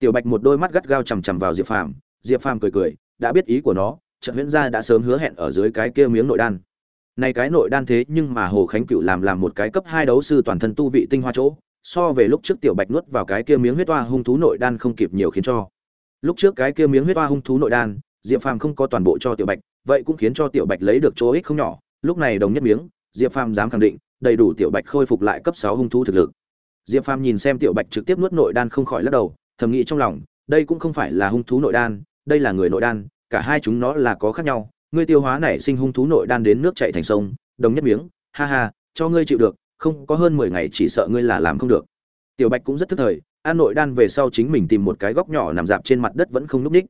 tiểu bạch một đôi mắt gắt gao chằm chằm vào diệp phàm. Diệp phàm cười cười, đã biết ý của nó trận huyễn gia đã sớm hứa hẹn ở dưới cái kia miếng nội đan. Này cái nội đan thế nhưng mà hồ khánh cựu làm làm một cái cấp hai đấu sư toàn thân tu vị tinh hoa chỗ, so về lúc trước tiểu bạch nuốt vào cái kia miếng huyết toa hung thú nội đan không kịp nhiều khiến cho. Lúc trước cái kia miếng huyết toa hung thú nội đan, diệp phàm không có toàn bộ cho tiểu bạch, vậy cũng khiến cho tiểu bạch lấy được chỗ ích không nhỏ. Lúc này đồng nhất miếng, diệp phàm dám khẳng định, đầy đủ tiểu bạch khôi phục lại cấp sáu hung thú thực lực. Diệp phàm nhìn xem tiểu bạch trực tiếp nuốt nội đan không khỏi lắc đầu thầm nghĩ trong lòng, đây cũng không phải là hung thú nội đan, đây là người nội đan, cả hai chúng nó là có khác nhau. Ngươi tiêu hóa nảy sinh hung thú nội đan đến nước chảy thành sông, đồng nhất miếng, ha ha, cho ngươi chịu được, không có hơn mười ngày chỉ sợ ngươi là làm không được. Tiểu bạch cũng rất thức thời an nội đan về sau chính mình tìm một cái góc nhỏ nằm dạp trên mặt đất vẫn không núp ních.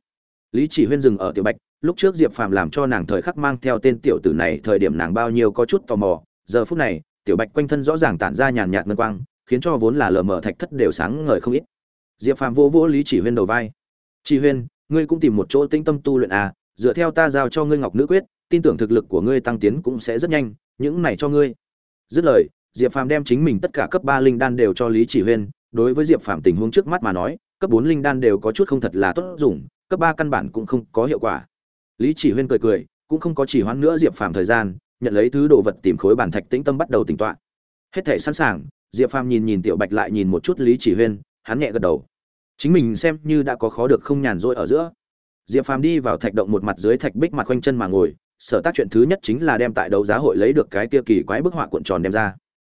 Lý chỉ huyên dừng ở tiểu bạch, lúc trước diệp phàm làm cho nàng thời khắc mang theo tên tiểu tử này, thời điểm nàng bao nhiêu có chút tò mò. Giờ phút này, tiểu bạch quanh thân rõ ràng tản ra nhàn nhạt ngân quang, khiến cho vốn là lờ mờ thạch thất đều sáng ngời không ít diệp phàm vô vỗ lý chỉ huyên đầu vai. Chỉ huyên, ngươi cũng tìm một chỗ tĩnh tâm tu luyện à dựa theo ta giao cho ngươi ngọc nữ quyết, tin tưởng thực lực của ngươi tăng tiến cũng sẽ rất nhanh, những này cho ngươi. Dứt lời, diệp phàm đem chính mình tất cả cấp ba linh đan đều cho lý chỉ huyên, đối với diệp phàm tình huống trước mắt mà nói, cấp bốn linh đan đều có chút không thật là tốt dùng, cấp ba căn bản cũng không có hiệu quả. Lý chỉ huyên cười cười, cũng không có chỉ hoãn nữa diệp phàm thời gian, nhận lấy thứ đồ vật tìm khối bản thạch tĩnh tâm bắt đầu tỉnh tọa. Hết thể sẵn sàng, diệp phàm nhìn nhìn tiểu bạch lại nhìn một chút lý chỉ huyên, hắn nhẹ gật đầu chính mình xem như đã có khó được không nhàn rỗi ở giữa. Diệp phàm đi vào thạch động một mặt dưới thạch bích mặt quanh chân mà ngồi, sở tác chuyện thứ nhất chính là đem tại đấu giá hội lấy được cái kia kỳ quái bức họa cuộn tròn đem ra.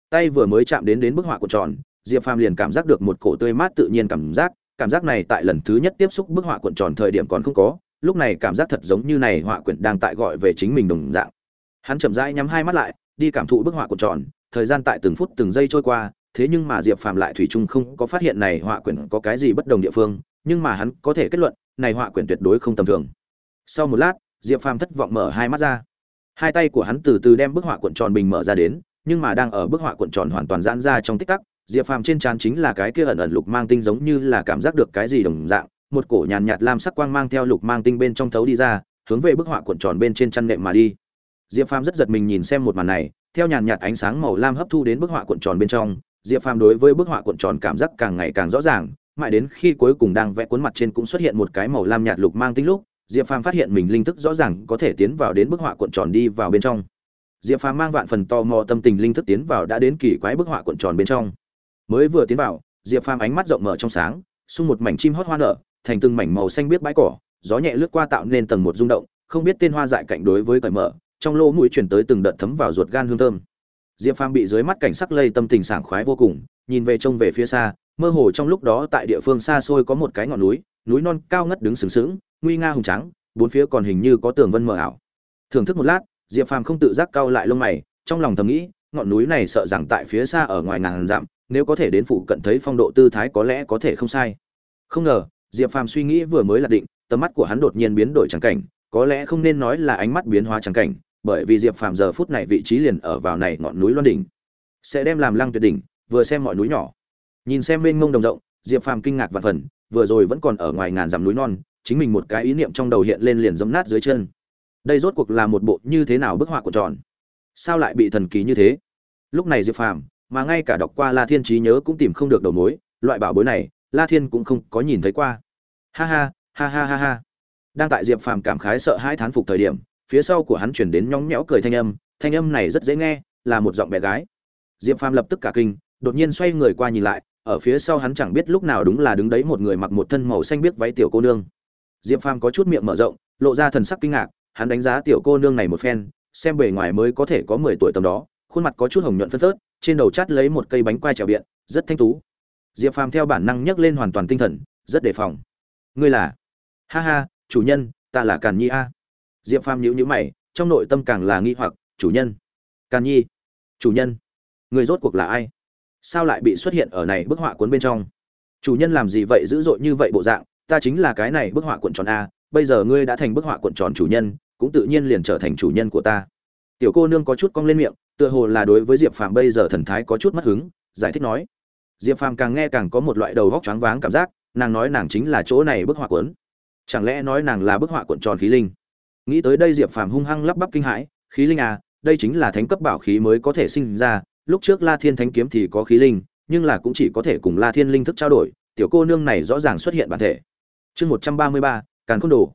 Tay vừa mới chạm đến đến bức họa cuộn tròn, diệp phàm liền cảm giác được một cổ tươi mát tự nhiên cảm giác cảm giác này tại lần thứ nhất tiếp xúc bức họa cuộn tròn thời điểm còn không có, lúc này cảm giác thật giống như này họa quyển đang tại gọi về chính mình đồng dạng. Hắn chậm rãi nhắm hai mắt lại, đi cảm thụ bức họa cuộn tròn, thời gian tại từng phút từng giây trôi qua thế nhưng mà diệp phàm lại thủy chung không có phát hiện này họa quyển có cái gì bất đồng địa phương, nhưng mà hắn có thể kết luận, này họa quyển tuyệt đối không tầm thường. Sau một lát, diệp phàm thất vọng mở hai mắt ra. Hai tay của hắn từ từ đem bức họa cuộn tròn bình mở ra đến, nhưng mà đang ở bức họa cuộn tròn hoàn toàn giãn ra trong tích tắc, diệp phàm trên trán chính là cái kia ẩn ẩn lục mang tinh giống như là cảm giác được cái gì đồng dạng, một cổ nhàn nhạt lam sắc quang mang theo lục mang tinh bên trong thấu đi ra, hướng về bức họa cuộn tròn bên trên chăn nệm mà đi. Diệp phàm rất giật mình nhìn xem một màn này, theo nhàn nhạt ánh sáng màu lam hấp thu đến bức họa cuộn tròn bên trong diệp phàm đối với bức họa cuộn tròn cảm giác càng ngày càng rõ ràng, mãi đến khi cuối cùng đang vẽ cuốn mặt trên cũng xuất hiện một cái màu lam nhạt lục mang tinh lúc, diệp phàm phát hiện mình linh thức rõ ràng có thể tiến vào đến bức họa cuộn tròn đi vào bên trong. Diệp phàm mang vạn phần to mò tâm tình linh thức tiến vào đã đến kỳ quái bức họa cuộn tròn bên trong. Mới vừa tiến vào, diệp phàm ánh mắt rộng mở trong sáng, xung một mảnh chim hót hoa nở, thành từng mảnh màu xanh biếc bãi cỏ, gió nhẹ lướt qua tạo nên tầng một rung động, không biết tên hoa dại cạnh đối với cởi mở, trong lỗ mũi chuyển tới từng đợt thấm vào ruột gan hương thơm diệp phàm bị dưới mắt cảnh sắc lây tâm tình sảng khoái vô cùng, nhìn về trông về phía xa, mơ hồ trong lúc đó tại địa phương xa xôi có một cái ngọn núi núi non cao ngất đứng sừng sững, nguy nga hùng trắng bốn phía còn hình như có tường vân mờ ảo. Thưởng thức một lát, diệp phàm không tự giác cau lại lông mày, trong lòng thầm nghĩ, ngọn núi này sợ rằng tại phía xa ở ngoài ngàn dặm, nếu có thể đến phụ cận thấy phong độ tư thái có lẽ có thể không sai. Không ngờ, diệp phàm suy nghĩ vừa mới là định, tầm mắt của hắn đột nhiên biến đổi trắng cảnh, có lẽ không nên nói là ánh mắt biến hóa trắng cảnh bởi vì diệp phàm giờ phút này vị trí liền ở vào này ngọn núi loan đỉnh. Sẽ đem làm lăng tuyệt đỉnh, vừa xem mọi núi nhỏ. Nhìn xem mênh mông đồng rộng, diệp phàm kinh ngạc và phần, vừa rồi vẫn còn ở ngoài ngàn dặm núi non, chính mình một cái ý niệm trong đầu hiện lên liền dấm nát dưới chân. Đây rốt cuộc là một bộ như thế nào bức họa của tròn? Sao lại bị thần kỳ như thế? Lúc này diệp phàm, mà ngay cả đọc qua la thiên trí nhớ cũng tìm không được đầu mối, loại bảo bối này, la thiên cũng không có nhìn thấy qua. Ha ha ha ha ha ha. Đang tại diệp phàm cảm khái sợ hai thán phục thời điểm phía sau của hắn chuyển đến nhóng nhẽo cười thanh âm thanh âm này rất dễ nghe, là một giọng bé gái. Diệp phàm lập tức cả kinh, đột nhiên xoay người qua nhìn lại, ở phía sau hắn chẳng biết lúc nào đúng là đứng đấy một người mặc một thân màu xanh biết váy tiểu cô nương. Diệp phàm có chút miệng mở rộng, lộ ra thần sắc kinh ngạc, hắn đánh giá tiểu cô nương này một phen, xem bề ngoài mới có thể có mười tuổi tầm đó, khuôn mặt có chút hồng nhuận phân phớt, trên đầu chát lấy một cây bánh quai trèo biện, rất thanh tú. Diệp phàm theo bản năng nhấc lên hoàn toàn tinh thần, rất đề phòng. Ngươi là? Ha ha, chủ nhân, ta là càn nhi a diệp phàm nhíu nhíu mày, trong nội tâm càng là nghi hoặc, chủ nhân, càn nhi, chủ nhân, người rốt cuộc là ai? Sao lại bị xuất hiện ở này bức họa cuốn bên trong? Chủ nhân làm gì vậy dữ dội như vậy bộ dạng? Ta chính là cái này bức họa cuộn tròn a, bây giờ ngươi đã thành bức họa cuộn tròn chủ nhân, cũng tự nhiên liền trở thành chủ nhân của ta. Tiểu cô nương có chút cong lên miệng, tựa hồ là đối với diệp phàm bây giờ thần thái có chút mất hứng, giải thích nói. Diệp phàm càng nghe càng có một loại đầu vóc choáng váng cảm giác, nàng nói nàng chính là chỗ này bức họa cuốn chẳng lẽ nói nàng là bức họa cuộn tròn khí linh? Nghĩ tới đây diệp phàm hung hăng lắp bắp kinh hãi, khí linh à đây chính là thánh cấp bảo khí mới có thể sinh ra. Lúc trước la thiên thánh kiếm thì có khí linh, nhưng là cũng chỉ có thể cùng la thiên linh thức trao đổi. Tiểu cô nương này rõ ràng xuất hiện bản thể. Chương một trăm ba mươi ba, càn khôn đồ.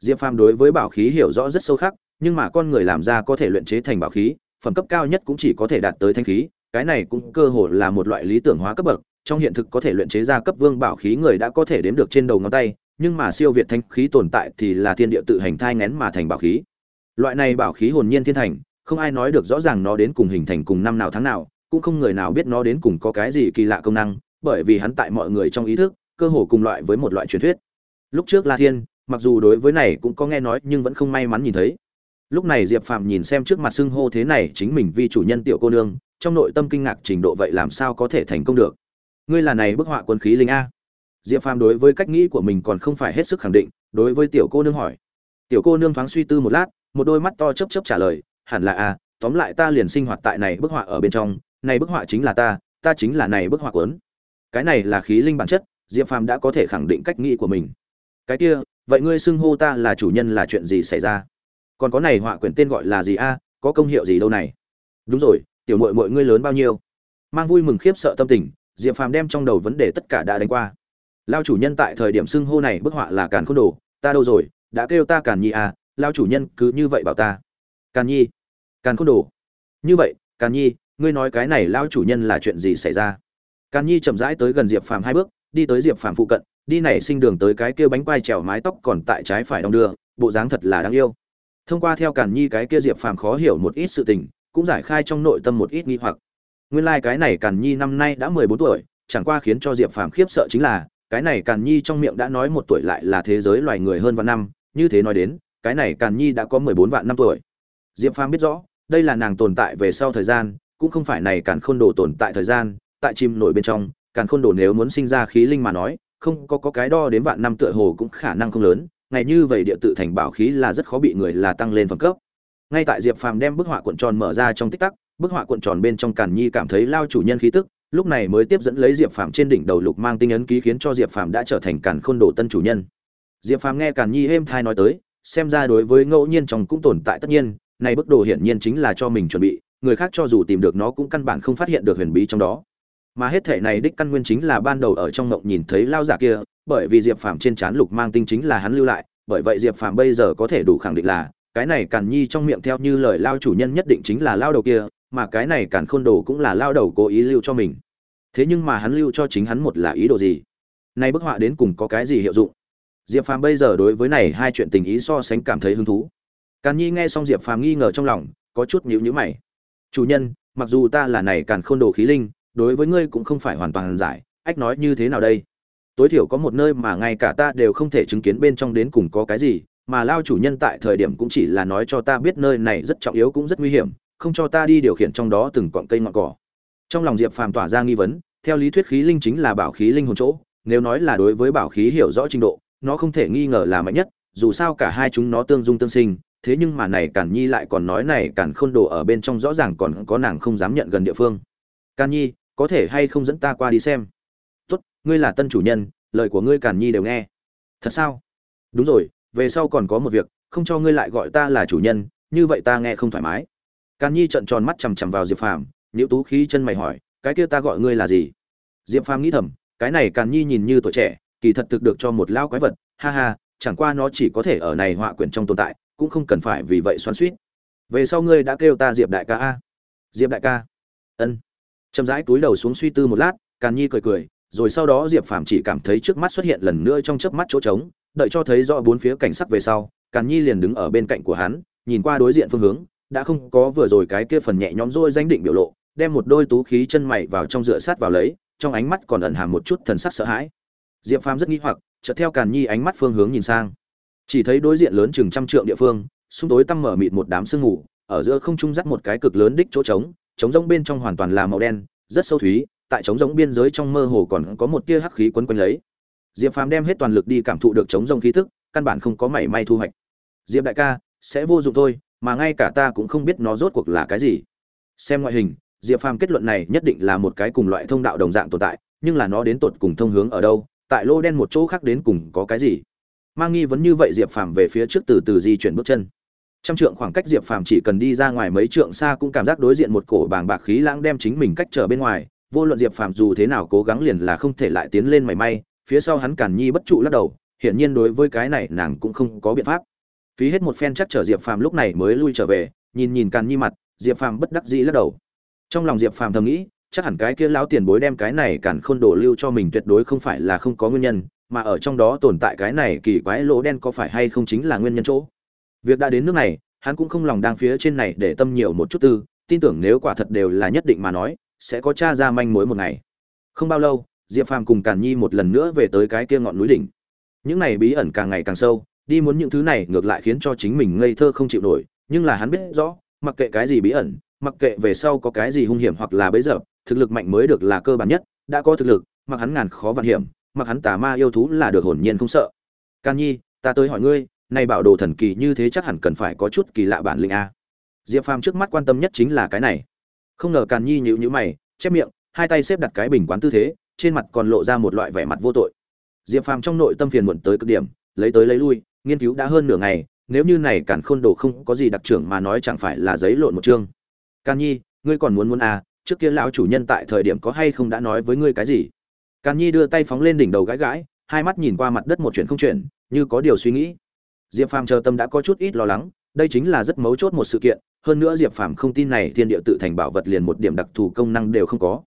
Diệp phàm đối với bảo khí hiểu rõ rất sâu khắc, nhưng mà con người làm ra có thể luyện chế thành bảo khí, phẩm cấp cao nhất cũng chỉ có thể đạt tới thanh khí. Cái này cũng cơ hồ là một loại lý tưởng hóa cấp bậc, trong hiện thực có thể luyện chế ra cấp vương bảo khí người đã có thể đếm được trên đầu ngón tay nhưng mà siêu việt thanh khí tồn tại thì là thiên địa tự hành thai ngén mà thành bảo khí. Loại này bảo khí hồn nhiên thiên thành, không ai nói được rõ ràng nó đến cùng hình thành cùng năm nào tháng nào, cũng không người nào biết nó đến cùng có cái gì kỳ lạ công năng, bởi vì hắn tại mọi người trong ý thức, cơ hồ cùng loại với một loại truyền thuyết. Lúc trước la thiên, mặc dù đối với này cũng có nghe nói nhưng vẫn không may mắn nhìn thấy. Lúc này diệp phàm nhìn xem trước mặt xưng hô thế này chính mình vi chủ nhân tiểu cô nương, trong nội tâm kinh ngạc trình độ vậy làm sao có thể thành công được? Ngươi là này bức họa quân khí linh a diệp phàm đối với cách nghĩ của mình còn không phải hết sức khẳng định, đối với tiểu cô nương hỏi. Tiểu cô nương thoáng suy tư một lát, một đôi mắt to chấp chấp trả lời, hẳn là a tóm lại ta liền sinh hoạt tại này bức họa ở bên trong, này bức họa chính là ta ta chính là này bức họa cuốn. Cái này là khí linh bản chất, diệp phàm đã có thể khẳng định cách nghĩ của mình. Cái kia, vậy ngươi xưng hô ta là chủ nhân là chuyện gì xảy ra? Còn có này họa quyển tên gọi là gì a, có công hiệu gì đâu này? Đúng rồi, tiểu mội mội ngươi lớn bao nhiêu? Mang vui mừng khiếp sợ tâm tình, diệp phàm đem trong đầu vấn đề tất cả đã đánh qua lao chủ nhân tại thời điểm xưng hô này bức họa là càn khôn đồ, ta đâu rồi, đã kêu ta càn nhi à lao chủ nhân cứ như vậy bảo ta. Càn nhi, càn khôn đồ. Như vậy, càn nhi, ngươi nói cái này lao chủ nhân là chuyện gì xảy ra? Càn nhi chậm rãi tới gần diệp phàm hai bước, đi tới diệp phàm phụ cận, đi nảy sinh đường tới cái kia bánh quai trèo mái tóc còn tại trái phải đong đưa, bộ dáng thật là đáng yêu. Thông qua theo càn nhi cái kia diệp phàm khó hiểu một ít sự tình, cũng giải khai trong nội tâm một ít nghi hoặc. Nguyên lai like cái này càn nhi năm nay đã mười bốn tuổi, chẳng qua khiến cho diệp phàm khiếp sợ chính là cái này càn nhi trong miệng đã nói một tuổi lại là thế giới loài người hơn vạn năm như thế nói đến cái này càn nhi đã có mười bốn vạn năm tuổi. Diệp phàm biết rõ đây là nàng tồn tại về sau thời gian cũng không phải này càn khôn đồ tồn tại thời gian tại chim nổi bên trong càn khôn đồ nếu muốn sinh ra khí linh mà nói không có, có cái đo đến vạn năm tựa hồ cũng khả năng không lớn ngày như vậy địa tự thành bảo khí là rất khó bị người là tăng lên phẩm cấp. Ngay tại diệp phàm đem bức họa cuộn tròn mở ra trong tích tắc bức họa cuộn tròn bên trong càn nhi cảm thấy lao chủ nhân khí tức lúc này mới tiếp dẫn lấy diệp phàm trên đỉnh đầu lục mang tinh ấn ký khiến cho diệp phàm đã trở thành càn khôn đồ tân chủ nhân. Diệp phàm nghe càn nhi êm thai nói tới, xem ra đối với ngẫu nhiên trong cũng tồn tại tất nhiên, này bức đồ hiển nhiên chính là cho mình chuẩn bị, người khác cho dù tìm được nó cũng căn bản không phát hiện được huyền bí trong đó. Mà hết thể này đích căn nguyên chính là ban đầu ở trong ngộng nhìn thấy lao giả kia, bởi vì diệp phàm trên trán lục mang tinh chính là hắn lưu lại, bởi vậy diệp phàm bây giờ có thể đủ khẳng định là, cái này càn nhi trong miệng theo như lời lao chủ nhân nhất định chính là lao đầu kia, mà cái này càn khôn đồ cũng là lao đầu cố ý lưu cho mình thế nhưng mà hắn lưu cho chính hắn một là ý đồ gì? Nay bức họa đến cùng có cái gì hiệu dụng? Diệp phàm bây giờ đối với này hai chuyện tình ý so sánh cảm thấy hứng thú. Càn nhi nghe xong diệp phàm nghi ngờ trong lòng, có chút nhíu nhíu mày. Chủ nhân, mặc dù ta là này càn khôn đồ khí linh, đối với ngươi cũng không phải hoàn toàn giải, ách nói như thế nào đây? Tối thiểu có một nơi mà ngay cả ta đều không thể chứng kiến bên trong đến cùng có cái gì, mà lao chủ nhân tại thời điểm cũng chỉ là nói cho ta biết nơi này rất trọng yếu cũng rất nguy hiểm, không cho ta đi điều khiển trong đó từng cọn cây ngọn cỏ. Trong lòng diệp phàm tỏa ra nghi vấn theo lý thuyết khí linh chính là bảo khí linh hồn chỗ, nếu nói là đối với bảo khí hiểu rõ trình độ, nó không thể nghi ngờ là mạnh nhất, dù sao cả hai chúng nó tương dung tương sinh, thế nhưng mà này cản nhi lại còn nói này cản khôn đồ ở bên trong rõ ràng còn có nàng không dám nhận gần địa phương. Càn nhi, có thể hay không dẫn ta qua đi xem? Tốt, ngươi là tân chủ nhân, lời của ngươi càn nhi đều nghe. Thật sao? Đúng rồi, về sau còn có một việc, không cho ngươi lại gọi ta là chủ nhân, như vậy ta nghe không thoải mái. Càn nhi trợn tròn mắt chằm chằm vào diệp phàm nhiễu tú khí chân mày hỏi, cái kia ta gọi ngươi là gì? Diệp phàm nghĩ thầm, cái này càn nhi nhìn như tuổi trẻ, kỳ thật thực được cho một lao quái vật, ha ha, chẳng qua nó chỉ có thể ở này họa quyển trong tồn tại, cũng không cần phải vì vậy xoắn suýt về sau ngươi đã kêu ta diệp đại ca a. Diệp đại ca. Ân. Chậm rãi túi đầu xuống suy tư một lát, càn nhi cười cười, rồi sau đó diệp phàm chỉ cảm thấy trước mắt xuất hiện lần nữa trong chớp mắt chỗ trống, đợi cho thấy rõ bốn phía cảnh sắc về sau, càn nhi liền đứng ở bên cạnh của hắn, nhìn qua đối diện phương hướng, đã không có vừa rồi cái kia phần nhẹ nhõm rôi danh định biểu lộ, đem một đôi tú khí chân mày vào trong dựa sát vào lấy trong ánh mắt còn ẩn hàm một chút thần sắc sợ hãi. Diệp phàm rất nghi hoặc, chợt theo càn nhi ánh mắt phương hướng nhìn sang. Chỉ thấy đối diện lớn chừng trăm trượng địa phương, xung tối tăm mở mịt một đám sương mù, ở giữa không trung dắt một cái cực lớn đích chỗ trống trống rỗng bên trong hoàn toàn là màu đen, rất sâu thúy, tại trống rỗng biên giới trong mơ hồ còn có một tia hắc khí quấn quanh lấy. Diệp phàm đem hết toàn lực đi cảm thụ được trống rỗng khí tức, căn bản không có mảy may thu hoạch. Diệp đại ca, sẽ vô dụng thôi, mà ngay cả ta cũng không biết nó rốt cuộc là cái gì. Xem ngoại hình diệp phàm kết luận này nhất định là một cái cùng loại thông đạo đồng dạng tồn tại, nhưng là nó đến tột cùng thông hướng ở đâu, tại lô đen một chỗ khác đến cùng có cái gì? Mang nghi vấn như vậy diệp phàm về phía trước từ từ di chuyển bước chân. Trăm trượng khoảng cách diệp phàm chỉ cần đi ra ngoài mấy trượng xa cũng cảm giác đối diện một cổ bàng bạc khí lãng đem chính mình cách trở bên ngoài, vô luận diệp phàm dù thế nào cố gắng liền là không thể lại tiến lên mảy may, phía sau hắn càn nhi bất trụ lắc đầu, hiển nhiên đối với cái này nàng cũng không có biện pháp. Phí hết một phen chắc chở diệp phàm lúc này mới lui trở về, nhìn nhìn càn nhi mặt, diệp phàm bất đắc dĩ lắc đầu trong lòng diệp phàm thầm nghĩ, chắc hẳn cái kia lão tiền bối đem cái này càn khôn đổ lưu cho mình tuyệt đối không phải là không có nguyên nhân, mà ở trong đó tồn tại cái này kỳ quái lỗ đen có phải hay không chính là nguyên nhân chỗ. Việc đã đến nước này, hắn cũng không lòng đang phía trên này để tâm nhiều một chút tư, tin tưởng nếu quả thật đều là nhất định mà nói, sẽ có cha ra manh mối một ngày. Không bao lâu, diệp phàm cùng càn nhi một lần nữa về tới cái kia ngọn núi đỉnh. Những này bí ẩn càng ngày càng sâu, đi muốn những thứ này ngược lại khiến cho chính mình ngây thơ không chịu nổi, nhưng là hắn biết rõ, mặc kệ cái gì bí ẩn mặc kệ về sau có cái gì hung hiểm hoặc là bấy giờ, thực lực mạnh mới được là cơ bản nhất, đã có thực lực, mặc hắn ngàn khó vạn hiểm, mặc hắn tà ma yêu thú là được hồn nhiên không sợ. Can nhi, ta tới hỏi ngươi, nay bảo đồ thần kỳ như thế chắc hẳn cần phải có chút kỳ lạ bản lĩnh a. Diệp phàm trước mắt quan tâm nhất chính là cái này. Không ngờ càn nhi nhịu nhữ mày, chép miệng, hai tay xếp đặt cái bình quán tư thế, trên mặt còn lộ ra một loại vẻ mặt vô tội. Diệp phàm trong nội tâm phiền muộn tới cực điểm, lấy tới lấy lui, nghiên cứu đã hơn nửa ngày, nếu như này càn khôn đồ không có gì đặc trưởng mà nói chẳng phải là giấy lộn một chương can nhi, ngươi còn muốn muốn à trước kia lão chủ nhân tại thời điểm có hay không đã nói với ngươi cái gì? Can nhi đưa tay phóng lên đỉnh đầu gãi gãi, hai mắt nhìn qua mặt đất một chuyện không chuyện, như có điều suy nghĩ. Diệp phàm chờ tâm đã có chút ít lo lắng, đây chính là rất mấu chốt một sự kiện, hơn nữa diệp phàm không tin này thiên địa tự thành bảo vật liền một điểm đặc thù công năng đều không có.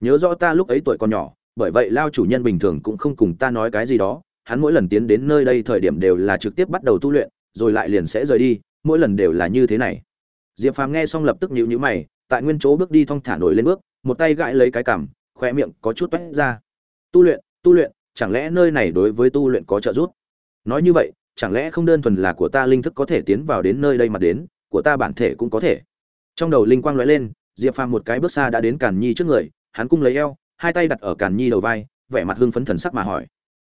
Nhớ rõ ta lúc ấy tuổi còn nhỏ, bởi vậy lao chủ nhân bình thường cũng không cùng ta nói cái gì đó, hắn mỗi lần tiến đến nơi đây thời điểm đều là trực tiếp bắt đầu tu luyện, rồi lại liền sẽ rời đi, mỗi lần đều là như thế này diệp phàm nghe xong lập tức nhíu nhíu mày, tại nguyên chỗ bước đi thong thả nổi lên bước, một tay gãi lấy cái cằm khoe miệng có chút toét ra. Tu luyện tu luyện, chẳng lẽ nơi này đối với tu luyện có trợ giúp? Nói như vậy, chẳng lẽ không đơn thuần là của ta linh thức có thể tiến vào đến nơi đây mà đến, của ta bản thể cũng có thể? Trong đầu linh quang lóe lên, diệp phàm một cái bước xa đã đến càn nhi trước người, hắn cung lấy eo, hai tay đặt ở càn nhi đầu vai, vẻ mặt hưng phấn thần sắc mà hỏi.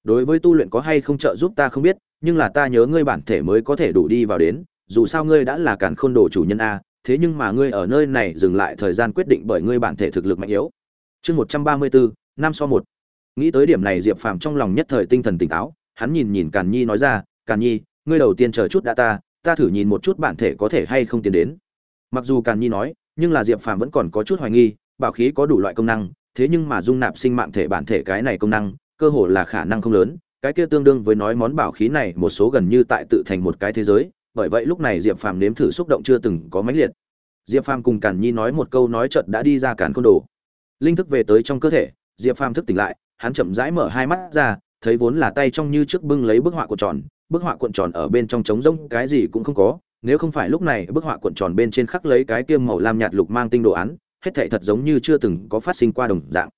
Đối với tu luyện có hay không trợ giúp ta không biết, nhưng là ta nhớ ngươi bản thể mới có thể đủ đi vào đến dù sao ngươi đã là càn khôn đồ chủ nhân a, thế nhưng mà ngươi ở nơi này dừng lại thời gian quyết định bởi ngươi bản thể thực lực mạnh yếu. Chương một trăm ba mươi bốn, năm so một. Nghĩ tới điểm này diệp phàm trong lòng nhất thời tinh thần tỉnh táo, hắn nhìn nhìn càn nhi nói ra, càn nhi, ngươi đầu tiên chờ chút đã ta ta thử nhìn một chút bản thể có thể hay không tiến đến. Mặc dù càn nhi nói, nhưng là diệp phàm vẫn còn có chút hoài nghi, bảo khí có đủ loại công năng, thế nhưng mà dung nạp sinh mạng thể bản thể cái này công năng, cơ hồ là khả năng không lớn, cái kia tương đương với nói món bảo khí này một số gần như tại tự thành một cái thế giới bởi vậy lúc này diệp phàm nếm thử xúc động chưa từng có mãnh liệt. Diệp phàm cùng càn nhi nói một câu nói trận đã đi ra càn côn đồ. Linh thức về tới trong cơ thể, diệp phàm thức tỉnh lại, hắn chậm rãi mở hai mắt ra, thấy vốn là tay trong như trước bưng lấy bức họa cuộn tròn, bức họa cuộn tròn ở bên trong trống rỗng, cái gì cũng không có, nếu không phải lúc này bức họa cuộn tròn bên trên khắc lấy cái kiêm màu lam nhạt lục mang tinh đồ án, hết thảy thật giống như chưa từng có phát sinh qua đồng dạng.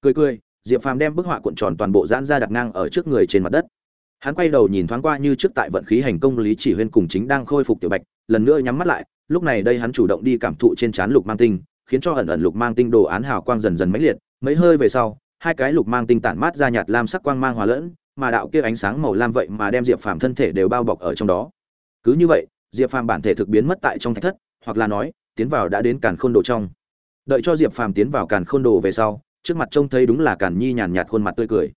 Cười cười, diệp phàm đem bức họa cuộn tròn toàn bộ giãn ra đặt ngang ở trước người trên mặt đất hắn quay đầu nhìn thoáng qua như trước tại vận khí hành công lý chỉ huyên cùng chính đang khôi phục tiểu bạch, lần nữa nhắm mắt lại, lúc này đây hắn chủ động đi cảm thụ trên trán lục mang tinh, khiến cho ẩn ẩn lục mang tinh đồ án hào quang dần dần mãnh liệt, mấy hơi về sau, hai cái lục mang tinh tản mát ra nhạt lam sắc quang mang hòa lẫn, mà đạo kia ánh sáng màu lam vậy mà đem diệp phàm thân thể đều bao bọc ở trong đó. Cứ như vậy, diệp phàm bản thể thực biến mất tại trong thạch thất, hoặc là nói, tiến vào đã đến càn khôn đồ trong. Đợi cho diệp phàm tiến vào càn khôn đồ về sau, trước mặt trông thấy đúng là càn nhi nhàn nhạt khuôn mặt tươi cười.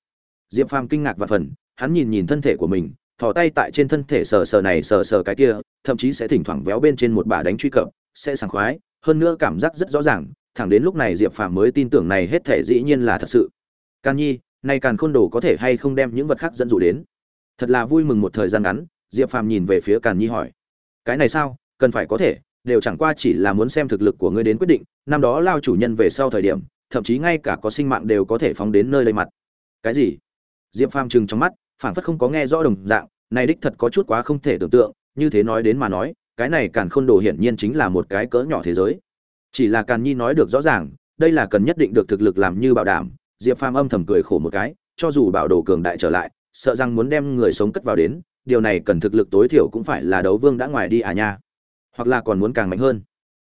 Diệp phàm kinh ngạc và phần hắn nhìn nhìn thân thể của mình, thò tay tại trên thân thể sờ sờ này sờ sờ cái kia, thậm chí sẽ thỉnh thoảng véo bên trên một bà đánh truy cập, sẽ sảng khoái, hơn nữa cảm giác rất rõ ràng, thẳng đến lúc này diệp phàm mới tin tưởng này hết thể dĩ nhiên là thật sự. Can nhi nay càn khôn đồ có thể hay không đem những vật khác dẫn dụ đến? Thật là vui mừng một thời gian ngắn, diệp phàm nhìn về phía càn nhi hỏi. Cái này sao? Cần phải có thể, đều chẳng qua chỉ là muốn xem thực lực của ngươi đến quyết định, năm đó lao chủ nhân về sau thời điểm, thậm chí ngay cả có sinh mạng đều có thể phóng đến nơi lây mặt. Cái gì? Diệp phàm chừng trong mắt phảng phất không có nghe rõ đồng dạng, này đích thật có chút quá không thể tưởng tượng, như thế nói đến mà nói, cái này càn khôn đồ hiển nhiên chính là một cái cỡ nhỏ thế giới. Chỉ là càn nhi nói được rõ ràng, đây là cần nhất định được thực lực làm như bảo đảm, diệp phàm âm thầm cười khổ một cái, cho dù bảo đồ cường đại trở lại, sợ rằng muốn đem người sống cất vào đến, điều này cần thực lực tối thiểu cũng phải là đấu vương đã ngoài đi à nha. Hoặc là còn muốn càng mạnh hơn.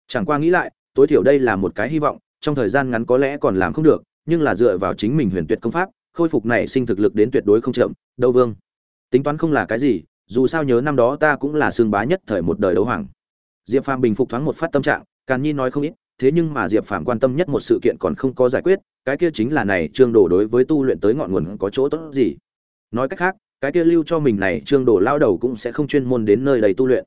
Chẳng qua nghĩ lại, tối thiểu đây là một cái hy vọng, trong thời gian ngắn có lẽ còn làm không được, nhưng là dựa vào chính mình huyền tuyệt công pháp khôi phục này sinh thực lực đến tuyệt đối không chậm đấu vương. Tính toán không là cái gì, dù sao nhớ năm đó ta cũng là sương bá nhất thời một đời đấu hoàng. Diệp phàm bình phục thoáng một phát tâm trạng, càn nhi nói không ít, thế nhưng mà diệp phàm quan tâm nhất một sự kiện còn không có giải quyết, cái kia chính là này, trương đồ đối với tu luyện tới ngọn nguồn có chỗ tốt gì. Nói cách khác, cái kia lưu cho mình này, trương đồ lao đầu cũng sẽ không chuyên môn đến nơi đầy tu luyện.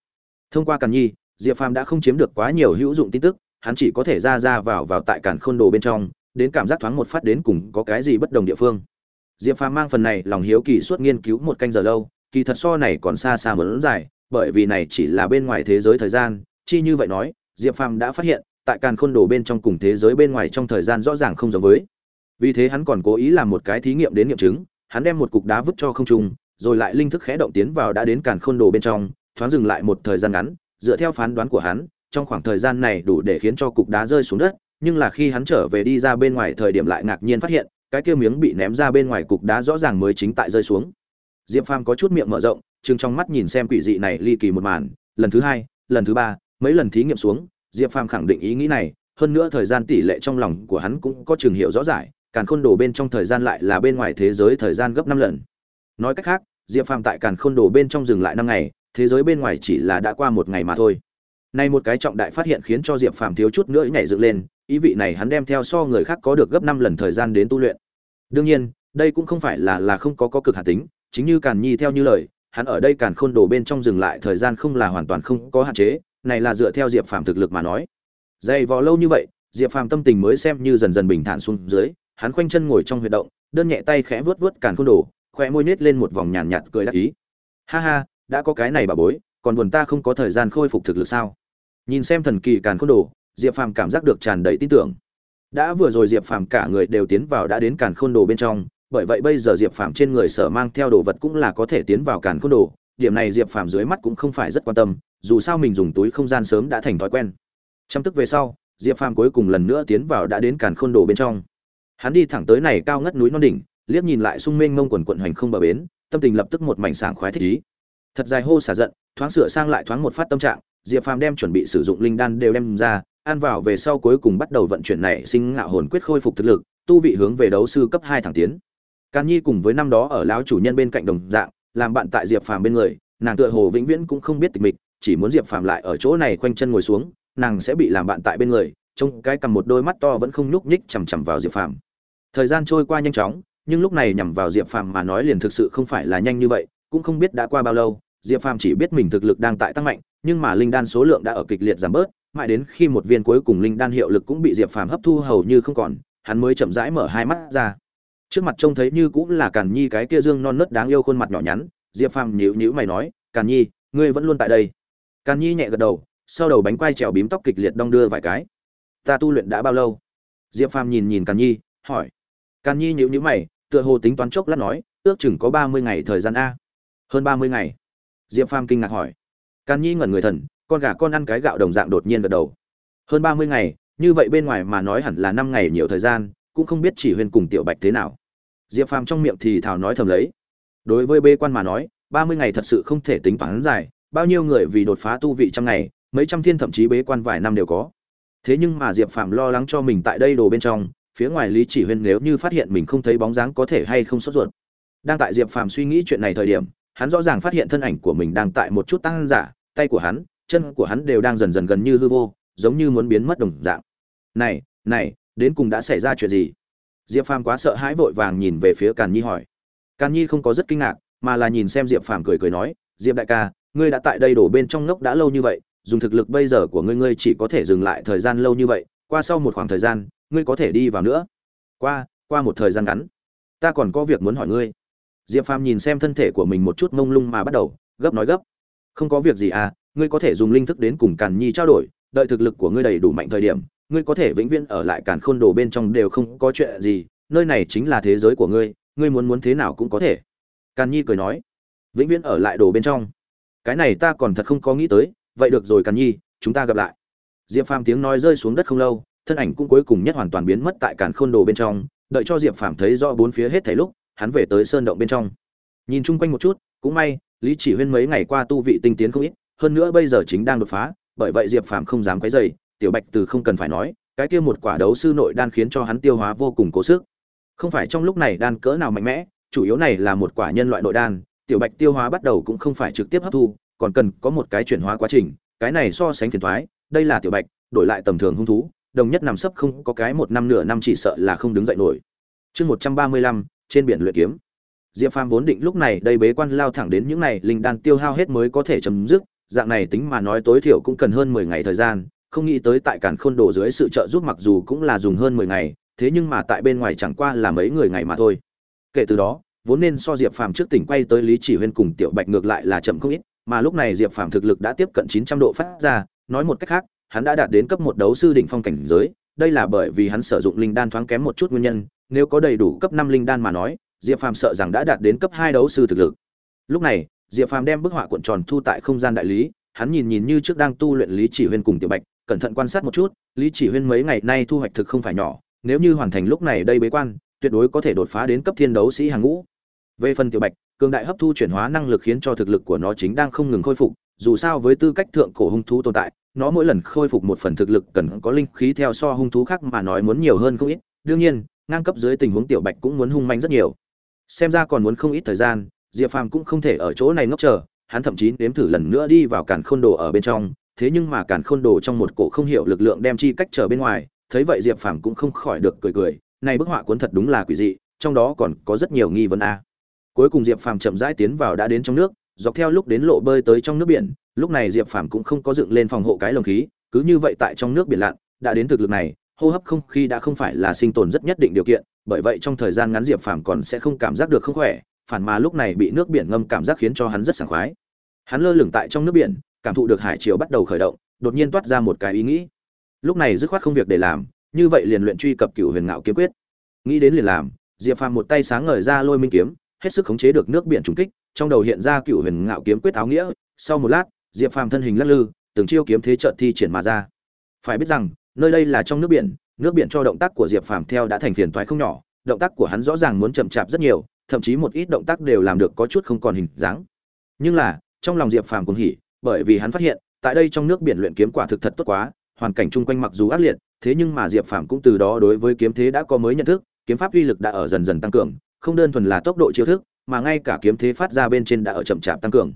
Thông qua càn nhi, diệp phàm đã không chiếm được quá nhiều hữu dụng tin tức, hắn chỉ có thể ra ra vào vào tại càn khôn đồ bên trong, đến cảm giác thoáng một phát đến cùng có cái gì bất đồng địa phương diệp phàm mang phần này lòng hiếu kỳ suốt nghiên cứu một canh giờ lâu, kỳ thật so này còn xa xa muốn dài, bởi vì này chỉ là bên ngoài thế giới thời gian, chi như vậy nói, diệp phàm đã phát hiện, tại càn khôn đồ bên trong cùng thế giới bên ngoài trong thời gian rõ ràng không giống với. Vì thế hắn còn cố ý làm một cái thí nghiệm đến nghiệm chứng, hắn đem một cục đá vứt cho không trung, rồi lại linh thức khẽ động tiến vào đã đến càn khôn đồ bên trong, thoáng dừng lại một thời gian ngắn, dựa theo phán đoán của hắn, trong khoảng thời gian này đủ để khiến cho cục đá rơi xuống đất, nhưng là khi hắn trở về đi ra bên ngoài thời điểm lại ngạc nhiên phát hiện cái kia miếng bị ném ra bên ngoài cục đá rõ ràng mới chính tại rơi xuống. Diệp phàm có chút miệng mở rộng chừng trong mắt nhìn xem quỷ dị này ly kỳ một màn, lần thứ hai, lần thứ ba, mấy lần thí nghiệm xuống, diệp phàm khẳng định ý nghĩ này, hơn nữa thời gian tỷ lệ trong lòng của hắn cũng có trường hiệu rõ rải, càn khôn đồ bên trong thời gian lại là bên ngoài thế giới thời gian gấp năm lần. Nói cách khác, diệp phàm tại càn khôn đồ bên trong dừng lại năm ngày, thế giới bên ngoài chỉ là đã qua một ngày mà thôi. Nay một cái trọng đại phát hiện khiến cho diệp phàm thiếu chút nữa nhảy dựng lên ý vị này hắn đem theo so người khác có được gấp năm lần thời gian đến tu luyện. Đương nhiên đây cũng không phải là là không có có cực hạn tính chính như càn nhi theo như lời hắn ở đây càn khôn đồ bên trong dừng lại thời gian không là hoàn toàn không có hạn chế này là dựa theo diệp phàm thực lực mà nói. Dày vò lâu như vậy diệp phàm tâm tình mới xem như dần dần bình thản xuống dưới hắn khoanh chân ngồi trong huyệt động đơn nhẹ tay khẽ vuốt vuốt càn khôn đồ khoe môi nết lên một vòng nhàn nhạt, nhạt cười đắc ý. Ha ha đã có cái này bà bối còn buồn ta không có thời gian khôi phục thực lực sao? Nhìn xem thần kỳ càn khôn đồ diệp phàm cảm giác được tràn đầy tin tưởng. Đã vừa rồi diệp phàm cả người đều tiến vào đã đến càn khôn đồ bên trong, bởi vậy bây giờ diệp phàm trên người sở mang theo đồ vật cũng là có thể tiến vào càn khôn đồ, điểm này diệp phàm dưới mắt cũng không phải rất quan tâm, dù sao mình dùng túi không gian sớm đã thành thói quen. Trăm tức về sau, diệp phàm cuối cùng lần nữa tiến vào đã đến càn khôn đồ bên trong. Hắn đi thẳng tới này cao ngất núi non đỉnh, liếc nhìn lại sung mênh mông quần quận hoành không bờ bến, tâm tình lập tức một mảnh sảng khoái thích ý. Thật dài hô xả giận, thoáng sửa sang lại thoáng một phát tâm trạng, diệp phàm đem chuẩn bị sử dụng linh đan đều đem ra ăn vào về sau cuối cùng bắt đầu vận chuyển này sinh ngạo hồn quyết khôi phục thực lực tu vị hướng về đấu sư cấp hai thẳng tiến Càn Nhi cùng với năm đó ở lão chủ nhân bên cạnh đồng dạng, làm bạn tại Diệp Phàm bên người, nàng tựa hồ vĩnh viễn cũng không biết tịch mịch, chỉ muốn Diệp Phàm lại ở chỗ này khoanh chân ngồi xuống, nàng sẽ bị làm bạn tại bên người, trông cái cầm một đôi mắt to vẫn không nhúc nhích chằm chằm vào Diệp Phàm. Thời gian trôi qua nhanh chóng, nhưng lúc này nhằm vào Diệp Phàm mà nói liền thực sự không phải là nhanh như vậy, cũng không biết đã qua bao lâu, Diệp Phàm chỉ biết mình thực lực đang tại tăng mạnh, nhưng mà linh đan số lượng đã ở kịch liệt giảm bớt, mãi đến khi một viên cuối cùng linh đan hiệu lực cũng bị Diệp Phàm hấp thu hầu như không còn, hắn mới chậm rãi mở hai mắt ra. Trước mặt trông thấy như cũng là càn nhi cái kia dương non nớt đáng yêu khuôn mặt nhỏ nhắn diệp phàm nhíu nhíu mày nói càn nhi ngươi vẫn luôn tại đây. Càn nhi nhẹ gật đầu sau đầu bánh quai trèo bím tóc kịch liệt đong đưa vài cái. Ta tu luyện đã bao lâu? Diệp phàm nhìn nhìn càn nhi hỏi. Càn nhi nhíu nhíu mày tựa hồ tính toán chốc lát nói ước chừng có ba mươi ngày thời gian a. Hơn ba mươi ngày? Diệp phàm kinh ngạc hỏi. Càn nhi ngẩn người thần con gà con ăn cái gạo đồng dạng đột nhiên gật đầu. Hơn ba mươi ngày, như vậy bên ngoài mà nói hẳn là năm ngày nhiều thời gian, cũng không biết chỉ huyên cùng tiểu bạch thế nào. Diệp phàm trong miệng thì thảo nói thầm lấy. Đối với bê quan mà nói, ba mươi ngày thật sự không thể tính toán dài, bao nhiêu người vì đột phá tu vị trăm ngày, mấy trăm thiên thậm chí bế quan vài năm đều có. Thế nhưng mà diệp phàm lo lắng cho mình tại đây đồ bên trong, phía ngoài lý chỉ huyên nếu như phát hiện mình không thấy bóng dáng có thể hay không sốt ruột. Đang tại diệp phàm suy nghĩ chuyện này thời điểm, hắn rõ ràng phát hiện thân ảnh của mình đang tại một chút tăng giả, tay của hắn chân của hắn đều đang dần dần gần như hư vô, giống như muốn biến mất đồng dạng. Này này, đến cùng đã xảy ra chuyện gì? Diệp phàm quá sợ hãi vội vàng nhìn về phía càn nhi hỏi. Càn nhi không có rất kinh ngạc, mà là nhìn xem diệp phàm cười cười nói, diệp đại ca, ngươi đã tại đây đổ bên trong ngốc đã lâu như vậy, dùng thực lực bây giờ của ngươi ngươi chỉ có thể dừng lại thời gian lâu như vậy, qua sau một khoảng thời gian, ngươi có thể đi vào nữa. Qua qua một thời gian ngắn. Ta còn có việc muốn hỏi ngươi. Diệp phàm nhìn xem thân thể của mình một chút mông lung mà bắt đầu, gấp nói gấp. Không có việc gì à ngươi có thể dùng linh thức đến cùng càn nhi trao đổi, đợi thực lực của ngươi đầy đủ mạnh thời điểm, ngươi có thể vĩnh viễn ở lại càn khôn đồ bên trong đều không có chuyện gì, nơi này chính là thế giới của ngươi ngươi muốn muốn thế nào cũng có thể. Càn nhi cười nói, vĩnh viễn ở lại đồ bên trong. Cái này ta còn thật không có nghĩ tới, vậy được rồi càn nhi, chúng ta gặp lại. Diệp phàm tiếng nói rơi xuống đất không lâu, thân ảnh cũng cuối cùng nhất hoàn toàn biến mất tại càn khôn đồ bên trong, đợi cho diệp phàm thấy rõ bốn phía hết thảy lúc, hắn về tới sơn động bên trong. Nhìn chung quanh một chút, cũng may, lý chỉ huyên mấy ngày qua tu vị tinh tiến không ít hơn nữa bây giờ chính đang đột phá bởi vậy diệp phàm không dám quấy rầy, tiểu bạch từ không cần phải nói cái kia một quả đấu sư nội đan khiến cho hắn tiêu hóa vô cùng cố sức. Không phải trong lúc này đan cỡ nào mạnh mẽ chủ yếu này là một quả nhân loại nội đan tiểu bạch tiêu hóa bắt đầu cũng không phải trực tiếp hấp thu còn cần có một cái chuyển hóa quá trình cái này so sánh phiền toái, đây là tiểu bạch đổi lại tầm thường hung thú đồng nhất nằm sấp không có cái một năm nửa năm chỉ sợ là không đứng dậy nổi. Chương một trăm ba mươi lăm trên biển luyện kiếm. Diệp phàm vốn định lúc này đây bế quan lao thẳng đến những này linh đan tiêu hao hết mới có thể chấm dứt dạng này tính mà nói tối thiểu cũng cần hơn mười ngày thời gian, không nghĩ tới tại cản khôn đồ dưới sự trợ giúp mặc dù cũng là dùng hơn mười ngày, thế nhưng mà tại bên ngoài chẳng qua là mấy người ngày mà thôi. Kể từ đó, vốn nên so diệp phàm trước tỉnh quay tới lý chỉ huyên cùng tiểu bạch ngược lại là chậm không ít, mà lúc này diệp phàm thực lực đã tiếp cận chín trăm độ phát ra, nói một cách khác, hắn đã đạt đến cấp một đấu sư đỉnh phong cảnh giới, đây là bởi vì hắn sử dụng linh đan thoáng kém một chút nguyên nhân, nếu có đầy đủ cấp năm linh đan mà nói, diệp phàm sợ rằng đã đạt đến cấp hai đấu sư thực lực. Lúc này diệp phàm đem bức họa cuộn tròn thu tại không gian đại lý, hắn nhìn nhìn như trước đang tu luyện lý chỉ huyên cùng tiểu bạch, cẩn thận quan sát một chút, lý chỉ huyên mấy ngày nay thu hoạch thực không phải nhỏ, nếu như hoàn thành lúc này đây bế quan, tuyệt đối có thể đột phá đến cấp thiên đấu sĩ hàng ngũ. Về phần tiểu bạch, cường đại hấp thu chuyển hóa năng lực khiến cho thực lực của nó chính đang không ngừng khôi phục, dù sao với tư cách thượng cổ hung thú tồn tại, nó mỗi lần khôi phục một phần thực lực cần có linh khí theo so hung thú khác mà nói muốn nhiều hơn không ít. Đương nhiên, ngang cấp dưới tình huống tiểu bạch cũng muốn hung manh rất nhiều. Xem ra còn muốn không ít thời gian diệp phàm cũng không thể ở chỗ này ngốc chờ, hắn thậm chí nếm thử lần nữa đi vào càn khôn đồ ở bên trong, thế nhưng mà càn khôn đồ trong một cổ không hiểu lực lượng đem chi cách trở bên ngoài, thấy vậy diệp phàm cũng không khỏi được cười cười, này bức họa cuốn thật đúng là quỷ dị, trong đó còn có rất nhiều nghi vấn a. Cuối cùng diệp phàm chậm rãi tiến vào đã đến trong nước, dọc theo lúc đến lộ bơi tới trong nước biển, lúc này diệp phàm cũng không có dựng lên phòng hộ cái lồng khí, cứ như vậy tại trong nước biển lặn, đã đến thực lực này, hô hấp không khí đã không phải là sinh tồn rất nhất định điều kiện, bởi vậy trong thời gian ngắn diệp phàm còn sẽ không cảm giác được không khỏe phản mà lúc này bị nước biển ngâm cảm giác khiến cho hắn rất sảng khoái. Hắn lơ lửng tại trong nước biển, cảm thụ được hải chiều bắt đầu khởi động, đột nhiên toát ra một cái ý nghĩ. Lúc này dứt khoát không việc để làm, như vậy liền luyện truy cập cửu huyền ngạo kiếm quyết. Nghĩ đến liền làm, diệp phàm một tay sáng ngời ra lôi minh kiếm, hết sức khống chế được nước biển trùng kích, trong đầu hiện ra cửu huyền ngạo kiếm quyết áo nghĩa. Sau một lát, diệp phàm thân hình lắc lư, từng chiêu kiếm thế trận thi triển mà ra. Phải biết rằng, nơi đây là trong nước biển nước biển cho động tác của diệp phàm theo đã thành phiền toái không nhỏ, động tác của hắn rõ ràng muốn chậm chạp rất nhiều thậm chí một ít động tác đều làm được có chút không còn hình dáng. Nhưng là, trong lòng diệp phàm cũng hỉ, bởi vì hắn phát hiện, tại đây trong nước biển luyện kiếm quả thực thật tốt quá, hoàn cảnh chung quanh mặc dù ác liệt, thế nhưng mà diệp phàm cũng từ đó đối với kiếm thế đã có mới nhận thức, kiếm pháp uy lực đã ở dần dần tăng cường, không đơn thuần là tốc độ chiêu thức, mà ngay cả kiếm thế phát ra bên trên đã ở chậm chạp tăng cường.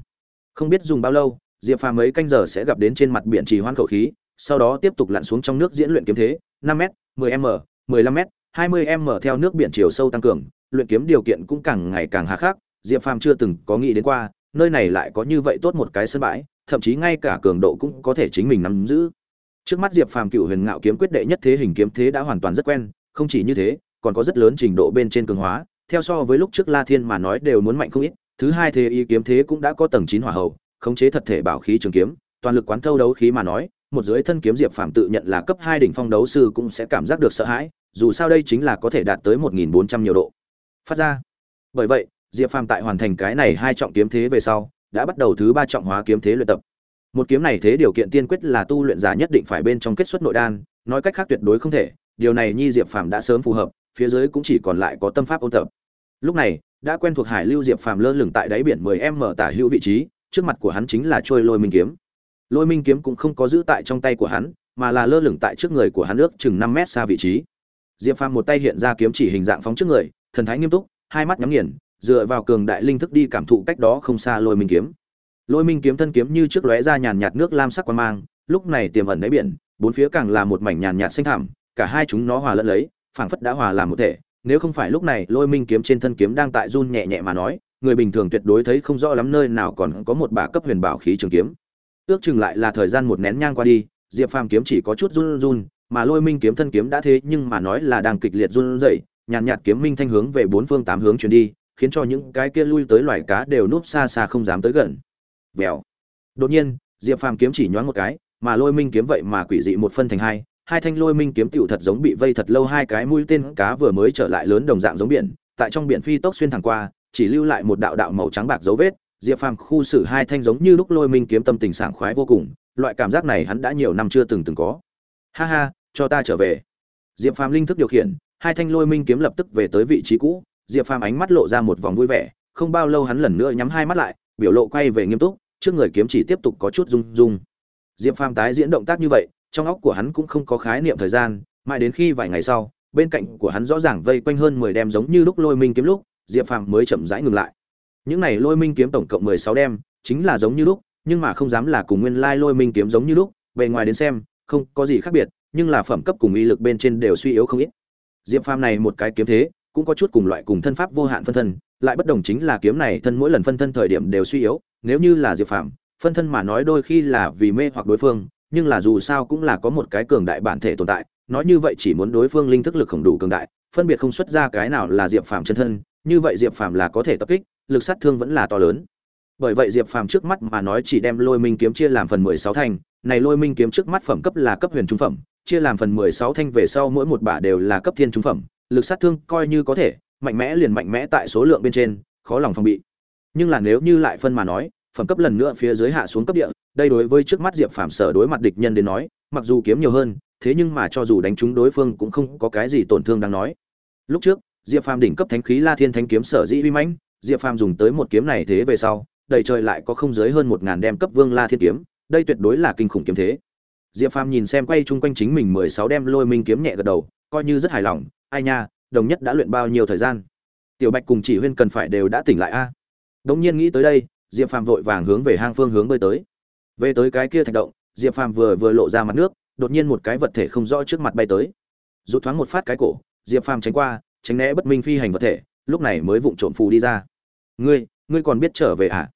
Không biết dùng bao lâu, diệp phàm mấy canh giờ sẽ gặp đến trên mặt biển trì hoãn khẩu khí, sau đó tiếp tục lặn xuống trong nước diễn luyện kiếm thế 5 m 10 m 15 m 20 m theo nước biển chiều sâu tăng cường luyện kiếm điều kiện cũng càng ngày càng hà khắc, diệp phàm chưa từng có nghĩ đến qua, nơi này lại có như vậy tốt một cái sân bãi, thậm chí ngay cả cường độ cũng có thể chính mình nắm giữ. Trước mắt diệp phàm cựu huyền ngạo kiếm quyết đệ nhất thế hình kiếm thế đã hoàn toàn rất quen, không chỉ như thế, còn có rất lớn trình độ bên trên cường hóa, theo so với lúc trước la thiên mà nói đều muốn mạnh không ít, thứ hai thế y kiếm thế cũng đã có tầng chín hỏa hậu khống chế thật thể bảo khí trường kiếm, toàn lực quán thâu đấu khí mà nói, một dưới thân kiếm diệp phàm tự nhận là cấp hai đỉnh phong đấu sư cũng sẽ cảm giác được sợ hãi, dù sao đây chính là có thể đạt tới một nghìn bốn trăm nhiều độ phát ra. Bởi vậy, diệp phàm tại hoàn thành cái này hai trọng kiếm thế về sau, đã bắt đầu thứ ba trọng hóa kiếm thế luyện tập. Một kiếm này thế điều kiện tiên quyết là tu luyện giả nhất định phải bên trong kết xuất nội đan, nói cách khác tuyệt đối không thể, điều này nhi diệp phàm đã sớm phù hợp, phía dưới cũng chỉ còn lại có tâm pháp ôn tập. Lúc này, đã quen thuộc hải lưu diệp phàm lơ lửng tại đáy biển 10 m tả hữu vị trí, trước mặt của hắn chính là trôi lôi minh kiếm. Lôi minh kiếm cũng không có giữ tại trong tay của hắn, mà là lơ lửng tại trước người của hắn ước chừng 5 mét xa vị trí. Diệp phàm một tay hiện ra kiếm chỉ hình dạng phóng trước người thần thái nghiêm túc, hai mắt nhắm nghiền, dựa vào cường đại linh thức đi cảm thụ cách đó không xa lôi minh kiếm. Lôi minh kiếm thân kiếm như trước lóe ra nhàn nhạt nước lam sắc quan mang, lúc này tiềm ẩn đáy biển, bốn phía càng là một mảnh nhàn nhạt xanh thẳm, cả hai chúng nó hòa lẫn lấy, phảng phất đã hòa làm một thể. Nếu không phải lúc này lôi minh kiếm trên thân kiếm đang tại run nhẹ nhẹ mà nói, người bình thường tuyệt đối thấy không rõ lắm nơi nào còn có một bả cấp huyền bảo khí trường kiếm. Ước chừng lại là thời gian một nén nhang qua đi, diệp phàm kiếm chỉ có chút run run, mà lôi minh kiếm thân kiếm đã thế nhưng mà nói là đang kịch liệt run rẩy nhàn nhạt kiếm minh thanh hướng về bốn phương tám hướng chuyển đi, khiến cho những cái kia lui tới loài cá đều núp xa xa không dám tới gần. Vèo. Đột nhiên, diệp phàm kiếm chỉ nhoáng một cái, mà lôi minh kiếm vậy mà quỷ dị một phân thành hai hai thanh lôi minh kiếm tựu thật giống bị vây thật lâu hai cái mũi tên cá vừa mới trở lại lớn đồng dạng giống biển, tại trong biển phi tốc xuyên thẳng qua, chỉ lưu lại một đạo đạo màu trắng bạc dấu vết. Diệp phàm khu xử hai thanh giống như lúc lôi minh kiếm tâm tình sảng khoái vô cùng, loại cảm giác này hắn đã nhiều năm chưa từng từng có. Ha ha, cho ta trở về. Diệp phàm linh thức điều khiển hai thanh lôi minh kiếm lập tức về tới vị trí cũ, diệp phàm ánh mắt lộ ra một vòng vui vẻ, không bao lâu hắn lần nữa nhắm hai mắt lại, biểu lộ quay về nghiêm túc, trước người kiếm chỉ tiếp tục có chút rung rung. Diệp phàm tái diễn động tác như vậy, trong óc của hắn cũng không có khái niệm thời gian, mãi đến khi vài ngày sau, bên cạnh của hắn rõ ràng vây quanh hơn mười đem giống như lúc lôi minh kiếm lúc, diệp phàm mới chậm rãi ngừng lại. Những này lôi minh kiếm tổng cộng mười sáu đem, chính là giống như lúc, nhưng mà không dám là cùng nguyên lai lôi minh kiếm giống như lúc, bề ngoài đến xem, không có gì khác biệt, nhưng là phẩm cấp cùng uy lực bên trên đều suy yếu không ít diệp phàm này một cái kiếm thế, cũng có chút cùng loại cùng thân pháp vô hạn phân thân, lại bất đồng chính là kiếm này thân mỗi lần phân thân thời điểm đều suy yếu, nếu như là diệp phàm, phân thân mà nói đôi khi là vì mê hoặc đối phương, nhưng là dù sao cũng là có một cái cường đại bản thể tồn tại, nói như vậy chỉ muốn đối phương linh thức lực không đủ cường đại, phân biệt không xuất ra cái nào là diệp phàm chân thân, như vậy diệp phàm là có thể tập kích, lực sát thương vẫn là to lớn. Bởi vậy diệp phàm trước mắt mà nói chỉ đem lôi minh kiếm chia làm phần mười sáu thành, này lôi minh kiếm trước mắt phẩm cấp là cấp huyền trung phẩm chia làm phần mười sáu thanh về sau mỗi một bả đều là cấp thiên trung phẩm, lực sát thương coi như có thể, mạnh mẽ liền mạnh mẽ tại số lượng bên trên, khó lòng phòng bị. Nhưng là nếu như lại phân mà nói, phẩm cấp lần nữa phía dưới hạ xuống cấp địa, đây đối với trước mắt diệp phàm sở đối mặt địch nhân đến nói, mặc dù kiếm nhiều hơn, thế nhưng mà cho dù đánh trúng đối phương cũng không có cái gì tổn thương đáng nói. Lúc trước, diệp phàm đỉnh cấp thánh khí la thiên thánh kiếm sở dĩ uy mãnh, diệp phàm dùng tới một kiếm này thế về sau, đầy trời lại có không dưới hơn một ngàn đem cấp vương la thiên kiếm, đây tuyệt đối là kinh khủng kiếm thế diệp phàm nhìn xem quay chung quanh chính mình mười sáu đem lôi minh kiếm nhẹ gật đầu, coi như rất hài lòng, ai nha, đồng nhất đã luyện bao nhiêu thời gian? Tiểu bạch cùng chỉ huyên cần phải đều đã tỉnh lại a. Đống nhiên nghĩ tới đây, diệp phàm vội vàng hướng về hang phương hướng bơi tới. Về tới cái kia thạch động, diệp phàm vừa vừa lộ ra mặt nước, đột nhiên một cái vật thể không rõ trước mặt bay tới. Rút thoáng một phát cái cổ, diệp phàm tránh qua, tránh né bất minh phi hành vật thể, lúc này mới vụng trộm phù đi ra. Ngươi ngươi còn biết trở về à?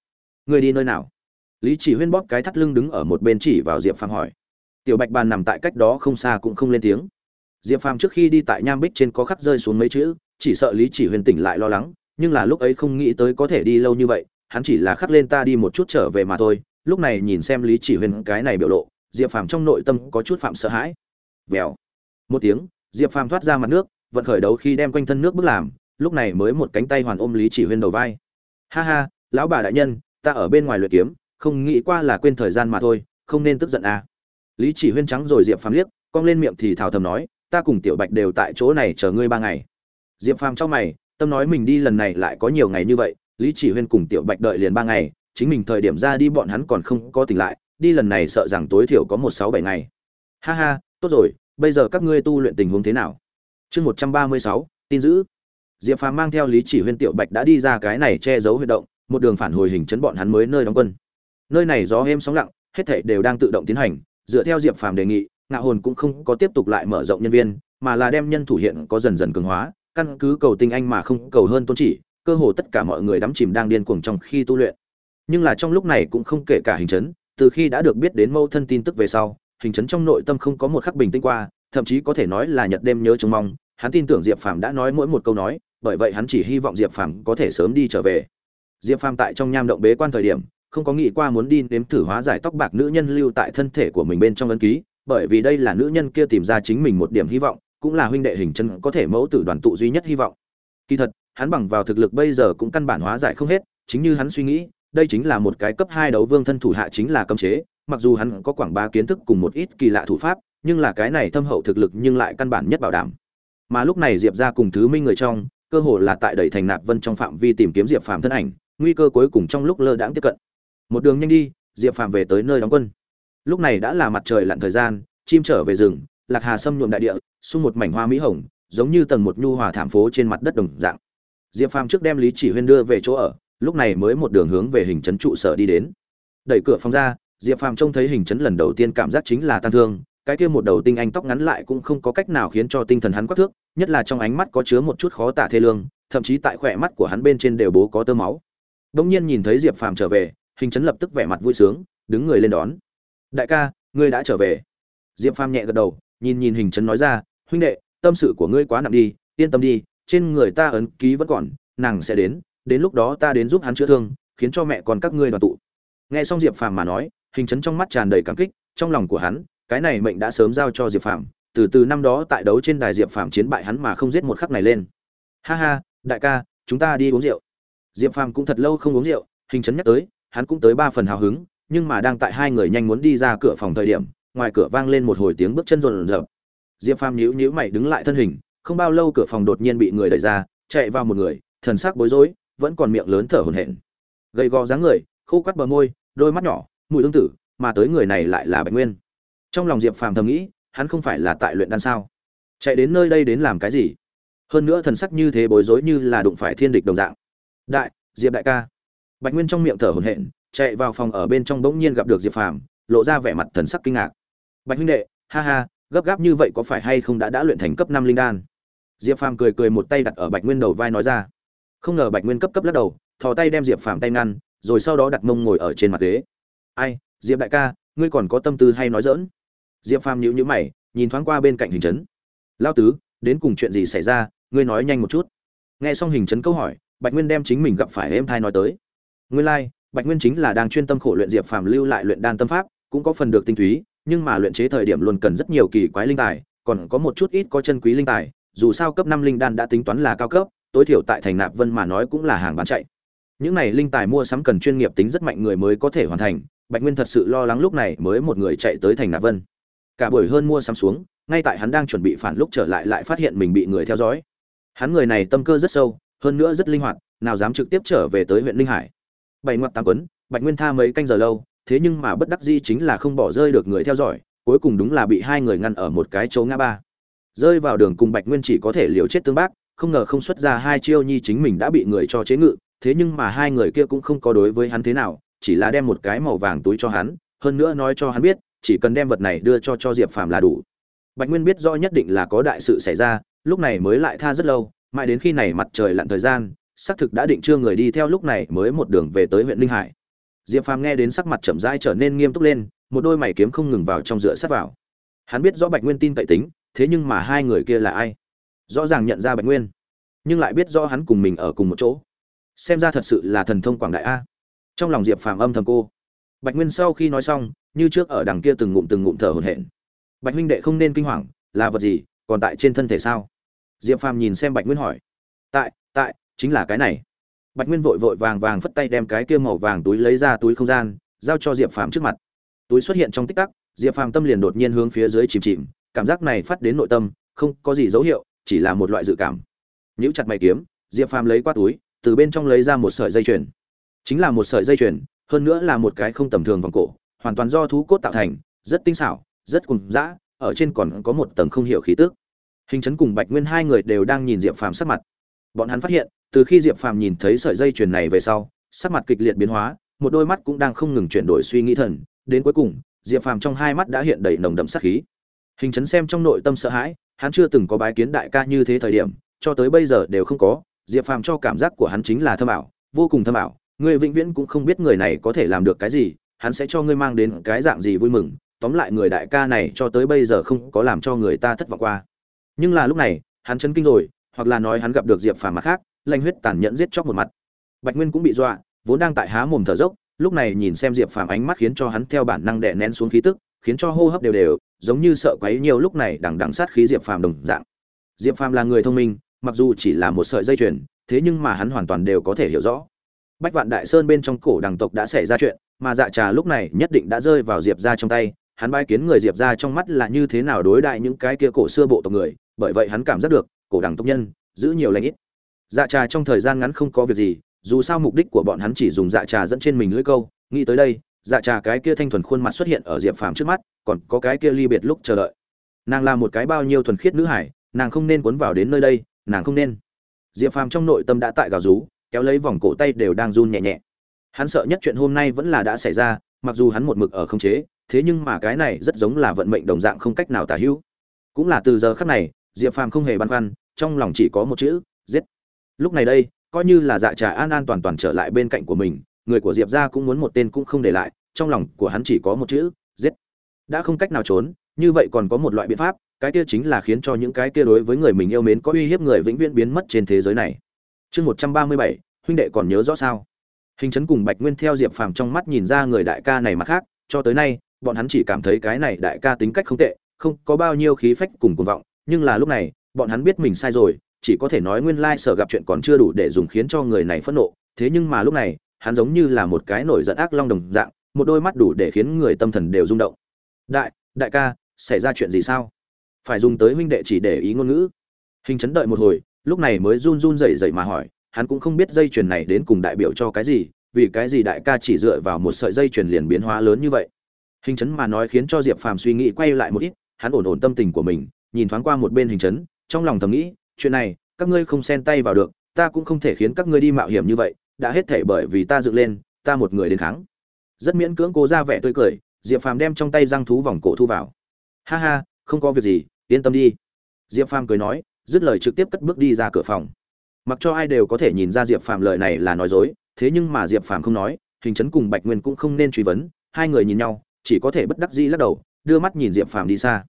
Ngươi đi nơi nào? Lý chỉ huyên bóp cái thắt lưng đứng ở một bên chỉ vào diệp phàm hỏi tiểu bạch bàn nằm tại cách đó không xa cũng không lên tiếng. Diệp phàm trước khi đi tại nham bích trên có khắc rơi xuống mấy chữ, chỉ sợ lý chỉ Huyền tỉnh lại lo lắng, nhưng là lúc ấy không nghĩ tới có thể đi lâu như vậy, hắn chỉ là khắc lên ta đi một chút trở về mà thôi. Lúc này nhìn xem lý chỉ Huyền cái này biểu lộ, diệp phàm trong nội tâm có chút phạm sợ hãi. Vèo. Một tiếng, diệp phàm thoát ra mặt nước, vận khởi đấu khi đem quanh thân nước bước làm, lúc này mới một cánh tay hoàn ôm lý chỉ huyên đầu vai. Ha ha, lão bà đại nhân, ta ở bên ngoài luyện kiếm, không nghĩ qua là quên thời gian mà thôi, không nên tức giận à lý chỉ huyên trắng rồi diệp phàm liếc, cong lên miệng thì thào thầm nói, ta cùng tiểu bạch đều tại chỗ này chờ ngươi ba ngày. Diệp phàm trong mày, tâm nói mình đi lần này lại có nhiều ngày như vậy, lý chỉ huyên cùng tiểu bạch đợi liền ba ngày, chính mình thời điểm ra đi bọn hắn còn không có tỉnh lại, đi lần này sợ rằng tối thiểu có một sáu bảy ngày. Ha ha, tốt rồi, bây giờ các ngươi tu luyện tình huống thế nào? Chương một trăm ba mươi sáu, tin giữ diệp phàm mang theo lý chỉ huyên, tiểu bạch đã đi ra cái này che giấu huy động, một đường phản hồi hình chấn bọn hắn mới nơi đóng quân. Nơi này gió êm sóng lặng, hết thảy đều đang tự động tiến hành dựa theo diệp phàm đề nghị, ngạo hồn cũng không có tiếp tục lại mở rộng nhân viên, mà là đem nhân thủ hiện có dần dần cường hóa, căn cứ cầu tinh anh mà không cầu hơn tôn chỉ, cơ hồ tất cả mọi người đắm chìm đang điên cuồng trong khi tu luyện. Nhưng là trong lúc này cũng không kể cả hình chấn, từ khi đã được biết đến mâu thân tin tức về sau, hình chấn trong nội tâm không có một khắc bình tĩnh qua, thậm chí có thể nói là nhật đêm nhớ trông mong, hắn tin tưởng diệp phàm đã nói mỗi một câu nói, bởi vậy hắn chỉ hy vọng diệp phàm có thể sớm đi trở về. Diệp phàm tại trong nham động bế quan thời điểm không có nghĩ qua muốn đi nếm thử hóa giải tóc bạc nữ nhân lưu tại thân thể của mình bên trong ấn ký, bởi vì đây là nữ nhân kia tìm ra chính mình một điểm hy vọng, cũng là huynh đệ hình chân có thể mẫu tử đoàn tụ duy nhất hy vọng. Kỳ thật, hắn bằng vào thực lực bây giờ cũng căn bản hóa giải không hết, chính như hắn suy nghĩ, đây chính là một cái cấp hai đấu vương thân thủ hạ chính là cấm chế, mặc dù hắn có quảng bá kiến thức cùng một ít kỳ lạ thủ pháp, nhưng là cái này thâm hậu thực lực nhưng lại căn bản nhất bảo đảm. Mà lúc này diệp gia cùng thứ minh người trong, cơ hồ là tại đẩy thành nạp vân trong phạm vi tìm kiếm diệp phàm thân ảnh, nguy cơ cuối cùng trong lúc lơ đãng tiếp cận một đường nhanh đi, diệp phàm về tới nơi đóng quân. Lúc này đã là mặt trời lặn thời gian, chim trở về rừng, lạc hà xâm nhuộm đại địa, xung một mảnh hoa mỹ hồng, giống như tầng một nhu hòa thảm phố trên mặt đất đồng dạng. Diệp phàm trước đem lý chỉ huyên đưa về chỗ ở, lúc này mới một đường hướng về hình trấn trụ sở đi đến. Đẩy cửa phòng ra, diệp phàm trông thấy hình trấn lần đầu tiên cảm giác chính là tăng thương, cái kia một đầu tinh anh tóc ngắn lại cũng không có cách nào khiến cho tinh thần hắn quắc thước, nhất là trong ánh mắt có chứa một chút khó tả thê lương, thậm chí tại khỏe mắt của hắn bên trên đều bố có tơ máu. Đông nhiên nhìn thấy diệp phàm trở về hình trấn lập tức vẻ mặt vui sướng, đứng người lên đón. Đại ca, ngươi đã trở về. Diệp phàm nhẹ gật đầu, nhìn nhìn hình trấn nói ra, huynh đệ, tâm sự của ngươi quá nặng đi, yên tâm đi, trên người ta ấn ký vẫn còn, nàng sẽ đến đến lúc đó ta đến giúp hắn chữa thương, khiến cho mẹ còn các ngươi đoàn tụ. Nghe xong diệp phàm mà nói, hình chấn trong mắt tràn đầy cảm kích, trong lòng của hắn, cái này mệnh đã sớm giao cho diệp phàm, từ từ năm đó tại đấu trên đài diệp phàm chiến bại hắn mà không giết một khắc này lên. Ha ha, đại ca, chúng ta đi uống rượu. Diệp phàm cũng thật lâu không uống rượu, hình chấn nhắc tới hắn cũng tới ba phần hào hứng, nhưng mà đang tại hai người nhanh muốn đi ra cửa phòng thời điểm, ngoài cửa vang lên một hồi tiếng bước chân rộn rộn diệp phàm nhíu nhíu mày đứng lại thân hình, không bao lâu cửa phòng đột nhiên bị người đẩy ra, chạy vào một người, thần sắc bối rối, vẫn còn miệng lớn thở hổn hển. Gầy gò dáng người, khô quắt bờ môi, đôi mắt nhỏ, mùi tương tử, mà tới người này lại là bạch nguyên. Trong lòng diệp phàm thầm nghĩ, hắn không phải là tại luyện đan sao? Chạy đến nơi đây đến làm cái gì? Hơn nữa thần sắc như thế bối rối như là đụng phải thiên địch đồng dạng. Đại, diệp đại ca bạch nguyên trong miệng thở hổn hển, chạy vào phòng ở bên trong bỗng nhiên gặp được diệp phàm, lộ ra vẻ mặt thần sắc kinh ngạc. Bạch huynh đệ, ha ha, gấp gáp như vậy có phải hay không đã đã luyện thành cấp năm linh đan? Diệp phàm cười cười một tay đặt ở bạch nguyên đầu vai nói ra. Không ngờ bạch nguyên cấp cấp lắc đầu, thò tay đem diệp phàm tay ngăn, rồi sau đó đặt mông ngồi ở trên mặt ghế. Ai, diệp đại ca, ngươi còn có tâm tư hay nói dỡn diệp phàm nhíu nhíu mày, nhìn thoáng qua bên cạnh hình Trấn. lao tứ, đến cùng chuyện gì xảy ra, ngươi nói nhanh một chút. Nghe xong hình Trấn câu hỏi, bạch nguyên đem chính mình gặp phải êm thai nói tới nguyên lai、like, bạch nguyên chính là đang chuyên tâm khổ luyện diệp phàm lưu lại luyện đan tâm pháp cũng có phần được tinh túy nhưng mà luyện chế thời điểm luôn cần rất nhiều kỳ quái linh tài còn có một chút ít có chân quý linh tài dù sao cấp năm linh đan đã tính toán là cao cấp tối thiểu tại thành nạp vân mà nói cũng là hàng bán chạy. Những này linh tài mua sắm cần chuyên nghiệp tính rất mạnh người mới có thể hoàn thành bạch nguyên thật sự lo lắng lúc này mới một người chạy tới thành nạp vân. Cả buổi hơn mua sắm xuống ngay tại hắn đang chuẩn bị phản lúc trở lại lại phát hiện mình bị người theo dõi. Hắn người này tâm cơ rất sâu hơn nữa rất linh hoạt nào dám trực tiếp trở về tới huyện linh hải bảy ngoặt tám quấn, bạch nguyên tha mấy canh giờ lâu, thế nhưng mà bất đắc dĩ chính là không bỏ rơi được người theo dõi, cuối cùng đúng là bị hai người ngăn ở một cái chỗ ngã ba. Rơi vào đường cùng bạch nguyên chỉ có thể liều chết tương bác, không ngờ không xuất ra hai chiêu nhi chính mình đã bị người cho chế ngự, thế nhưng mà hai người kia cũng không có đối với hắn thế nào, chỉ là đem một cái màu vàng túi cho hắn, hơn nữa nói cho hắn biết, chỉ cần đem vật này đưa cho cho diệp phàm là đủ. Bạch nguyên biết rõ nhất định là có đại sự xảy ra, lúc này mới lại tha rất lâu, mãi đến khi này mặt trời lặn thời gian xác thực đã định chưa người đi theo lúc này mới một đường về tới huyện linh hải. Diệp phàm nghe đến sắc mặt chậm rãi trở nên nghiêm túc lên, một đôi mày kiếm không ngừng vào trong dựa sát vào. Hắn biết rõ bạch nguyên tin cậy tính, thế nhưng mà hai người kia là ai? Rõ ràng nhận ra bạch nguyên, nhưng lại biết rõ hắn cùng mình ở cùng một chỗ. Xem ra thật sự là thần thông quảng đại a. Trong lòng diệp phàm âm thầm cô. Bạch nguyên sau khi nói xong, như trước ở đằng kia từng ngụm từng ngụm thở hổn hển. Bạch huynh đệ không nên kinh hoàng, là vật gì, còn tại trên thân thể sao? Diệp phàm nhìn xem bạch nguyên hỏi. Tại tại chính là cái này. Bạch nguyên vội vội vàng vàng phất tay đem cái kia màu vàng túi lấy ra túi không gian, giao cho diệp phàm trước mặt. Túi xuất hiện trong tích tắc, diệp phàm tâm liền đột nhiên hướng phía dưới chìm chìm, cảm giác này phát đến nội tâm, không có gì dấu hiệu, chỉ là một loại dự cảm. Nhữ chặt mày kiếm, diệp phàm lấy qua túi, từ bên trong lấy ra một sợi dây chuyền. Chính là một sợi dây chuyền, hơn nữa là một cái không tầm thường vòng cổ, hoàn toàn do thú cốt tạo thành, rất tinh xảo, rất cùng dã, ở trên còn có một tầng không hiểu khí tức. Hình chấn cùng bạch nguyên hai người đều đang nhìn diệp phàm sắc mặt bọn hắn phát hiện, từ khi diệp phàm nhìn thấy sợi dây chuyền này về sau, sắc mặt kịch liệt biến hóa, một đôi mắt cũng đang không ngừng chuyển đổi suy nghĩ thần. Đến cuối cùng, diệp phàm trong hai mắt đã hiện đầy nồng đậm sát khí. Hình chấn xem trong nội tâm sợ hãi, hắn chưa từng có bái kiến đại ca như thế thời điểm, cho tới bây giờ đều không có. Diệp phàm cho cảm giác của hắn chính là thâm ảo, vô cùng thâm ảo. Người vĩnh viễn cũng không biết người này có thể làm được cái gì, hắn sẽ cho ngươi mang đến cái dạng gì vui mừng. Tóm lại người đại ca này cho tới bây giờ không có làm cho người ta thất vọng qua. Nhưng là lúc này, hắn chấn kinh rồi hoặc là nói hắn gặp được diệp phàm mặt khác, lanh huyết tàn nhẫn giết chóc một mặt. Bạch nguyên cũng bị dọa, vốn đang tại há mồm thở dốc, lúc này nhìn xem diệp phàm ánh mắt khiến cho hắn theo bản năng đè nén xuống khí tức, khiến cho hô hấp đều đều, giống như sợ quấy nhiều lúc này đằng đằng sát khí diệp phàm đồng dạng. Diệp phàm là người thông minh, mặc dù chỉ là một sợi dây chuyền, thế nhưng mà hắn hoàn toàn đều có thể hiểu rõ. Bách vạn đại sơn bên trong cổ đằng tộc đã xảy ra chuyện, mà dạ trà lúc này nhất định đã rơi vào diệp ra trong tay, hắn bai kiến người diệp ra trong mắt là như thế nào đối đại những cái kia cổ xưa bộ tộc người, bởi vậy hắn cảm giác được cổ đẳng tộc nhân, giữ nhiều lãnh ít. Dạ trà trong thời gian ngắn không có việc gì, dù sao mục đích của bọn hắn chỉ dùng dạ trà dẫn trên mình lưỡi câu. Nghĩ tới đây dạ trà cái kia thanh thuần khuôn mặt xuất hiện ở diệp phàm trước mắt, còn có cái kia ly biệt lúc chờ đợi. Nàng là một cái bao nhiêu thuần khiết nữ hải, nàng không nên cuốn vào đến nơi đây, nàng không nên. Diệp phàm trong nội tâm đã tại gào rú, kéo lấy vòng cổ tay đều đang run nhẹ nhẹ. Hắn sợ nhất chuyện hôm nay vẫn là đã xảy ra, mặc dù hắn một mực ở không chế, thế nhưng mà cái này rất giống là vận mệnh đồng dạng không cách nào tả hữu. Cũng là từ giờ khắc này diệp phàm không hề băn khoăn, trong lòng chỉ có một chữ, giết. Lúc này đây, coi như là dạ trà an an toàn toàn trở lại bên cạnh của mình, người của diệp ra cũng muốn một tên cũng không để lại, trong lòng của hắn chỉ có một chữ, giết. Đã không cách nào trốn, như vậy còn có một loại biện pháp, cái kia chính là khiến cho những cái kia đối với người mình yêu mến có uy hiếp người vĩnh viễn biến mất trên thế giới này. Chương một trăm ba mươi bảy, huynh đệ còn nhớ rõ sao? Hình chấn cùng bạch nguyên theo diệp phàm trong mắt nhìn ra người đại ca này mặt khác, cho tới nay, bọn hắn chỉ cảm thấy cái này đại ca tính cách không tệ, không có bao nhiêu khí phách cùng cuồng vọng nhưng là lúc này, bọn hắn biết mình sai rồi, chỉ có thể nói nguyên lai sở gặp chuyện còn chưa đủ để dùng khiến cho người này phẫn nộ. Thế nhưng mà lúc này, hắn giống như là một cái nổi giận ác long đồng dạng, một đôi mắt đủ để khiến người tâm thần đều rung động. Đại đại ca, xảy ra chuyện gì sao? Phải dùng tới huynh đệ chỉ để ý ngôn ngữ. Hình chấn đợi một hồi, lúc này mới run run rẩy rẩy mà hỏi, hắn cũng không biết dây chuyền này đến cùng đại biểu cho cái gì, vì cái gì đại ca chỉ dựa vào một sợi dây chuyền liền biến hóa lớn như vậy? Hình chấn mà nói khiến cho diệp phàm suy nghĩ quay lại một ít, hắn ổn ổn tâm tình của mình nhìn thoáng qua một bên hình chấn, trong lòng thầm nghĩ, chuyện này, các ngươi không xen tay vào được, ta cũng không thể khiến các ngươi đi mạo hiểm như vậy, đã hết thể bởi vì ta dựng lên, ta một người đến kháng. Rất miễn cưỡng cố ra vẻ tươi cười, diệp phàm đem trong tay răng thú vòng cổ thu vào. Ha ha, không có việc gì, yên tâm đi. Diệp phàm cười nói, dứt lời trực tiếp cất bước đi ra cửa phòng. Mặc cho ai đều có thể nhìn ra diệp phàm lời này là nói dối, thế nhưng mà diệp phàm không nói, hình chấn cùng bạch nguyên cũng không nên truy vấn, hai người nhìn nhau, chỉ có thể bất đắc dĩ lắc đầu, đưa mắt nhìn diệp phàm đi xa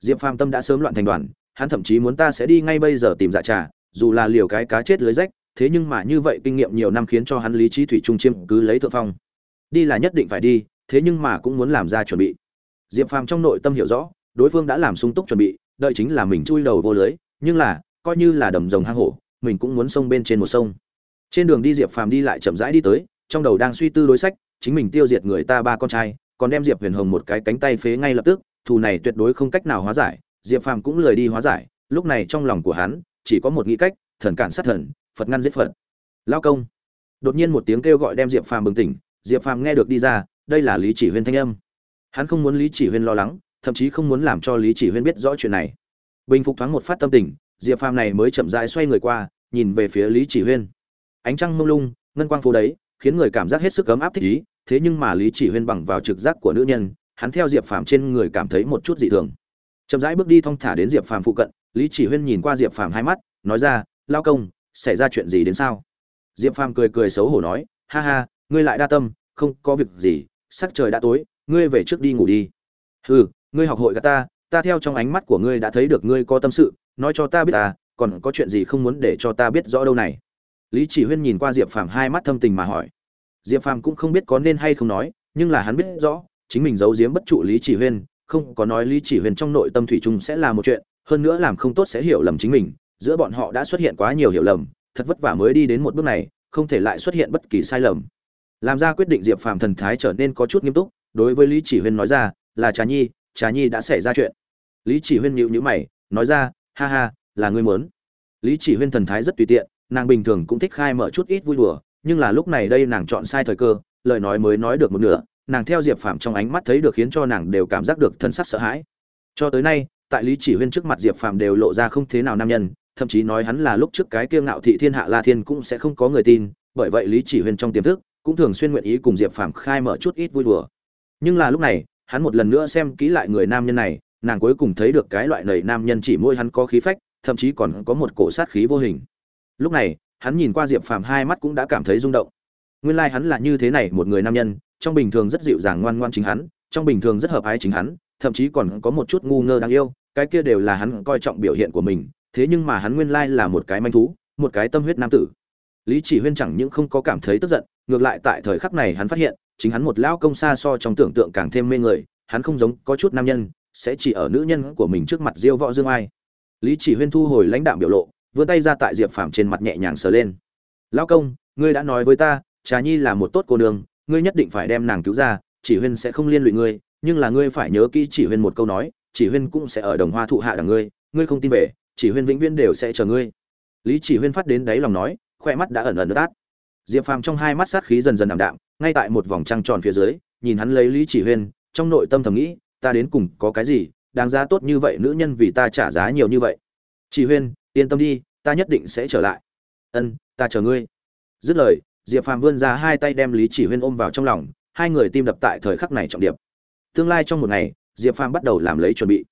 diệp phàm tâm đã sớm loạn thành đoàn, hắn thậm chí muốn ta sẽ đi ngay bây giờ tìm dạ trà, dù là liều cái cá chết lưới rách, thế nhưng mà như vậy kinh nghiệm nhiều năm khiến cho hắn lý trí thủy trung chiêm cứ lấy thượng phong. Đi là nhất định phải đi, thế nhưng mà cũng muốn làm ra chuẩn bị. Diệp phàm trong nội tâm hiểu rõ, đối phương đã làm sung túc chuẩn bị, đợi chính là mình chui đầu vô lưới, nhưng là, coi như là đầm rồng hang hổ, mình cũng muốn sông bên trên một sông. Trên đường đi diệp phàm đi lại chậm rãi đi tới, trong đầu đang suy tư đối sách, chính mình tiêu diệt người ta ba con trai, còn đem diệp huyền hồng một cái cánh tay phế ngay lập tức thù này tuyệt đối không cách nào hóa giải, diệp phàm cũng lười đi hóa giải, lúc này trong lòng của hắn, chỉ có một nghĩ cách, thần cản sát thần, phật ngăn giết phật. Lao công. Đột nhiên một tiếng kêu gọi đem diệp phàm bừng tỉnh, diệp phàm nghe được đi ra, đây là lý chỉ huyên thanh âm. Hắn không muốn lý chỉ huyên lo lắng, thậm chí không muốn làm cho lý chỉ huyên biết rõ chuyện này. Bình phục thoáng một phát tâm tình, diệp phàm này mới chậm rãi xoay người qua, nhìn về phía lý chỉ huyên. Ánh trăng mông lung, ngân quang phố đấy, khiến người cảm giác hết sức ấm áp thích ý, thế nhưng mà lý chỉ huyên bằng vào trực giác của nữ nhân hắn theo diệp phàm trên người cảm thấy một chút dị thường. Chậm rãi bước đi thong thả đến diệp phàm phụ cận, lý chỉ huyên nhìn qua diệp phàm hai mắt, nói ra, lao công, xảy ra chuyện gì đến sao? Diệp phàm cười cười xấu hổ nói, ha ha, ngươi lại đa tâm, không có việc gì, sắc trời đã tối, ngươi về trước đi ngủ đi. Hừ, ngươi học hội gà ta ta theo trong ánh mắt của ngươi đã thấy được ngươi có tâm sự, nói cho ta biết ta, còn có chuyện gì không muốn để cho ta biết rõ đâu này? Lý chỉ huyên nhìn qua diệp phàm hai mắt thâm tình mà hỏi. Diệp phàm cũng không biết có nên hay không nói, nhưng là hắn biết rõ chính mình giấu giếm bất trụ lý chỉ huyên, không có nói lý chỉ huyên trong nội tâm thủy chung sẽ là một chuyện, hơn nữa làm không tốt sẽ hiểu lầm chính mình, giữa bọn họ đã xuất hiện quá nhiều hiểu lầm, thật vất vả mới đi đến một bước này, không thể lại xuất hiện bất kỳ sai lầm. Làm ra quyết định diệp phàm thần thái trở nên có chút nghiêm túc, đối với lý chỉ huyên nói ra, là trà nhi trà nhi đã xảy ra chuyện. Lý chỉ huyên nhịu nhữ mày, nói ra, ha ha, là ngươi muốn. Lý chỉ huyên thần thái rất tùy tiện, nàng bình thường cũng thích khai mở chút ít vui đùa, nhưng là lúc này đây nàng chọn sai thời cơ, lời nói mới nói được một nửa nàng theo diệp phàm trong ánh mắt thấy được khiến cho nàng đều cảm giác được thân sắc sợ hãi. Cho tới nay, tại lý chỉ huyên trước mặt diệp phàm đều lộ ra không thế nào nam nhân, thậm chí nói hắn là lúc trước cái kiêng ngạo thị thiên hạ la thiên cũng sẽ không có người tin, bởi vậy lý chỉ huyên trong tiềm thức cũng thường xuyên nguyện ý cùng diệp phàm khai mở chút ít vui đùa. Nhưng là lúc này, hắn một lần nữa xem kỹ lại người nam nhân này, nàng cuối cùng thấy được cái loại nầy nam nhân chỉ môi hắn có khí phách, thậm chí còn có một cổ sát khí vô hình. Lúc này, hắn nhìn qua diệp phàm hai mắt cũng đã cảm thấy rung động. Nguyên lai、like、hắn là như thế này một người nam nhân trong bình thường rất dịu dàng ngoan ngoan chính hắn, trong bình thường rất hợp ái chính hắn, thậm chí còn có một chút ngu ngơ đáng yêu, cái kia đều là hắn coi trọng biểu hiện của mình, thế nhưng mà hắn nguyên lai là một cái manh thú, một cái tâm huyết nam tử. Lý chỉ huyên chẳng những không có cảm thấy tức giận, ngược lại tại thời khắc này hắn phát hiện, chính hắn một lão công xa so trong tưởng tượng càng thêm mê người, hắn không giống có chút nam nhân, sẽ chỉ ở nữ nhân của mình trước mặt diêu võ dương ai. Lý chỉ huyên thu hồi lãnh đạm biểu lộ, vươn tay ra tại diệp phàm trên mặt nhẹ nhàng sờ lên. Lão công, ngươi đã nói với ta, trà nhi là một tốt cô nương ngươi nhất định phải đem nàng cứu ra, chỉ huyên sẽ không liên lụy ngươi, nhưng là ngươi phải nhớ kỹ chỉ huyên một câu nói, chỉ huyên cũng sẽ ở đồng hoa thụ hạ đằng ngươi ngươi không tin về, chỉ huyên vĩnh viễn đều sẽ chờ ngươi. Lý chỉ huyên phát đến đáy lòng nói, khoe mắt đã ẩn ẩn ướt át. Diệp phàm trong hai mắt sát khí dần dần ảm đạm, ngay tại một vòng trăng tròn phía dưới, nhìn hắn lấy lý chỉ huyên, trong nội tâm thầm nghĩ, ta đến cùng có cái gì, đáng giá tốt như vậy nữ nhân vì ta trả giá nhiều như vậy. Chỉ huyên, yên tâm đi, ta nhất định sẽ trở lại. Ân, ta chờ ngươi. Dứt lời diệp phàm vươn ra hai tay đem lý chỉ huyên ôm vào trong lòng, hai người tim đập tại thời khắc này trọng điểm tương lai trong một ngày, diệp phàm bắt đầu làm lấy chuẩn bị.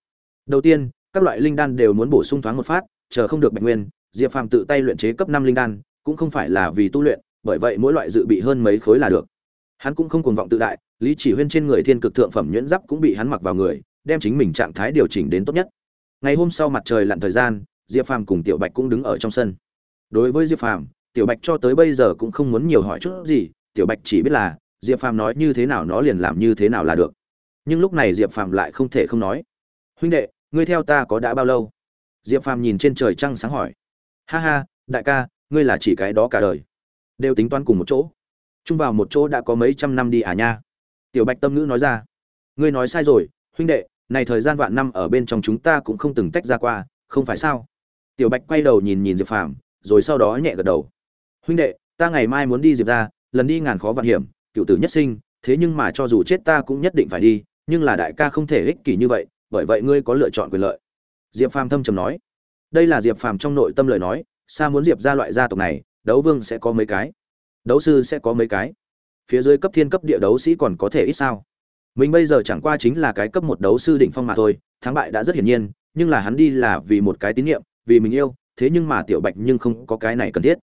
Đầu tiên, các loại linh đan đều muốn bổ sung thoáng một phát, chờ không được bạch nguyên, diệp phàm tự tay luyện chế cấp năm linh đan, cũng không phải là vì tu luyện, bởi vậy mỗi loại dự bị hơn mấy khối là được. Hắn cũng không cuồng vọng tự đại, lý chỉ huyên trên người thiên cực thượng phẩm nhuyễn giáp cũng bị hắn mặc vào người, đem chính mình trạng thái điều chỉnh đến tốt nhất. Ngày hôm sau mặt trời lặn thời gian, diệp phàm cùng tiểu bạch cũng đứng ở trong sân. Đối với diệp phàm tiểu bạch cho tới bây giờ cũng không muốn nhiều hỏi chút gì, tiểu bạch chỉ biết là, diệp phàm nói như thế nào nó liền làm như thế nào là được. Nhưng lúc này diệp phàm lại không thể không nói, huynh đệ, ngươi theo ta có đã bao lâu? Diệp phàm nhìn trên trời trăng sáng hỏi, ha ha, đại ca, ngươi là chỉ cái đó cả đời, đều tính toán cùng một chỗ. Chung vào một chỗ đã có mấy trăm năm đi à nha. Tiểu bạch tâm ngữ nói ra, ngươi nói sai rồi, huynh đệ, này thời gian vạn năm ở bên trong chúng ta cũng không từng tách ra qua, không phải sao? Tiểu bạch quay đầu nhìn nhìn diệp phàm, rồi sau đó nhẹ gật đầu huynh đệ, ta ngày mai muốn đi diệp ra lần đi ngàn khó vạn hiểm, cựu tử nhất sinh, thế nhưng mà cho dù chết ta cũng nhất định phải đi, nhưng là đại ca không thể ích kỷ như vậy, bởi vậy ngươi có lựa chọn quyền lợi. Diệp phàm thâm trầm nói. Đây là diệp phàm trong nội tâm lời nói xa muốn diệp ra loại gia tộc này, đấu vương sẽ có mấy cái? Đấu sư sẽ có mấy cái? Phía dưới cấp thiên cấp địa đấu sĩ còn có thể ít sao? Mình bây giờ chẳng qua chính là cái cấp một đấu sư đỉnh phong mà thôi, thắng bại đã rất hiển nhiên, nhưng là hắn đi là vì một cái tín nhiệm, vì mình yêu, thế nhưng mà tiểu bạch nhưng không có cái này cần thiết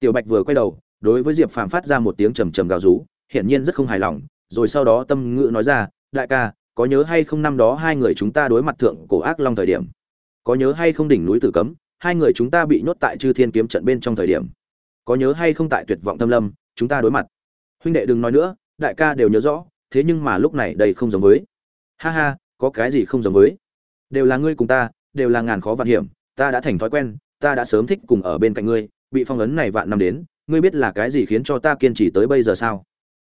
tiểu bạch vừa quay đầu, đối với diệp phàm phát ra một tiếng trầm trầm gào rú, hiển nhiên rất không hài lòng, rồi sau đó tâm ngữ nói ra, đại ca, có nhớ hay không năm đó hai người chúng ta đối mặt thượng cổ ác long thời điểm? Có nhớ hay không đỉnh núi tử cấm, hai người chúng ta bị nhốt tại chư thiên kiếm trận bên trong thời điểm? Có nhớ hay không tại tuyệt vọng tâm lâm, chúng ta đối mặt? Huynh đệ đừng nói nữa, đại ca đều nhớ rõ, thế nhưng mà lúc này đây không giống với. Ha ha, có cái gì không giống với? Đều là ngươi cùng ta, đều là ngàn khó vạn hiểm, ta đã thành thói quen, ta đã sớm thích cùng ở bên cạnh ngươi bị phong ấn này vạn năm đến, ngươi biết là cái gì khiến cho ta kiên trì tới bây giờ sao?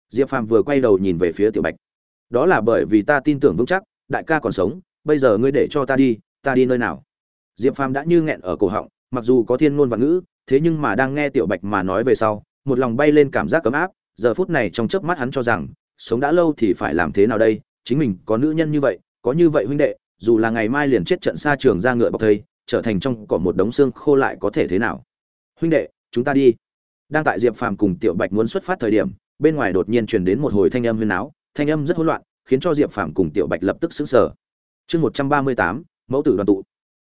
Diệp phàm vừa quay đầu nhìn về phía tiểu bạch. Đó là bởi vì ta tin tưởng vững chắc, đại ca còn sống, bây giờ ngươi để cho ta đi ta đi nơi nào? Diệp phàm đã như nghẹn ở cổ họng, mặc dù có thiên ngôn và ngữ, thế nhưng mà đang nghe tiểu bạch mà nói về sau, một lòng bay lên cảm giác cấm áp, giờ phút này trong chớp mắt hắn cho rằng, sống đã lâu thì phải làm thế nào đây? Chính mình có nữ nhân như vậy, có như vậy huynh đệ, dù là ngày mai liền chết trận xa trường ra ngựa bọc thây, trở thành trong cỏ một đống xương khô lại có thể thế nào? Huynh đệ, chúng ta đi. Đang tại diệp phàm cùng tiểu bạch muốn xuất phát thời điểm, bên ngoài đột nhiên truyền đến một hồi thanh âm huyên áo thanh âm rất hỗn loạn, khiến cho diệp phàm cùng tiểu bạch lập tức xứng sở chương một trăm ba mươi tám, mẫu tử đoàn tụ.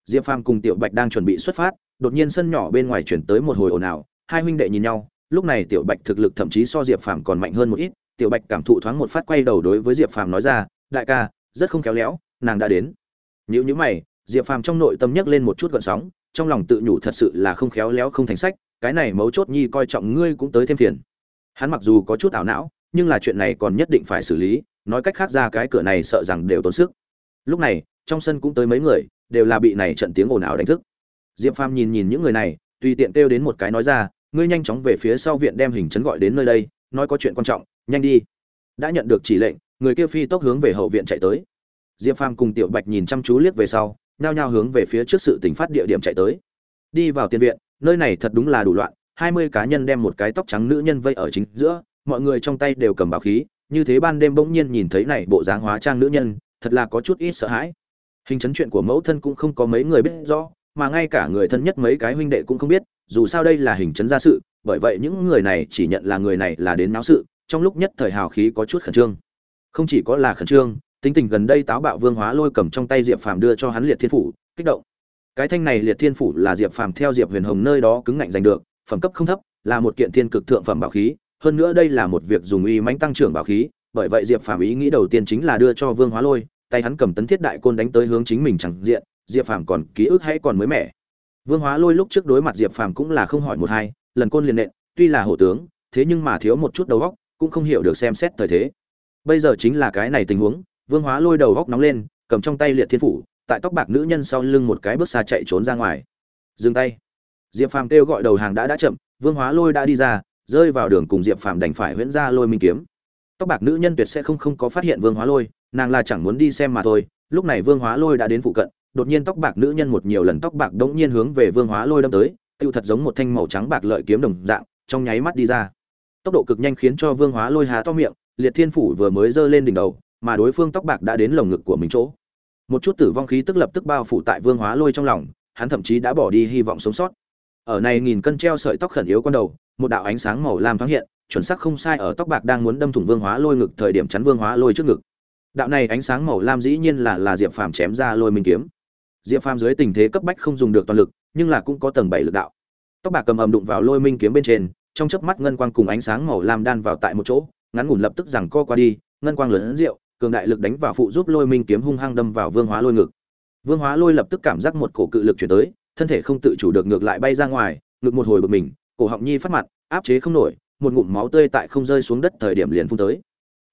Diệp phàm cùng tiểu bạch đang chuẩn bị xuất phát, đột nhiên sân nhỏ bên ngoài chuyển tới một hồi ồn ào, hai huynh đệ nhìn nhau, lúc này tiểu bạch thực lực thậm chí so diệp phàm còn mạnh hơn một ít, tiểu bạch cảm thụ thoáng một phát quay đầu đối với diệp phàm nói ra, đại ca, rất không khéo léo, nàng đã đến. Nhữ nhữ mày, diệp phàm trong nội tâm nhấc lên một chút gợn sóng trong lòng tự nhủ thật sự là không khéo léo không thành sách, cái này mấu chốt nhi coi trọng ngươi cũng tới thêm phiền. Hắn mặc dù có chút ảo não, nhưng là chuyện này còn nhất định phải xử lý, nói cách khác ra cái cửa này sợ rằng đều tốn sức. Lúc này, trong sân cũng tới mấy người, đều là bị này trận tiếng ồn ào đánh thức. Diệp phàm nhìn nhìn những người này, tùy tiện kêu đến một cái nói ra, ngươi nhanh chóng về phía sau viện đem hình chấn gọi đến nơi đây, nói có chuyện quan trọng, nhanh đi. Đã nhận được chỉ lệnh, người kia phi tốc hướng về hậu viện chạy tới. Diệp phàm cùng tiểu bạch nhìn chăm chú liếc về sau nhao nhao hướng về phía trước sự tỉnh phát địa điểm chạy tới. Đi vào tiền viện, nơi này thật đúng là đủ loạn, hai mươi cá nhân đem một cái tóc trắng nữ nhân vây ở chính giữa, mọi người trong tay đều cầm bảo khí, như thế ban đêm bỗng nhiên nhìn thấy này bộ dáng hóa trang nữ nhân, thật là có chút ít sợ hãi. Hình chấn chuyện của mẫu thân cũng không có mấy người biết rõ, mà ngay cả người thân nhất mấy cái huynh đệ cũng không biết, dù sao đây là hình chấn gia sự, bởi vậy những người này chỉ nhận là người này là đến náo sự, trong lúc nhất thời hào khí có chút khẩn trương. Không chỉ có là khẩn trương tính tình gần đây táo bạo vương hóa lôi cầm trong tay diệp phàm đưa cho hắn liệt thiên phủ, kích động. Cái thanh này liệt thiên phủ là diệp phàm theo diệp huyền hồng nơi đó cứng ngạnh giành được, phẩm cấp không thấp, là một kiện thiên cực thượng phẩm bảo khí. Hơn nữa đây là một việc dùng uy mãnh tăng trưởng bảo khí, bởi vậy diệp phàm ý nghĩ đầu tiên chính là đưa cho vương hóa lôi, tay hắn cầm tấn thiết đại côn đánh tới hướng chính mình chẳng diện, diệp phàm còn ký ức hay còn mới mẻ. Vương hóa lôi lúc trước đối mặt diệp phàm cũng là không hỏi một hai, lần côn liền nện, tuy là hổ tướng, thế nhưng mà thiếu một chút đầu góc cũng không hiểu được xem xét thời thế. Bây giờ chính là cái này tình huống vương hóa lôi đầu góc nóng lên, cầm trong tay liệt thiên phủ, tại tóc bạc nữ nhân sau lưng một cái bước xa chạy trốn ra ngoài. Dừng tay. Diệp phàm kêu gọi đầu hàng đã đã chậm, vương hóa lôi đã đi ra, rơi vào đường cùng diệp phàm đành phải huyễn ra lôi minh kiếm. Tóc bạc nữ nhân tuyệt sẽ không không có phát hiện vương hóa lôi, nàng là chẳng muốn đi xem mà thôi. Lúc này vương hóa lôi đã đến phụ cận, đột nhiên tóc bạc nữ nhân một nhiều lần tóc bạc đống nhiên hướng về vương hóa lôi đâm tới, tiêu thật giống một thanh màu trắng bạc lợi kiếm đồng dạng, trong nháy mắt đi ra. Tốc độ cực nhanh khiến cho vương hóa lôi há to miệng, liệt thiên phủ vừa mới giơ lên đỉnh đầu mà đối phương tóc bạc đã đến lồng ngực của mình chỗ. Một chút tử vong khí tức lập tức bao phủ tại vương hóa lôi trong lòng, hắn thậm chí đã bỏ đi hy vọng sống sót. Ở này nghìn cân treo sợi tóc khẩn yếu con đầu, một đạo ánh sáng màu lam thoáng hiện, chuẩn xác không sai ở tóc bạc đang muốn đâm thủng vương hóa lôi ngực thời điểm chắn vương hóa lôi trước ngực. Đạo này ánh sáng màu lam dĩ nhiên là là diệp phàm chém ra lôi minh kiếm. Diệp phàm dưới tình thế cấp bách không dùng được toàn lực, nhưng là cũng có tầng bảy lực đạo. Tóc bạc cầm ầm đụng vào lôi minh kiếm bên trên, trong chớp mắt ngân quang cùng ánh sáng màu lam đan vào tại một chỗ, ngắn ngủn lập tức rằng co qua đi, ngân quang lớn rượu cường đại lực đánh vào phụ giúp lôi minh kiếm hung hăng đâm vào vương hóa lôi ngực. Vương hóa lôi lập tức cảm giác một cổ cự lực chuyển tới, thân thể không tự chủ được ngược lại bay ra ngoài, ngực một hồi bực mình, cổ họng nhi phát mặt, áp chế không nổi, một ngụm máu tươi tại không rơi xuống đất thời điểm liền phun tới.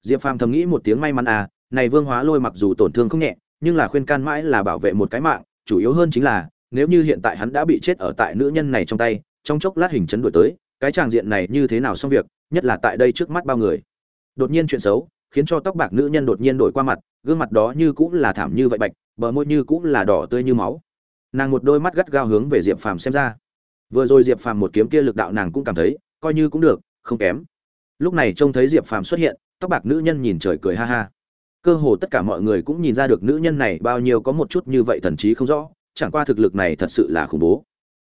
Diệp phàm thầm nghĩ một tiếng may mắn à này vương hóa lôi mặc dù tổn thương không nhẹ, nhưng là khuyên can mãi là bảo vệ một cái mạng, chủ yếu hơn chính là, nếu như hiện tại hắn đã bị chết ở tại nữ nhân này trong tay, trong chốc lát hình chấn đổi tới, cái tràng diện này như thế nào xong việc, nhất là tại đây trước mắt bao người. Đột nhiên chuyện xấu khiến cho tóc bạc nữ nhân đột nhiên đổi qua mặt, gương mặt đó như cũng là thảm như vậy bạch, bờ môi như cũng là đỏ tươi như máu. Nàng một đôi mắt gắt gao hướng về diệp phàm xem ra. Vừa rồi diệp phàm một kiếm kia lực đạo nàng cũng cảm thấy, coi như cũng được, không kém. Lúc này trông thấy diệp phàm xuất hiện, tóc bạc nữ nhân nhìn trời cười ha ha. Cơ hồ tất cả mọi người cũng nhìn ra được nữ nhân này bao nhiêu có một chút như vậy thần trí không rõ, chẳng qua thực lực này thật sự là khủng bố.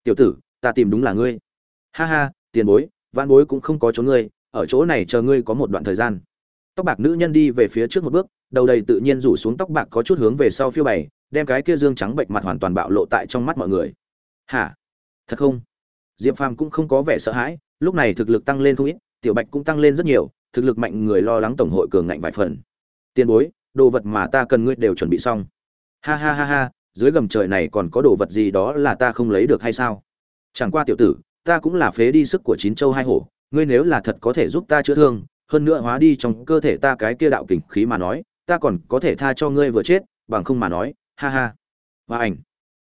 Tiểu tử, ta tìm đúng là ngươi. Ha ha, tiền bối văn bối cũng không có chỗ ngươi, ở chỗ này chờ ngươi có một đoạn thời gian tóc bạc nữ nhân đi về phía trước một bước, đầu đầy tự nhiên rủ xuống tóc bạc có chút hướng về sau phiêu bày, đem cái kia dương trắng bệnh mặt hoàn toàn bạo lộ tại trong mắt mọi người. Hả? Thật không? Diệp phàm cũng không có vẻ sợ hãi, lúc này thực lực tăng lên không ít, tiểu bạch cũng tăng lên rất nhiều, thực lực mạnh người lo lắng tổng hội cường ngạnh vài phần. Tiền bối, đồ vật mà ta cần ngươi đều chuẩn bị xong. Ha ha ha ha, dưới gầm trời này còn có đồ vật gì đó là ta không lấy được hay sao? Chẳng qua tiểu tử, ta cũng là phế đi sức của chín châu hai hổ, ngươi nếu là thật có thể giúp ta chữa thương hơn nữa hóa đi trong cơ thể ta cái kia đạo kình khí mà nói, ta còn có thể tha cho ngươi vừa chết, bằng không mà nói, ha ha. Và ảnh.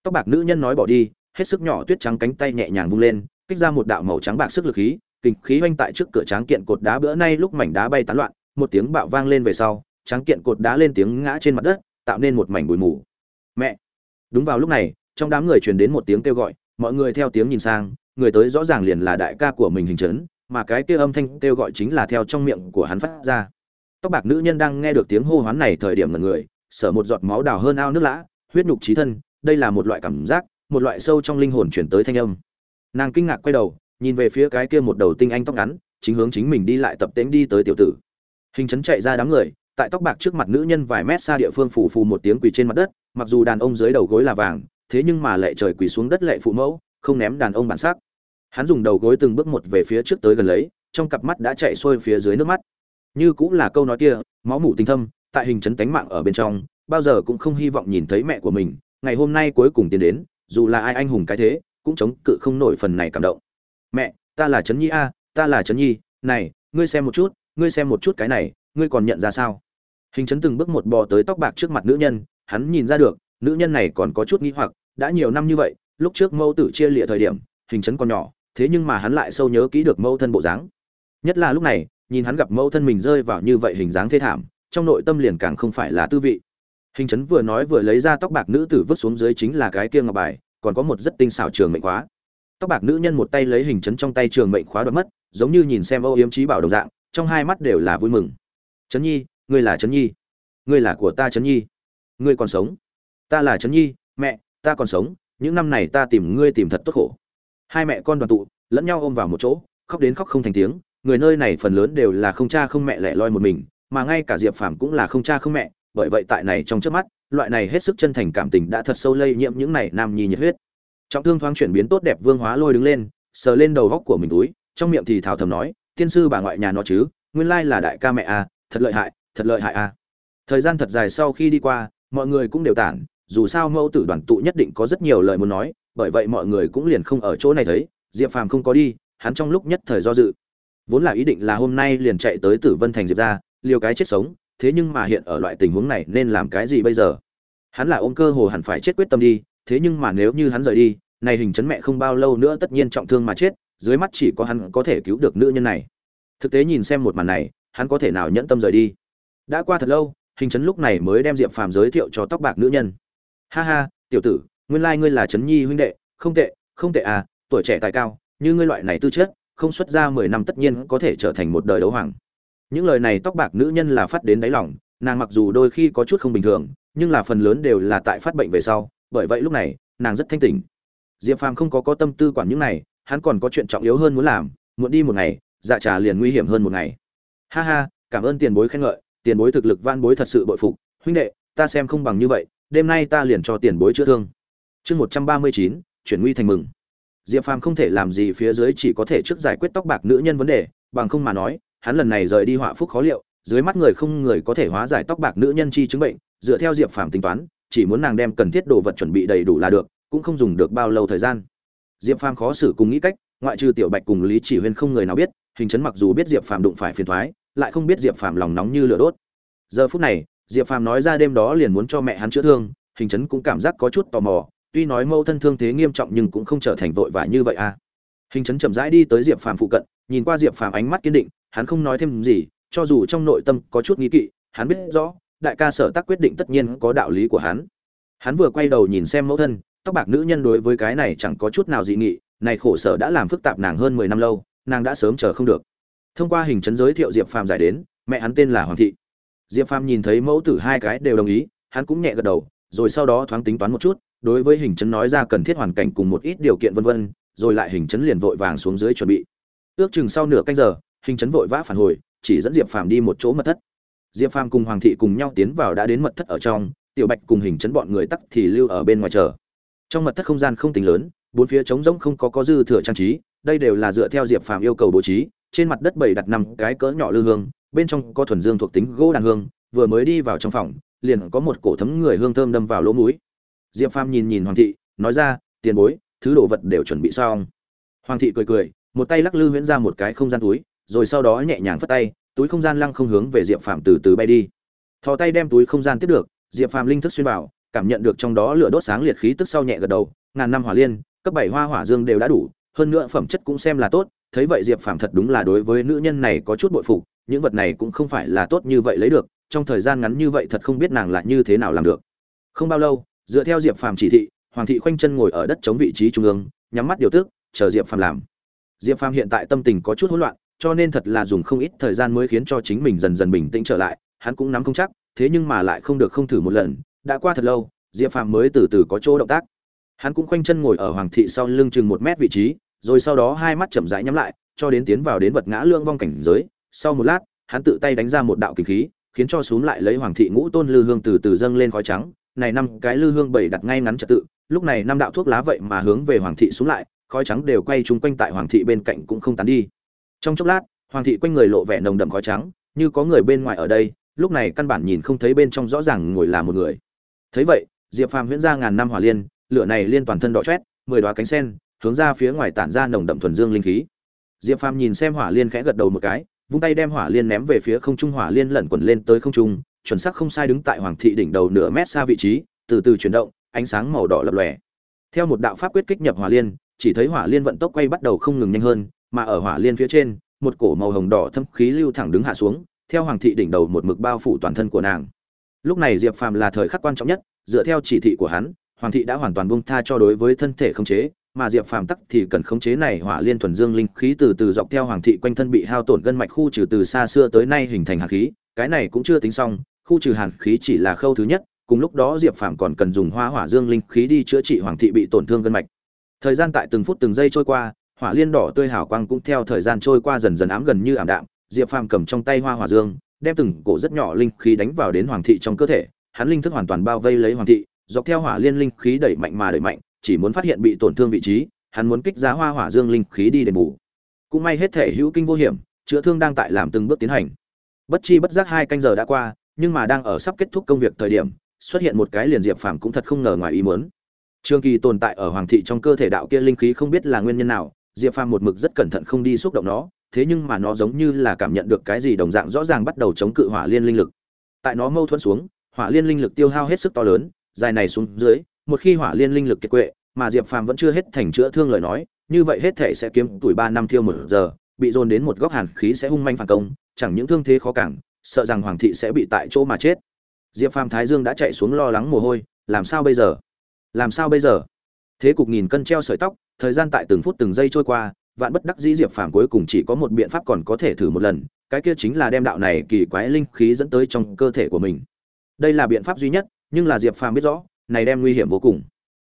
Tóc bạc nữ nhân nói bỏ đi, hết sức nhỏ tuyết trắng cánh tay nhẹ nhàng vung lên, kích ra một đạo màu trắng bạc sức lực khí, kình khí hoành tại trước cửa tráng kiện cột đá bữa nay lúc mảnh đá bay tán loạn, một tiếng bạo vang lên về sau, tráng kiện cột đá lên tiếng ngã trên mặt đất, tạo nên một mảnh bụi mù. Mẹ. Đúng vào lúc này, trong đám người truyền đến một tiếng kêu gọi, mọi người theo tiếng nhìn sang, người tới rõ ràng liền là đại ca của mình hình trấn mà cái kia âm thanh kêu gọi chính là theo trong miệng của hắn phát ra. Tóc bạc nữ nhân đang nghe được tiếng hô hoán này thời điểm là người, sở một giọt máu đào hơn ao nước lã, huyết nhục trí thân, đây là một loại cảm giác, một loại sâu trong linh hồn chuyển tới thanh âm. Nàng kinh ngạc quay đầu, nhìn về phía cái kia một đầu tinh anh tóc ngắn, chính hướng chính mình đi lại tập tễnh đi tới tiểu tử. Hình chấn chạy ra đám người, tại tóc bạc trước mặt nữ nhân vài mét xa địa phương phủ phù một tiếng quỳ trên mặt đất, mặc dù đàn ông dưới đầu gối là vàng, thế nhưng mà lệ trời quỳ xuống đất lệ phụ mẫu, không ném đàn ông bản sắc hắn dùng đầu gối từng bước một về phía trước tới gần lấy, trong cặp mắt đã chạy xuôi phía dưới nước mắt. Như cũng là câu nói kia, máu mủ tinh thâm, tại hình chấn tánh mạng ở bên trong, bao giờ cũng không hy vọng nhìn thấy mẹ của mình. Ngày hôm nay cuối cùng tiến đến, dù là ai anh hùng cái thế, cũng chống cự không nổi phần này cảm động. Mẹ, ta là trấn nhi a, ta là trấn nhi. Này, ngươi xem một chút, ngươi xem một chút cái này, ngươi còn nhận ra sao? Hình chấn từng bước một bò tới tóc bạc trước mặt nữ nhân, hắn nhìn ra được, nữ nhân này còn có chút nghĩ hoặc, đã nhiều năm như vậy, lúc trước mẫu tử chia lịa thời điểm, hình chấn còn nhỏ thế nhưng mà hắn lại sâu nhớ kỹ được mẫu thân bộ dáng. Nhất là lúc này, nhìn hắn gặp mẫu thân mình rơi vào như vậy hình dáng thê thảm, trong nội tâm liền càng không phải là tư vị. Hình chấn vừa nói vừa lấy ra tóc bạc nữ tử vứt xuống dưới chính là cái kia ngọc bài, còn có một rất tinh xảo trường mệnh khóa. Tóc bạc nữ nhân một tay lấy hình chấn trong tay trường mệnh khóa đoạt mất, giống như nhìn xem âu yếm trí bảo đồng dạng, trong hai mắt đều là vui mừng. Trấn nhi, ngươi là trấn nhi. Ngươi là của ta trấn nhi. Ngươi còn sống. Ta là trấn nhi, mẹ, ta còn sống. Những năm này ta tìm ngươi tìm thật tốt khổ hai mẹ con đoàn tụ, lẫn nhau ôm vào một chỗ, khóc đến khóc không thành tiếng, người nơi này phần lớn đều là không cha không mẹ lẻ loi một mình, mà ngay cả diệp phàm cũng là không cha không mẹ, bởi vậy tại này trong trước mắt, loại này hết sức chân thành cảm tình đã thật sâu lây nhiễm những này nam nhi nhiệt huyết. Trọng thương thoáng chuyển biến tốt đẹp vương hóa lôi đứng lên, sờ lên đầu góc của mình túi, trong miệng thì thào thầm nói, tiên sư bà ngoại nhà nó chứ, nguyên lai là đại ca mẹ a thật lợi hại, thật lợi hại a thời gian thật dài sau khi đi qua, mọi người cũng đều tản dù sao mẫu tử đoàn tụ nhất định có rất nhiều lời muốn nói, bởi vậy mọi người cũng liền không ở chỗ này thấy, diệp phàm không có đi, hắn trong lúc nhất thời do dự. Vốn là ý định là hôm nay liền chạy tới tử vân thành diệp ra, liều cái chết sống, thế nhưng mà hiện ở loại tình huống này nên làm cái gì bây giờ? Hắn là ôm cơ hồ hẳn phải chết quyết tâm đi, thế nhưng mà nếu như hắn rời đi, này hình chấn mẹ không bao lâu nữa tất nhiên trọng thương mà chết, dưới mắt chỉ có hắn có thể cứu được nữ nhân này. Thực tế nhìn xem một màn này, hắn có thể nào nhẫn tâm rời đi? Đã qua thật lâu, hình chấn lúc này mới đem diệp phàm giới thiệu cho tóc bạc nữ nhân ha ha, tiểu tử, nguyên lai ngươi là trấn nhi huynh đệ, không tệ không tệ à tuổi trẻ tài cao, như ngươi loại này tư chất, không xuất ra mười năm tất nhiên có thể trở thành một đời đấu hoàng. Những lời này tóc bạc nữ nhân là phát đến đáy lòng, nàng mặc dù đôi khi có chút không bình thường, nhưng là phần lớn đều là tại phát bệnh về sau, bởi vậy lúc này, nàng rất thanh tỉnh. Diệp phàm không có có tâm tư quản những này, hắn còn có chuyện trọng yếu hơn muốn làm, muốn đi một ngày dạ trà liền nguy hiểm hơn một ngày. Ha ha, cảm ơn tiền bối khen ngợi, tiền bối thực lực van bối thật sự bội phục. Huynh đệ, ta xem không bằng như vậy đêm nay ta liền cho tiền bối chữa thương. Chương một trăm ba mươi chín, chuyển nguy thành mừng. Diệp phàm không thể làm gì phía dưới chỉ có thể trước giải quyết tóc bạc nữ nhân vấn đề, bằng không mà nói, hắn lần này rời đi họa phúc khó liệu, dưới mắt người không người có thể hóa giải tóc bạc nữ nhân chi chứng bệnh, dựa theo diệp phàm tính toán, chỉ muốn nàng đem cần thiết đồ vật chuẩn bị đầy đủ là được, cũng không dùng được bao lâu thời gian. Diệp phàm khó xử cùng nghĩ cách, ngoại trừ tiểu bạch cùng lý chỉ huyên không người nào biết, hình chấn mặc dù biết diệp phàm đụng phải phiền thoái, lại không biết diệp phàm lòng nóng như lửa đốt. Giờ phút này diệp phàm nói ra đêm đó liền muốn cho mẹ hắn chữa thương, hình chấn cũng cảm giác có chút tò mò, tuy nói mâu thân thương thế nghiêm trọng nhưng cũng không trở thành vội vã như vậy à. Hình chấn chậm rãi đi tới diệp phàm phụ cận, nhìn qua diệp phàm ánh mắt kiên định, hắn không nói thêm gì, cho dù trong nội tâm có chút nghi kỵ, hắn biết rõ, đại ca sở tác quyết định tất nhiên có đạo lý của hắn. Hắn vừa quay đầu nhìn xem mẫu thân, tóc bạc nữ nhân đối với cái này chẳng có chút nào dị nghị, này khổ sở đã làm phức tạp nàng hơn mười năm lâu, nàng đã sớm chờ không được. Thông qua hình chấn giới thiệu diệp phàm giải đến, mẹ hắn tên là hoàng thị diệp phàm nhìn thấy mẫu tử hai cái đều đồng ý, hắn cũng nhẹ gật đầu, rồi sau đó thoáng tính toán một chút, đối với hình chấn nói ra cần thiết hoàn cảnh cùng một ít điều kiện vân vân, rồi lại hình chấn liền vội vàng xuống dưới chuẩn bị. Ước chừng sau nửa canh giờ, hình chấn vội vã phản hồi, chỉ dẫn diệp phàm đi một chỗ mật thất. Diệp phàm cùng hoàng thị cùng nhau tiến vào đã đến mật thất ở trong, tiểu bạch cùng hình chấn bọn người tắc thì lưu ở bên ngoài chờ. Trong mật thất không gian không tính lớn, bốn phía trống rỗng không có có dư thừa trang trí, đây đều là dựa theo diệp phàm yêu cầu bố trí, trên mặt đất bày đặt năm cái cỡ nhỏ lư hương bên trong có thuần dương thuộc tính gỗ đàn hương, vừa mới đi vào trong phòng, liền có một cổ thấm người hương thơm đâm vào lỗ mũi. Diệp phàm nhìn nhìn hoàng thị, nói ra, tiền bối, thứ đồ vật đều chuẩn bị xong. Hoàng thị cười cười, một tay lắc lư huyễn ra một cái không gian túi, rồi sau đó nhẹ nhàng phất tay, túi không gian lăng không hướng về diệp phàm từ từ bay đi. Thò tay đem túi không gian tiếp được, diệp phàm linh thức xuyên vào, cảm nhận được trong đó lửa đốt sáng liệt khí tức sau nhẹ gật đầu, ngàn năm hỏa liên, cấp bảy hoa hỏa dương đều đã đủ, hơn nữa phẩm chất cũng xem là tốt, thấy vậy diệp phàm thật đúng là đối với nữ nhân này có chút bội phục những vật này cũng không phải là tốt như vậy lấy được, trong thời gian ngắn như vậy thật không biết nàng là như thế nào làm được. Không bao lâu, dựa theo diệp phàm chỉ thị, hoàng thị khoanh chân ngồi ở đất chống vị trí trung ương, nhắm mắt điều tức, chờ diệp phàm làm. Diệp phàm hiện tại tâm tình có chút hỗn loạn, cho nên thật là dùng không ít thời gian mới khiến cho chính mình dần dần bình tĩnh trở lại, hắn cũng nắm không chắc, thế nhưng mà lại không được không thử một lần, đã qua thật lâu, diệp phàm mới từ từ có chỗ động tác. Hắn cũng khoanh chân ngồi ở hoàng thị sau lưng chừng một mét vị trí, rồi sau đó hai mắt chậm rãi nhắm lại, cho đến tiến vào đến vật ngã lương vong cảnh giới sau một lát, hắn tự tay đánh ra một đạo kinh khí, khiến cho xuống lại lấy hoàng thị ngũ tôn lư hương từ từ dâng lên khói trắng. Này năm cái lư hương bảy đặt ngay ngắn trật tự, lúc này năm đạo thuốc lá vậy mà hướng về hoàng thị xuống lại, khói trắng đều quay chung quanh tại hoàng thị bên cạnh cũng không tán đi. Trong chốc lát, hoàng thị quanh người lộ vẻ nồng đậm khói trắng, như có người bên ngoài ở đây, lúc này căn bản nhìn không thấy bên trong rõ ràng ngồi là một người. Thấy vậy, diệp phàm huyễn ra ngàn năm hỏa liên, lửa này liên toàn thân đỏ chét mười đoá cánh sen, hướng ra phía ngoài tản ra nồng đậm thuần dương linh khí. Diệp phàm nhìn xem hỏa liên khẽ gật đầu một cái vung tay đem hỏa liên ném về phía không trung, hỏa liên lẩn quẩn lên tới không trung, chuẩn xác không sai đứng tại hoàng thị đỉnh đầu nửa mét xa vị trí, từ từ chuyển động, ánh sáng màu đỏ lập lòe. Theo một đạo pháp quyết kích nhập hỏa liên, chỉ thấy hỏa liên vận tốc quay bắt đầu không ngừng nhanh hơn, mà ở hỏa liên phía trên, một cổ màu hồng đỏ thâm khí lưu thẳng đứng hạ xuống, theo hoàng thị đỉnh đầu một mực bao phủ toàn thân của nàng. Lúc này diệp phàm là thời khắc quan trọng nhất, dựa theo chỉ thị của hắn, hoàng thị đã hoàn toàn buông tha cho đối với thân thể không chế mà diệp phàm tắc thì cần khống chế này hỏa liên thuần dương linh khí từ từ dọc theo hoàng thị quanh thân bị hao tổn gân mạch khu trừ từ xa xưa tới nay hình thành hàn khí, cái này cũng chưa tính xong, khu trừ hàn khí chỉ là khâu thứ nhất, cùng lúc đó diệp phàm còn cần dùng hoa hỏa dương linh khí đi chữa trị hoàng thị bị tổn thương gân mạch. Thời gian tại từng phút từng giây trôi qua, hỏa liên đỏ tươi hào quang cũng theo thời gian trôi qua dần dần ám gần như ảm đạm, diệp phàm cầm trong tay hoa hỏa dương, đem từng cổ rất nhỏ linh khí đánh vào đến hoàng thị trong cơ thể, hắn linh thức hoàn toàn bao vây lấy hoàng thị, dọc theo hỏa liên linh khí đẩy mạnh mà đẩy mạnh chỉ muốn phát hiện bị tổn thương vị trí, hắn muốn kích giá hoa hỏa dương linh khí đi đền bù. Cũng may hết thể hữu kinh vô hiểm, chữa thương đang tại làm từng bước tiến hành. Bất chi bất giác hai canh giờ đã qua, nhưng mà đang ở sắp kết thúc công việc thời điểm, xuất hiện một cái liền diệp phàm cũng thật không ngờ ngoài ý muốn. Trương kỳ tồn tại ở hoàng thị trong cơ thể đạo kia linh khí không biết là nguyên nhân nào, diệp phàm một mực rất cẩn thận không đi xúc động nó, thế nhưng mà nó giống như là cảm nhận được cái gì đồng dạng rõ ràng bắt đầu chống cự hỏa liên linh lực. Tại nó mâu thuẫn xuống, hỏa liên linh lực tiêu hao hết sức to lớn, dài này xuống dưới một khi hỏa liên linh lực kiệt quệ, mà diệp phàm vẫn chưa hết thành chữa thương lời nói, như vậy hết thể sẽ kiếm tuổi ba năm thiêu một giờ, bị dồn đến một góc hàn khí sẽ hung manh phản công, chẳng những thương thế khó cản, sợ rằng hoàng thị sẽ bị tại chỗ mà chết. Diệp phàm thái dương đã chạy xuống lo lắng mồ hôi, làm sao bây giờ? Làm sao bây giờ? Thế cục nghìn cân treo sợi tóc, thời gian tại từng phút từng giây trôi qua, vạn bất đắc dĩ diệp phàm cuối cùng chỉ có một biện pháp còn có thể thử một lần, cái kia chính là đem đạo này kỳ quái linh khí dẫn tới trong cơ thể của mình. Đây là biện pháp duy nhất, nhưng là diệp phàm biết rõ này đem nguy hiểm vô cùng.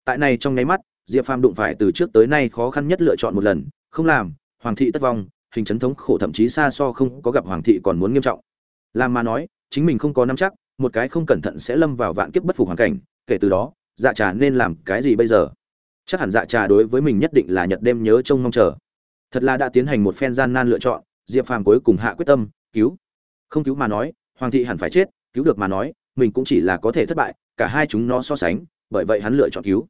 Tại này trong nháy mắt, diệp phàm đụng phải từ trước tới nay khó khăn nhất lựa chọn một lần, không làm, hoàng thị tất vong, hình chấn thống khổ thậm chí xa so không có gặp hoàng thị còn muốn nghiêm trọng. Làm mà nói, chính mình không có nắm chắc, một cái không cẩn thận sẽ lâm vào vạn kiếp bất phục hoàn cảnh, kể từ đó dạ trà nên làm cái gì bây giờ? Chắc hẳn dạ trà đối với mình nhất định là nhật đêm nhớ trông mong chờ. Thật là đã tiến hành một phen gian nan lựa chọn, diệp phàm cuối cùng hạ quyết tâm, cứu. Không cứu mà nói, hoàng thị hẳn phải chết, cứu được mà nói, mình cũng chỉ là có thể thất bại cả hai chúng nó so sánh, bởi vậy hắn lựa chọn cứu.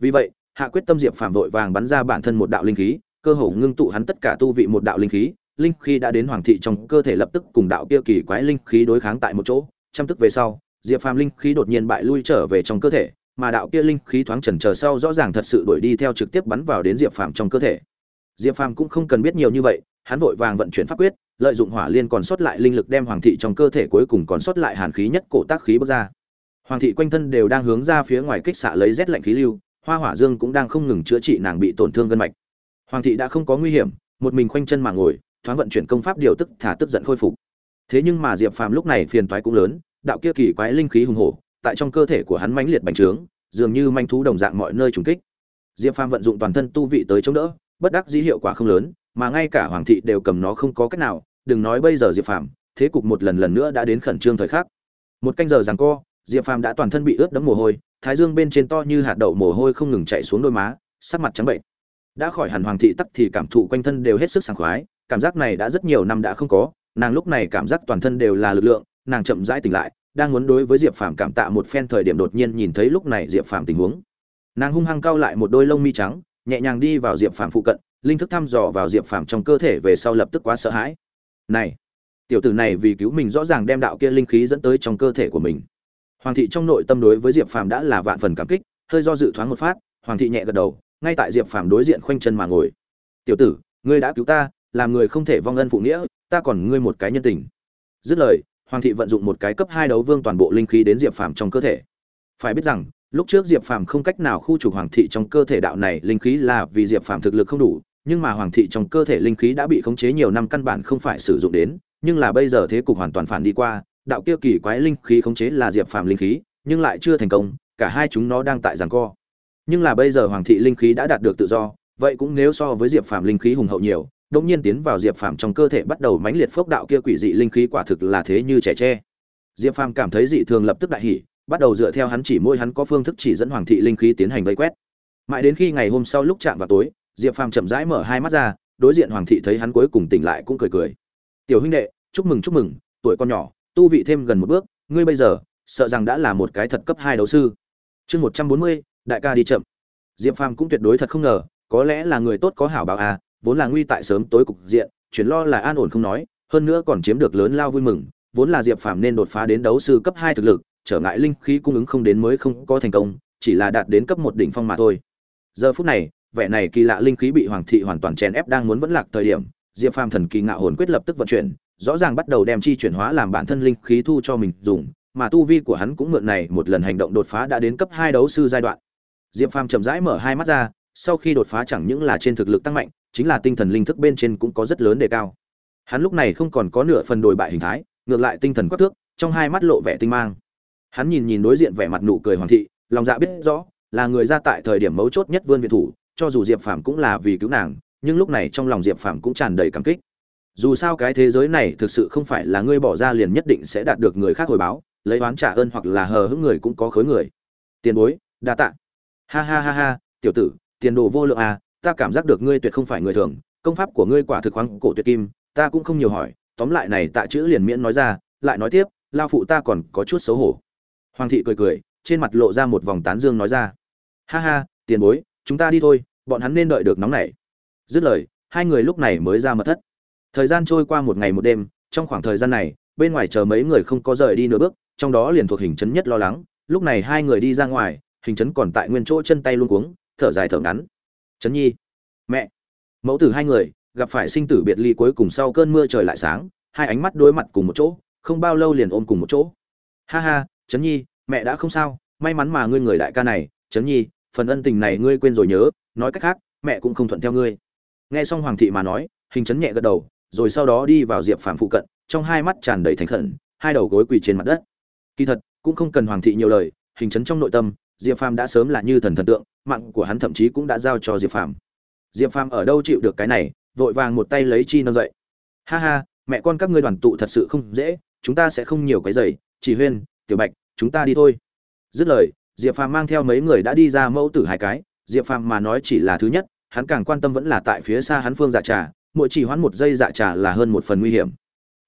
Vì vậy, hạ quyết tâm diệp phàm vội vàng bắn ra bản thân một đạo linh khí, cơ hồ ngưng tụ hắn tất cả tu vị một đạo linh khí linh khí đã đến hoàng thị trong cơ thể lập tức cùng đạo kia kỳ quái linh khí đối kháng tại một chỗ. Chăm tức về sau, diệp phàm linh khí đột nhiên bại lui trở về trong cơ thể, mà đạo kia linh khí thoáng chần chờ sau rõ ràng thật sự đuổi đi theo trực tiếp bắn vào đến diệp phàm trong cơ thể. Diệp phàm cũng không cần biết nhiều như vậy, hắn vội vàng vận chuyển pháp quyết, lợi dụng hỏa liên còn sót lại linh lực đem hoàng thị trong cơ thể cuối cùng còn sót lại hàn khí nhất cổ tác khí bức ra hoàng thị quanh thân đều đang hướng ra phía ngoài kích xạ lấy rét lạnh khí lưu, hoa hỏa dương cũng đang không ngừng chữa trị nàng bị tổn thương gân mạch. Hoàng thị đã không có nguy hiểm, một mình khoanh chân mà ngồi, thoáng vận chuyển công pháp điều tức, thả tức giận khôi phục. Thế nhưng mà diệp phàm lúc này phiền toái cũng lớn, đạo kia kỳ quái linh khí hùng hổ, tại trong cơ thể của hắn mãnh liệt bành trướng, dường như manh thú đồng dạng mọi nơi trùng kích. Diệp phàm vận dụng toàn thân tu vị tới chống đỡ, bất đắc dĩ hiệu quả không lớn, mà ngay cả hoàng thị đều cầm nó không có cách nào, đừng nói bây giờ diệp phàm, thế cục một lần lần nữa đã đến khẩn trương thời khắc. Một canh giờ giằng co diệp phàm đã toàn thân bị ướt đẫm mồ hôi, thái dương bên trên to như hạt đậu mồ hôi không ngừng chạy xuống đôi má, sắc mặt trắng bệnh. Đã khỏi hẳn hoàng thị tắc thì cảm thụ quanh thân đều hết sức sảng khoái, cảm giác này đã rất nhiều năm đã không có, nàng lúc này cảm giác toàn thân đều là lực lượng, nàng chậm rãi tỉnh lại, đang muốn đối với diệp phàm cảm tạ một phen thời điểm đột nhiên nhìn thấy lúc này diệp phàm tình huống. Nàng hung hăng cau lại một đôi lông mi trắng, nhẹ nhàng đi vào diệp phàm phụ cận, linh thức thăm dò vào diệp phàm trong cơ thể về sau lập tức quá sợ hãi. Này, tiểu tử này vì cứu mình rõ ràng đem đạo kia linh khí dẫn tới trong cơ thể của mình hoàng thị trong nội tâm đối với diệp phàm đã là vạn phần cảm kích, hơi do dự thoáng một phát, hoàng thị nhẹ gật đầu, ngay tại diệp phàm đối diện khoanh chân mà ngồi. Tiểu tử, ngươi đã cứu ta, làm người không thể vong ân phụ nghĩa, ta còn ngươi một cái nhân tình. Dứt lời, hoàng thị vận dụng một cái cấp hai đấu vương toàn bộ linh khí đến diệp phàm trong cơ thể. Phải biết rằng, lúc trước diệp phàm không cách nào khu trục hoàng thị trong cơ thể đạo này linh khí là vì diệp phàm thực lực không đủ, nhưng mà hoàng thị trong cơ thể linh khí đã bị khống chế nhiều năm căn bản không phải sử dụng đến, nhưng là bây giờ thế cục hoàn toàn phản đi qua đạo kia kỳ quái linh khí khống chế là diệp phàm linh khí, nhưng lại chưa thành công, cả hai chúng nó đang tại giằng co. Nhưng là bây giờ hoàng thị linh khí đã đạt được tự do, vậy cũng nếu so với diệp phàm linh khí hùng hậu nhiều đống nhiên tiến vào diệp phàm trong cơ thể bắt đầu mãnh liệt phốc đạo kia quỷ dị linh khí quả thực là thế như trẻ tre. Diệp phàm cảm thấy dị thường lập tức đại hỉ, bắt đầu dựa theo hắn chỉ môi hắn có phương thức chỉ dẫn hoàng thị linh khí tiến hành vây quét. Mãi đến khi ngày hôm sau lúc chạm vào tối, diệp phàm chậm rãi mở hai mắt ra, đối diện hoàng thị thấy hắn cuối cùng tỉnh lại cũng cười cười. Tiểu huynh đệ, chúc mừng chúc mừng, tuổi con nhỏ tu vị thêm gần một bước, ngươi bây giờ, sợ rằng đã là một cái thật cấp hai đấu sư. Chương một trăm bốn mươi, đại ca đi chậm. Diệp phàm cũng tuyệt đối thật không ngờ, có lẽ là người tốt có hảo báo à vốn là nguy tại sớm tối cục diện, chuyển lo là an ổn không nói, hơn nữa còn chiếm được lớn lao vui mừng, vốn là diệp phàm nên đột phá đến đấu sư cấp hai thực lực, trở ngại linh khí cung ứng không đến mới không có thành công, chỉ là đạt đến cấp một đỉnh phong mà thôi. Giờ phút này, vẻ này kỳ lạ linh khí bị hoàng thị hoàn toàn chèn ép đang muốn vẫn lạc thời điểm, diệp phàm thần kỳ ngạo hồn quyết lập tức vận chuyển rõ ràng bắt đầu đem chi chuyển hóa làm bản thân linh khí thu cho mình dùng, mà tu vi của hắn cũng mượn này một lần hành động đột phá đã đến cấp hai đấu sư giai đoạn. Diệp phàm chậm rãi mở hai mắt ra, sau khi đột phá chẳng những là trên thực lực tăng mạnh, chính là tinh thần linh thức bên trên cũng có rất lớn đề cao. Hắn lúc này không còn có nửa phần đồi bại hình thái, ngược lại tinh thần quắc thước, trong hai mắt lộ vẻ tinh mang. Hắn nhìn nhìn đối diện vẻ mặt nụ cười hoàng thị, lòng dạ biết rõ, là người ra tại thời điểm mấu chốt nhất vươn viện thủ, cho dù diệp phàm cũng là vì cứu nàng, nhưng lúc này trong lòng diệp phàm cũng tràn đầy cảm kích dù sao cái thế giới này thực sự không phải là ngươi bỏ ra liền nhất định sẽ đạt được người khác hồi báo, lấy oán trả ơn hoặc là hờ hững người cũng có khối người. Tiền bối, đa tạ. Ha ha ha ha, tiểu tử, tiền đồ vô lượng à ta cảm giác được ngươi tuyệt không phải người thường, công pháp của ngươi quả thực khoáng cổ tuyệt kim, ta cũng không nhiều hỏi, tóm lại này tạ chữ liền miễn nói ra, lại nói tiếp, lao phụ ta còn có chút xấu hổ. Hoàng thị cười cười, trên mặt lộ ra một vòng tán dương nói ra. Ha ha, tiền bối, chúng ta đi thôi, bọn hắn nên đợi được nóng này. Dứt lời, hai người lúc này mới ra mật thất thời gian trôi qua một ngày một đêm, trong khoảng thời gian này, bên ngoài chờ mấy người không có rời đi nửa bước, trong đó liền thuộc hình chấn nhất lo lắng, lúc này hai người đi ra ngoài, hình chấn còn tại nguyên chỗ chân tay luôn cuống, thở dài thở ngắn. Chấn nhi, mẹ. Mẫu tử hai người, gặp phải sinh tử biệt ly cuối cùng sau cơn mưa trời lại sáng, hai ánh mắt đối mặt cùng một chỗ, không bao lâu liền ôm cùng một chỗ. Ha ha, chấn nhi, mẹ đã không sao, may mắn mà ngươi người đại ca này, chấn nhi, phần ân tình này ngươi quên rồi nhớ, nói cách khác, mẹ cũng không thuận theo ngươi. Nghe xong hoàng thị mà nói, hình chấn nhẹ gật đầu rồi sau đó đi vào diệp phàm phụ cận, trong hai mắt tràn đầy thành khẩn, hai đầu gối quỳ trên mặt đất. Kỳ thật, cũng không cần hoàng thị nhiều lời, hình chấn trong nội tâm, diệp phàm đã sớm là như thần thần tượng, mạng của hắn thậm chí cũng đã giao cho diệp phàm. Diệp phàm ở đâu chịu được cái này, vội vàng một tay lấy chi nâng dậy. Ha ha, mẹ con các ngươi đoàn tụ thật sự không dễ, chúng ta sẽ không nhiều cái giày, chỉ huyên, tiểu bạch, chúng ta đi thôi. Dứt lời, diệp phàm mang theo mấy người đã đi ra mẫu tử hai cái. Diệp phàm mà nói chỉ là thứ nhất, hắn càng quan tâm vẫn là tại phía xa hắn phương dạ trà mỗi chỉ hoãn một giây dạ trà là hơn một phần nguy hiểm.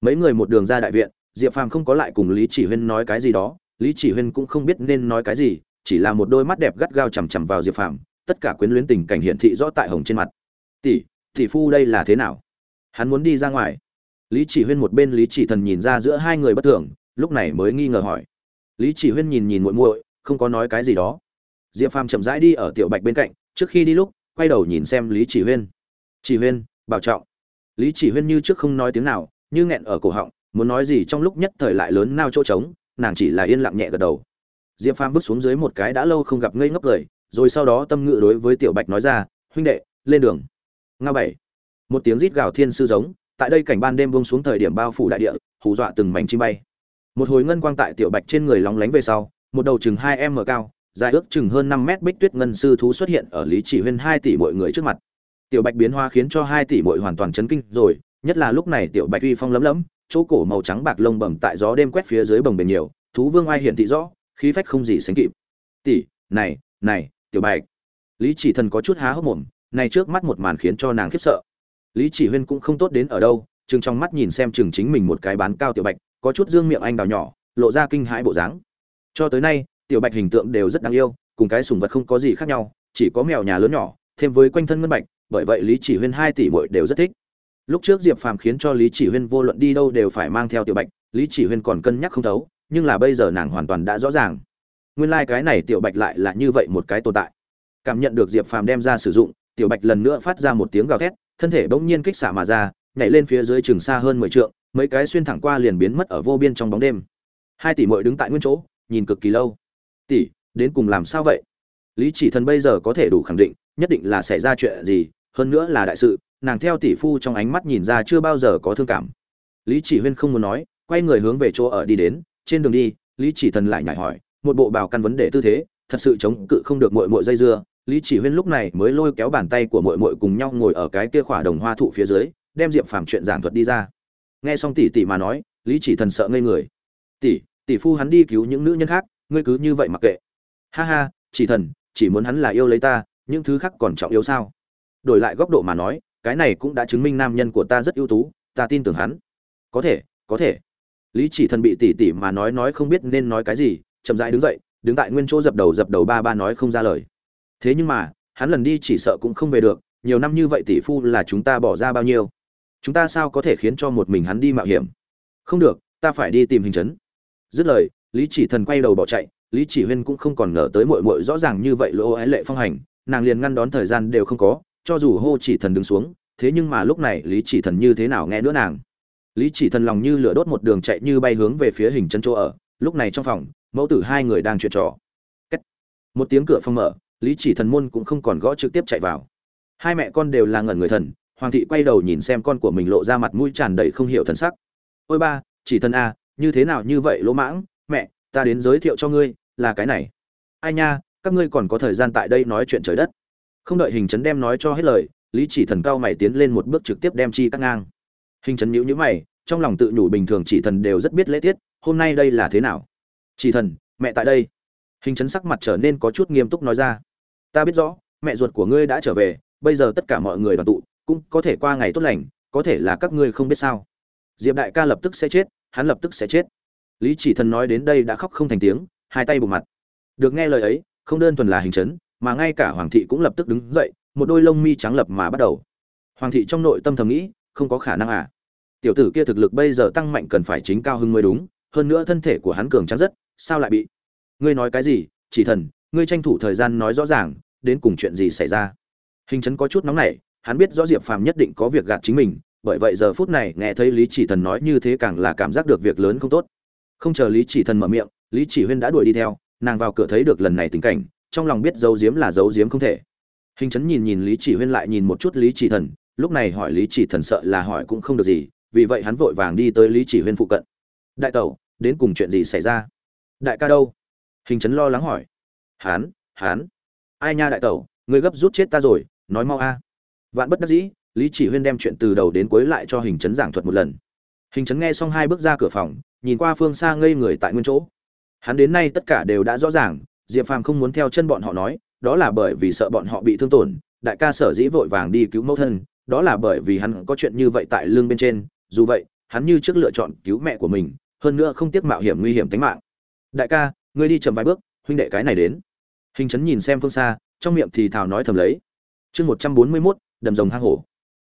Mấy người một đường ra đại viện, diệp phàm không có lại cùng lý chỉ huyên nói cái gì đó, lý chỉ huyên cũng không biết nên nói cái gì, chỉ là một đôi mắt đẹp gắt gao chằm chằm vào diệp phàm, tất cả quyến luyến tình cảnh hiện thị rõ tại hồng trên mặt. Tỷ tỷ phu đây là thế nào? Hắn muốn đi ra ngoài. Lý chỉ huyên một bên lý chỉ thần nhìn ra giữa hai người bất thường, lúc này mới nghi ngờ hỏi. Lý chỉ huyên nhìn nhìn muội muội, không có nói cái gì đó. Diệp phàm chậm rãi đi ở tiểu bạch bên cạnh, trước khi đi lúc, quay đầu nhìn xem lý chỉ huyên. Chỉ huyên bảo trọng. Lý chỉ huyên như trước không nói tiếng nào, như nghẹn ở cổ họng, muốn nói gì trong lúc nhất thời lại lớn nao chỗ trống, nàng chỉ là yên lặng nhẹ gật đầu. Diệp phàm bước xuống dưới một cái đã lâu không gặp ngây ngốc cười rồi sau đó tâm ngự đối với tiểu bạch nói ra, huynh đệ, lên đường. Nga bảy. Một tiếng rít gào thiên sư giống, tại đây cảnh ban đêm buông xuống thời điểm bao phủ đại địa, hù dọa từng mảnh chim bay. Một hồi ngân quang tại tiểu bạch trên người lóng lánh về sau, một đầu chừng hai m cao, dài ước chừng hơn năm mét bích tuyết ngân sư thú xuất hiện ở lý chỉ huyên hai tỷ mọi người trước mặt tiểu bạch biến hóa khiến cho hai tỷ muội hoàn toàn chấn kinh rồi, nhất là lúc này tiểu bạch uy phong lấm lấm, chỗ cổ màu trắng bạc lông bẩm tại gió đêm quét phía dưới bồng bềnh nhiều, thú vương ai hiển thị rõ, khí phách không gì sánh kịp. Tỷ, này này, tiểu bạch. Lý chỉ thần có chút há hốc mồm, này trước mắt một màn khiến cho nàng khiếp sợ. Lý chỉ huyên cũng không tốt đến ở đâu chừng trong mắt nhìn xem chừng chính mình một cái bán cao tiểu bạch, có chút dương miệng anh đào nhỏ, lộ ra kinh hãi bộ dáng. Cho tới nay, tiểu bạch hình tượng đều rất đáng yêu, cùng cái sùng vật không có gì khác nhau, chỉ có mèo nhà lớn nhỏ, thêm với quanh thân ngân bạch bởi vậy lý chỉ huyên hai tỷ muội đều rất thích. Lúc trước diệp phàm khiến cho lý chỉ huyên vô luận đi đâu đều phải mang theo tiểu bạch, lý chỉ huyên còn cân nhắc không thấu, nhưng là bây giờ nàng hoàn toàn đã rõ ràng. Nguyên lai、like、cái này tiểu bạch lại là như vậy một cái tồn tại. Cảm nhận được diệp phàm đem ra sử dụng, tiểu bạch lần nữa phát ra một tiếng gào thét, thân thể bỗng nhiên kích xả mà ra, nhảy lên phía dưới trường xa hơn mười t mấy cái xuyên thẳng qua liền biến mất ở vô biên trong bóng đêm. Hai tỷ mội đứng tại nguyên chỗ, nhìn cực kỳ lâu. Tỷ, đến cùng làm sao vậy? Lý chỉ thần bây giờ có thể đủ khẳng định, nhất định là xảy ra chuyện gì hơn nữa là đại sự, nàng theo tỷ phu trong ánh mắt nhìn ra chưa bao giờ có thương cảm. Lý chỉ huyên không muốn nói, quay người hướng về chỗ ở đi đến, trên đường đi, lý chỉ thần lại nhảy hỏi, một bộ bào căn vấn đề tư thế, thật sự chống cự không được mội mội dây dưa. Lý chỉ huyên lúc này mới lôi kéo bàn tay của mội mội cùng nhau ngồi ở cái kia khỏa đồng hoa thụ phía dưới, đem diệp phàm chuyện giảng thuật đi ra. Nghe xong tỷ tỷ mà nói, lý chỉ thần sợ ngây người. Tỷ tỷ phu hắn đi cứu những nữ nhân khác, ngươi cứ như vậy mặc kệ. Ha ha, chỉ thần, chỉ muốn hắn là yêu lấy ta, những thứ khác còn trọng yếu sao? Đổi lại góc độ mà nói, cái này cũng đã chứng minh nam nhân của ta rất ưu tú, ta tin tưởng hắn. Có thể có thể. Lý chỉ thần bị tỉ tỉ mà nói nói không biết nên nói cái gì, chậm rãi đứng dậy, đứng tại nguyên chỗ dập đầu dập đầu ba ba nói không ra lời. Thế nhưng mà, hắn lần đi chỉ sợ cũng không về được, nhiều năm như vậy tỷ phu là chúng ta bỏ ra bao nhiêu? Chúng ta sao có thể khiến cho một mình hắn đi mạo hiểm? Không được, ta phải đi tìm hình chấn. Dứt lời, lý chỉ thần quay đầu bỏ chạy, lý chỉ huyên cũng không còn ngờ tới mội mội rõ ràng như vậy lỗ ái lệ phong hành, nàng liền ngăn đón thời gian đều không có cho dù hô chỉ thần đứng xuống, thế nhưng mà lúc này lý chỉ thần như thế nào nghe nữa nàng? Lý chỉ thần lòng như lửa đốt một đường chạy như bay hướng về phía hình chân chỗ ở, lúc này trong phòng, mẫu tử hai người đang chuyện trò. Cách. một tiếng cửa phòng mở, lý chỉ thần môn cũng không còn gõ trực tiếp chạy vào. Hai mẹ con đều là ngẩn người thần, hoàng thị quay đầu nhìn xem con của mình lộ ra mặt mũi tràn đầy không hiểu thần sắc. Ôi ba, chỉ thần a như thế nào như vậy lỗ mãng? Mẹ, ta đến giới thiệu cho ngươi, là cái này. Ai nha, các ngươi còn có thời gian tại đây nói chuyện trời đất không đợi hình chấn đem nói cho hết lời, lý chỉ thần cao mày tiến lên một bước trực tiếp đem chi cắt ngang. Hình chấn nhữ nhữ mày, trong lòng tự nhủ bình thường chỉ thần đều rất biết lễ tiết, hôm nay đây là thế nào? Chỉ thần, mẹ tại đây. Hình chấn sắc mặt trở nên có chút nghiêm túc nói ra. Ta biết rõ, mẹ ruột của ngươi đã trở về, bây giờ tất cả mọi người đoàn tụ, cũng có thể qua ngày tốt lành, có thể là các ngươi không biết sao. Diệp đại ca lập tức sẽ chết, hắn lập tức sẽ chết. Lý chỉ thần nói đến đây đã khóc không thành tiếng, hai tay bù mặt. Được nghe lời ấy, không đơn thuần là hình chấn mà ngay cả hoàng thị cũng lập tức đứng dậy, một đôi lông mi trắng lập mà bắt đầu. Hoàng thị trong nội tâm thầm nghĩ, không có khả năng à. Tiểu tử kia thực lực bây giờ tăng mạnh cần phải chính cao hưng mới đúng, hơn nữa thân thể của hắn cường trắng rất, sao lại bị? Ngươi nói cái gì? Chỉ thần, ngươi tranh thủ thời gian nói rõ ràng, đến cùng chuyện gì xảy ra? Hình chấn có chút nóng nảy, hắn biết rõ diệp phàm nhất định có việc gạt chính mình, bởi vậy giờ phút này nghe thấy lý chỉ thần nói như thế càng là cảm giác được việc lớn không tốt. Không chờ lý chỉ thần mở miệng, lý chỉ huyên đã đuổi đi theo, nàng vào cửa thấy được lần này tình cảnh trong lòng biết dấu diếm là dấu diếm không thể. Hình chấn nhìn nhìn lý chỉ huyên lại nhìn một chút lý chỉ thần, lúc này hỏi lý chỉ thần sợ là hỏi cũng không được gì, vì vậy hắn vội vàng đi tới lý chỉ huyên phụ cận. Đại tẩu, đến cùng chuyện gì xảy ra? Đại ca đâu? Hình chấn lo lắng hỏi. Hán hán. Ai nha đại tẩu người gấp rút chết ta rồi, nói mau a. Vạn bất đắc dĩ, lý chỉ huyên đem chuyện từ đầu đến cuối lại cho hình chấn giảng thuật một lần. Hình chấn nghe xong hai bước ra cửa phòng, nhìn qua phương xa ngây người tại nguyên chỗ. Hắn đến nay tất cả đều đã rõ ràng diệp phàm không muốn theo chân bọn họ nói, đó là bởi vì sợ bọn họ bị thương tổn, đại ca sở dĩ vội vàng đi cứu mẫu thân, đó là bởi vì hắn có chuyện như vậy tại lương bên trên, dù vậy, hắn như trước lựa chọn cứu mẹ của mình, hơn nữa không tiếc mạo hiểm nguy hiểm tính mạng. Đại ca, ngươi đi chậm vài bước, huynh đệ cái này đến. Hình chấn nhìn xem phương xa, trong miệng thì thào nói thầm lấy. Chương một trăm bốn mươi mốt, đầm rồng hang hổ.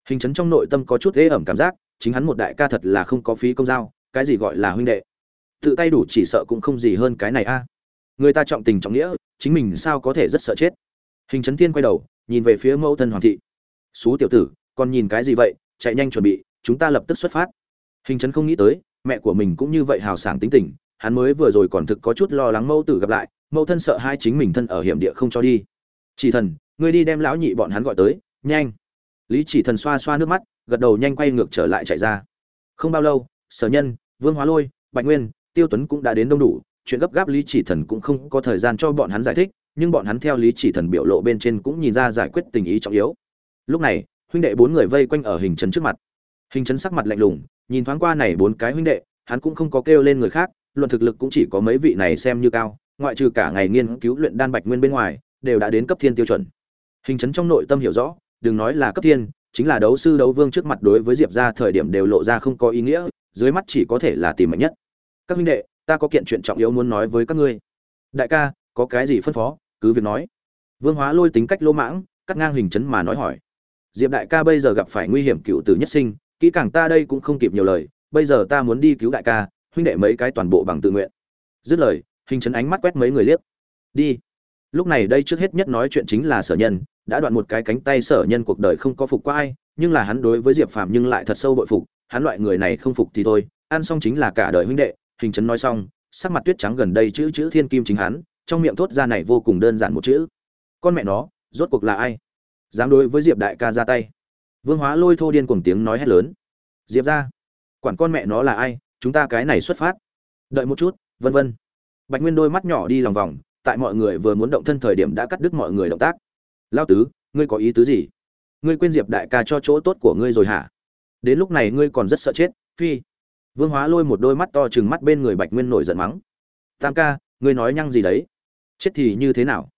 Hình chấn trong nội tâm có chút ế ẩm cảm giác, chính hắn một đại ca thật là không có phí công giao cái gì gọi là huynh đệ. Tự tay đủ chỉ sợ cũng không gì hơn cái này a người ta trọng tình trọng nghĩa, chính mình sao có thể rất sợ chết? Hình Trấn thiên quay đầu, nhìn về phía mẫu thân hoàng thị. Xú tiểu tử, còn nhìn cái gì vậy? Chạy nhanh chuẩn bị, chúng ta lập tức xuất phát. Hình Trấn không nghĩ tới, mẹ của mình cũng như vậy hào sảng tính tình, hắn mới vừa rồi còn thực có chút lo lắng mẫu tử gặp lại, mẫu thân sợ hai chính mình thân ở hiểm địa không cho đi. Chỉ thần, ngươi đi đem lão nhị bọn hắn gọi tới, nhanh. Lý chỉ thần xoa xoa nước mắt, gật đầu nhanh quay ngược trở lại chạy ra. Không bao lâu, sở nhân, vương hóa lôi, bạch nguyên, tiêu tuấn cũng đã đến đông đủ chuyện gấp gáp lý chỉ thần cũng không có thời gian cho bọn hắn giải thích, nhưng bọn hắn theo lý chỉ thần biểu lộ bên trên cũng nhìn ra giải quyết tình ý trọng yếu. Lúc này, huynh đệ bốn người vây quanh ở hình trấn trước mặt. Hình trấn sắc mặt lạnh lùng, nhìn thoáng qua này bốn cái huynh đệ, hắn cũng không có kêu lên người khác, luận thực lực cũng chỉ có mấy vị này xem như cao, ngoại trừ cả ngày nghiên cứu luyện đan bạch nguyên bên ngoài, đều đã đến cấp thiên tiêu chuẩn. Hình trấn trong nội tâm hiểu rõ, đừng nói là cấp thiên, chính là đấu sư đấu vương trước mặt đối với diệp ra thời điểm đều lộ ra không có ý nghĩa, dưới mắt chỉ có thể là tìm mạnh nhất. Các huynh đệ ta có kiện chuyện trọng yếu muốn nói với các ngươi. Đại ca, có cái gì phân phó? Cứ việc nói. Vương hóa lôi tính cách lỗ mãng, cắt ngang hình chấn mà nói hỏi. Diệp đại ca bây giờ gặp phải nguy hiểm cựu tử nhất sinh, kỹ càng ta đây cũng không kịp nhiều lời, bây giờ ta muốn đi cứu đại ca, huynh đệ mấy cái toàn bộ bằng tự nguyện. Dứt lời, hình chấn ánh mắt quét mấy người liếc. Đi. Lúc này đây trước hết nhất nói chuyện chính là sở nhân, đã đoạn một cái cánh tay sở nhân cuộc đời không có phục qua ai, nhưng là hắn đối với diệp phàm nhưng lại thật sâu bội phục, hắn loại người này không phục thì thôi, ăn xong chính là cả đời huynh đệ hình chấn nói xong, sắc mặt tuyết trắng gần đây chữ chữ thiên kim chính hắn, trong miệng thốt ra này vô cùng đơn giản một chữ. Con mẹ nó, rốt cuộc là ai? Dám đối với diệp đại ca ra tay. Vương hóa lôi thô điên cùng tiếng nói hét lớn. Diệp ra, quản con mẹ nó là ai, chúng ta cái này xuất phát. Đợi một chút, vân vân. Bạch nguyên đôi mắt nhỏ đi lòng vòng, tại mọi người vừa muốn động thân thời điểm đã cắt đứt mọi người động tác. Lao tứ, ngươi có ý tứ gì? Ngươi quên diệp đại ca cho chỗ tốt của ngươi rồi hả? Đến lúc này ngươi còn rất sợ chết, phi vương hóa lôi một đôi mắt to chừng mắt bên người bạch nguyên nổi giận mắng. Tam ca, ngươi nói nhăng gì đấy? Chết thì như thế nào?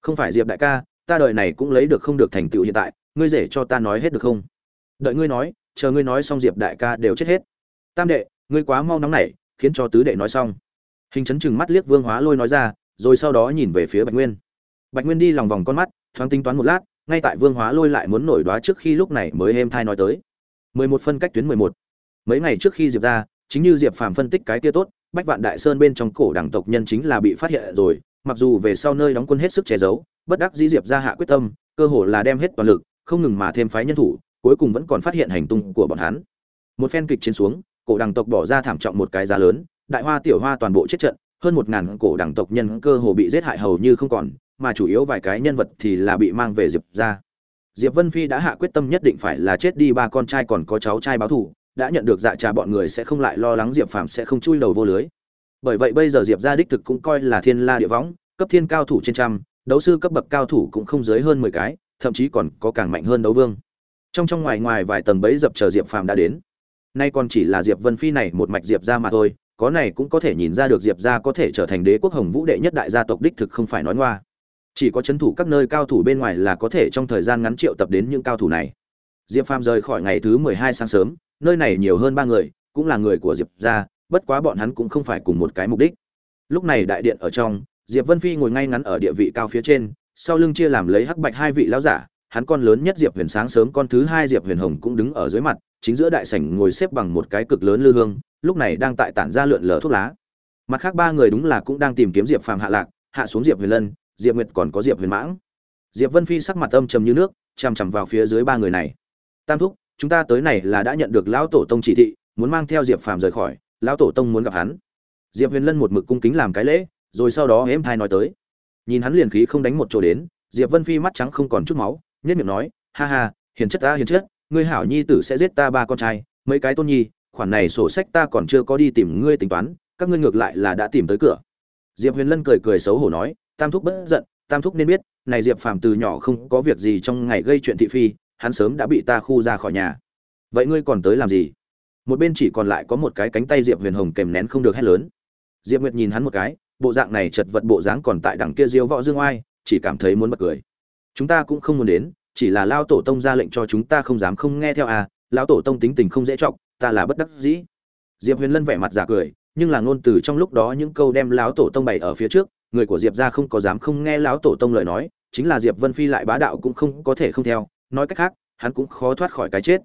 Không phải diệp đại ca, ta đợi này cũng lấy được không được thành tựu hiện tại, ngươi dễ cho ta nói hết được không? Đợi ngươi nói, chờ ngươi nói xong diệp đại ca đều chết hết. Tam đệ, ngươi quá mau nóng nảy, khiến cho tứ đệ nói xong. Hình chấn chừng mắt liếc vương hóa lôi nói ra, rồi sau đó nhìn về phía bạch nguyên. Bạch nguyên đi lòng vòng con mắt, thoáng tính toán một lát, ngay tại vương hóa lôi lại muốn nổi đoá trước khi lúc này mới êm thai nói tới. Mười một phân cách tuyến mười một mấy ngày trước khi diệp ra, chính như diệp phàm phân tích cái kia tốt, bách vạn đại sơn bên trong cổ đảng tộc nhân chính là bị phát hiện rồi, mặc dù về sau nơi đóng quân hết sức che giấu, bất đắc dĩ diệp ra hạ quyết tâm, cơ hồ là đem hết toàn lực, không ngừng mà thêm phái nhân thủ, cuối cùng vẫn còn phát hiện hành tung của bọn hắn. Một phen kịch chiến xuống, cổ đảng tộc bỏ ra thảm trọng một cái giá lớn, đại hoa tiểu hoa toàn bộ chết trận, hơn một ngàn cổ đảng tộc nhân cơ hồ bị giết hại hầu như không còn, mà chủ yếu vài cái nhân vật thì là bị mang về diệp ra. Diệp vân phi đã hạ quyết tâm nhất định phải là chết đi, ba con trai còn có cháu trai báo thù đã nhận được dạ trà bọn người sẽ không lại lo lắng diệp phàm sẽ không chui đầu vô lưới. Bởi vậy bây giờ diệp gia đích thực cũng coi là thiên la địa võng, cấp thiên cao thủ trên trăm, đấu sư cấp bậc cao thủ cũng không dưới hơn mười cái, thậm chí còn có càng mạnh hơn đấu vương. Trong trong ngoài ngoài vài tầng bẫy dập chờ diệp phàm đã đến. Nay còn chỉ là diệp vân phi này một mạch diệp ra mà thôi, có này cũng có thể nhìn ra được diệp ra có thể trở thành đế quốc hồng vũ đệ nhất đại gia tộc đích thực không phải nói ngoa. Chỉ có c thủ các nơi cao thủ bên ngoài là có thể trong thời gian ngắn triệu tập đến những cao thủ này. Diệp phàm rời khỏi ngày thứ mười hai sáng sớm nơi này nhiều hơn ba người, cũng là người của diệp ra bất quá bọn hắn cũng không phải cùng một cái mục đích. Lúc này đại điện ở trong, diệp vân phi ngồi ngay ngắn ở địa vị cao phía trên, sau lưng chia làm lấy hắc bạch hai vị lão giả, hắn con lớn nhất diệp huyền sáng sớm con thứ hai diệp huyền hồng cũng đứng ở dưới mặt, chính giữa đại sảnh ngồi xếp bằng một cái cực lớn lư hương, lúc này đang tại tản ra lượn lờ thuốc lá. Mặt khác ba người đúng là cũng đang tìm kiếm diệp phàm hạ lạc, hạ xuống diệp huyền lân, diệp nguyệt còn có diệp huyền mãng. Diệp vân phi sắc mặt âm trầm như nước, chằm chằm vào phía dưới ba người này. Tam thúc chúng ta tới này là đã nhận được lão tổ tông chỉ thị, muốn mang theo diệp phàm rời khỏi, lão tổ tông muốn gặp hắn. Diệp huyền lân một mực cung kính làm cái lễ, rồi sau đó êm thai nói tới. Nhìn hắn liền khí không đánh một chỗ đến, diệp vân phi mắt trắng không còn chút máu nhất miệng nói, ha ha, hiền chất ta, hiền chất, ngươi hảo nhi tử sẽ giết ta ba con trai, mấy cái tôn nhi, khoản này sổ sách ta còn chưa có đi tìm ngươi tính toán, các ngươi ngược lại là đã tìm tới cửa. Diệp huyền lân cười cười xấu hổ nói, tam thúc bất giận, tam thúc nên biết, này diệp phàm từ nhỏ không có việc gì trong ngày gây chuyện thị phi hắn sớm đã bị ta khu ra khỏi nhà. Vậy ngươi còn tới làm gì? Một bên chỉ còn lại có một cái cánh tay diệp huyền hồng kèm nén không được hét lớn. Diệp nguyệt nhìn hắn một cái, bộ dạng này chật vật bộ dáng còn tại đằng kia diêu võ dương oai, chỉ cảm thấy muốn bật cười. Chúng ta cũng không muốn đến, chỉ là lao tổ tông ra lệnh cho chúng ta không dám không nghe theo à lão tổ tông tính tình không dễ trọng ta là bất đắc dĩ. Diệp huyền lân vẻ mặt giả cười, nhưng là ngôn từ trong lúc đó những câu đem lão tổ tông bày ở phía trước, người của diệp ra không có dám không nghe lão tổ tông lời nói, chính là diệp vân phi lại bá đạo cũng không có thể không theo nói cách khác, hắn cũng khó thoát khỏi cái chết.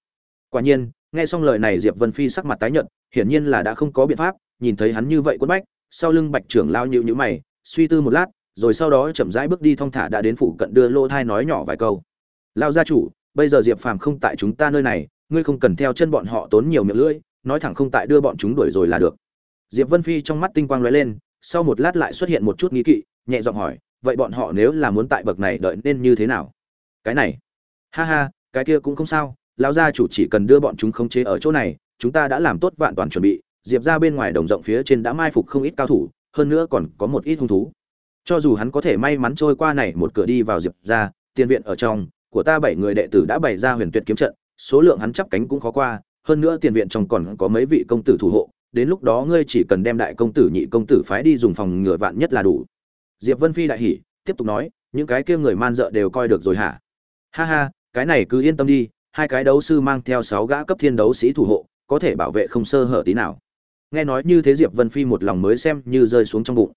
Quả nhiên, nghe xong lời này diệp vân phi sắc mặt tái nhợt, hiển nhiên là đã không có biện pháp, nhìn thấy hắn như vậy quấn bách, sau lưng bạch trưởng lao nhíu nhíu mày, suy tư một lát, rồi sau đó chậm rãi bước đi thong thả đã đến phủ cận đưa lô thai nói nhỏ vài câu. Lao gia chủ, bây giờ diệp phàm không tại chúng ta nơi này, ngươi không cần theo chân bọn họ tốn nhiều miệng lưỡi, nói thẳng không tại đưa bọn chúng đuổi rồi là được. Diệp vân phi trong mắt tinh quang lóe lên, sau một lát lại xuất hiện một chút nghi kỵ, nhẹ giọng hỏi, vậy bọn họ nếu là muốn tại bậc này đợi nên như thế nào? Cái này ha ha, cái kia cũng không sao, lão gia chủ chỉ cần đưa bọn chúng khống chế ở chỗ này, chúng ta đã làm tốt vạn toàn chuẩn bị, diệp ra bên ngoài đồng rộng phía trên đã mai phục không ít cao thủ, hơn nữa còn có một ít hung thú. Cho dù hắn có thể may mắn trôi qua này một cửa đi vào diệp ra tiền viện ở trong, của ta bảy người đệ tử đã bày ra huyền tuyệt kiếm trận, số lượng hắn chắp cánh cũng khó qua, hơn nữa tiền viện trong còn có mấy vị công tử thủ hộ, đến lúc đó ngươi chỉ cần đem đại công tử, nhị công tử phái đi dùng phòng ngừa vạn nhất là đủ. Diệp vân phi đại hỉ, tiếp tục nói, những cái kia người man dợ đều coi được rồi hả? Ha ha cái này cứ yên tâm đi, hai cái đấu sư mang theo sáu gã cấp thiên đấu sĩ thủ hộ, có thể bảo vệ không sơ hở tí nào. Nghe nói như thế diệp vân phi một lòng mới xem như rơi xuống trong bụng.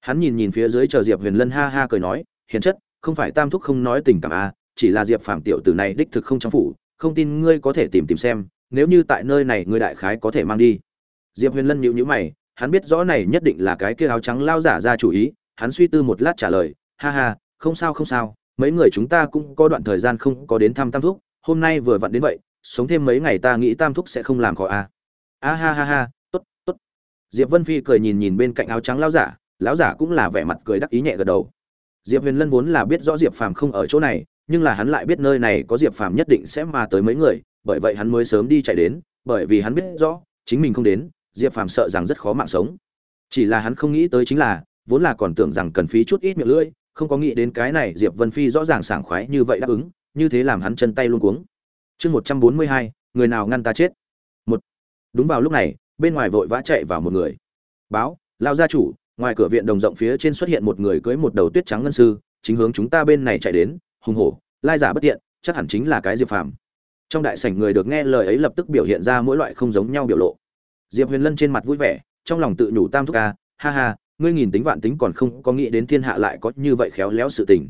Hắn nhìn nhìn phía dưới chờ diệp huyền lân ha ha cười nói, hiền chất, không phải tam thúc không nói tình cảm à chỉ là diệp phạm tiểu tử này đích thực không trong phủ, không tin ngươi có thể tìm tìm xem, nếu như tại nơi này ngươi đại khái có thể mang đi. Diệp huyền lân nhịu nhữ mày, hắn biết rõ này nhất định là cái kia áo trắng lao giả ra chủ ý, hắn suy tư một lát trả lời, ha ha, không sao không sao mấy người chúng ta cũng có đoạn thời gian không có đến thăm tam thúc, hôm nay vừa vặn đến vậy, sống thêm mấy ngày ta nghĩ tam thúc sẽ không làm khó a. A ha ha ha, tốt tốt. Diệp vân phi cười nhìn nhìn bên cạnh áo trắng lão giả lão giả cũng là vẻ mặt cười đắc ý nhẹ gật đầu. Diệp huyền lân vốn là biết rõ diệp phàm không ở chỗ này, nhưng là hắn lại biết nơi này có diệp phàm nhất định sẽ mà tới mấy người, bởi vậy hắn mới sớm đi chạy đến, bởi vì hắn biết rõ, chính mình không đến, diệp phàm sợ rằng rất khó mạng sống. Chỉ là hắn không nghĩ tới chính là, vốn là còn tưởng rằng cần phí chút ít miệng lưỡi không có nghĩ đến cái này diệp vân phi rõ ràng sảng khoái như vậy đáp ứng, như thế làm hắn chân tay luôn cuống. Chương một trăm bốn mươi hai, người nào ngăn ta chết? Một. Đúng vào lúc này, bên ngoài vội vã chạy vào một người. Báo lao gia chủ, ngoài cửa viện đồng rộng phía trên xuất hiện một người cưới một đầu tuyết trắng ngân sư, chính hướng chúng ta bên này chạy đến, hùng hổ, lai giả bất tiện, chắc hẳn chính là cái diệp phàm. Trong đại sảnh người được nghe lời ấy lập tức biểu hiện ra mỗi loại không giống nhau biểu lộ. Diệp huyền lân trên mặt vui vẻ, trong lòng tự nhủ tam thúc ca ha ha ngươi nghìn tính vạn tính còn không có nghĩ đến thiên hạ lại có như vậy khéo léo sự tình.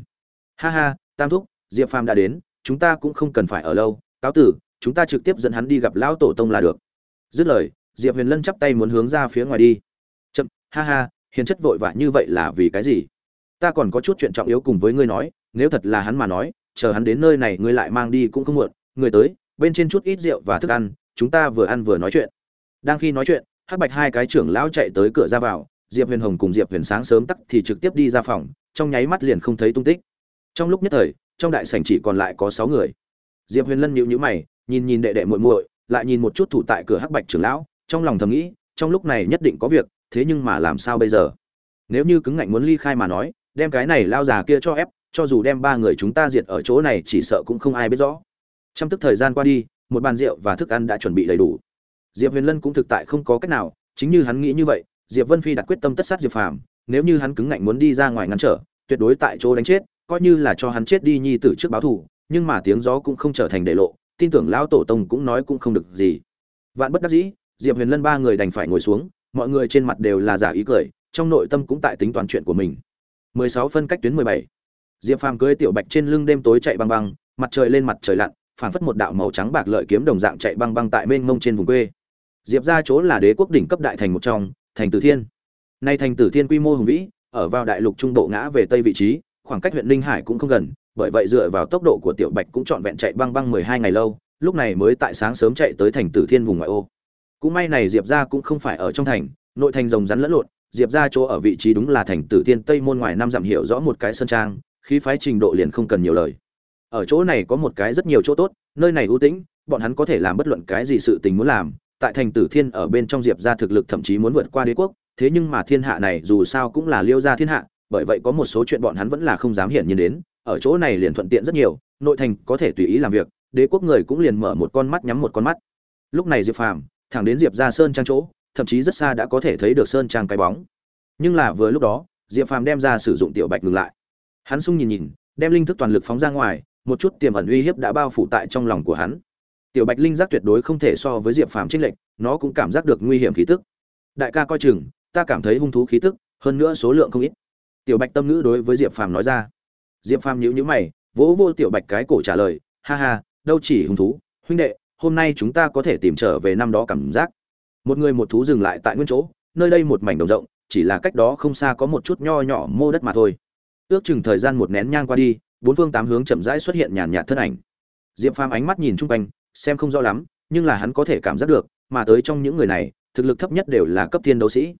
Ha ha, tam thúc, diệp phàm đã đến, chúng ta cũng không cần phải ở lâu, cáo tử, chúng ta trực tiếp dẫn hắn đi gặp lão tổ tông là được. Dứt lời, diệp huyền lân chắp tay muốn hướng ra phía ngoài đi. Chậm, ha ha, hiền chất vội vã như vậy là vì cái gì? Ta còn có chút chuyện trọng yếu cùng với ngươi nói, nếu thật là hắn mà nói, chờ hắn đến nơi này ngươi lại mang đi cũng không muộn, người tới, bên trên chút ít rượu và thức ăn, chúng ta vừa ăn vừa nói chuyện. Đang khi nói chuyện, hắc bạch hai cái trưởng lão chạy tới cửa ra vào diệp huyền hồng cùng diệp huyền sáng sớm tắt thì trực tiếp đi ra phòng, trong nháy mắt liền không thấy tung tích. Trong lúc nhất thời, trong đại sảnh chỉ còn lại có sáu người. Diệp huyền lân nhíu nhíu mày, nhìn nhìn đệ đệ muội muội, lại nhìn một chút thủ tại cửa hắc bạch trưởng lão, trong lòng thầm nghĩ, trong lúc này nhất định có việc, thế nhưng mà làm sao bây giờ? Nếu như cứng ngạnh muốn ly khai mà nói, đem cái này lao già kia cho ép, cho dù đem ba người chúng ta diệt ở chỗ này chỉ sợ cũng không ai biết rõ. Trong tức thời gian qua đi, một bàn rượu và thức ăn đã chuẩn bị đầy đủ. Diệp huyền lân cũng thực tại không có cách nào, chính như hắn nghĩ như vậy diệp vân phi đặt quyết tâm tất sát diệp phàm, nếu như hắn cứng ngạnh muốn đi ra ngoài ngăn trở, tuyệt đối tại chỗ đánh chết, coi như là cho hắn chết đi nhi tử trước báo thù, nhưng mà tiếng gió cũng không trở thành để lộ, tin tưởng lão tổ tông cũng nói cũng không được gì. Vạn bất đắc dĩ, diệp huyền lân ba người đành phải ngồi xuống, mọi người trên mặt đều là giả ý cười, trong nội tâm cũng tại tính toán chuyện của mình. 16 phân cách tuyến 17. diệp phàm cưỡi tiểu bạch trên lưng đêm tối chạy băng băng, mặt trời lên mặt trời lặn phản phất một đạo màu trắng bạc lợi kiếm đồng dạng chạy băng băng tại mênh mông trên vùng quê. Diệp gia chỗ là đế quốc đỉnh cấp đại thành một trong thành tử thiên. Nay thành tử thiên quy mô hùng vĩ, ở vào đại lục trung bộ ngã về tây vị trí, khoảng cách huyện ninh hải cũng không gần, bởi vậy dựa vào tốc độ của tiểu bạch cũng trọn vẹn chạy băng băng mười hai ngày lâu, lúc này mới tại sáng sớm chạy tới thành tử thiên vùng ngoại ô. Cũng may này diệp ra cũng không phải ở trong thành, nội thành rồng rắn lẫn lộn, diệp ra chỗ ở vị trí đúng là thành tử thiên tây môn ngoài năm dặm hiểu rõ một cái sân trang, khí phái trình độ liền không cần nhiều lời. Ở chỗ này có một cái rất nhiều chỗ tốt, nơi này ưu tĩnh, bọn hắn có thể làm bất luận cái gì sự tình muốn làm tại thành tử thiên ở bên trong diệp ra thực lực thậm chí muốn vượt qua đế quốc, thế nhưng mà thiên hạ này dù sao cũng là liêu gia thiên hạ, bởi vậy có một số chuyện bọn hắn vẫn là không dám hiển nhiên đến, ở chỗ này liền thuận tiện rất nhiều, nội thành có thể tùy ý làm việc, đế quốc người cũng liền mở một con mắt nhắm một con mắt. Lúc này diệp phàm thẳng đến diệp ra sơn trang chỗ, thậm chí rất xa đã có thể thấy được sơn trang cái bóng. Nhưng là vừa lúc đó, diệp phàm đem ra sử dụng tiểu bạch ngừng lại. Hắn sung nhìn nhìn, đem linh thức toàn lực phóng ra ngoài, một chút tiềm ẩn uy hiếp đã bao phủ tại trong lòng của hắn tiểu bạch linh giác tuyệt đối không thể so với diệp phàm trinh lệnh nó cũng cảm giác được nguy hiểm khí tức. Đại ca coi chừng, ta cảm thấy hung thú khí tức, hơn nữa số lượng không ít. Tiểu bạch tâm ngữ đối với diệp phàm nói ra. Diệp phàm nhíu nhíu mày, vỗ vô tiểu bạch cái cổ trả lời, ha ha, đâu chỉ hung thú, huynh đệ, hôm nay chúng ta có thể tìm trở về năm đó cảm giác. Một người một thú dừng lại tại nguyên chỗ, nơi đây một mảnh đồng rộng, chỉ là cách đó không xa có một chút nho nhỏ mô đất mà thôi. Ước chừng thời gian một nén nhang qua đi, bốn phương tám hướng chậm rãi xuất hiện nhàn nhạt thân ảnh. Diệp phàm ánh mắt nhìn chung quanh xem không rõ lắm, nhưng là hắn có thể cảm giác được, mà tới trong những người này, thực lực thấp nhất đều là cấp thiên đấu sĩ.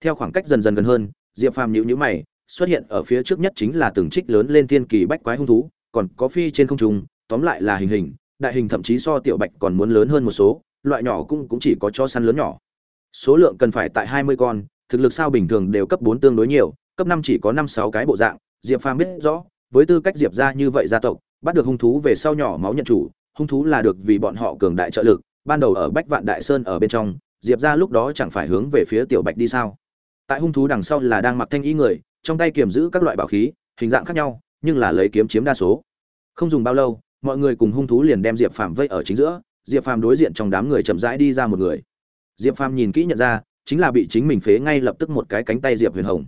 Theo khoảng cách dần dần gần hơn, diệp phàm nhíu nhíu mày, xuất hiện ở phía trước nhất chính là từng trích lớn lên thiên kỳ bách quái hung thú, còn có phi trên không trung, tóm lại là hình hình, đại hình thậm chí so tiểu bạch còn muốn lớn hơn một số, loại nhỏ cũng cũng chỉ có cho săn lớn nhỏ. Số lượng cần phải tại hai mươi con, thực lực sao bình thường đều cấp bốn tương đối nhiều, cấp năm chỉ có năm sáu cái bộ dạng, diệp phàm biết rõ, với tư cách diệp ra như vậy gia tộc, bắt được hung thú về sau nhỏ máu nhận chủ hung thú là được vì bọn họ cường đại trợ lực, ban đầu ở bách vạn đại sơn ở bên trong, diệp ra lúc đó chẳng phải hướng về phía tiểu bạch đi sao? Tại hung thú đằng sau là đang mặc thanh ý người, trong tay kiềm giữ các loại bảo khí, hình dạng khác nhau, nhưng là lấy kiếm chiếm đa số. Không dùng bao lâu, mọi người cùng hung thú liền đem diệp phàm vây ở chính giữa, diệp phàm đối diện trong đám người chậm rãi đi ra một người. Diệp phàm nhìn kỹ nhận ra, chính là bị chính mình phế ngay lập tức một cái cánh tay diệp huyền hồng.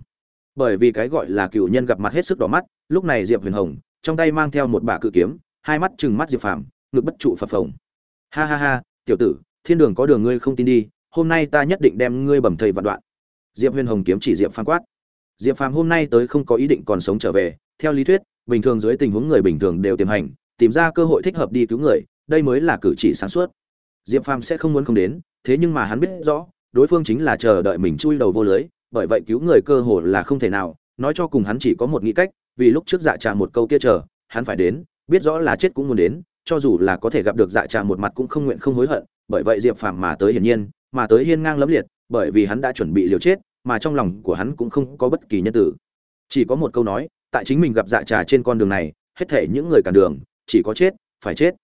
Bởi vì cái gọi là cựu nhân gặp mặt hết sức đỏ mắt, lúc này diệp huyền hồng, trong tay mang theo một bả cự kiếm, hai mắt trừng mắt diệp phàm ngực bất trụ phập phồng. Ha ha ha, tiểu tử, thiên đường có đường ngươi không tin đi, hôm nay ta nhất định đem ngươi bầm thầy vạn đoạn. Diệp huyền hồng kiếm chỉ diệp phàm quát. Diệp phàm hôm nay tới không có ý định còn sống trở về, theo lý thuyết, bình thường dưới tình huống người bình thường đều tiềm hành, tìm ra cơ hội thích hợp đi cứu người, đây mới là cử chỉ sáng suốt. Diệp phàm sẽ không muốn không đến, thế nhưng mà hắn biết rõ, đối phương chính là chờ đợi mình chui đầu vô lưới, bởi vậy cứu người cơ hồ là không thể nào, nói cho cùng hắn chỉ có một nghĩ cách, vì lúc trước dạ trà một câu kia chờ, hắn phải đến, biết rõ là chết cũng muốn đến cho dù là có thể gặp được dạ trà một mặt cũng không nguyện không hối hận, bởi vậy diệp phàm mà tới hiển nhiên, mà tới hiên ngang lẫm liệt, bởi vì hắn đã chuẩn bị liều chết, mà trong lòng của hắn cũng không có bất kỳ nhân tử. Chỉ có một câu nói, tại chính mình gặp dạ trà trên con đường này, hết thể những người cản đường, chỉ có chết, phải chết.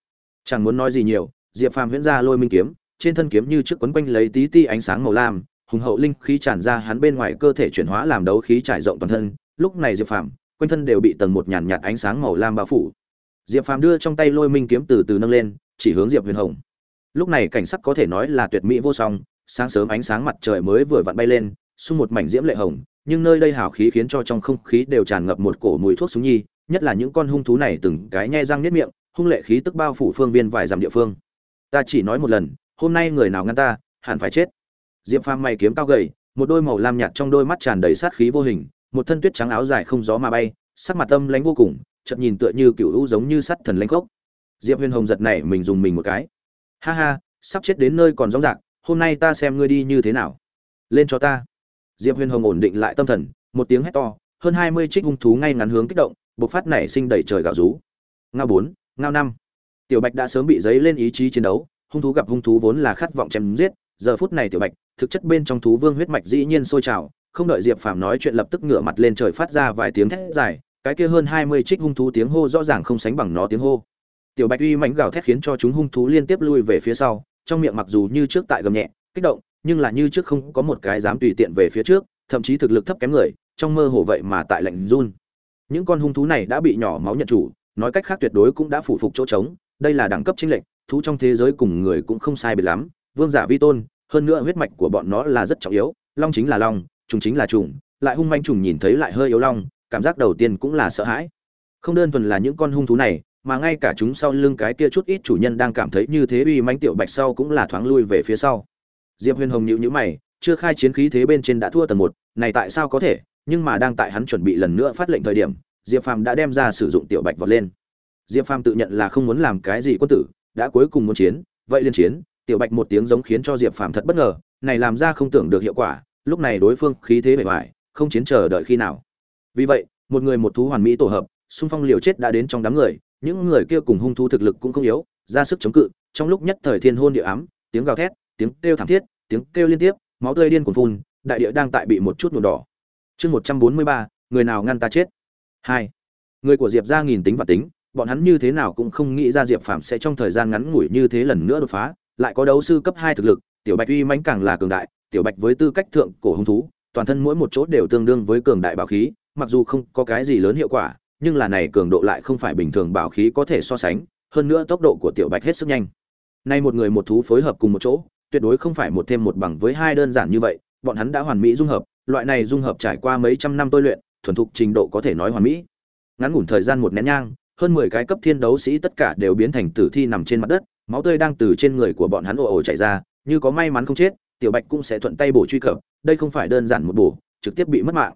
Chẳng muốn nói gì nhiều, diệp phàm huyễn ra lôi minh kiếm, trên thân kiếm như trước quấn quanh lấy tí ti ánh sáng màu lam, hùng hậu linh khí tràn ra hắn bên ngoài cơ thể chuyển hóa làm đấu khí trải rộng toàn thân. Lúc này diệp phàm quanh thân đều bị tầng một nhàn nhạt ánh sáng màu lam bao phủ diệp phàm đưa trong tay lôi minh kiếm từ từ nâng lên, chỉ hướng diệp huyền hồng. Lúc này cảnh sắc có thể nói là tuyệt mỹ vô song, sáng sớm ánh sáng mặt trời mới vừa vặn bay lên, xung một mảnh diễm lệ hồng, nhưng nơi đây hào khí khiến cho trong không khí đều tràn ngập một cổ mùi thuốc súng nhi, nhất là những con hung thú này từng cái nhe răng nếp miệng, hung lệ khí tức bao phủ phương viên vài dặm địa phương. Ta chỉ nói một lần, hôm nay người nào ngăn ta, hẳn phải chết. Diệp phàm mày kiếm cao gầy, một đôi màu lam nhạt trong đôi mắt tràn đầy sát khí vô hình, một thân tuyết trắng áo dài không gió mà bay, sắc mặt tâm lãnh vô cùng chợt nhìn tựa như cựu u giống như sắt thần lanh khốc. Diệp huyền hồng giật này mình dùng mình một cái. Ha ha, sắp chết đến nơi còn rõ rạc hôm nay ta xem ngươi đi như thế nào. Lên cho ta. Diệp huyền hồng ổn định lại tâm thần, một tiếng hét to, hơn hai mươi trích hung thú ngay ngắn hướng kích động, bộc phát nảy sinh đẩy trời gạo rú. Ngao bốn, ngao năm. Tiểu bạch đã sớm bị giấy lên ý chí chiến đấu, hung thú gặp hung thú vốn là khát vọng chém giết, giờ phút này tiểu bạch, thực chất bên trong thú vương huyết mạch dĩ nhiên sôi trào, không đợi diệp phàm nói chuyện lập tức ngửa mặt lên trời phát ra vài tiếng thét dài cái kia hơn hai mươi trích hung thú tiếng hô rõ ràng không sánh bằng nó tiếng hô. Tiểu bạch uy mãnh gào thét khiến cho chúng hung thú liên tiếp lui về phía sau, trong miệng mặc dù như trước tại gầm nhẹ, kích động, nhưng là như trước không có một cái dám tùy tiện về phía trước, thậm chí thực lực thấp kém người, trong mơ hồ vậy mà tại lạnh run. Những con hung thú này đã bị nhỏ máu nhận chủ, nói cách khác tuyệt đối cũng đã phủ phục chỗ trống, đây là đẳng cấp chính lệnh thú trong thế giới cùng người cũng không sai biệt lắm, vương giả vi tôn, hơn nữa huyết mạch của bọn nó là rất trọng yếu, long chính là long, trùng chính là trùng, lại hung manh trùng nhìn thấy lại hơi yếu long cảm giác đầu tiên cũng là sợ hãi. Không đơn thuần là những con hung thú này, mà ngay cả chúng sau lưng cái kia chút ít chủ nhân đang cảm thấy như thế uy manh tiểu bạch sau cũng là thoáng lui về phía sau. Diệp huyền hồng nhịu nhữ mày, chưa khai chiến khí thế bên trên đã thua tầng một, này tại sao có thể? Nhưng mà đang tại hắn chuẩn bị lần nữa phát lệnh thời điểm, diệp phàm đã đem ra sử dụng tiểu bạch vọt lên. Diệp phàm tự nhận là không muốn làm cái gì quân tử, đã cuối cùng muốn chiến, vậy liên chiến, tiểu bạch một tiếng giống khiến cho diệp phàm thật bất ngờ, này làm ra không tưởng được hiệu quả, lúc này đối phương khí thế bề ngoài không chiến chờ đợi khi nào vì vậy, một người một thú hoàn mỹ tổ hợp, xung phong liều chết đã đến trong đám người, những người kia cùng hung thú thực lực cũng không yếu, ra sức chống cự, trong lúc nhất thời thiên hôn địa ám, tiếng gào thét, tiếng kêu thảm thiết, tiếng kêu liên tiếp, máu tươi điên cuồng phun, đại địa đang tại bị một chút nhuộm đỏ. Chương một trăm bốn mươi ba, người nào ngăn ta chết? Hai. Người của diệp ra nghìn tính và tính, bọn hắn như thế nào cũng không nghĩ ra diệp Phạm sẽ trong thời gian ngắn ngủi như thế lần nữa đột phá, lại có đấu sư cấp hai thực lực, tiểu bạch uy mãnh càng là cường đại, tiểu bạch với tư cách thượng cổ hung thú, toàn thân mỗi một chỗ đều tương đương với cường đại bảo khí mặc dù không có cái gì lớn hiệu quả, nhưng là này cường độ lại không phải bình thường bảo khí có thể so sánh, hơn nữa tốc độ của tiểu bạch hết sức nhanh. Nay một người một thú phối hợp cùng một chỗ, tuyệt đối không phải một thêm một bằng với hai đơn giản như vậy, bọn hắn đã hoàn mỹ dung hợp, loại này dung hợp trải qua mấy trăm năm tôi luyện, thuần thục trình độ có thể nói hoàn mỹ. Ngắn ngủn thời gian một nén nhang, hơn mười cái cấp thiên đấu sĩ tất cả đều biến thành tử thi nằm trên mặt đất, máu tươi đang từ trên người của bọn hắn ồ ồ chảy ra, như có may mắn không chết, tiểu bạch cũng sẽ thuận tay bổ truy cập, đây không phải đơn giản một bổ, trực tiếp bị mất mạng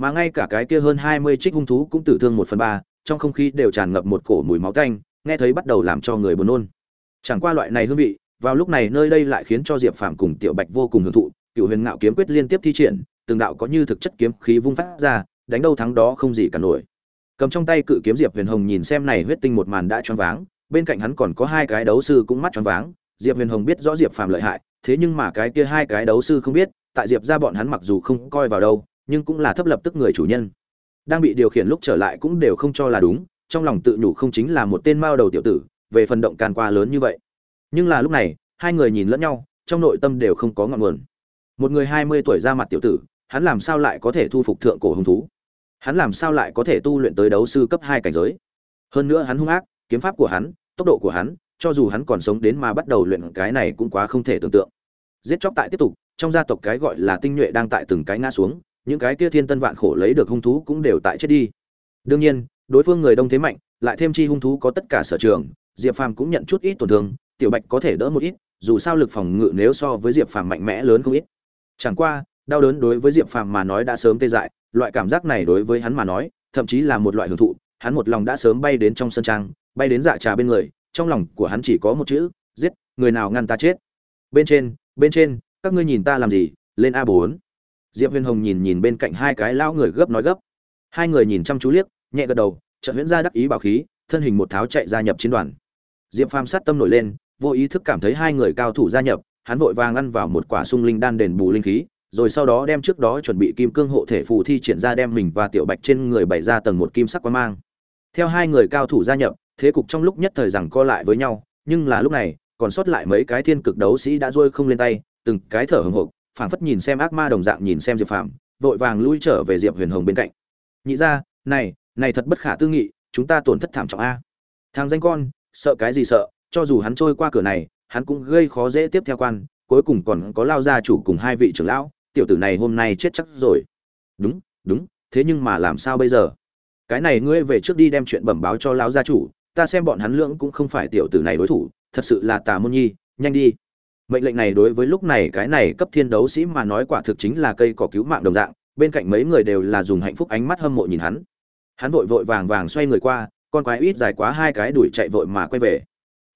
mà ngay cả cái kia hơn hai mươi trích hung thú cũng tử thương một phần ba, trong không khí đều tràn ngập một cổ mùi máu tanh, nghe thấy bắt đầu làm cho người buồn nôn. Chẳng qua loại này hương vị, vào lúc này nơi đây lại khiến cho diệp phàm cùng tiểu bạch vô cùng hưởng thụ cựu huyền ngạo kiếm quyết liên tiếp thi triển, từng đạo có như thực chất kiếm khí vung phát ra, đánh đâu thắng đó không gì cả nổi. Cầm trong tay cự kiếm diệp huyền hồng nhìn xem này huyết tinh một màn đã choáng váng, bên cạnh hắn còn có hai cái đấu sư cũng mắt choáng váng, diệp huyền hồng biết rõ diệp phàm lợi hại, thế nhưng mà cái kia hai cái đấu sư không biết, tại diệp ra bọn hắn mặc dù không coi vào đâu nhưng cũng là thấp lập tức người chủ nhân. Đang bị điều khiển lúc trở lại cũng đều không cho là đúng, trong lòng tự nhủ không chính là một tên mao đầu tiểu tử, về phần động can qua lớn như vậy. Nhưng là lúc này, hai người nhìn lẫn nhau, trong nội tâm đều không có ngọn nguồn. Một người hai mươi tuổi ra mặt tiểu tử, hắn làm sao lại có thể thu phục thượng cổ hung thú? Hắn làm sao lại có thể tu luyện tới đấu sư cấp hai cảnh giới? Hơn nữa hắn hung ác, kiếm pháp của hắn, tốc độ của hắn, cho dù hắn còn sống đến mà bắt đầu luyện cái này cũng quá không thể tưởng tượng. Giết chóc tại tiếp tục, trong gia tộc cái gọi là tinh nhuệ đang tại từng cái ngã xuống những cái kia thiên tân vạn khổ lấy được hung thú cũng đều tại chết đi. Đương nhiên, đối phương người đông thế mạnh, lại thêm chi hung thú có tất cả sở trường, diệp phàm cũng nhận chút ít tổn thương, tiểu bạch có thể đỡ một ít, dù sao lực phòng ngự nếu so với diệp phàm mạnh mẽ lớn không ít. Chẳng qua, đau đớn đối với diệp phàm mà nói đã sớm tê dại, loại cảm giác này đối với hắn mà nói, thậm chí là một loại hưởng thụ, hắn một lòng đã sớm bay đến trong sân trang, bay đến dạ trà bên người, trong lòng của hắn chỉ có một chữ, giết, người nào ngăn ta chết. Bên trên bên trên, các ngươi nhìn ta làm gì, lên a bốn diệp huyền hồng nhìn nhìn bên cạnh hai cái lão người gấp nói gấp. Hai người nhìn chăm chú liếc, nhẹ gật đầu trận huyễn ra đắc ý bảo khí, thân hình một tháo chạy gia nhập chiến đoàn. Diệp phàm sát tâm nổi lên, vô ý thức cảm thấy hai người cao thủ gia nhập, hắn vội vàng ăn vào một quả sung linh đan đền bù linh khí, rồi sau đó đem trước đó chuẩn bị kim cương hộ thể phù thi triển ra đem mình và tiểu bạch trên người bày ra tầng một kim sắc quang mang. Theo hai người cao thủ gia nhập, thế cục trong lúc nhất thời rằng co lại với nhau, nhưng là lúc này, còn sót lại mấy cái thiên cực đấu sĩ đã rôi không lên tay, từng cái thở hồng hộc phảng phất nhìn xem ác ma đồng dạng nhìn xem diệp phàm, vội vàng lui trở về diệp huyền hồng bên cạnh. Nhị ra này này thật bất khả tư nghị, chúng ta tổn thất thảm trọng a. Thằng danh con, sợ cái gì sợ, cho dù hắn trôi qua cửa này, hắn cũng gây khó dễ tiếp theo quan, cuối cùng còn có lao gia chủ cùng hai vị trưởng lão, tiểu tử này hôm nay chết chắc rồi. Đúng đúng, thế nhưng mà làm sao bây giờ? Cái này ngươi về trước đi đem chuyện bẩm báo cho lão gia chủ, ta xem bọn hắn lưỡng cũng không phải tiểu tử này đối thủ, thật sự là tà môn nhi, nhanh đi mệnh lệnh này đối với lúc này cái này cấp thiên đấu sĩ mà nói quả thực chính là cây cỏ cứu mạng đồng dạng, bên cạnh mấy người đều là dùng hạnh phúc ánh mắt hâm mộ nhìn hắn. Hắn vội vội vàng vàng xoay người qua, con quái ít dài quá hai cái đuổi chạy vội mà quay về.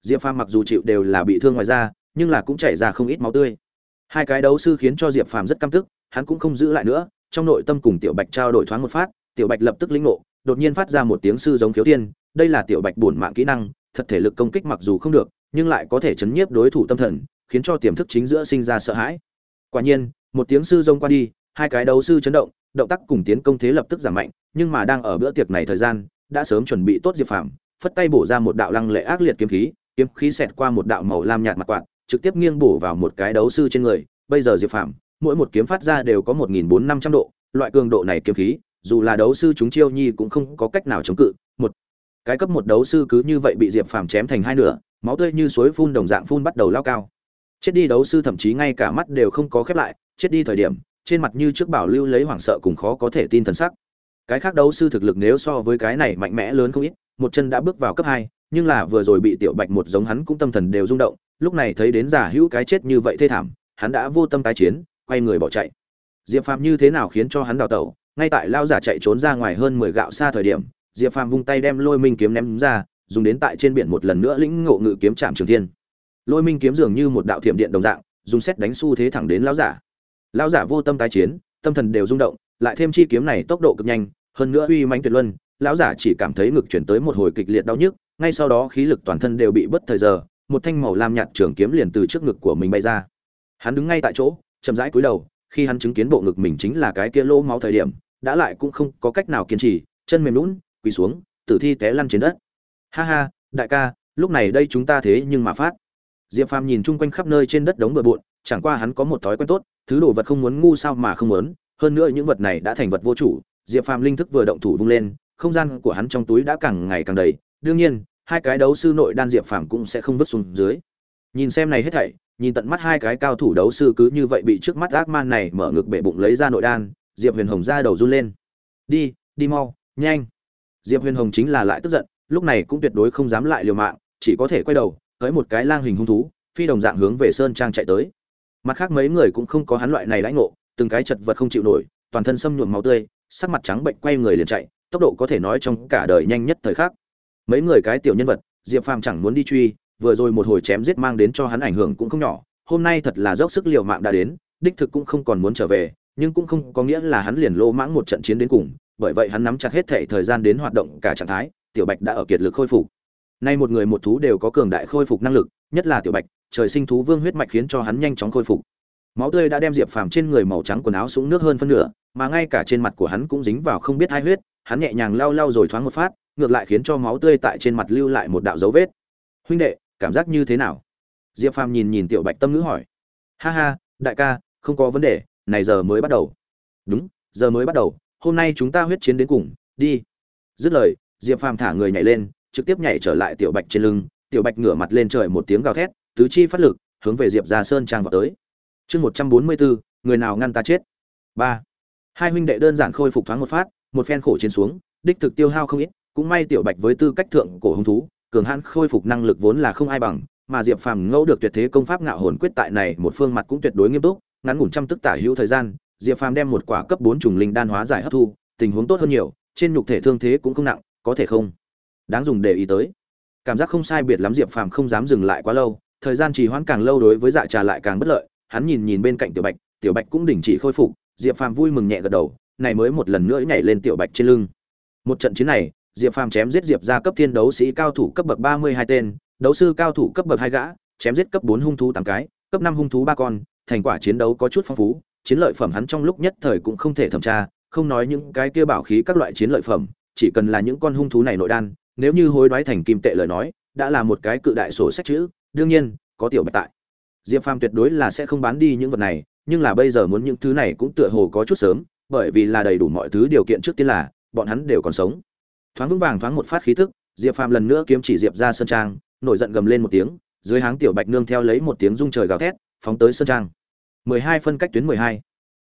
Diệp phàm mặc dù chịu đều là bị thương ngoài da, nhưng là cũng chảy ra không ít máu tươi. Hai cái đấu sư khiến cho diệp phàm rất căm tức, hắn cũng không giữ lại nữa, trong nội tâm cùng tiểu bạch trao đổi thoáng một phát, tiểu bạch lập tức lĩnh ngộ, đột nhiên phát ra một tiếng sư giống khiếu tiên, đây là tiểu bạch bổn mạng kỹ năng, thật thể lực công kích mặc dù không được, nhưng lại có thể chấn nhiếp đối thủ tâm thần khiến cho tiềm thức chính giữa sinh ra sợ hãi. Quả nhiên, một tiếng sư rông qua đi, hai cái đấu sư chấn động động tác cùng tiến công thế lập tức giảm mạnh, nhưng mà đang ở bữa tiệc này thời gian, đã sớm chuẩn bị tốt diệp phàm, phất tay bổ ra một đạo lăng lệ ác liệt kiếm khí kiếm khí xẹt qua một đạo màu lam nhạt mặt quạt, trực tiếp nghiêng bổ vào một cái đấu sư trên người. Bây giờ diệp phàm, mỗi một kiếm phát ra đều có một nghìn bốn năm trăm độ, loại cường độ này kiếm khí, dù là đấu sư chúng chiêu nhi cũng không có cách nào chống cự. Một, cái cấp một đấu sư cứ như vậy bị diệp phàm chém thành hai nửa, máu tươi như suối phun đồng dạng phun bắt đầu lao cao chết đi đấu sư thậm chí ngay cả mắt đều không có khép lại, chết đi thời điểm, trên mặt như trước bảo lưu lấy hoảng sợ cùng khó có thể tin thần sắc. Cái khác đấu sư thực lực nếu so với cái này mạnh mẽ lớn không ít, một chân đã bước vào cấp hai, nhưng là vừa rồi bị tiểu bạch một giống hắn cũng tâm thần đều rung động, lúc này thấy đến giả hữu cái chết như vậy thê thảm, hắn đã vô tâm tái chiến, quay người bỏ chạy. Diệp phàm như thế nào khiến cho hắn đào tẩu? Ngay tại lao giả chạy trốn ra ngoài hơn mười gạo xa thời điểm, diệp phàm vung tay đem lôi minh kiếm ném ra, dùng đến tại trên biển một lần nữa lĩnh ngộ ngự kiếm trạm trường thiên lôi minh kiếm dường như một đạo thiểm điện đồng dạng, dùng xét đánh xu thế thẳng đến lão giả. Lão giả vô tâm tái chiến, tâm thần đều rung động, lại thêm chi kiếm này tốc độ cực nhanh, hơn nữa uy mãnh tuyệt luân, lão giả chỉ cảm thấy ngực chuyển tới một hồi kịch liệt đau nhức, ngay sau đó khí lực toàn thân đều bị bất thời giờ, một thanh màu lam nhạt trường kiếm liền từ trước ngực của mình bay ra. Hắn đứng ngay tại chỗ, chậm rãi cúi đầu, khi hắn chứng kiến bộ ngực mình chính là cái kia lỗ máu thời điểm, đã lại cũng không có cách nào kiên trì, chân mềm lún quỳ xuống, tử thi té lăn trên đất. Ha ha, đại ca, lúc này đây chúng ta thế nhưng mà phát diệp phàm nhìn chung quanh khắp nơi trên đất đống bừa bộn, chẳng qua hắn có một thói quen tốt, thứ đồ vật không muốn ngu sao mà không muốn, hơn nữa những vật này đã thành vật vô chủ. Diệp phàm linh thức vừa động thủ vung lên, không gian của hắn trong túi đã càng ngày càng đầy. Đương nhiên, hai cái đấu sư nội đan diệp phàm cũng sẽ không vứt xuống dưới. Nhìn xem này hết thảy, nhìn tận mắt hai cái cao thủ đấu sư cứ như vậy bị trước mắt ác man này mở ngực bể bụng lấy ra nội đan, diệp huyền hồng ra đầu run lên. Đi đi mau, nhanh. Diệp huyền hồng chính là lại tức giận, lúc này cũng tuyệt đối không dám lại liều mạng, chỉ có thể quay đầu tới một cái lang hình hung thú, phi đồng dạng hướng về sơn trang chạy tới. Mặt khác mấy người cũng không có hắn loại này lãnh ngộ, từng cái chật vật không chịu nổi, toàn thân xâm nhuộm máu tươi, sắc mặt trắng bệnh quay người liền chạy, tốc độ có thể nói trong cả đời nhanh nhất thời khắc. Mấy người cái tiểu nhân vật, diệp phàm chẳng muốn đi truy, vừa rồi một hồi chém giết mang đến cho hắn ảnh hưởng cũng không nhỏ, hôm nay thật là dốc sức liều mạng đã đến, đích thực cũng không còn muốn trở về, nhưng cũng không có nghĩa là hắn liền lô mãng một trận chiến đến cùng, bởi vậy hắn nắm chặt hết thể thời gian đến hoạt động cả trạng thái, tiểu bạch đã ở kiệt lực khôi phục nay một người một thú đều có cường đại khôi phục năng lực, nhất là tiểu bạch, trời sinh thú vương huyết mạch khiến cho hắn nhanh chóng khôi phục. Máu tươi đã đem diệp phàm trên người màu trắng quần áo xuống nước hơn phân nửa, mà ngay cả trên mặt của hắn cũng dính vào không biết hai huyết, hắn nhẹ nhàng lau lau rồi thoáng một phát, ngược lại khiến cho máu tươi tại trên mặt lưu lại một đạo dấu vết. Huynh đệ, cảm giác như thế nào? Diệp phàm nhìn nhìn tiểu bạch tâm ngữ hỏi. Ha ha, đại ca, không có vấn đề, này giờ mới bắt đầu. Đúng, giờ mới bắt đầu, hôm nay chúng ta huyết chiến đến cùng, đi. Dứt lời, diệp phàm thả người nhảy lên trực tiếp nhảy trở lại tiểu bạch trên lưng, tiểu bạch ngửa mặt lên trời một tiếng gào thét, tứ chi phát lực, hướng về diệp ra sơn trang vào tới. Chương một trăm bốn mươi bốn người nào ngăn ta chết? Ba. Hai huynh đệ đơn giản khôi phục thoáng một phát, một phen khổ chiến xuống, đích thực tiêu hao không ít, cũng may tiểu bạch với tư cách thượng cổ hung thú, cường hãn khôi phục năng lực vốn là không ai bằng, mà diệp phàm ngẫu được tuyệt thế công pháp ngạo hồn quyết tại này một phương mặt cũng tuyệt đối nghiêm túc, ngắn ngủn trăm tức tả hữu thời gian, diệp phàm đem một quả cấp bốn trùng linh đan hóa giải hấp thu, tình huống tốt hơn nhiều, trên nhục thể thương thế cũng không nặng, có thể không? Đáng dùng để ý tới. Cảm giác không sai biệt lắm diệp phàm không dám dừng lại quá lâu, thời gian trì hoãn càng lâu đối với dạ trà lại càng bất lợi, hắn nhìn nhìn bên cạnh tiểu bạch tiểu bạch cũng đình chỉ khôi phục, diệp phàm vui mừng nhẹ gật đầu, này mới một lần nữa nhảy lên tiểu bạch trên lưng. Một trận chiến này, diệp phàm chém giết diệp ra cấp thiên đấu sĩ cao thủ cấp bậc ba mươi hai tên, đấu sư cao thủ cấp bậc hai gã, chém giết cấp bốn hung thú tám cái, cấp năm hung thú ba con, thành quả chiến đấu có chút phong phú, chiến lợi phẩm hắn trong lúc nhất thời cũng không thể thẩm tra, không nói những cái kia bảo khí các loại chiến lợi phẩm, chỉ cần là những con hung thú này nội đan nếu như hối đoái thành kim tệ lời nói, đã là một cái cự đại sổ sách chữ, đương nhiên, có tiểu bạch tại. Diệp phàm tuyệt đối là sẽ không bán đi những vật này, nhưng là bây giờ muốn những thứ này cũng tựa hồ có chút sớm, bởi vì là đầy đủ mọi thứ điều kiện trước tiên là, bọn hắn đều còn sống. Thoáng vững vàng thoáng một phát khí tức, diệp phàm lần nữa kiếm chỉ diệp ra sơn trang, nổi giận gầm lên một tiếng, dưới háng tiểu bạch nương theo lấy một tiếng rung trời gào thét, phóng tới sơn trang. Mười hai phân cách tuyến mười hai.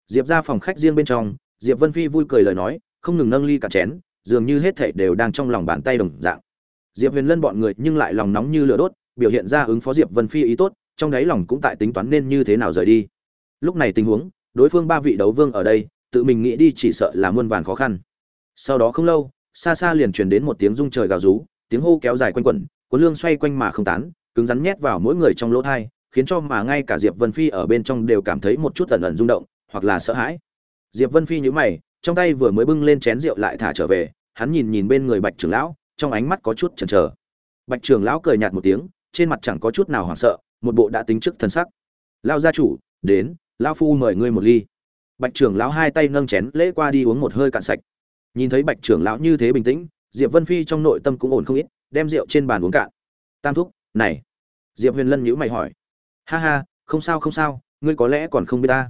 Diệp ra phòng khách riêng bên trong, diệp vân phi vui cười lời nói, không ngừng nâng ly cả chén dường như hết thảy đều đang trong lòng bàn tay đồng dạng. Diệp huyền lân bọn người nhưng lại lòng nóng như lửa đốt biểu hiện ra ứng phó diệp vân phi ý tốt trong đáy lòng cũng tại tính toán nên như thế nào rời đi. Lúc này tình huống đối phương ba vị đấu vương ở đây tự mình nghĩ đi chỉ sợ là muôn vàn khó khăn. Sau đó không lâu xa xa liền truyền đến một tiếng rung trời gào rú tiếng hô kéo dài quanh quẩn cuốn lương xoay quanh mà không tán cứng rắn nhét vào mỗi người trong lỗ tai, khiến cho mà ngay cả diệp vân phi ở bên trong đều cảm thấy một chút ẩn ẩn rung động hoặc là sợ hãi. Diệp vân phi nhíu mày trong tay vừa mới bưng lên chén rượu lại thả trở về, hắn nhìn nhìn bên người bạch trưởng lão, trong ánh mắt có chút chần chờ. Bạch trưởng lão cười nhạt một tiếng, trên mặt chẳng có chút nào hoảng sợ, một bộ đã tính trước thân sắc. Lao gia chủ, đến, lão phu mời ngươi một ly. Bạch trưởng lão hai tay nâng chén, lễ qua đi uống một hơi cạn sạch. Nhìn thấy bạch trưởng lão như thế bình tĩnh, diệp vân phi trong nội tâm cũng ổn không ít, đem rượu trên bàn uống cạn. Tam thúc, này. Diệp huyền lân nhữ mày hỏi. Ha ha, không sao không sao, ngươi có lẽ còn không biết ta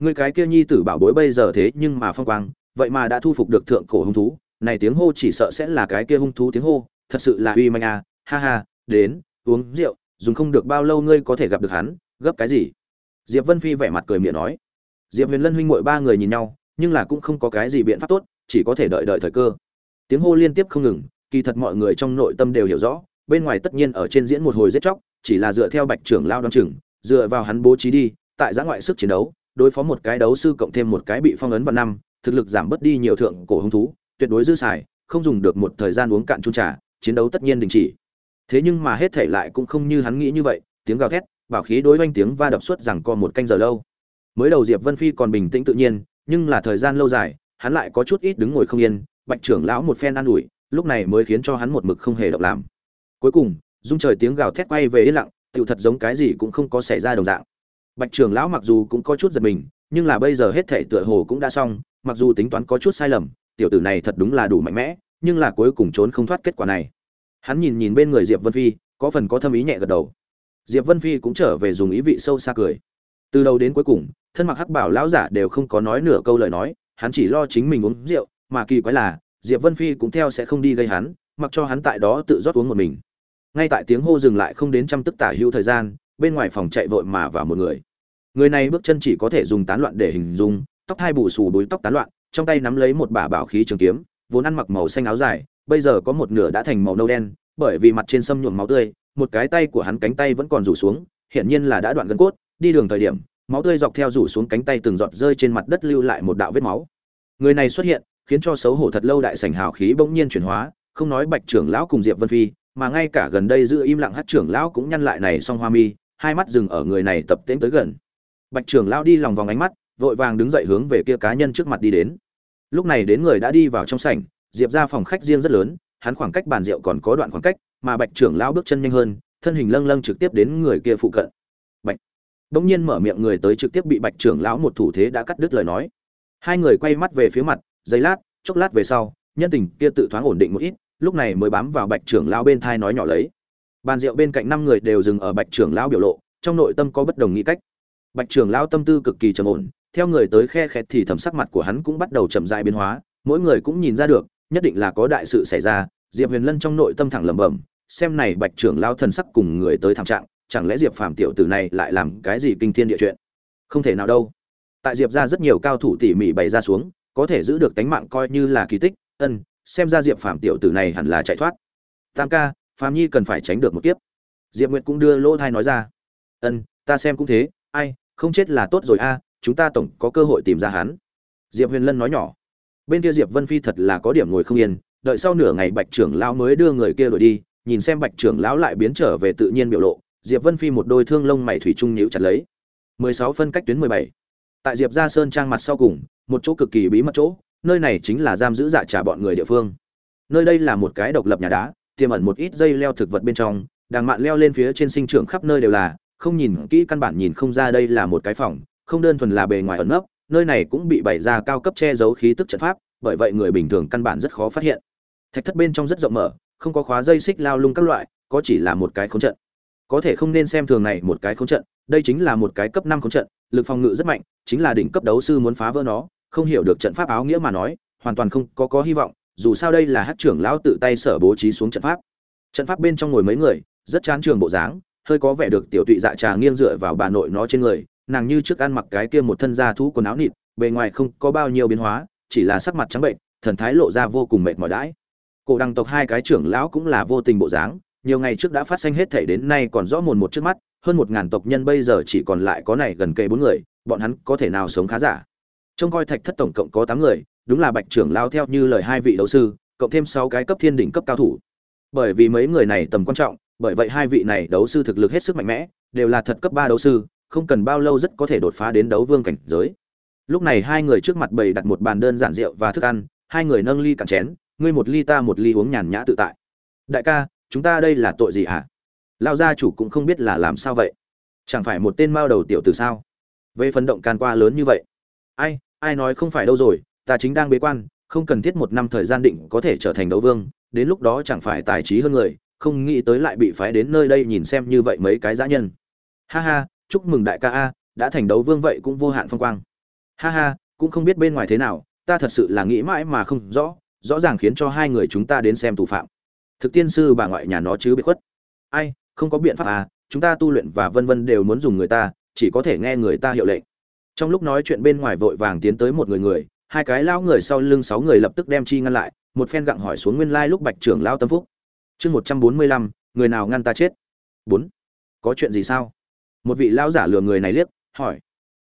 ngươi cái kia nhi tử bảo bối bây giờ thế nhưng mà phong quang, vậy mà đã thu phục được thượng cổ hung thú, này tiếng hô chỉ sợ sẽ là cái kia hung thú tiếng hô, thật sự là uy manh à ha ha, đến, uống rượu, dùng không được bao lâu ngươi có thể gặp được hắn, gấp cái gì? Diệp vân phi vẻ mặt cười miệng nói. Diệp huyền lân huynh muội ba người nhìn nhau, nhưng là cũng không có cái gì biện pháp tốt, chỉ có thể đợi đợi thời cơ. Tiếng hô liên tiếp không ngừng, kỳ thật mọi người trong nội tâm đều hiểu rõ, bên ngoài tất nhiên ở trên diễn một hồi giết chóc, chỉ là dựa theo bạch trưởng lao đoán chừng, dựa vào hắn bố trí đi, tại giã ngoại sức chiến đấu đối phó một cái đấu sư cộng thêm một cái bị phong ấn vào năm, thực lực giảm bớt đi nhiều thượng cổ hung thú, tuyệt đối dư xài, không dùng được một thời gian uống cạn chung trà, chiến đấu tất nhiên đình chỉ. Thế nhưng mà hết thể lại cũng không như hắn nghĩ như vậy, tiếng gào thét, bảo khí đối oanh tiếng va đập suốt rằng còn một canh giờ lâu. Mới đầu diệp vân phi còn bình tĩnh tự nhiên, nhưng là thời gian lâu dài, hắn lại có chút ít đứng ngồi không yên, bạch trưởng lão một phen an ủi, lúc này mới khiến cho hắn một mực không hề động làm cuối cùng, dung trời tiếng gào thét quay về yên lặng, tựu thật giống cái gì cũng không có xảy ra đồng dạng bạch trưởng lão mặc dù cũng có chút giật mình, nhưng là bây giờ hết thảy tựa hồ cũng đã xong, mặc dù tính toán có chút sai lầm, tiểu tử này thật đúng là đủ mạnh mẽ, nhưng là cuối cùng trốn không thoát kết quả này. Hắn nhìn nhìn bên người diệp vân phi, có phần có thâm ý nhẹ gật đầu. Diệp vân phi cũng trở về dùng ý vị sâu xa cười. Từ đầu đến cuối cùng, thân mặc hắc bảo lão giả đều không có nói nửa câu lời nói, hắn chỉ lo chính mình uống rượu, mà kỳ quái là, diệp vân phi cũng theo sẽ không đi gây hắn, mặc cho hắn tại đó tự rót uống một mình. Ngay tại tiếng hô dừng lại không đến trăm tức tả hữu thời gian bên ngoài phòng chạy vội mà vào một người. Người này bước chân chỉ có thể dùng tán loạn để hình dung, tóc hai bù xù búi tóc tán loạn, trong tay nắm lấy một bả bảo khí trường kiếm, vốn ăn mặc màu xanh áo dài, bây giờ có một nửa đã thành màu nâu đen, bởi vì mặt trên sâm nhuộm máu tươi, một cái tay của hắn cánh tay vẫn còn rủ xuống, hiển nhiên là đã đoạn gân cốt, đi đường thời điểm, máu tươi dọc theo rủ xuống cánh tay từng giọt rơi trên mặt đất lưu lại một đạo vết máu. Người này xuất hiện, khiến cho xấu hổ thật lâu đại sảnh hào khí bỗng nhiên chuyển hóa, không nói bạch trưởng lão cùng diệp vân phi, mà ngay cả gần đây giữ im lặng hát trưởng lão cũng nhăn lại này song hoa mi hai mắt dừng ở người này tập tễnh tới gần. Bạch trưởng lão đi lòng vòng ánh mắt, vội vàng đứng dậy hướng về kia cá nhân trước mặt đi đến. Lúc này đến người đã đi vào trong sảnh, diệp ra phòng khách riêng rất lớn, hắn khoảng cách bàn rượu còn có đoạn khoảng cách, mà bạch trưởng lão bước chân nhanh hơn, thân hình lâng lâng trực tiếp đến người kia phụ cận. Bạch. Bỗng nhiên mở miệng người tới trực tiếp bị bạch trưởng lão một thủ thế đã cắt đứt lời nói. Hai người quay mắt về phía mặt, giây lát, chốc lát về sau, nhân tình kia tự thoáng ổn định một ít, lúc này mới bám vào bạch trưởng lão bên thai nói nhỏ lấy bàn rượu bên cạnh năm người đều dừng ở bạch trưởng lão biểu lộ, trong nội tâm có bất đồng nghĩ cách. Bạch trưởng lão tâm tư cực kỳ trầm ổn, theo người tới khe khẽ thì thầm sắc mặt của hắn cũng bắt đầu chậm dại biến hóa, mỗi người cũng nhìn ra được, nhất định là có đại sự xảy ra, diệp huyền lân trong nội tâm thẳng lẩm bẩm, xem này bạch trưởng lão thần sắc cùng người tới thảm trạng, chẳng lẽ diệp phàm tiểu tử này lại làm cái gì kinh thiên địa chuyện? Không thể nào đâu. Tại diệp ra rất nhiều cao thủ tỉ mỉ bày ra xuống, có thể giữ được tánh mạng coi như là kỳ tích, ân, xem ra diệp phàm tiểu tử này hẳn là chạy thoát. Tam ca phạm nhi cần phải tránh được một kiếp. Diệp nguyệt cũng đưa lỗ thai nói ra. Ân, ta xem cũng thế, ai, không chết là tốt rồi a, chúng ta tổng có cơ hội tìm ra hắn. Diệp huyền lân nói nhỏ. Bên kia diệp vân phi thật là có điểm ngồi không yên, đợi sau nửa ngày bạch trưởng lão mới đưa người kia đuổi đi, nhìn xem bạch trưởng lão lại biến trở về tự nhiên biểu lộ, diệp vân phi một đôi thương lông mày thủy trung nhíu chặt lấy. 16 phân cách tuyến 17. tại diệp gia sơn trang mặt sau cùng, một chỗ cực kỳ bí mật chỗ, nơi này chính là giam giữ dạ trả bọn người địa phương. Nơi đây là một cái độc lập nhà đá tiềm ẩn một ít dây leo thực vật bên trong đàng mạn leo lên phía trên sinh trưởng khắp nơi đều là, không nhìn kỹ căn bản nhìn không ra đây là một cái phòng, không đơn thuần là bề ngoài ẩn nấp, nơi này cũng bị bày ra cao cấp che giấu khí tức trận pháp, bởi vậy người bình thường căn bản rất khó phát hiện. Thạch thất bên trong rất rộng mở, không có khóa dây xích lao lung các loại, có chỉ là một cái khống trận. Có thể không nên xem thường này một cái khống trận, đây chính là một cái cấp năm khống trận, lực phòng ngự rất mạnh, chính là đỉnh cấp đấu sư muốn phá vỡ nó, không hiểu được trận pháp áo nghĩa mà nói, hoàn toàn không có có hy vọng dù sao đây là hát trưởng lão tự tay sở bố trí xuống trận pháp. Trận pháp bên trong ngồi mấy người, rất chán trường bộ dáng, hơi có vẻ được tiểu tụy dạ trà nghiêng dựa vào bà nội nó trên người, nàng như trước ăn mặc cái kia một thân da thú quần áo nịt, bề ngoài không có bao nhiêu biến hóa, chỉ là sắc mặt trắng bệnh, thần thái lộ ra vô cùng mệt mỏi đãi. Cổ đăng tộc hai cái trưởng lão cũng là vô tình bộ dáng, nhiều ngày trước đã phát sinh hết thể đến nay còn rõ mồn một trước mắt, hơn một ngàn tộc nhân bây giờ chỉ còn lại có này gần kề bốn người, bọn hắn có thể nào sống khá giả? Trông coi thạch thất tổng cộng có tám người đúng là bạch trưởng lao theo như lời hai vị đấu sư, cộng thêm sáu cái cấp thiên đỉnh cấp cao thủ. Bởi vì mấy người này tầm quan trọng, bởi vậy hai vị này đấu sư thực lực hết sức mạnh mẽ, đều là thật cấp ba đấu sư, không cần bao lâu rất có thể đột phá đến đấu vương cảnh giới. Lúc này hai người trước mặt bày đặt một bàn đơn giản rượu và thức ăn, hai người nâng ly cạn chén, ngươi một ly ta một ly uống nhàn nhã tự tại. Đại ca, chúng ta đây là tội gì hả? Lao gia chủ cũng không biết là làm sao vậy. Chẳng phải một tên mao đầu tiểu từ sao? Về phấn động can qua lớn như vậy. Ai ai nói không phải đâu rồi ta chính đang bế quan, không cần thiết một năm thời gian định có thể trở thành đấu vương, đến lúc đó chẳng phải tài trí hơn người, không nghĩ tới lại bị phái đến nơi đây nhìn xem như vậy mấy cái dã nhân. Ha ha, chúc mừng đại ca a, đã thành đấu vương vậy cũng vô hạn phong quang. Ha ha, cũng không biết bên ngoài thế nào, ta thật sự là nghĩ mãi mà không rõ rõ ràng khiến cho hai người chúng ta đến xem thủ phạm. Thực tiên sư bà ngoại nhà nó chứ bị khuất. Ai, không có biện pháp à chúng ta tu luyện và vân vân đều muốn dùng người ta, chỉ có thể nghe người ta hiệu lệnh. Trong lúc nói chuyện bên ngoài vội vàng tiến tới một người người hai cái lao người sau lưng sáu người lập tức đem chi ngăn lại, một phen gặng hỏi xuống nguyên lai lúc bạch trưởng lao tâm phúc. Chương một trăm bốn mươi lăm, người nào ngăn ta chết? Bốn. Có chuyện gì sao? Một vị lão giả lừa người này liếc, hỏi.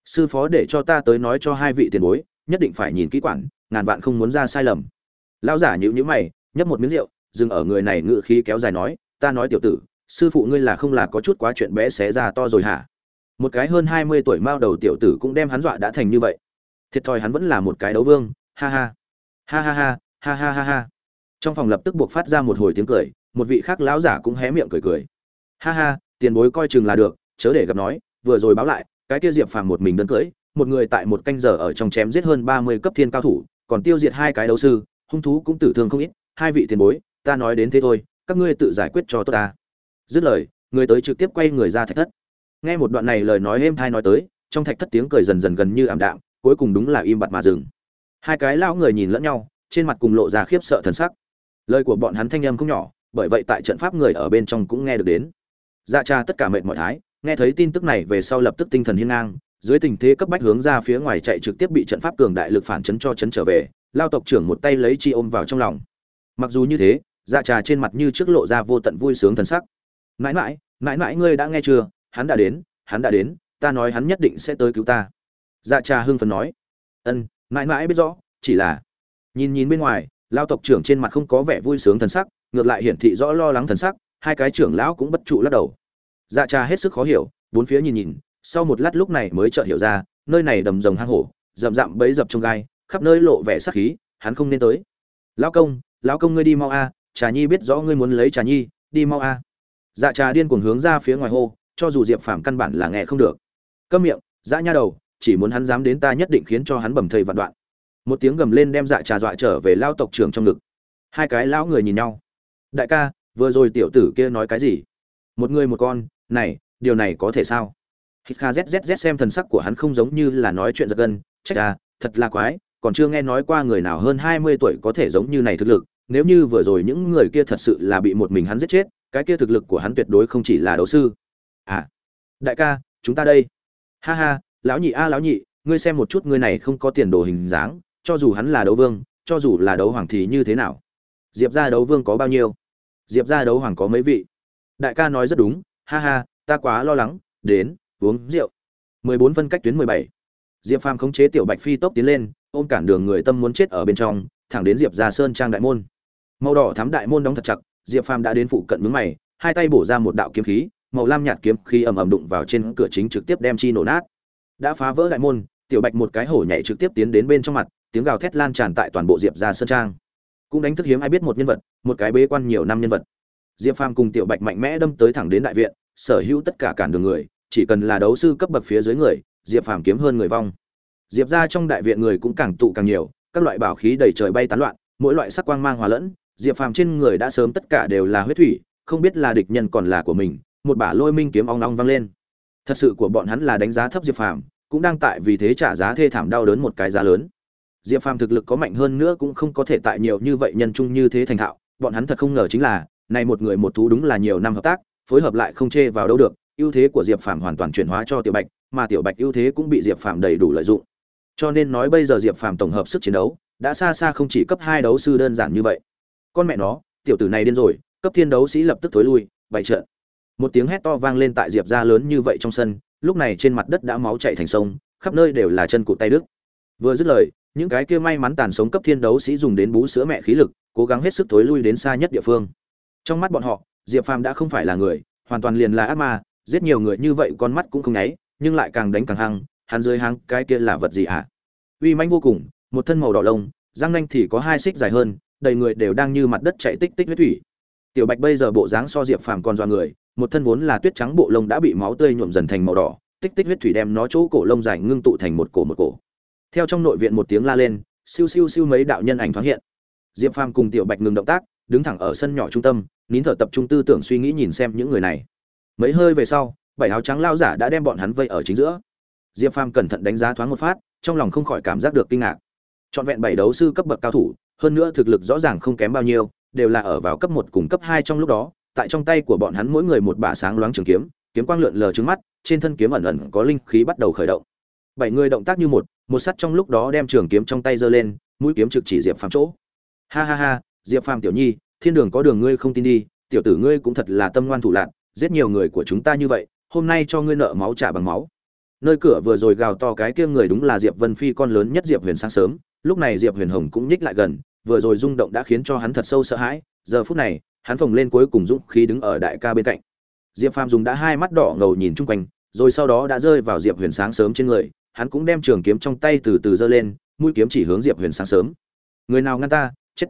Sư phó để cho ta tới nói cho hai vị tiền bối, nhất định phải nhìn kỹ quản, ngàn vạn không muốn ra sai lầm. Lão giả nhíu nhíu mày, nhấp một miếng rượu, dừng ở người này ngự khí kéo dài nói, ta nói tiểu tử, sư phụ ngươi là không là có chút quá chuyện bé xé ra to rồi hả? Một cái hơn hai mươi tuổi mao đầu tiểu tử cũng đem hắn dọa đã thành như vậy thiệt thòi hắn vẫn là một cái đấu vương, ha ha. Ha ha ha ha ha ha ha. Trong phòng lập tức buộc phát ra một hồi tiếng cười, một vị khác lão giả cũng hé miệng cười cười. Ha ha, tiền bối coi chừng là được, chớ để gặp nói, vừa rồi báo lại, cái kia diệp phàm một mình đơn cưỡi, một người tại một canh giờ ở trong chém giết hơn ba mươi cấp thiên cao thủ, còn tiêu diệt hai cái đấu sư, hung thú cũng tử thương không ít. Hai vị tiền bối, ta nói đến thế thôi, các ngươi tự giải quyết cho tốt ta. Dứt lời, người tới trực tiếp quay người ra thạch thất. Nghe một đoạn này lời nói êm thai nói tới, trong thạch thất tiếng cười dần dần gần như ảm đạm cuối cùng đúng là im bặt mà dừng. Hai cái lão người nhìn lẫn nhau, trên mặt cùng lộ ra khiếp sợ thần sắc. Lời của bọn hắn thanh âm không nhỏ, bởi vậy tại trận pháp người ở bên trong cũng nghe được đến. Dạ cha tất cả mệt mỏi thái, nghe thấy tin tức này về sau lập tức tinh thần hiên ngang, dưới tình thế cấp bách hướng ra phía ngoài chạy trực tiếp bị trận pháp cường đại lực phản chấn cho chấn trở về, lao tộc trưởng một tay lấy chi ôm vào trong lòng. Mặc dù như thế dạ trà trên mặt như trước lộ ra vô tận vui sướng thần sắc. Mãi mãi mãi mãi ngươi đã nghe chưa? Hắn đã đến, hắn đã đến, ta nói hắn nhất định sẽ tới cứu ta dạ trà hưng phấn nói. Ân, mãi mãi biết rõ, chỉ là nhìn nhìn bên ngoài lao tộc trưởng trên mặt không có vẻ vui sướng thần sắc, ngược lại hiển thị rõ lo lắng thần sắc, hai cái trưởng lão cũng bất trụ lắc đầu. Dạ trà hết sức khó hiểu, bốn phía nhìn nhìn, sau một lát lúc này mới chợt hiểu ra, nơi này đầm rồng hang hổ, rậm rậm bấy dập trong gai, khắp nơi lộ vẻ sắc khí, hắn không nên tới. Lão công lão công ngươi đi mau a, trà nhi biết rõ ngươi muốn lấy trà nhi, đi mau a. Dạ trà điên cuồng hướng ra phía ngoài hô, cho dù diệp phàm căn bản là nghe không được. Câm miệng, dã nha đầu chỉ muốn hắn dám đến ta nhất định khiến cho hắn bầm thây vạn đoạn. Một tiếng gầm lên đem dạ trà dọa trở về lao tộc trưởng trong ngực. Hai cái lão người nhìn nhau. Đại ca, vừa rồi tiểu tử kia nói cái gì? Một người một con, này, điều này có thể sao? Hít kha zzz xem thần sắc của hắn không giống như là nói chuyện giật gân. Trách à thật là quái, còn chưa nghe nói qua người nào hơn hai mươi tuổi có thể giống như này thực lực. Nếu như vừa rồi những người kia thật sự là bị một mình hắn giết chết, cái kia thực lực của hắn tuyệt đối không chỉ là đấu sư. À đại ca, chúng ta đây. Ha ha lão nhị a, lão nhị, ngươi xem một chút ngươi này không có tiền đồ hình dáng, cho dù hắn là đấu vương, cho dù là đấu hoàng thì như thế nào? Diệp ra đấu vương có bao nhiêu? Diệp ra đấu hoàng có mấy vị? Đại ca nói rất đúng, ha ha, ta quá lo lắng, đến, uống rượu. Mười bốn phân cách tuyến mười bảy. Diệp phàm khống chế tiểu bạch phi tốc tiến lên, ôm cản đường người tâm muốn chết ở bên trong, thẳng đến diệp ra sơn trang đại môn. Màu đỏ thắm đại môn đóng thật chặt, diệp phàm đã đến phụ cận mướn mày, hai tay bổ ra một đạo kiếm khí, màu lam nhạt kiếm khí ầm ầm đụng vào trên cửa chính trực tiếp đem chi nổ nát đã phá vỡ đại môn, tiểu bạch một cái hổ nhảy trực tiếp tiến đến bên trong mặt, tiếng gào thét lan tràn tại toàn bộ diệp ra sơn trang. Cũng đánh thức hiếm ai biết một nhân vật, một cái bế quan nhiều năm nhân vật. Diệp phàm cùng tiểu bạch mạnh mẽ đâm tới thẳng đến đại viện, sở hữu tất cả cản đường người, chỉ cần là đấu sư cấp bậc phía dưới người, diệp phàm kiếm hơn người vong. Diệp ra trong đại viện người cũng càng tụ càng nhiều, các loại bảo khí đầy trời bay tán loạn, mỗi loại sắc quang mang hòa lẫn, diệp phàm trên người đã sớm tất cả đều là huyết thủy, không biết là địch nhân còn là của mình, một bả lôi minh kiếm ong ong vang lên thật sự của bọn hắn là đánh giá thấp diệp phàm, cũng đang tại vì thế trả giá thê thảm đau đớn một cái giá lớn. Diệp phàm thực lực có mạnh hơn nữa cũng không có thể tại nhiều như vậy nhân trung như thế thành thạo, bọn hắn thật không ngờ chính là, này một người một thú đúng là nhiều năm hợp tác, phối hợp lại không chê vào đâu được, ưu thế của diệp phàm hoàn toàn chuyển hóa cho tiểu bạch, mà tiểu bạch ưu thế cũng bị diệp phàm đầy đủ lợi dụng. Cho nên nói bây giờ diệp phàm tổng hợp sức chiến đấu, đã xa xa không chỉ cấp hai đấu sư đơn giản như vậy. Con mẹ nó, tiểu tử này điên rồi, cấp thiên đấu sĩ lập tức thối lui, bày trợn một tiếng hét to vang lên tại diệp ra lớn như vậy trong sân, lúc này trên mặt đất đã máu chạy thành sông, khắp nơi đều là chân cụt tay đức vừa dứt lời, những cái kia may mắn tàn sống cấp thiên đấu sĩ dùng đến bú sữa mẹ khí lực, cố gắng hết sức thối lui đến xa nhất địa phương. Trong mắt bọn họ, diệp phàm đã không phải là người, hoàn toàn liền là ác ma, giết nhiều người như vậy con mắt cũng không nháy, nhưng lại càng đánh càng hăng, hắn dưới hăng cái kia là vật gì ạ? À? uy manh vô cùng, một thân màu đỏ lông, răng nanh thì có hai xích dài hơn, đầy người đều đang như mặt đất chạy tích tích huyết thủy tiểu bạch bây giờ bộ dáng so diệp phàm còn do người, một thân vốn là tuyết trắng bộ lông đã bị máu tươi nhuộm dần thành màu đỏ, tích tích huyết thủy đem nó chỗ cổ lông dài ngưng tụ thành một cổ một cổ. Theo trong nội viện một tiếng la lên, siêu siêu siêu mấy đạo nhân ảnh thoáng hiện. Diệp phàm cùng tiểu bạch ngừng động tác, đứng thẳng ở sân nhỏ trung tâm, nín thở tập trung tư tưởng suy nghĩ nhìn xem những người này. Mấy hơi về sau, bảy áo trắng lao giả đã đem bọn hắn vây ở chính giữa. Diệp phàm cẩn thận đánh giá thoáng một phát, trong lòng không khỏi cảm giác được kinh ngạc. Trọn vẹn bảy đấu sư cấp bậc cao thủ, hơn nữa thực lực rõ ràng không kém bao nhiêu đều là ở vào cấp một cùng cấp hai trong lúc đó tại trong tay của bọn hắn mỗi người một bả sáng loáng trường kiếm kiếm quang lượn lờ trước mắt trên thân kiếm ẩn ẩn có linh khí bắt đầu khởi động. Bảy người động tác như một một sắt trong lúc đó đem trường kiếm trong tay giơ lên mũi kiếm trực chỉ diệp phàm chỗ. Ha ha ha diệp phàm tiểu nhi thiên đường có đường ngươi không tin đi tiểu tử ngươi cũng thật là tâm ngoan thủ lạn, giết nhiều người của chúng ta như vậy hôm nay cho ngươi nợ máu trả bằng máu. Nơi cửa vừa rồi gào to cái kia người đúng là diệp vân phi con lớn nhất diệp huyền sáng sớm lúc này diệp huyền hồng cũng nhích lại gần vừa rồi rung động đã khiến cho hắn thật sâu sợ hãi, giờ phút này, hắn phồng lên cuối cùng dũng khí đứng ở đại ca bên cạnh. Diệp phàm dùng đã hai mắt đỏ ngầu nhìn chung quanh, rồi sau đó đã rơi vào diệp huyền sáng sớm trên người, hắn cũng đem trường kiếm trong tay từ từ giơ lên, mũi kiếm chỉ hướng diệp huyền sáng sớm. Người nào ngăn ta? Chết!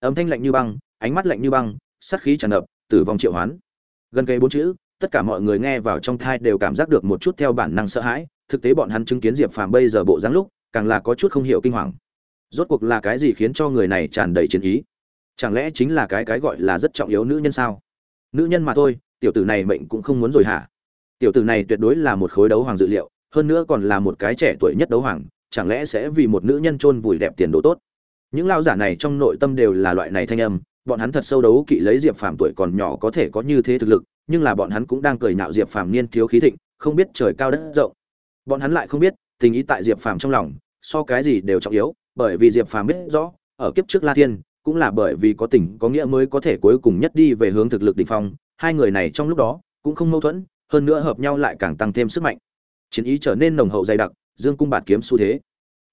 Âm thanh lạnh như băng, ánh mắt lạnh như băng, sát khí tràn ngập, tử vong triệu hoán. Gần cây bốn chữ, tất cả mọi người nghe vào trong thai đều cảm giác được một chút theo bản năng sợ hãi, thực tế bọn hắn chứng kiến diệp phàm bây giờ bộ dáng lúc, càng là có chút không hiểu kinh hoàng rốt cuộc là cái gì khiến cho người này tràn đầy chiến ý? Chẳng lẽ chính là cái cái gọi là rất trọng yếu nữ nhân sao? Nữ nhân mà thôi, tiểu tử này mệnh cũng không muốn rồi hả? Tiểu tử này tuyệt đối là một khối đấu hoàng dự liệu, hơn nữa còn là một cái trẻ tuổi nhất đấu hoàng, chẳng lẽ sẽ vì một nữ nhân chôn vùi đẹp tiền đồ tốt? Những lao giả này trong nội tâm đều là loại này thanh âm, bọn hắn thật sâu đấu kỵ lấy diệp phàm tuổi còn nhỏ có thể có như thế thực lực, nhưng là bọn hắn cũng đang cười nhạo diệp phàm niên thiếu khí thịnh, không biết trời cao đất rộng. Bọn hắn lại không biết, tình ý tại diệp phàm trong lòng, so cái gì đều trọng yếu bởi vì diệp phàm biết rõ, ở kiếp trước la thiên, cũng là bởi vì có tình có nghĩa mới có thể cuối cùng nhất đi về hướng thực lực đỉnh phong, hai người này trong lúc đó cũng không mâu thuẫn, hơn nữa hợp nhau lại càng tăng thêm sức mạnh. Chiến ý trở nên nồng hậu dày đặc, dương cung bạt kiếm xu thế.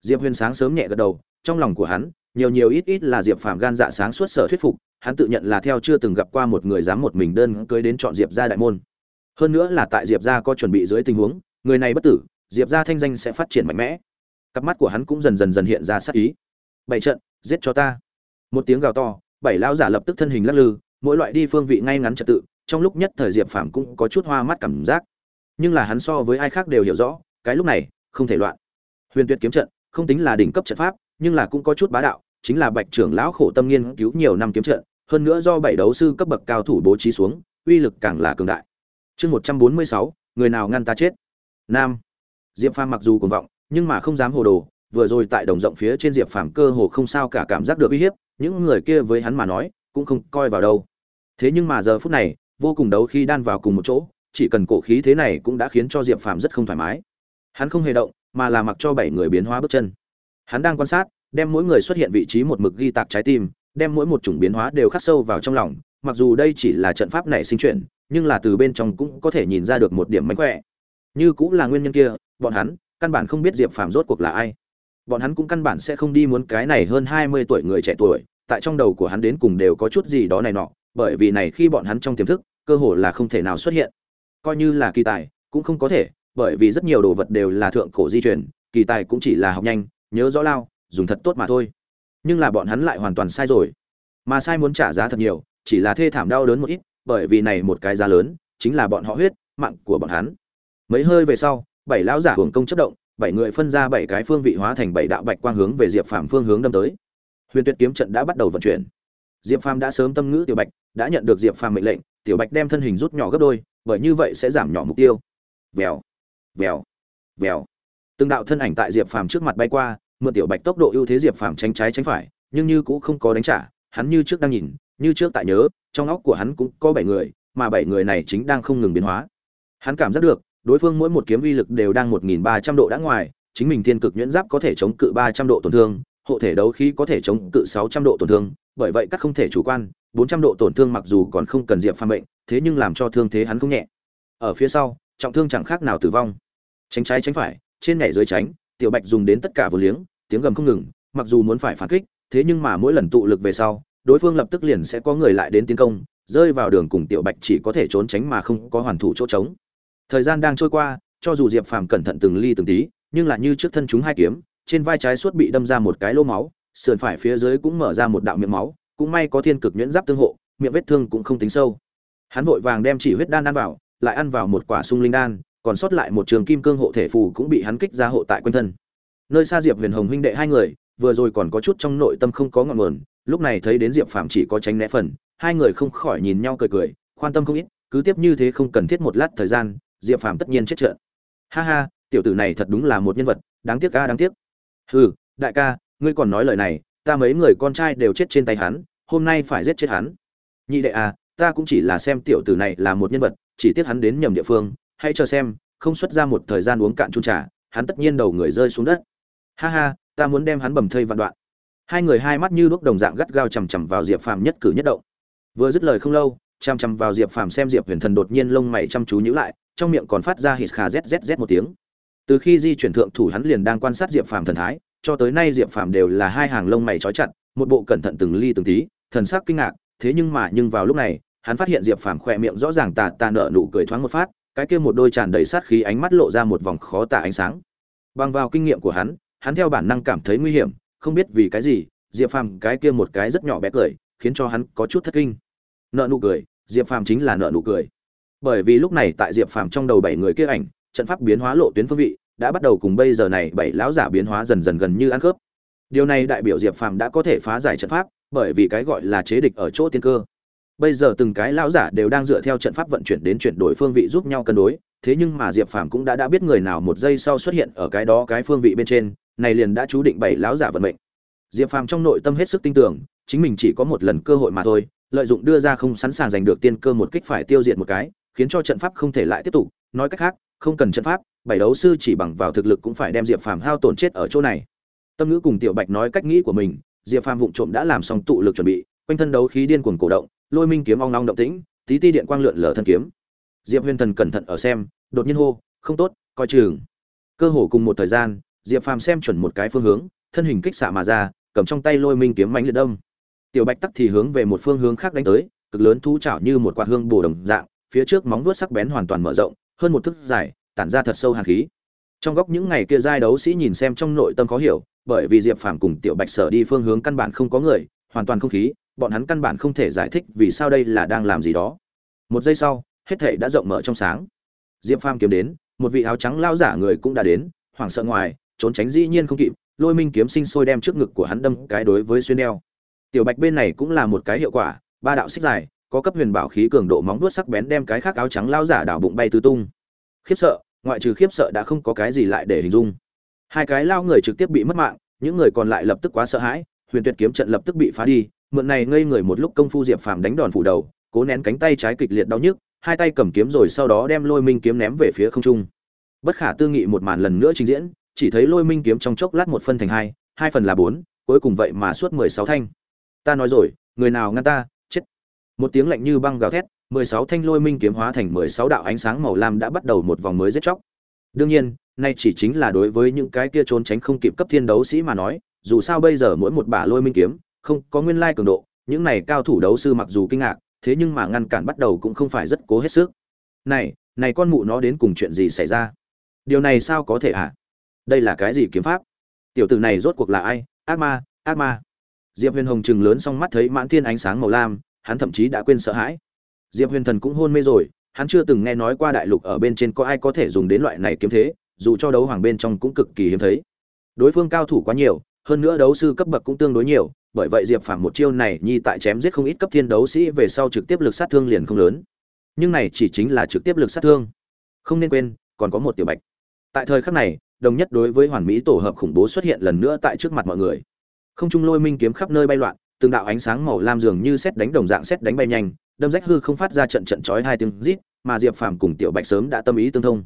Diệp huyền sáng sớm nhẹ gật đầu, trong lòng của hắn, nhiều nhiều ít ít là diệp phàm gan dạ sáng suốt sở thuyết phục, hắn tự nhận là theo chưa từng gặp qua một người dám một mình đơn cưới đến chọn diệp gia đại môn. Hơn nữa là tại diệp gia có chuẩn bị dưới tình huống, người này bất tử, diệp gia thanh danh sẽ phát triển mạnh mẽ cặp mắt của hắn cũng dần dần dần hiện ra sắc ý. Bảy trận, giết cho ta. Một tiếng gào to, bảy lão giả lập tức thân hình lắc lư, mỗi loại đi phương vị ngay ngắn trật tự, trong lúc nhất thời diệp phàm cũng có chút hoa mắt cảm giác. Nhưng là hắn so với ai khác đều hiểu rõ, cái lúc này, không thể loạn. Huyền tuyệt kiếm trận, không tính là đỉnh cấp trận pháp, nhưng là cũng có chút bá đạo, chính là bạch trưởng lão khổ tâm nghiên cứu nhiều năm kiếm trận, hơn nữa do bảy đấu sư cấp bậc cao thủ bố trí xuống, uy lực càng là cường đại. Chương một trăm bốn mươi sáu, người nào ngăn ta chết? Nam. Diệp phàm mặc dù cuồng vọng nhưng mà không dám hồ đồ, vừa rồi tại đồng rộng phía trên diệp phàm cơ hồ không sao cả cảm giác được uy hiếp, những người kia với hắn mà nói, cũng không coi vào đâu. Thế nhưng mà giờ phút này, vô cùng đấu khi đan vào cùng một chỗ, chỉ cần cổ khí thế này cũng đã khiến cho diệp phàm rất không thoải mái. Hắn không hề động, mà là mặc cho bảy người biến hóa bước chân. Hắn đang quan sát, đem mỗi người xuất hiện vị trí một mực ghi tạc trái tim, đem mỗi một chủng biến hóa đều khắc sâu vào trong lòng, mặc dù đây chỉ là trận pháp này sinh chuyển, nhưng là từ bên trong cũng có thể nhìn ra được một điểm mánh khỏe. Như cũng là nguyên nhân kia, bọn hắn căn bản không biết diệp phàm rốt cuộc là ai. Bọn hắn cũng căn bản sẽ không đi muốn cái này hơn hai mươi tuổi người trẻ tuổi tại trong đầu của hắn đến cùng đều có chút gì đó này nọ bởi vì này khi bọn hắn trong tiềm thức cơ hồ là không thể nào xuất hiện. Coi như là kỳ tài cũng không có thể bởi vì rất nhiều đồ vật đều là thượng cổ di truyền, kỳ tài cũng chỉ là học nhanh nhớ rõ lao dùng thật tốt mà thôi. Nhưng là bọn hắn lại hoàn toàn sai rồi. Mà sai muốn trả giá thật nhiều chỉ là thê thảm đau đớn một ít bởi vì này một cái giá lớn chính là bọn họ huyết mạng của bọn hắn. Mấy hơi về sau bảy lão giả hưởng công chất động, bảy người phân ra bảy cái phương vị hóa thành bảy đạo bạch quang hướng về diệp phàm phương hướng đâm tới. Huyền tuyệt kiếm trận đã bắt đầu vận chuyển. Diệp phàm đã sớm tâm ngữ tiểu bạch, đã nhận được diệp phàm mệnh lệnh, tiểu bạch đem thân hình rút nhỏ gấp đôi, bởi như vậy sẽ giảm nhỏ mục tiêu. Vèo vèo vèo. Từng đạo thân ảnh tại diệp phàm trước mặt bay qua, mượn tiểu bạch tốc độ ưu thế diệp phàm tránh trái tránh phải, nhưng như cũng không có đánh trả, hắn như trước đang nhìn, như trước tại nhớ, trong óc của hắn cũng có bảy người, mà bảy người này chính đang không ngừng biến hóa. Hắn cảm giác được đối phương mỗi một kiếm uy lực đều đang một nghìn ba trăm độ đã ngoài, chính mình thiên cực nhuyễn giáp có thể chống cự ba trăm độ tổn thương, hộ thể đấu khí có thể chống cự sáu trăm độ tổn thương, bởi vậy các không thể chủ quan, bốn trăm độ tổn thương mặc dù còn không cần diệp phàm bệnh thế nhưng làm cho thương thế hắn không nhẹ. Ở phía sau, trọng thương chẳng khác nào tử vong. Tránh trái tránh phải, trên nhảy dưới tránh, tiểu bạch dùng đến tất cả vô liếng, tiếng gầm không ngừng, mặc dù muốn phải phản kích, thế nhưng mà mỗi lần tụ lực về sau, đối phương lập tức liền sẽ có người lại đến tiến công, rơi vào đường cùng tiểu bạch chỉ có thể trốn tránh mà không có hoàn thủ chỗ trống thời gian đang trôi qua, cho dù diệp phàm cẩn thận từng ly từng tí, nhưng là như trước thân chúng hai kiếm, trên vai trái suốt bị đâm ra một cái lỗ máu, sườn phải phía dưới cũng mở ra một đạo miệng máu, cũng may có thiên cực nhuyễn giáp tương hộ, miệng vết thương cũng không tính sâu. Hắn vội vàng đem chỉ huyết đan ăn vào, lại ăn vào một quả sung linh đan, còn sót lại một trường kim cương hộ thể phù cũng bị hắn kích ra hộ tại quanh thân. Nơi xa diệp huyền hồng huynh đệ hai người, vừa rồi còn có chút trong nội tâm không có ngọn nguồn, lúc này thấy đến diệp phàm chỉ có tránh né phần, hai người không khỏi nhìn nhau cười cười, quan tâm không ít, cứ tiếp như thế không cần thiết một lát thời gian diệp phàm tất nhiên chết trợn. ha ha, tiểu tử này thật đúng là một nhân vật, đáng tiếc ca đáng tiếc. Hừ, đại ca, ngươi còn nói lời này, ta mấy người con trai đều chết trên tay hắn, hôm nay phải giết chết hắn. Nhị đệ à ta cũng chỉ là xem tiểu tử này là một nhân vật, chỉ tiếc hắn đến nhầm địa phương, hãy chờ xem, không xuất ra một thời gian uống cạn chung trà, hắn tất nhiên đầu người rơi xuống đất. Ha ha, ta muốn đem hắn bầm thây vạn đoạn. Hai người hai mắt như đuốc đồng dạng gắt gao chằm chằm vào diệp phàm nhất cử nhất động. Vừa dứt lời không lâu, chằm chằm vào diệp phàm xem diệp huyền thần đột nhiên lông mày chăm chú nhíu lại trong miệng còn phát ra hít khà zzz một tiếng. Từ khi di chuyển thượng thủ hắn liền đang quan sát diệp phàm thần thái, cho tới nay diệp phàm đều là hai hàng lông mày trói chặt, một bộ cẩn thận từng ly từng tí, thần sắc kinh ngạc, thế nhưng mà nhưng vào lúc này, hắn phát hiện diệp phàm khỏe miệng rõ ràng tà tà nợ nụ cười thoáng một phát, cái kia một đôi tràn đầy sát khí ánh mắt lộ ra một vòng khó tả ánh sáng. Bằng vào kinh nghiệm của hắn hắn theo bản năng cảm thấy nguy hiểm, không biết vì cái gì, diệp phàm cái kia một cái rất nhỏ bé cười, khiến cho hắn có chút thất kinh. Nợ nụ cười, diệp phàm chính là nợ nụ cười bởi vì lúc này tại diệp phàm trong đầu bảy người kia ảnh, trận pháp biến hóa lộ tuyến phương vị, đã bắt đầu cùng bây giờ này bảy lão giả biến hóa dần dần gần như ăn khớp. Điều này đại biểu diệp phàm đã có thể phá giải trận pháp, bởi vì cái gọi là chế địch ở chỗ tiên cơ. Bây giờ từng cái lão giả đều đang dựa theo trận pháp vận chuyển đến chuyển đổi phương vị giúp nhau cân đối, thế nhưng mà diệp phàm cũng đã đã biết người nào một giây sau xuất hiện ở cái đó cái phương vị bên trên, này liền đã chú định bảy lão giả vận mệnh. Diệp phàm trong nội tâm hết sức tin tưởng, chính mình chỉ có một lần cơ hội mà thôi, lợi dụng đưa ra không sẵn sàng giành được tiên cơ một kích phải tiêu diệt một cái khiến cho trận pháp không thể lại tiếp tục. Nói cách khác, không cần trận pháp, bảy đấu sư chỉ bằng vào thực lực cũng phải đem diệp phàm hao tổn chết ở chỗ này. Tâm ngữ cùng tiểu bạch nói cách nghĩ của mình, diệp phàm vụng trộm đã làm xong tụ lực chuẩn bị, quanh thân đấu khí điên cuồng cổ động, lôi minh kiếm ong long động tĩnh, tí ti điện quang lượn lờ thân kiếm. Diệp huyền thần cẩn thận ở xem, đột nhiên hô, không tốt, coi chừng. Cơ hồ cùng một thời gian, diệp phàm xem chuẩn một cái phương hướng, thân hình kích xạ mà ra, cầm trong tay lôi minh kiếm mánh liệt đông tiểu bạch tắc thì hướng về một phương hướng khác đánh tới, cực lớn thú chảo như một quạt hương bổ đồng dạng phía trước móng vuốt sắc bén hoàn toàn mở rộng, hơn một thước dài, tản ra thật sâu hàn khí. Trong góc những ngày kia giai đấu sĩ nhìn xem trong nội tâm khó hiểu, bởi vì diệp phàm cùng tiểu bạch sở đi phương hướng căn bản không có người, hoàn toàn không khí, bọn hắn căn bản không thể giải thích vì sao đây là đang làm gì đó. Một giây sau, hết thảy đã rộng mở trong sáng. Diệp phàm kiếm đến, một vị áo trắng lao giả người cũng đã đến, hoảng sợ ngoài, trốn tránh dĩ nhiên không kịp, lôi minh kiếm sinh sôi đem trước ngực của hắn đâm cái đối với xuyên đeo tiểu bạch bên này cũng là một cái hiệu quả, ba đạo xích dài có cấp huyền bảo khí cường độ móng vuốt sắc bén đem cái khác áo trắng lao giả đảo bụng bay tứ tung. Khiếp sợ, ngoại trừ khiếp sợ đã không có cái gì lại để hình dung. Hai cái lao người trực tiếp bị mất mạng, những người còn lại lập tức quá sợ hãi, huyền tuyệt kiếm trận lập tức bị phá đi, mượn này ngây người một lúc công phu diệp phàm đánh đòn phủ đầu, cố nén cánh tay trái kịch liệt đau nhức, hai tay cầm kiếm rồi sau đó đem lôi minh kiếm ném về phía không trung. Bất khả tư nghị một màn lần nữa trình diễn, chỉ thấy lôi minh kiếm trong chốc lát một phân thành hai hai phần là bốn, cuối cùng vậy mà suốt mười sáu thanh. Ta nói rồi, người nào ngăn ta một tiếng lạnh như băng gào thét, mười sáu thanh lôi minh kiếm hóa thành mười sáu đạo ánh sáng màu lam đã bắt đầu một vòng mới giết chóc. Đương nhiên, nay chỉ chính là đối với những cái kia trốn tránh không kịp cấp thiên đấu sĩ mà nói, dù sao bây giờ mỗi một bả lôi minh kiếm, không có nguyên lai cường độ, những này cao thủ đấu sư mặc dù kinh ngạc, thế nhưng mà ngăn cản bắt đầu cũng không phải rất cố hết sức. Này này con mụ nó đến cùng chuyện gì xảy ra? Điều này sao có thể ạ à? đây là cái gì kiếm pháp? Tiểu tử này rốt cuộc là ai? Ác ma ác ma. Diệp huyền hồng chừng lớn xong mắt thấy mãn thiên ánh sáng màu lam hắn thậm chí đã quên sợ hãi. Diệp huyền thần cũng hôn mê rồi, hắn chưa từng nghe nói qua đại lục ở bên trên có ai có thể dùng đến loại này kiếm thế, dù cho đấu hoàng bên trong cũng cực kỳ hiếm thấy. Đối phương cao thủ quá nhiều, hơn nữa đấu sư cấp bậc cũng tương đối nhiều, bởi vậy diệp phàm một chiêu này nhi tại chém giết không ít cấp thiên đấu sĩ về sau trực tiếp lực sát thương liền không lớn. Nhưng này chỉ chính là trực tiếp lực sát thương. Không nên quên, còn có một tiểu bạch. Tại thời khắc này, đồng nhất đối với hoàn mỹ tổ hợp khủng bố xuất hiện lần nữa tại trước mặt mọi người. Không trung lôi minh kiếm khắp nơi bay loạn từng đạo ánh sáng màu lam dường như xét đánh đồng dạng xét đánh bay nhanh, đâm rách hư không phát ra trận trận chói hai tiếng rít, mà diệp phàm cùng tiểu bạch sớm đã tâm ý tương thông.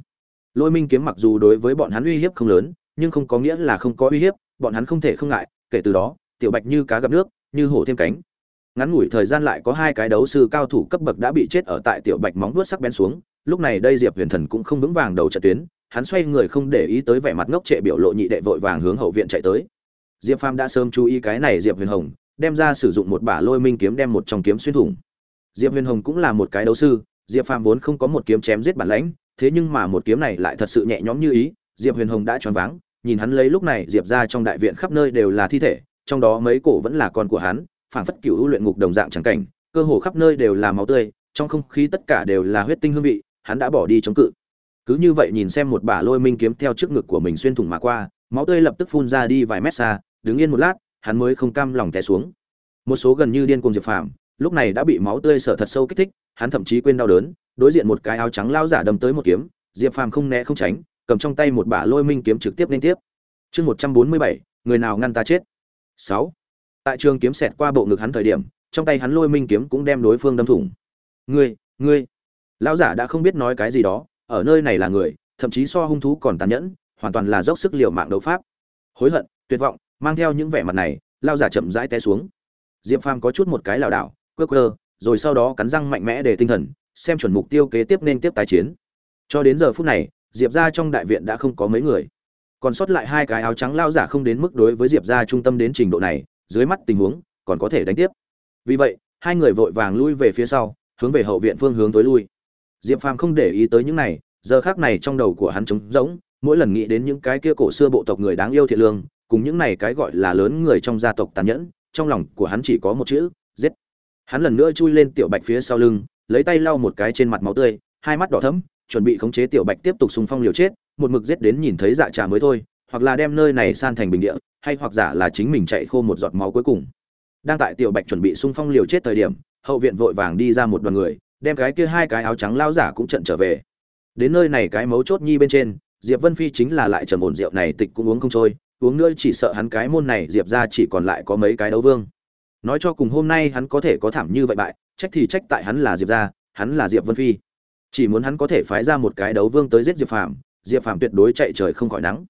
Lôi minh kiếm mặc dù đối với bọn hắn uy hiếp không lớn, nhưng không có nghĩa là không có uy hiếp, bọn hắn không thể không ngại, kể từ đó, tiểu bạch như cá gặp nước, như hổ thêm cánh. Ngắn ngủi thời gian lại có hai cái đấu sư cao thủ cấp bậc đã bị chết ở tại tiểu bạch móng vuốt sắc bén xuống, lúc này đây diệp huyền thần cũng không vững vàng đầu trận tuyến, hắn xoay người không để ý tới vẻ mặt ngốc trệ biểu lộ nhị đệ vội vàng hướng hậu viện chạy tới. Diệp phàm đã sớm chú ý cái này diệp huyền hồng đem ra sử dụng một bả lôi minh kiếm đem một trong kiếm xuyên thủng. Diệp huyền hồng cũng là một cái đấu sư, diệp phàm vốn không có một kiếm chém giết bản lãnh, thế nhưng mà một kiếm này lại thật sự nhẹ nhõm như ý, diệp huyền hồng đã choáng váng, nhìn hắn lấy lúc này diệp ra trong đại viện khắp nơi đều là thi thể, trong đó mấy cổ vẫn là con của hắn, phảng phất cựu luyện ngục đồng dạng chẳng cảnh, cơ hồ khắp nơi đều là máu tươi, trong không khí tất cả đều là huyết tinh hương vị, hắn đã bỏ đi chống cự. Cứ như vậy nhìn xem một bả lôi minh kiếm theo trước ngực của mình xuyên thủng mà qua, máu tươi lập tức phun ra đi vài mét xa, đứng yên một lát hắn mới không cam lòng té xuống. Một số gần như điên cuồng diệp phàm, lúc này đã bị máu tươi sợ thật sâu kích thích, hắn thậm chí quên đau đớn, đối diện một cái áo trắng lao giả đâm tới một kiếm, diệp phàm không né không tránh, cầm trong tay một bả lôi minh kiếm trực tiếp liên tiếp. Chương một trăm bốn mươi bảy, người nào ngăn ta chết? Sáu. Tại trường kiếm xẹt qua bộ ngực hắn thời điểm, trong tay hắn lôi minh kiếm cũng đem đối phương đâm thủng. Ngươi ngươi. Lão giả đã không biết nói cái gì đó, ở nơi này là người, thậm chí so hung thú còn tàn nhẫn, hoàn toàn là dốc sức liều mạng đấu pháp. Hối hận, tuyệt vọng mang theo những vẻ mặt này, lao giả chậm rãi té xuống. Diệp phàm có chút một cái lảo đảo, quơ quơ, rồi sau đó cắn răng mạnh mẽ để tinh thần, xem chuẩn mục tiêu kế tiếp nên tiếp tái chiến. Cho đến giờ phút này, diệp ra trong đại viện đã không có mấy người. Còn sót lại hai cái áo trắng lao giả không đến mức đối với diệp ra trung tâm đến trình độ này, dưới mắt tình huống còn có thể đánh tiếp. Vì vậy, hai người vội vàng lui về phía sau, hướng về hậu viện phương hướng tối lui. Diệp phàm không để ý tới những này, giờ khác này trong đầu của hắn trống rỗng, mỗi lần nghĩ đến những cái kia cổ xưa bộ tộc người đáng yêu thiện lương cùng những này cái gọi là lớn người trong gia tộc tàn nhẫn, trong lòng của hắn chỉ có một chữ, giết. Hắn lần nữa chui lên tiểu bạch phía sau lưng, lấy tay lau một cái trên mặt máu tươi, hai mắt đỏ thẫm, chuẩn bị khống chế tiểu bạch tiếp tục xung phong liều chết, một mực giết đến nhìn thấy dạ trà mới thôi, hoặc là đem nơi này san thành bình địa, hay hoặc giả là chính mình chạy khô một giọt máu cuối cùng. Đang tại tiểu bạch chuẩn bị xung phong liều chết thời điểm, hậu viện vội vàng đi ra một đoàn người, đem cái kia hai cái áo trắng lao giả cũng trận trở về. Đến nơi này cái mấu chốt nhi bên trên, diệp vân phi chính là lại trầm ổn rượu này tịch cũng uống không trôi uống nữa chỉ sợ hắn cái môn này diệp ra chỉ còn lại có mấy cái đấu vương. Nói cho cùng hôm nay hắn có thể có thảm như vậy bại, trách thì trách tại hắn là diệp ra hắn là diệp vân phi. Chỉ muốn hắn có thể phái ra một cái đấu vương tới giết diệp phàm diệp phàm tuyệt đối chạy trời không khỏi nắng.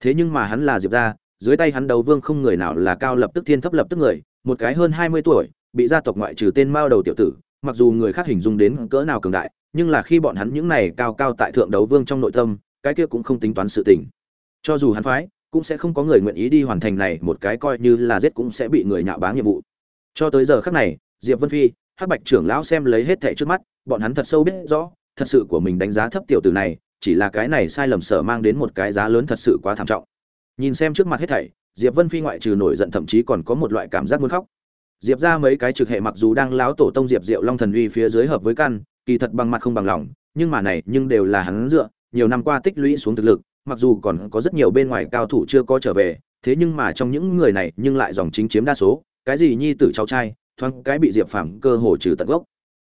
Thế nhưng mà hắn là diệp ra dưới tay hắn đấu vương không người nào là cao lập tức thiên thấp lập tức người, một cái hơn hai mươi tuổi, bị gia tộc ngoại trừ tên mao đầu tiểu tử, mặc dù người khác hình dung đến cỡ nào cường đại, nhưng là khi bọn hắn những này cao cao tại thượng đấu vương trong nội tâm, cái kia cũng không tính toán sự tình. Cho dù hắn phái cũng sẽ không có người nguyện ý đi hoàn thành này, một cái coi như là giết cũng sẽ bị người nhạo báng nhiệm vụ. Cho tới giờ khắc này, diệp vân phi, hắc bạch trưởng lão xem lấy hết thẻ trước mắt, bọn hắn thật sâu biết rõ, thật sự của mình đánh giá thấp tiểu tử này, chỉ là cái này sai lầm sở mang đến một cái giá lớn thật sự quá thảm trọng. Nhìn xem trước mặt hết thảy, diệp vân phi ngoại trừ nổi giận thậm chí còn có một loại cảm giác muốn khóc. Diệp ra mấy cái trực hệ mặc dù đang láo tổ tông diệp diệu long thần uy phía dưới hợp với căn, kỳ thật bằng mặt không bằng lòng, nhưng mà này nhưng đều là hắn dựa, nhiều năm qua tích lũy xuống thực lực mặc dù còn có rất nhiều bên ngoài cao thủ chưa có trở về, thế nhưng mà trong những người này nhưng lại dòng chính chiếm đa số, cái gì nhi tử cháu trai, thoáng cái bị diệp phàm cơ hồ trừ tận gốc.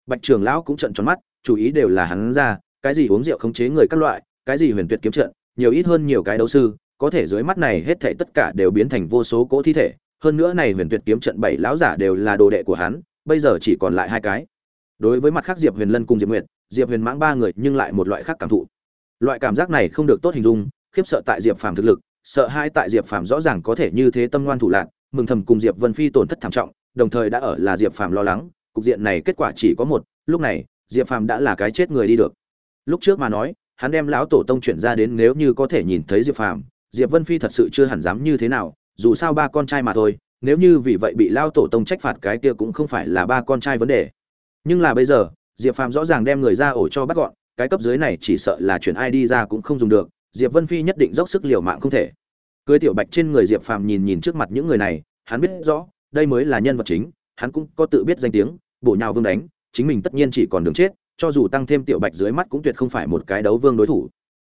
Bạch trường lão cũng trợn tròn mắt chủ ý đều là hắn ra, cái gì uống rượu khống chế người các loại, cái gì huyền tuyệt kiếm trận, nhiều ít hơn nhiều cái đấu sư, có thể dưới mắt này hết thảy tất cả đều biến thành vô số cỗ thi thể, hơn nữa này huyền tuyệt kiếm trận bảy lão giả đều là đồ đệ của hắn, bây giờ chỉ còn lại hai cái. Đối với mặt khác diệp huyền lân cùng diệp nguyệt, diệp huyền mãng ba người nhưng lại một loại khác cảm thụ loại cảm giác này không được tốt hình dung, khiếp sợ tại diệp phàm thực lực, sợ hai tại diệp phàm rõ ràng có thể như thế tâm ngoan thủ lạc, mừng thầm cùng diệp vân phi tổn thất thảm trọng, đồng thời đã ở là diệp phàm lo lắng, cục diện này kết quả chỉ có một, lúc này, diệp phàm đã là cái chết người đi được. Lúc trước mà nói, hắn đem lão tổ tông chuyển ra đến nếu như có thể nhìn thấy diệp phàm, diệp vân phi thật sự chưa hẳn dám như thế nào, dù sao ba con trai mà thôi, nếu như vì vậy bị lao tổ tông trách phạt cái kia cũng không phải là ba con trai vấn đề. Nhưng là bây giờ, diệp phàm rõ ràng đem người ra ổ cho bắt gọn cái cấp dưới này chỉ sợ là chuyển ai đi ra cũng không dùng được, diệp vân phi nhất định dốc sức liều mạng không thể. Cưới tiểu bạch trên người diệp phàm nhìn nhìn trước mặt những người này, hắn biết rõ, đây mới là nhân vật chính, hắn cũng có tự biết danh tiếng, bổ nhào vương đánh, chính mình tất nhiên chỉ còn đường chết, cho dù tăng thêm tiểu bạch dưới mắt cũng tuyệt không phải một cái đấu vương đối thủ.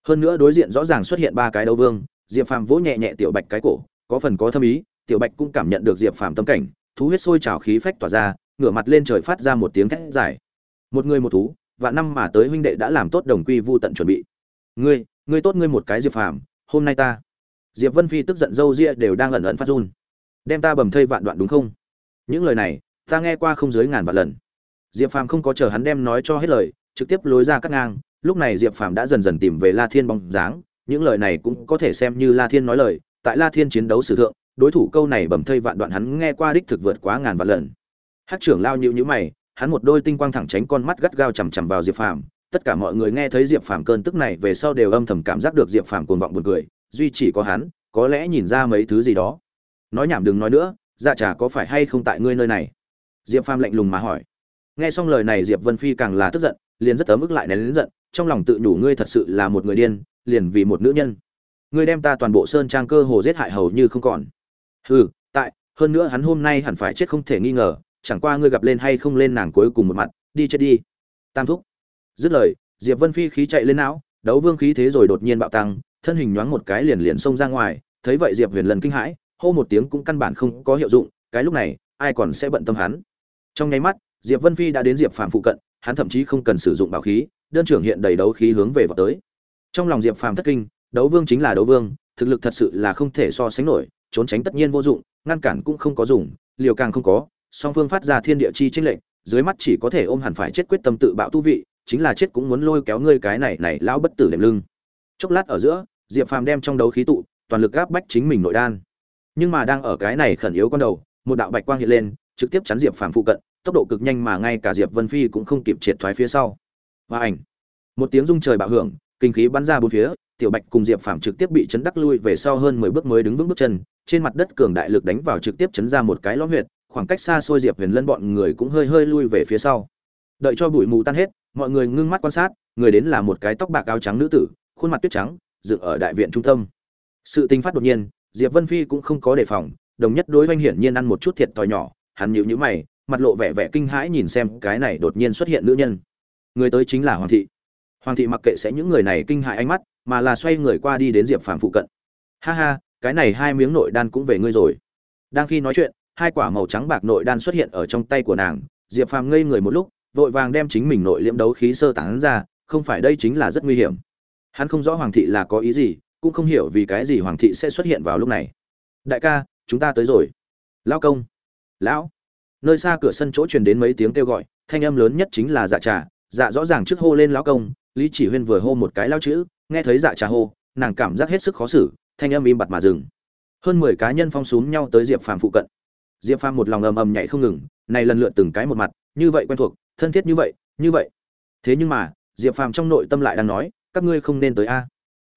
Hơn nữa đối diện rõ ràng xuất hiện ba cái đấu vương, diệp phàm vỗ nhẹ nhẹ tiểu bạch cái cổ, có phần có thâm ý, tiểu bạch cũng cảm nhận được diệp phàm tâm cảnh, thú huyết sôi trào khí phách tỏa ra, ngửa mặt lên trời phát ra một tiếng thét dài. Một người một thú và năm mà tới huynh đệ đã làm tốt đồng quy vu tận chuẩn bị. Ngươi ngươi tốt ngươi một cái diệp phàm, hôm nay ta. Diệp vân phi tức giận râu ria đều đang ẩn ẩn phát run. Đem ta bầm thây vạn đoạn đúng không? Những lời này, ta nghe qua không dưới ngàn vạn lần. Diệp phàm không có chờ hắn đem nói cho hết lời, trực tiếp lối ra cắt ngang. Lúc này diệp phàm đã dần dần tìm về la thiên bóng dáng. Những lời này cũng có thể xem như la thiên nói lời. Tại la thiên chiến đấu sử thượng, đối thủ câu này bầm thây vạn đoạn hắn nghe qua đích thực vượt quá ngàn vạn lần. Hát trưởng lao nhịu nhữ mày hắn một đôi tinh quang thẳng tránh con mắt gắt gao chằm chằm vào diệp phàm. Tất cả mọi người nghe thấy diệp phàm cơn tức này về sau đều âm thầm cảm giác được diệp phàm cuồng vọng buồn cười, duy chỉ có hắn, có lẽ nhìn ra mấy thứ gì đó. Nói nhảm đừng nói nữa dạ trà có phải hay không tại ngươi nơi này? Diệp phàm lạnh lùng mà hỏi. Nghe xong lời này diệp vân phi càng là tức giận, liền rất ấm ức lại nén lớn giận, trong lòng tự nhủ ngươi thật sự là một người điên, liền vì một nữ nhân. Ngươi đem ta toàn bộ sơn trang cơ hồ giết hại hầu như không còn. Hừ, tại, hơn nữa hắn hôm nay hẳn phải chết không thể nghi ngờ chẳng qua ngươi gặp lên hay không lên nàng cuối cùng một mặt, đi chết đi. Tam thúc. Dứt lời, diệp vân phi khí chạy lên não, đấu vương khí thế rồi đột nhiên bạo tăng, thân hình nhoáng một cái liền liền xông ra ngoài, thấy vậy diệp huyền lần kinh hãi, hô một tiếng cũng căn bản không có hiệu dụng, cái lúc này, ai còn sẽ bận tâm hắn? Trong nháy mắt, diệp vân phi đã đến diệp phàm phụ cận, hắn thậm chí không cần sử dụng bảo khí, đơn trưởng hiện đầy đấu khí hướng về vào tới. Trong lòng diệp phàm thất kinh, đấu vương chính là đấu vương, thực lực thật sự là không thể so sánh nổi, trốn tránh tất nhiên vô dụng, ngăn cản cũng không có dùng, liều càng không có song phương phát ra thiên địa chi tranh lệnh dưới mắt chỉ có thể ôm hẳn phải chết quyết tâm tự bạo tu vị, chính là chết cũng muốn lôi kéo ngươi cái này này lão bất tử đệm lưng. Chốc lát ở giữa, diệp phàm đem trong đấu khí tụ, toàn lực gáp bách chính mình nội đan. Nhưng mà đang ở cái này khẩn yếu con đầu, một đạo bạch quang hiện lên, trực tiếp chắn diệp phàm phụ cận, tốc độ cực nhanh mà ngay cả diệp vân phi cũng không kịp triệt thoái phía sau. Và ảnh, một tiếng rung trời bạo hưởng, kinh khí bắn ra bốn phía, tiểu bạch cùng diệp phàm trực tiếp bị chấn đắc lui về sau hơn mười bước mới đứng vững bước chân, trên mặt đất cường đại lực đánh vào trực tiếp chấn ra một cái lõm huyệt khoảng cách xa xôi diệp huyền lân bọn người cũng hơi hơi lui về phía sau. Đợi cho bụi mù tan hết, mọi người ngưng mắt quan sát, người đến là một cái tóc bạc áo trắng nữ tử, khuôn mặt tuyết trắng, dựng ở đại viện trung tâm. Sự tình phát đột nhiên, diệp vân phi cũng không có đề phòng, đồng nhất đối oanh hiển nhiên ăn một chút thiệt thòi nhỏ, hắn nhíu nhíu mày, mặt lộ vẻ vẻ kinh hãi nhìn xem cái này đột nhiên xuất hiện nữ nhân. Người tới chính là hoàng thị. Hoàng thị mặc kệ sẽ những người này kinh hãi ánh mắt, mà là xoay người qua đi đến diệp phàm phụ cận. Ha ha, cái này hai miếng nội đan cũng về ngươi rồi. Đang khi nói chuyện hai quả màu trắng bạc nội đan xuất hiện ở trong tay của nàng, diệp phàm ngây người một lúc, vội vàng đem chính mình nội liễm đấu khí sơ tán ra, không phải đây chính là rất nguy hiểm. Hắn không rõ hoàng thị là có ý gì, cũng không hiểu vì cái gì hoàng thị sẽ xuất hiện vào lúc này. Đại ca, chúng ta tới rồi. Lão công. Lão? Nơi xa cửa sân chỗ truyền đến mấy tiếng kêu gọi, thanh âm lớn nhất chính là dạ trà. Dạ rõ ràng trước hô lên lão công. Lý chỉ huyên vừa hô một cái lao chữ, nghe thấy dạ trà hô, nàng cảm giác hết sức khó xử, thanh âm im bặt mà dừng. Hơn mười cá nhân phong xúm nhau tới diệp phàm phụ cận diệp phàm một lòng ầm ầm nhảy không ngừng, này lần lượt từng cái một mặt, như vậy quen thuộc, thân thiết như vậy như vậy. Thế nhưng mà, diệp phàm trong nội tâm lại đang nói, các ngươi không nên tới a.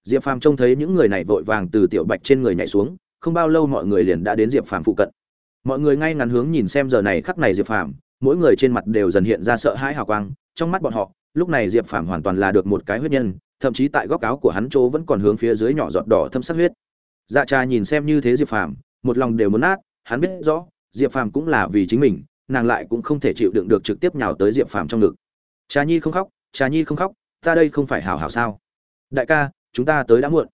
Diệp phàm trông thấy những người này vội vàng từ tiểu bạch trên người nhảy xuống, không bao lâu mọi người liền đã đến diệp phàm phụ cận. Mọi người ngay ngắn hướng nhìn xem giờ này khắc này diệp phàm, mỗi người trên mặt đều dần hiện ra sợ hãi hào quang, trong mắt bọn họ, lúc này diệp phàm hoàn toàn là được một cái huyết nhân, thậm chí tại góc áo của hắn chỗ vẫn còn hướng phía dưới nhỏ giọt đỏ thâm sắc huyết. Dạ cha nhìn xem như thế diệp phàm, một lòng đều muốn nát, hắn biết rõ diệp phàm cũng là vì chính mình, nàng lại cũng không thể chịu đựng được trực tiếp nhào tới diệp phàm trong ngực. Trà nhi không khóc, trà nhi không khóc, ta đây không phải hảo hảo sao? Đại ca, chúng ta tới đã muộn.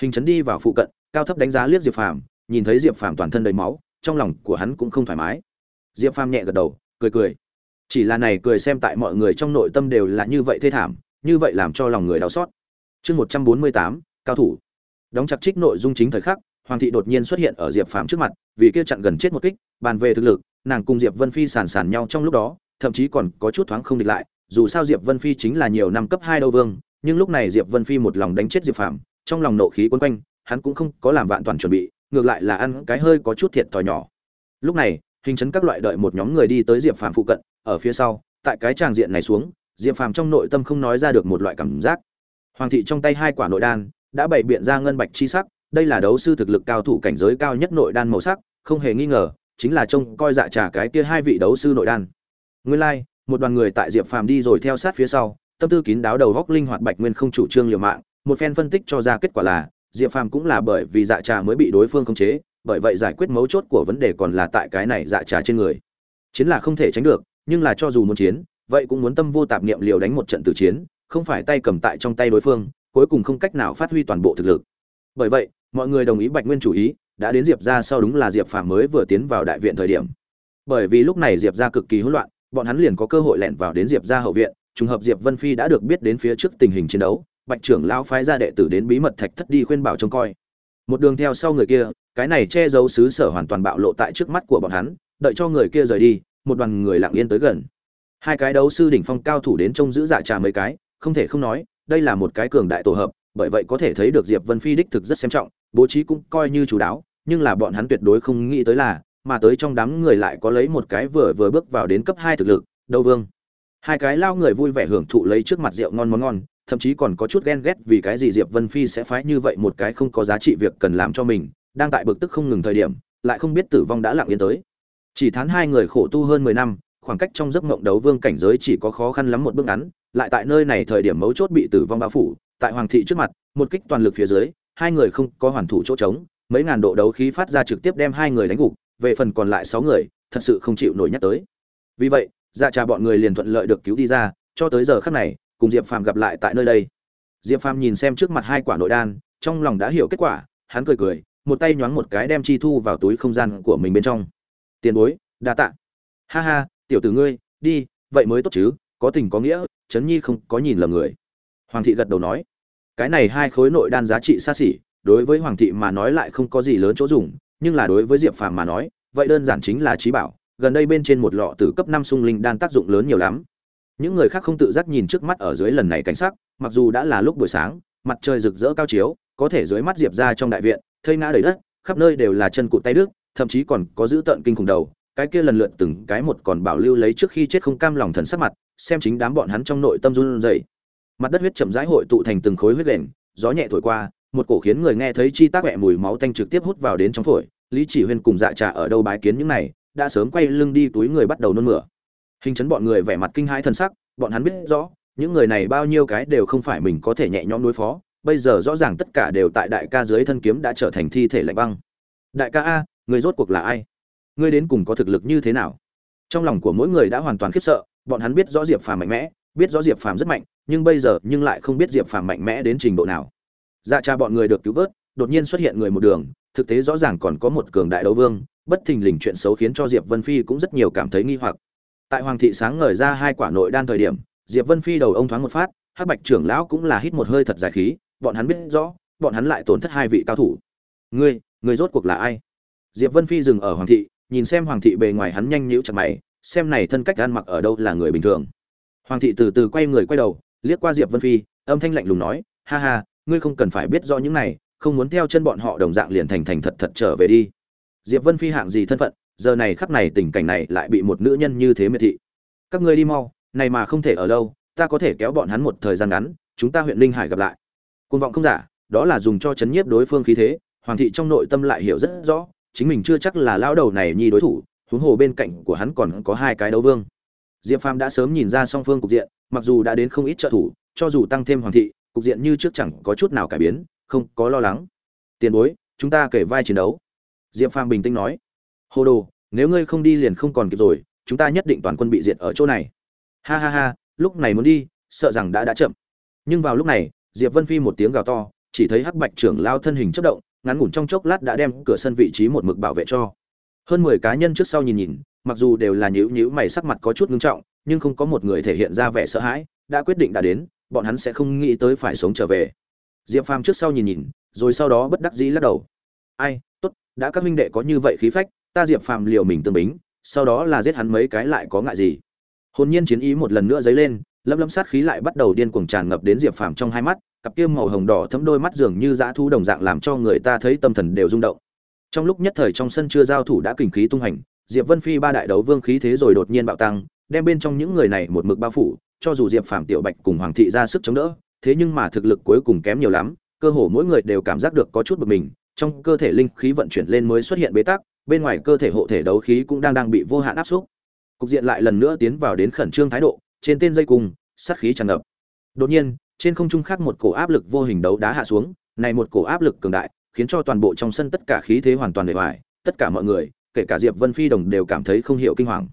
Hình chấn đi vào phụ cận, cao thấp đánh giá liếc diệp phàm, nhìn thấy diệp phàm toàn thân đầy máu, trong lòng của hắn cũng không thoải mái. Diệp phàm nhẹ gật đầu, cười cười. Chỉ là này cười xem tại mọi người trong nội tâm đều là như vậy thê thảm, như vậy làm cho lòng người đau xót. Chương một trăm bốn mươi tám, cao thủ. Đóng chặt trích nội dung chính thời khắc, hoàng thị đột nhiên xuất hiện ở diệp phàm trước mặt, vì kia chặn gần chết một kích bàn về thực lực, nàng cùng diệp vân phi sàn sàn nhau trong lúc đó, thậm chí còn có chút thoáng không địch lại, dù sao diệp vân phi chính là nhiều năm cấp hai đầu vương, nhưng lúc này diệp vân phi một lòng đánh chết diệp phàm, trong lòng nộ khí quấn quanh, hắn cũng không có làm vạn toàn chuẩn bị, ngược lại là ăn cái hơi có chút thiệt thòi nhỏ. Lúc này, hình chấn các loại đợi một nhóm người đi tới diệp phàm phụ cận, ở phía sau, tại cái tràng diện này xuống, diệp phàm trong nội tâm không nói ra được một loại cảm giác. Hoàng thị trong tay hai quả nội đan, đã bày biện ra ngân bạch chi sắc, đây là đấu sư thực lực cao thủ cảnh giới cao nhất nội đan màu sắc, không hề nghi ngờ chính là trông coi dạ trà cái kia hai vị đấu sư nội đan. Nguyên lai like, một đoàn người tại diệp phàm đi rồi theo sát phía sau tâm tư kín đáo đầu góc linh hoạt bạch nguyên không chủ trương liều mạng một phen phân tích cho ra kết quả là diệp phàm cũng là bởi vì dạ trà mới bị đối phương khống chế bởi vậy giải quyết mấu chốt của vấn đề còn là tại cái này dạ trà trên người. Chiến là không thể tránh được nhưng là cho dù muốn chiến vậy cũng muốn tâm vô tạp niệm liều đánh một trận tử chiến không phải tay cầm tại trong tay đối phương cuối cùng không cách nào phát huy toàn bộ thực lực. Bởi vậy mọi người đồng ý bạch nguyên chủ ý đã đến diệp ra sau đúng là diệp phàm mới vừa tiến vào đại viện thời điểm. Bởi vì lúc này diệp ra cực kỳ hỗn loạn, bọn hắn liền có cơ hội lẻn vào đến diệp ra hậu viện, trùng hợp diệp vân phi đã được biết đến phía trước tình hình chiến đấu, bạch trưởng lão phái ra đệ tử đến bí mật thạch thất đi khuyên bảo trông coi. Một đường theo sau người kia, cái này che giấu xứ sở hoàn toàn bạo lộ tại trước mắt của bọn hắn, đợi cho người kia rời đi, một đoàn người lặng yên tới gần. Hai cái đấu sư đỉnh phong cao thủ đến trông giữ dạ trà mấy cái, không thể không nói, đây là một cái cường đại tổ hợp, bởi vậy có thể thấy được diệp vân phi đích thực rất xem trọng, bố trí cũng coi như chú đáo nhưng là bọn hắn tuyệt đối không nghĩ tới là, mà tới trong đám người lại có lấy một cái vừa vừa bước vào đến cấp hai thực lực, đâu vương. Hai cái lao người vui vẻ hưởng thụ lấy trước mặt rượu ngon món ngon, thậm chí còn có chút ghen ghét vì cái gì diệp vân phi sẽ phái như vậy một cái không có giá trị việc cần làm cho mình, đang tại bực tức không ngừng thời điểm, lại không biết tử vong đã lặng yên tới. Chỉ thán hai người khổ tu hơn mười năm, khoảng cách trong giấc mộng đấu vương cảnh giới chỉ có khó khăn lắm một bước ngắn, lại tại nơi này thời điểm mấu chốt bị tử vong bao phủ, tại hoàng thị trước mặt, một kích toàn lực phía dưới, hai người không có hoàn thủ chỗ trống mấy ngàn độ đấu khí phát ra trực tiếp đem hai người đánh gục, về phần còn lại sáu người, thật sự không chịu nổi nhắc tới. Vì vậy dạ trà bọn người liền thuận lợi được cứu đi ra, cho tới giờ khắc này, cùng diệp phàm gặp lại tại nơi đây. Diệp phàm nhìn xem trước mặt hai quả nội đan, trong lòng đã hiểu kết quả, hắn cười cười, một tay nhoáng một cái đem chi thu vào túi không gian của mình bên trong. Tiền bối, đa tạ. Ha ha, tiểu tử ngươi, đi, vậy mới tốt chứ, có tình có nghĩa, trấn nhi không có nhìn lầm người. Hoàng thị gật đầu nói. Cái này hai khối nội đan giá trị xa xỉ đối với hoàng thị mà nói lại không có gì lớn chỗ dùng, nhưng là đối với diệp phàm mà nói, vậy đơn giản chính là trí bảo, gần đây bên trên một lọ tử cấp năm sung linh đan tác dụng lớn nhiều lắm. Những người khác không tự giác nhìn trước mắt ở dưới lần này cảnh sắc, mặc dù đã là lúc buổi sáng, mặt trời rực rỡ cao chiếu, có thể dưới mắt diệp ra trong đại viện, thây ngã đầy đất, khắp nơi đều là chân cụt tay đứt, thậm chí còn có giữ tợn kinh khủng đầu, cái kia lần lượt từng cái một còn bảo lưu lấy trước khi chết không cam lòng thần sắc mặt, xem chính đám bọn hắn trong nội tâm run rẩy. Mặt đất huyết chậm rãi hội tụ thành từng khối huyết lền gió nhẹ thổi qua một cổ khiến người nghe thấy chi tác mẹ mùi máu tanh trực tiếp hút vào đến trong phổi, lý chỉ huyên cùng dạ trà ở đâu bái kiến những này, đã sớm quay lưng đi túi người bắt đầu nôn mửa. Hình chấn bọn người vẻ mặt kinh hãi thần sắc, bọn hắn biết rõ, những người này bao nhiêu cái đều không phải mình có thể nhẹ nhõm đối phó, bây giờ rõ ràng tất cả đều tại đại ca dưới thân kiếm đã trở thành thi thể lạnh băng. Đại ca a, người rốt cuộc là ai? Ngươi đến cùng có thực lực như thế nào? Trong lòng của mỗi người đã hoàn toàn khiếp sợ, bọn hắn biết rõ diệp phàm mạnh mẽ, biết rõ diệp phàm rất mạnh, nhưng bây giờ nhưng lại không biết diệp phàm mạnh mẽ đến trình độ nào dạ cha bọn người được cứu vớt, đột nhiên xuất hiện người một đường, thực tế rõ ràng còn có một cường đại đấu vương, bất thình lình chuyện xấu khiến cho diệp vân phi cũng rất nhiều cảm thấy nghi hoặc. Tại hoàng thị sáng ngời ra hai quả nội đan thời điểm, diệp vân phi đầu ông thoáng một phát, hắc bạch trưởng lão cũng là hít một hơi thật dài khí, bọn hắn biết rõ, bọn hắn lại tổn thất hai vị cao thủ. Ngươi ngươi rốt cuộc là ai? Diệp vân phi dừng ở hoàng thị, nhìn xem hoàng thị bề ngoài hắn nhanh nhíu chặt mày, xem này thân cách ăn mặc ở đâu là người bình thường. Hoàng thị từ từ quay người quay đầu, liếc qua diệp vân phi, âm thanh lạnh lùng nói, ha ha ngươi không cần phải biết rõ những này, không muốn theo chân bọn họ đồng dạng liền thành thành thật thật trở về đi. Diệp vân phi hạng gì thân phận, giờ này khắc này tình cảnh này lại bị một nữ nhân như thế miệt thị. Các ngươi đi mau, này mà không thể ở lâu, ta có thể kéo bọn hắn một thời gian ngắn, chúng ta huyện linh hải gặp lại. Côn vọng không giả, đó là dùng cho chấn nhiếp đối phương khí thế, hoàng thị trong nội tâm lại hiểu rất rõ, chính mình chưa chắc là lão đầu này nhi đối thủ, huống hồ bên cạnh của hắn còn có hai cái đấu vương. Diệp phàm đã sớm nhìn ra song phương cục diện, mặc dù đã đến không ít trợ thủ, cho dù tăng thêm hoàng thị cục diện như trước chẳng có chút nào cải biến, không có lo lắng. Tiền bối, chúng ta kể vai chiến đấu. Diệp phàm bình tĩnh nói. Hồ đồ, nếu ngươi không đi liền không còn kịp rồi, chúng ta nhất định toàn quân bị diệt ở chỗ này. Ha ha ha, lúc này muốn đi, sợ rằng đã đã chậm. Nhưng vào lúc này, diệp vân phi một tiếng gào to, chỉ thấy hắc bạch trưởng lao thân hình chất động, ngắn ngủn trong chốc lát đã đem cửa sân vị trí một mực bảo vệ cho. Hơn mười cá nhân trước sau nhìn nhìn, mặc dù đều là nhữ nhữ mày sắc mặt có chút ngưng trọng, nhưng không có một người thể hiện ra vẻ sợ hãi, đã quyết định đã đến bọn hắn sẽ không nghĩ tới phải sống trở về. Diệp phàm trước sau nhìn nhìn, rồi sau đó bất đắc dĩ lắc đầu. Ai, tốt, đã các minh đệ có như vậy khí phách, ta diệp phàm liều mình tương bính, sau đó là giết hắn mấy cái lại có ngại gì. Hồn nhiên chiến ý một lần nữa dấy lên lâm lâm sát khí lại bắt đầu điên cuồng tràn ngập đến diệp phàm trong hai mắt, cặp kia màu hồng đỏ thấm đôi mắt dường như dã thu đồng dạng làm cho người ta thấy tâm thần đều rung động. Trong lúc nhất thời trong sân chưa giao thủ đã kình khí tung hành, diệp vân phi ba đại đấu vương khí thế rồi đột nhiên bạo tăng, đem bên trong những người này một mực bao phủ cho dù diệp phàm, tiểu bạch cùng hoàng thị ra sức chống đỡ, thế nhưng mà thực lực cuối cùng kém nhiều lắm, cơ hồ mỗi người đều cảm giác được có chút bực mình, trong cơ thể linh khí vận chuyển lên mới xuất hiện bế tắc, bên ngoài cơ thể hộ thể đấu khí cũng đang đang bị vô hạn áp suất. cục diện lại lần nữa tiến vào đến khẩn trương thái độ, trên tên dây cung, sát khí tràn ngập đột nhiên, trên không trung khác một cổ áp lực vô hình đấu đá hạ xuống, này một cổ áp lực cường đại, khiến cho toàn bộ trong sân tất cả khí thế hoàn toàn bề ngoài tất cả mọi người, kể cả diệp vân phi đồng đều cảm thấy không hiểu kinh hoàng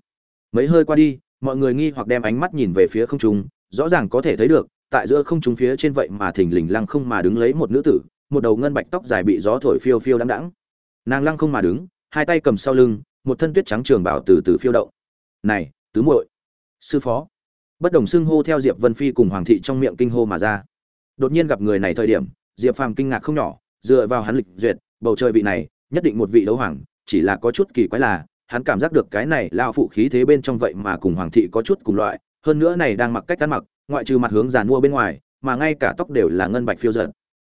mấy hơi qua đi mọi người nghi hoặc đem ánh mắt nhìn về phía không trung, rõ ràng có thể thấy được, tại giữa không trung phía trên vậy mà thình lình lăng không mà đứng lấy một nữ tử, một đầu ngân bạch tóc dài bị gió thổi phiêu phiêu đắng đắng nàng lăng không mà đứng, hai tay cầm sau lưng, một thân tuyết trắng trường bảo từ từ phiêu động. Này, tứ muội! Sư phó! Bất đồng xưng hô theo diệp vân phi cùng hoàng thị trong miệng kinh hô mà ra. Đột nhiên gặp người này thời điểm, diệp phàm kinh ngạc không nhỏ, dựa vào hắn lịch duyệt, bầu trời vị này, nhất định một vị đấu hoàng, chỉ là có chút kỳ quái là hắn cảm giác được cái này lao phụ khí thế bên trong vậy mà cùng hoàng thị có chút cùng loại, hơn nữa này đang mặc cách ăn mặc, ngoại trừ mặt hướng giàn mua bên ngoài, mà ngay cả tóc đều là ngân bạch phiêu giật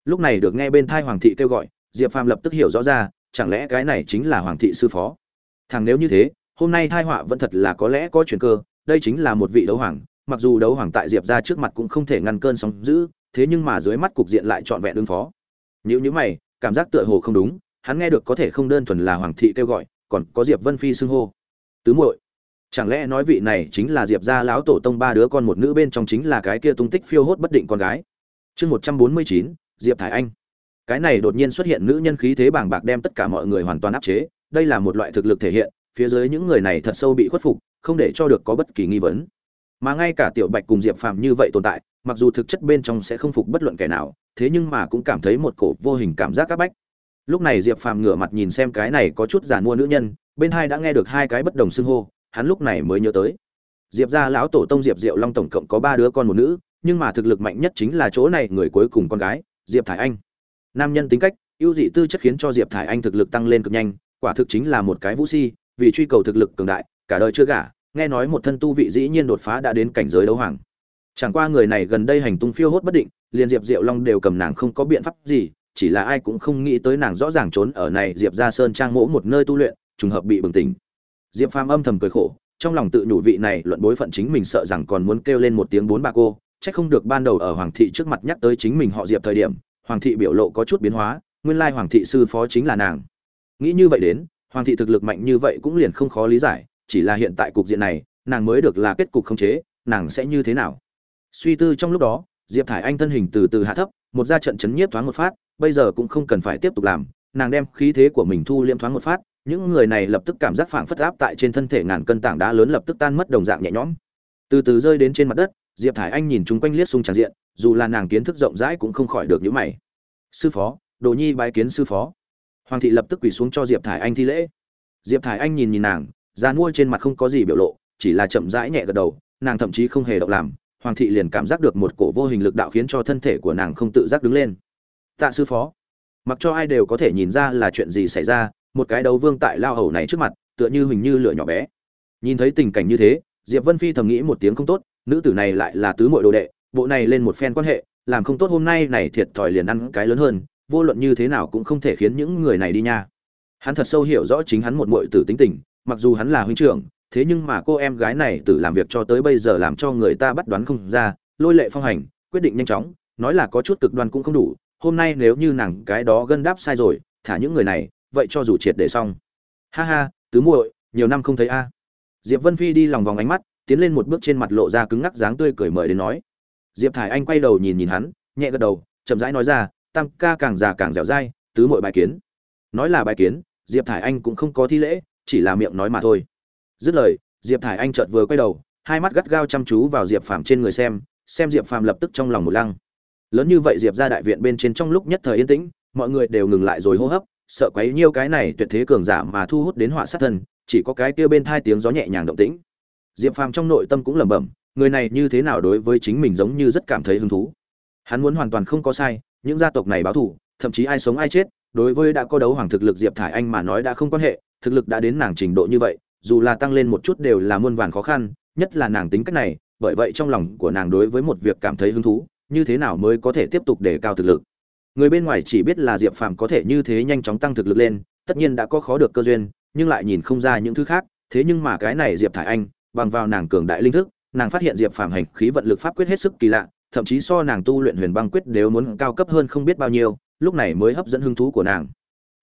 lúc này được nghe bên thai hoàng thị kêu gọi, diệp phàm lập tức hiểu rõ ra, chẳng lẽ cái này chính là hoàng thị sư phó? Thằng nếu như thế, hôm nay thai họa vẫn thật là có lẽ có chuyện cơ, đây chính là một vị đấu hoàng, mặc dù đấu hoàng tại diệp ra trước mặt cũng không thể ngăn cơn sóng giữ thế nhưng mà dưới mắt cục diện lại trọn vẹn ứng phó. Nếu như mày, cảm giác tựa hồ không đúng, hắn nghe được có thể không đơn thuần là hoàng thị kêu gọi còn có diệp vân phi xưng hô. Tứ muội, chẳng lẽ nói vị này chính là diệp gia lão tổ tông ba đứa con một nữ bên trong chính là cái kia tung tích phiêu hốt bất định con gái? Chương một trăm bốn mươi chín, diệp thải anh. Cái này đột nhiên xuất hiện nữ nhân khí thế bảng bạc đem tất cả mọi người hoàn toàn áp chế, đây là một loại thực lực thể hiện, phía dưới những người này thật sâu bị khuất phục, không để cho được có bất kỳ nghi vấn. Mà ngay cả tiểu bạch cùng diệp phàm như vậy tồn tại, mặc dù thực chất bên trong sẽ không phục bất luận kẻ nào, thế nhưng mà cũng cảm thấy một cổ vô hình cảm giác áp bách lúc này diệp phàm ngửa mặt nhìn xem cái này có chút giàn mua nữ nhân, bên hai đã nghe được hai cái bất đồng xưng hô, hắn lúc này mới nhớ tới. Diệp gia lão tổ tông diệp diệu long tổng cộng có ba đứa con một nữ, nhưng mà thực lực mạnh nhất chính là chỗ này người cuối cùng con gái, diệp thải anh. Nam nhân tính cách, ưu dị tư chất khiến cho diệp thải anh thực lực tăng lên cực nhanh, quả thực chính là một cái vũ si, vì truy cầu thực lực cường đại, cả đời chưa gả, nghe nói một thân tu vị dĩ nhiên đột phá đã đến cảnh giới đấu hoàng. Chẳng qua người này gần đây hành tung phiêu hốt bất định, liền diệp diệu long đều cầm nàng không có biện pháp gì chỉ là ai cũng không nghĩ tới nàng rõ ràng trốn ở này, diệp ra sơn trang mỗ một nơi tu luyện, trùng hợp bị bừng tỉnh. Diệp phàm âm thầm cười khổ, trong lòng tự nhủ vị này luận bối phận chính mình sợ rằng còn muốn kêu lên một tiếng bốn bà cô, chắc không được ban đầu ở hoàng thị trước mặt nhắc tới chính mình họ diệp thời điểm, hoàng thị biểu lộ có chút biến hóa, nguyên lai hoàng thị sư phó chính là nàng. Nghĩ như vậy đến, hoàng thị thực lực mạnh như vậy cũng liền không khó lý giải, chỉ là hiện tại cục diện này, nàng mới được là kết cục không chế, nàng sẽ như thế nào? Suy tư trong lúc đó, diệp thải anh thân hình từ từ hạ thấp, một ra trận chấn nhiếp thoáng một phát bây giờ cũng không cần phải tiếp tục làm, nàng đem khí thế của mình thu liêm thoáng một phát, những người này lập tức cảm giác phảng phất áp tại trên thân thể ngàn cân tảng đá lớn lập tức tan mất đồng dạng nhẹ nhõm. Từ từ rơi đến trên mặt đất, diệp thải anh nhìn chúng quanh liếc xung tràn diện, dù là nàng kiến thức rộng rãi cũng không khỏi được những mày. Sư phó, đồ nhi bái kiến sư phó. Hoàng thị lập tức quỳ xuống cho diệp thải anh thi lễ. Diệp thải anh nhìn nhìn nàng, da nuôi trên mặt không có gì biểu lộ, chỉ là chậm rãi nhẹ gật đầu, nàng thậm chí không hề động làm, hoàng thị liền cảm giác được một cổ vô hình lực đạo khiến cho thân thể của nàng không tự giác đứng lên tạ sư phó. Mặc cho ai đều có thể nhìn ra là chuyện gì xảy ra, một cái đấu vương tại lao hầu này trước mặt, tựa như hình như lửa nhỏ bé. Nhìn thấy tình cảnh như thế, diệp vân phi thầm nghĩ một tiếng không tốt, nữ tử này lại là tứ muội đồ đệ, bộ này lên một phen quan hệ, làm không tốt hôm nay này thiệt thòi liền ăn cái lớn hơn, vô luận như thế nào cũng không thể khiến những người này đi nha. Hắn thật sâu hiểu rõ chính hắn một muội tử tính tình, mặc dù hắn là huynh trưởng, thế nhưng mà cô em gái này tự làm việc cho tới bây giờ làm cho người ta bắt đoán không ra, lôi lệ phong hành, quyết định nhanh chóng, nói là có chút cực đoan cũng không đủ hôm nay nếu như nàng cái đó gân đáp sai rồi, thả những người này, vậy cho dù triệt để xong. Ha ha, tứ muội, nhiều năm không thấy a. Diệp vân phi đi lòng vòng ánh mắt, tiến lên một bước trên mặt lộ ra cứng ngắc dáng tươi cười mời đến nói. Diệp thải anh quay đầu nhìn nhìn hắn, nhẹ gật đầu, chậm rãi nói ra, tam ca càng già càng dẻo dai, tứ muội bài kiến. Nói là bài kiến, diệp thải anh cũng không có thi lễ, chỉ là miệng nói mà thôi. Dứt lời, diệp thải anh chợt vừa quay đầu, hai mắt gắt gao chăm chú vào diệp phàm trên người xem xem diệp phàm lập tức trong lòng một lăng lớn như vậy diệp ra đại viện bên trên trong lúc nhất thời yên tĩnh, mọi người đều ngừng lại rồi hô hấp, sợ quấy nhiêu cái này tuyệt thế cường giả mà thu hút đến họa sát thân chỉ có cái kia bên thai tiếng gió nhẹ nhàng động tĩnh. Diệp phàm trong nội tâm cũng lẩm bẩm, người này như thế nào đối với chính mình giống như rất cảm thấy hứng thú. Hắn muốn hoàn toàn không có sai, những gia tộc này báo thù, thậm chí ai sống ai chết, đối với đã có đấu hoàng thực lực diệp thải anh mà nói đã không quan hệ, thực lực đã đến nàng trình độ như vậy, dù là tăng lên một chút đều là muôn vàn khó khăn, nhất là nàng tính cách này, bởi vậy trong lòng của nàng đối với một việc cảm thấy hứng thú như thế nào mới có thể tiếp tục đề cao thực lực? Người bên ngoài chỉ biết là diệp phàm có thể như thế nhanh chóng tăng thực lực lên, tất nhiên đã có khó được cơ duyên, nhưng lại nhìn không ra những thứ khác, thế nhưng mà cái này diệp thải anh, bằng vào nàng cường đại linh thức, nàng phát hiện diệp phàm hành khí vận lực pháp quyết hết sức kỳ lạ, thậm chí so nàng tu luyện huyền băng quyết đều muốn cao cấp hơn không biết bao nhiêu, lúc này mới hấp dẫn hứng thú của nàng.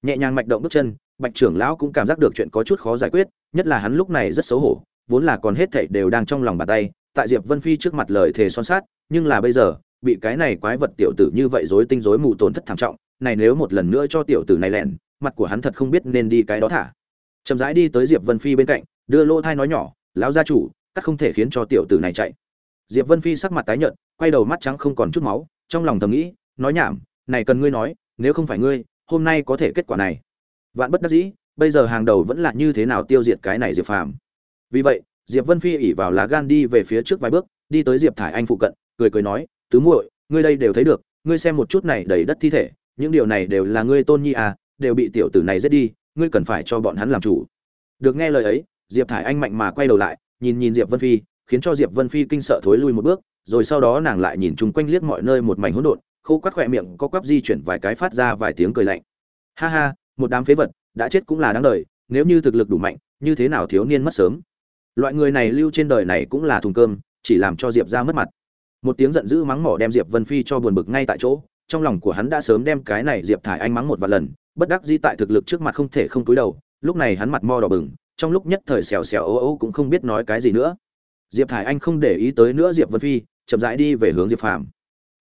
Nhẹ nhàng mạch động bước chân, bạch trưởng lão cũng cảm giác được chuyện có chút khó giải quyết, nhất là hắn lúc này rất xấu hổ, vốn là còn hết thảy đều đang trong lòng bàn tay, tại diệp vân phi trước mặt lời thề son sát nhưng là bây giờ bị cái này quái vật tiểu tử như vậy rối tinh rối mù tổn thất thảm trọng, này nếu một lần nữa cho tiểu tử này lẹn mặt của hắn thật không biết nên đi cái đó thả. Chậm rãi đi tới diệp vân phi bên cạnh, đưa lô thai nói nhỏ, lão gia chủ, các không thể khiến cho tiểu tử này chạy. Diệp vân phi sắc mặt tái nhợt, quay đầu mắt trắng không còn chút máu, trong lòng thầm nghĩ, nói nhảm, này cần ngươi nói, nếu không phải ngươi, hôm nay có thể kết quả này. Vạn bất đắc dĩ, bây giờ hàng đầu vẫn là như thế nào tiêu diệt cái này diệp phàm. Vì vậy, diệp vân phi ỉ vào lá gan đi về phía trước vài bước, đi tới diệp thải anh phụ cận, cười cười nói tứ muội, ngươi đây đều thấy được, ngươi xem một chút này đầy đất thi thể, những điều này đều là ngươi tôn nhi à đều bị tiểu tử này giết đi, ngươi cần phải cho bọn hắn làm chủ. Được nghe lời ấy, diệp thải anh mạnh mà quay đầu lại, nhìn nhìn diệp vân phi, khiến cho diệp vân phi kinh sợ thối lui một bước, rồi sau đó nàng lại nhìn chung quanh liếc mọi nơi một mảnh hỗn độn, khô quắt khỏe miệng có quắp di chuyển vài cái phát ra vài tiếng cười lạnh. Ha ha, một đám phế vật, đã chết cũng là đáng đời, nếu như thực lực đủ mạnh, như thế nào thiếu niên mất sớm? Loại người này lưu trên đời này cũng là thùng cơm, chỉ làm cho diệp ra mất mặt một tiếng giận dữ mắng mỏ đem diệp vân phi cho buồn bực ngay tại chỗ. Trong lòng của hắn đã sớm đem cái này diệp thải anh mắng một vài lần, bất đắc dĩ tại thực lực trước mặt không thể không túi đầu. Lúc này hắn mặt mo đỏ bừng, trong lúc nhất thời xèo xèo ố ô cũng không biết nói cái gì nữa. Diệp thải anh không để ý tới nữa diệp vân phi, chậm rãi đi về hướng diệp phàm.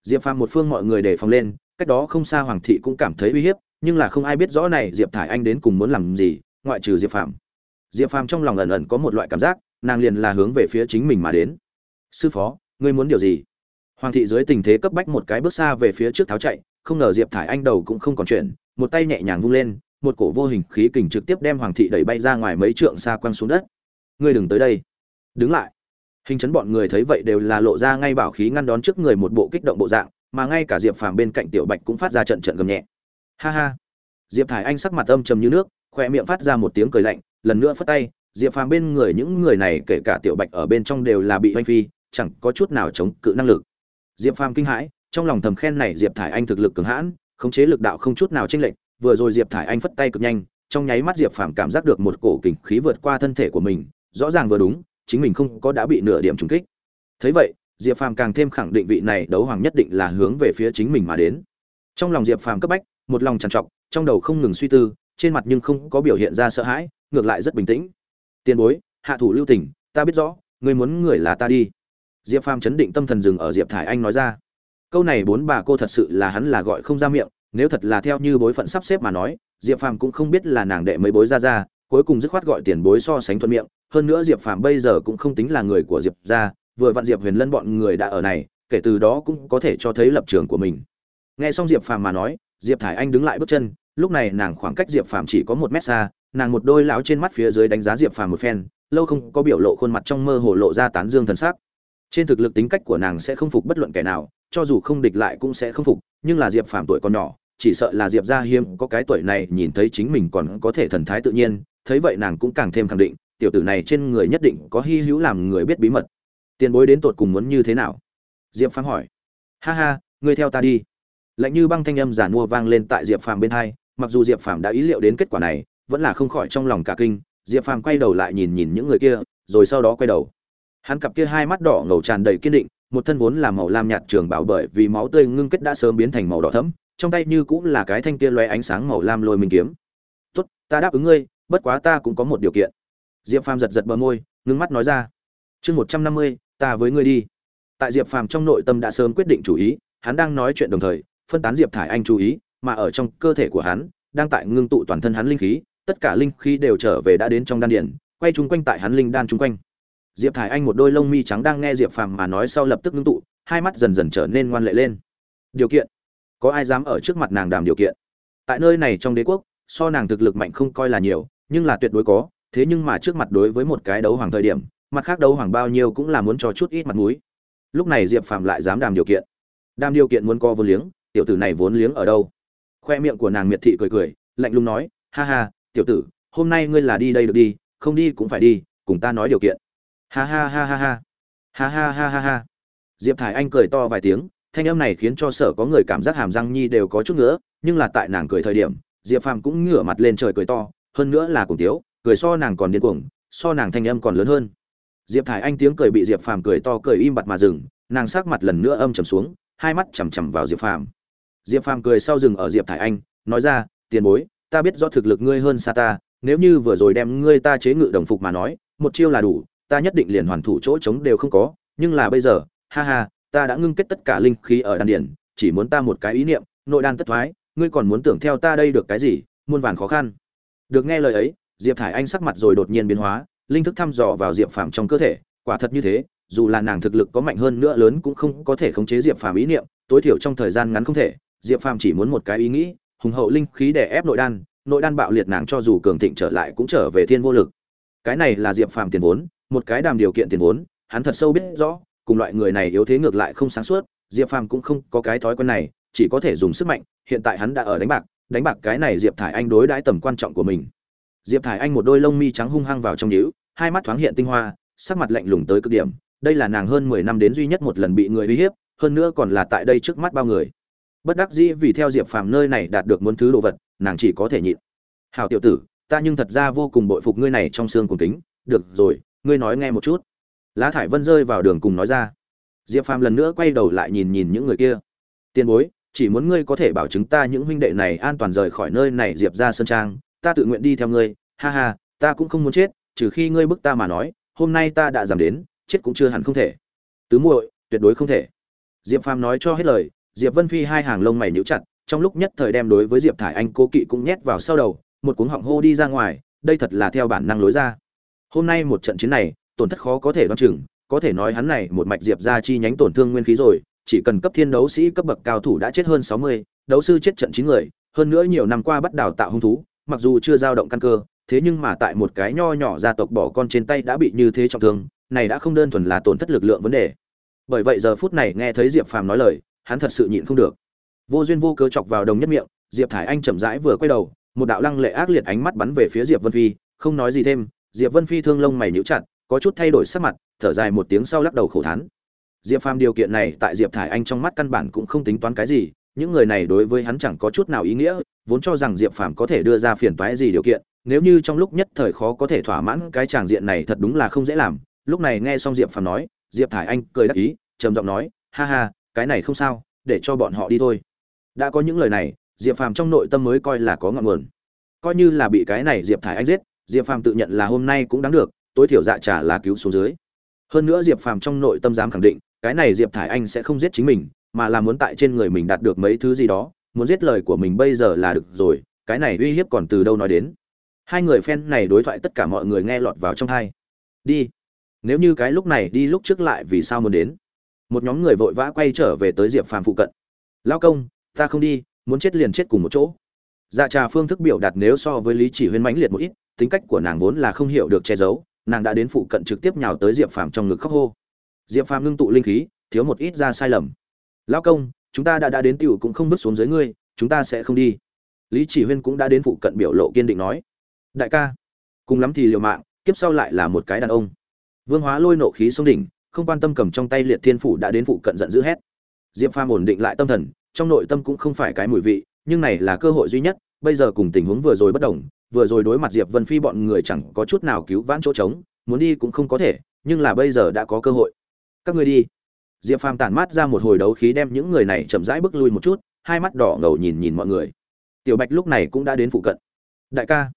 Diệp phàm một phương mọi người để phòng lên, cách đó không xa hoàng thị cũng cảm thấy uy hiếp, nhưng là không ai biết rõ này diệp thải anh đến cùng muốn làm gì, ngoại trừ diệp phàm. Diệp phàm trong lòng ẩn ẩn có một loại cảm giác, nàng liền là hướng về phía chính mình mà đến. Sư phó, ngươi muốn điều gì? Hoàng thị dưới tình thế cấp bách một cái bước xa về phía trước tháo chạy, không ngờ diệp thải anh đầu cũng không còn chuyện một tay nhẹ nhàng vung lên, một cổ vô hình khí kình trực tiếp đem hoàng thị đẩy bay ra ngoài mấy trượng xa quăng xuống đất. Ngươi đừng tới đây. Đứng lại. Hình chấn bọn người thấy vậy đều là lộ ra ngay bảo khí ngăn đón trước người một bộ kích động bộ dạng, mà ngay cả diệp phàm bên cạnh tiểu bạch cũng phát ra trận trận gầm nhẹ. Ha ha. Diệp thải anh sắc mặt âm trầm như nước, khoe miệng phát ra một tiếng cười lạnh, lần nữa phất tay, diệp phàm bên người những người này, kể cả tiểu bạch ở bên trong đều là bị oanh phi, chẳng có chút nào chống cự năng lực diệp phàm kinh hãi, trong lòng thầm khen này diệp thải anh thực lực cường hãn, khống chế lực đạo không chút nào chênh lệch, vừa rồi diệp thải anh phất tay cực nhanh, trong nháy mắt diệp phàm cảm giác được một cổ kình khí vượt qua thân thể của mình, rõ ràng vừa đúng, chính mình không có đã bị nửa điểm trùng kích. Thấy vậy, diệp phàm càng thêm khẳng định vị này đấu hoàng nhất định là hướng về phía chính mình mà đến. Trong lòng diệp phàm cấp bách, một lòng trằn trọc, trong đầu không ngừng suy tư, trên mặt nhưng không có biểu hiện ra sợ hãi, ngược lại rất bình tĩnh. Tiền bối, hạ thủ lưu tình, ta biết rõ, ngươi muốn người là ta đi diệp phàm chấn định tâm thần dừng ở diệp thải anh nói ra. Câu này bốn bà cô thật sự là hắn là gọi không ra miệng, nếu thật là theo như bối phận sắp xếp mà nói, diệp phàm cũng không biết là nàng đệ mấy bối ra ra, cuối cùng dứt khoát gọi tiền bối so sánh thuận miệng. Hơn nữa diệp phàm bây giờ cũng không tính là người của diệp ra, vừa vặn diệp huyền lân bọn người đã ở này, kể từ đó cũng có thể cho thấy lập trường của mình. Nghe xong diệp phàm mà nói, diệp thải anh đứng lại bước chân, lúc này nàng khoảng cách diệp phàm chỉ có một mét xa, nàng một đôi lão trên mắt phía dưới đánh giá diệp phàm một phen, lâu không có biểu lộ khuôn mặt trong mơ hồ lộ ra tán dương thần sắc trên thực lực tính cách của nàng sẽ không phục bất luận kẻ nào, cho dù không địch lại cũng sẽ không phục, nhưng là diệp phàm tuổi còn nhỏ, chỉ sợ là diệp gia hiếm có cái tuổi này nhìn thấy chính mình còn có thể thần thái tự nhiên, thấy vậy nàng cũng càng thêm khẳng định, tiểu tử này trên người nhất định có hy hữu làm người biết bí mật. Tiền bối đến tột cùng muốn như thế nào? Diệp phàm hỏi. Ha ha, ngươi theo ta đi. Lạnh như băng thanh âm giả mua vang lên tại diệp phàm bên hai, mặc dù diệp phàm đã ý liệu đến kết quả này, vẫn là không khỏi trong lòng cả kinh. Diệp phàm quay đầu lại nhìn nhìn những người kia, rồi sau đó quay đầu hắn cặp kia hai mắt đỏ ngầu tràn đầy kiên định, một thân vốn là màu lam nhạt trường bảo bởi vì máu tươi ngưng kết đã sớm biến thành màu đỏ thẫm, trong tay như cũng là cái thanh kia loe ánh sáng màu lam lôi minh kiếm. Tốt, ta đáp ứng ngươi, bất quá ta cũng có một điều kiện. Diệp phàm giật giật bờ môi, ngưng mắt nói ra. Chương một trăm năm mươi, ta với ngươi đi. Tại diệp phàm trong nội tâm đã sớm quyết định chủ ý, hắn đang nói chuyện đồng thời, phân tán diệp thải anh chú ý, mà ở trong cơ thể của hắn, đang tại ngưng tụ toàn thân hắn linh khí, tất cả linh khí đều trở về đã đến trong đan điển quay chung quanh tại hắn linh đan chung quanh diệp thải anh một đôi lông mi trắng đang nghe diệp phàm mà nói sau lập tức ngưng tụ, hai mắt dần dần trở nên ngoan lệ lên. Điều kiện? Có ai dám ở trước mặt nàng đàm điều kiện? Tại nơi này trong đế quốc, so nàng thực lực mạnh không coi là nhiều, nhưng là tuyệt đối có, thế nhưng mà trước mặt đối với một cái đấu hoàng thời điểm, mặt khác đấu hoàng bao nhiêu cũng là muốn cho chút ít mặt mũi. Lúc này diệp phàm lại dám đàm điều kiện. Đàm điều kiện muốn co vốn liếng, tiểu tử này vốn liếng ở đâu? Khoe miệng của nàng miệt thị cười cười, lạnh lùng nói, ha ha, tiểu tử, hôm nay ngươi là đi đây được đi, không đi cũng phải đi, cùng ta nói điều kiện ha ha ha ha ha. Ha ha ha ha ha. Diệp thải anh cười to vài tiếng, thanh âm này khiến cho sở có người cảm giác hàm răng nhi đều có chút nữa nhưng là tại nàng cười thời điểm, diệp phàm cũng ngửa mặt lên trời cười to, hơn nữa là cùng tiếu, cười so nàng còn điên cuồng, so nàng thanh âm còn lớn hơn. Diệp thải anh tiếng cười bị diệp phàm cười to cười im bặt mà dừng, nàng sát mặt lần nữa âm trầm xuống, hai mắt chằm chằm vào diệp phàm. Diệp phàm cười sau dừng ở diệp thải anh, nói ra, tiền bối, ta biết rõ thực lực ngươi hơn xa ta, nếu như vừa rồi đem ngươi ta chế ngự đồng phục mà nói, một chiêu là đủ ta nhất định liền hoàn thủ chỗ trống đều không có nhưng là bây giờ ha ha ta đã ngưng kết tất cả linh khí ở đan điền, chỉ muốn ta một cái ý niệm nội đan tất thoái ngươi còn muốn tưởng theo ta đây được cái gì muôn vàn khó khăn. Được nghe lời ấy diệp thải anh sắc mặt rồi đột nhiên biến hóa linh thức thăm dò vào diệp phàm trong cơ thể quả thật như thế dù là nàng thực lực có mạnh hơn nữa lớn cũng không có thể khống chế diệp phàm ý niệm tối thiểu trong thời gian ngắn không thể diệp phàm chỉ muốn một cái ý nghĩ hùng hậu linh khí để ép nội đan nội đan bạo liệt nàng cho dù cường thịnh trở lại cũng trở về thiên vô lực. Cái này là diệp phàm tiền vốn một cái đàm điều kiện tiền vốn, hắn thật sâu biết rõ, cùng loại người này yếu thế ngược lại không sáng suốt, diệp phàm cũng không có cái thói quen này, chỉ có thể dùng sức mạnh, hiện tại hắn đã ở đánh bạc đánh bạc cái này diệp thải anh đối đãi tầm quan trọng của mình. Diệp thải anh một đôi lông mi trắng hung hăng vào trong nhíu, hai mắt thoáng hiện tinh hoa, sắc mặt lạnh lùng tới cực điểm, đây là nàng hơn mười năm đến duy nhất một lần bị người uy hiếp, hơn nữa còn là tại đây trước mắt bao người. Bất đắc dĩ vì theo diệp phàm nơi này đạt được muốn thứ đồ vật, nàng chỉ có thể nhịn. Hào tiểu tử, ta nhưng thật ra vô cùng bội phục ngươi này trong xương cùng tính được rồi ngươi nói nghe một chút. Lá thải vân rơi vào đường cùng nói ra. Diệp phàm lần nữa quay đầu lại nhìn nhìn những người kia. Tiền bối, chỉ muốn ngươi có thể bảo chứng ta những huynh đệ này an toàn rời khỏi nơi này diệp ra sơn trang, ta tự nguyện đi theo ngươi. Ha ha, ta cũng không muốn chết, trừ khi ngươi bức ta mà nói, hôm nay ta đã giảm đến, chết cũng chưa hẳn không thể. Tứ muội, tuyệt đối không thể. Diệp phàm nói cho hết lời, diệp vân phi hai hàng lông mày nhíu chặt, trong lúc nhất thời đem đối với diệp thải anh cố kỵ cũng nhét vào sau đầu, một cuống họng hô đi ra ngoài, đây thật là theo bản năng lối ra hôm nay một trận chiến này, tổn thất khó có thể đoán chừng, có thể nói hắn này một mạch diệp ra chi nhánh tổn thương nguyên khí rồi, chỉ cần cấp thiên đấu sĩ cấp bậc cao thủ đã chết hơn sáu mươi, đấu sư chết trận chín người, hơn nữa nhiều năm qua bắt đào tạo hung thú, mặc dù chưa dao động căn cơ, thế nhưng mà tại một cái nho nhỏ gia tộc bỏ con trên tay đã bị như thế trọng thương, này đã không đơn thuần là tổn thất lực lượng vấn đề. Bởi vậy giờ phút này nghe thấy diệp phàm nói lời, hắn thật sự nhịn không được. Vô duyên vô cớ chọc vào đồng nhất miệng, diệp thải anh chậm rãi vừa quay đầu, một đạo lăng lệ ác liệt ánh mắt bắn về phía diệp vân phi, không nói gì thêm diệp vân phi thương lông mày nhíu chặt, có chút thay đổi sắc mặt, thở dài một tiếng sau lắc đầu khổ thán. Diệp phàm điều kiện này tại diệp thải anh trong mắt căn bản cũng không tính toán cái gì, những người này đối với hắn chẳng có chút nào ý nghĩa, vốn cho rằng diệp phàm có thể đưa ra phiền toái gì điều kiện, nếu như trong lúc nhất thời khó có thể thỏa mãn cái tràng diện này thật đúng là không dễ làm. Lúc này nghe xong diệp phàm nói, diệp thải anh cười đắc ý, trầm giọng nói, ha ha, cái này không sao, để cho bọn họ đi thôi. Đã có những lời này, diệp phàm trong nội tâm mới coi là có ngọn nguồn. Coi như là bị cái này diệp thải anh giết diệp phàm tự nhận là hôm nay cũng đáng được, tối thiểu dạ trả là cứu xuống dưới. Hơn nữa diệp phàm trong nội tâm dám khẳng định, cái này diệp thải anh sẽ không giết chính mình, mà là muốn tại trên người mình đạt được mấy thứ gì đó, muốn giết lời của mình bây giờ là được rồi, cái này uy hiếp còn từ đâu nói đến. Hai người phen này đối thoại tất cả mọi người nghe lọt vào trong thai đi. Nếu như cái lúc này đi lúc trước lại vì sao muốn đến? Một nhóm người vội vã quay trở về tới diệp phàm phụ cận. Lao công, ta không đi, muốn chết liền chết cùng một chỗ dạ trà phương thức biểu đạt nếu so với lý chỉ huyên mãnh liệt một ít, tính cách của nàng vốn là không hiểu được che giấu, nàng đã đến phụ cận trực tiếp nhào tới diệp phàm trong ngực khóc hô. Diệp phàm ngưng tụ linh khí, thiếu một ít ra sai lầm. Lão công, chúng ta đã đã đến tiểu cũng không bước xuống dưới ngươi, chúng ta sẽ không đi. Lý chỉ huyên cũng đã đến phụ cận biểu lộ kiên định nói. Đại ca, cùng lắm thì liều mạng, kiếp sau lại là một cái đàn ông. Vương hóa lôi nộ khí xuống đỉnh, không quan tâm cầm trong tay liệt thiên phủ đã đến phụ cận giận dữ hét. Diệp phàm ổn định lại tâm thần, trong nội tâm cũng không phải cái mùi vị, nhưng này là cơ hội duy nhất bây giờ cùng tình huống vừa rồi bất đồng, vừa rồi đối mặt diệp vân phi bọn người chẳng có chút nào cứu vãn chỗ trống, muốn đi cũng không có thể, nhưng là bây giờ đã có cơ hội. Các ngươi đi. Diệp phàm tản mát ra một hồi đấu khí đem những người này chậm rãi bước lui một chút, hai mắt đỏ ngầu nhìn nhìn mọi người. Tiểu bạch lúc này cũng đã đến phụ cận. Đại ca.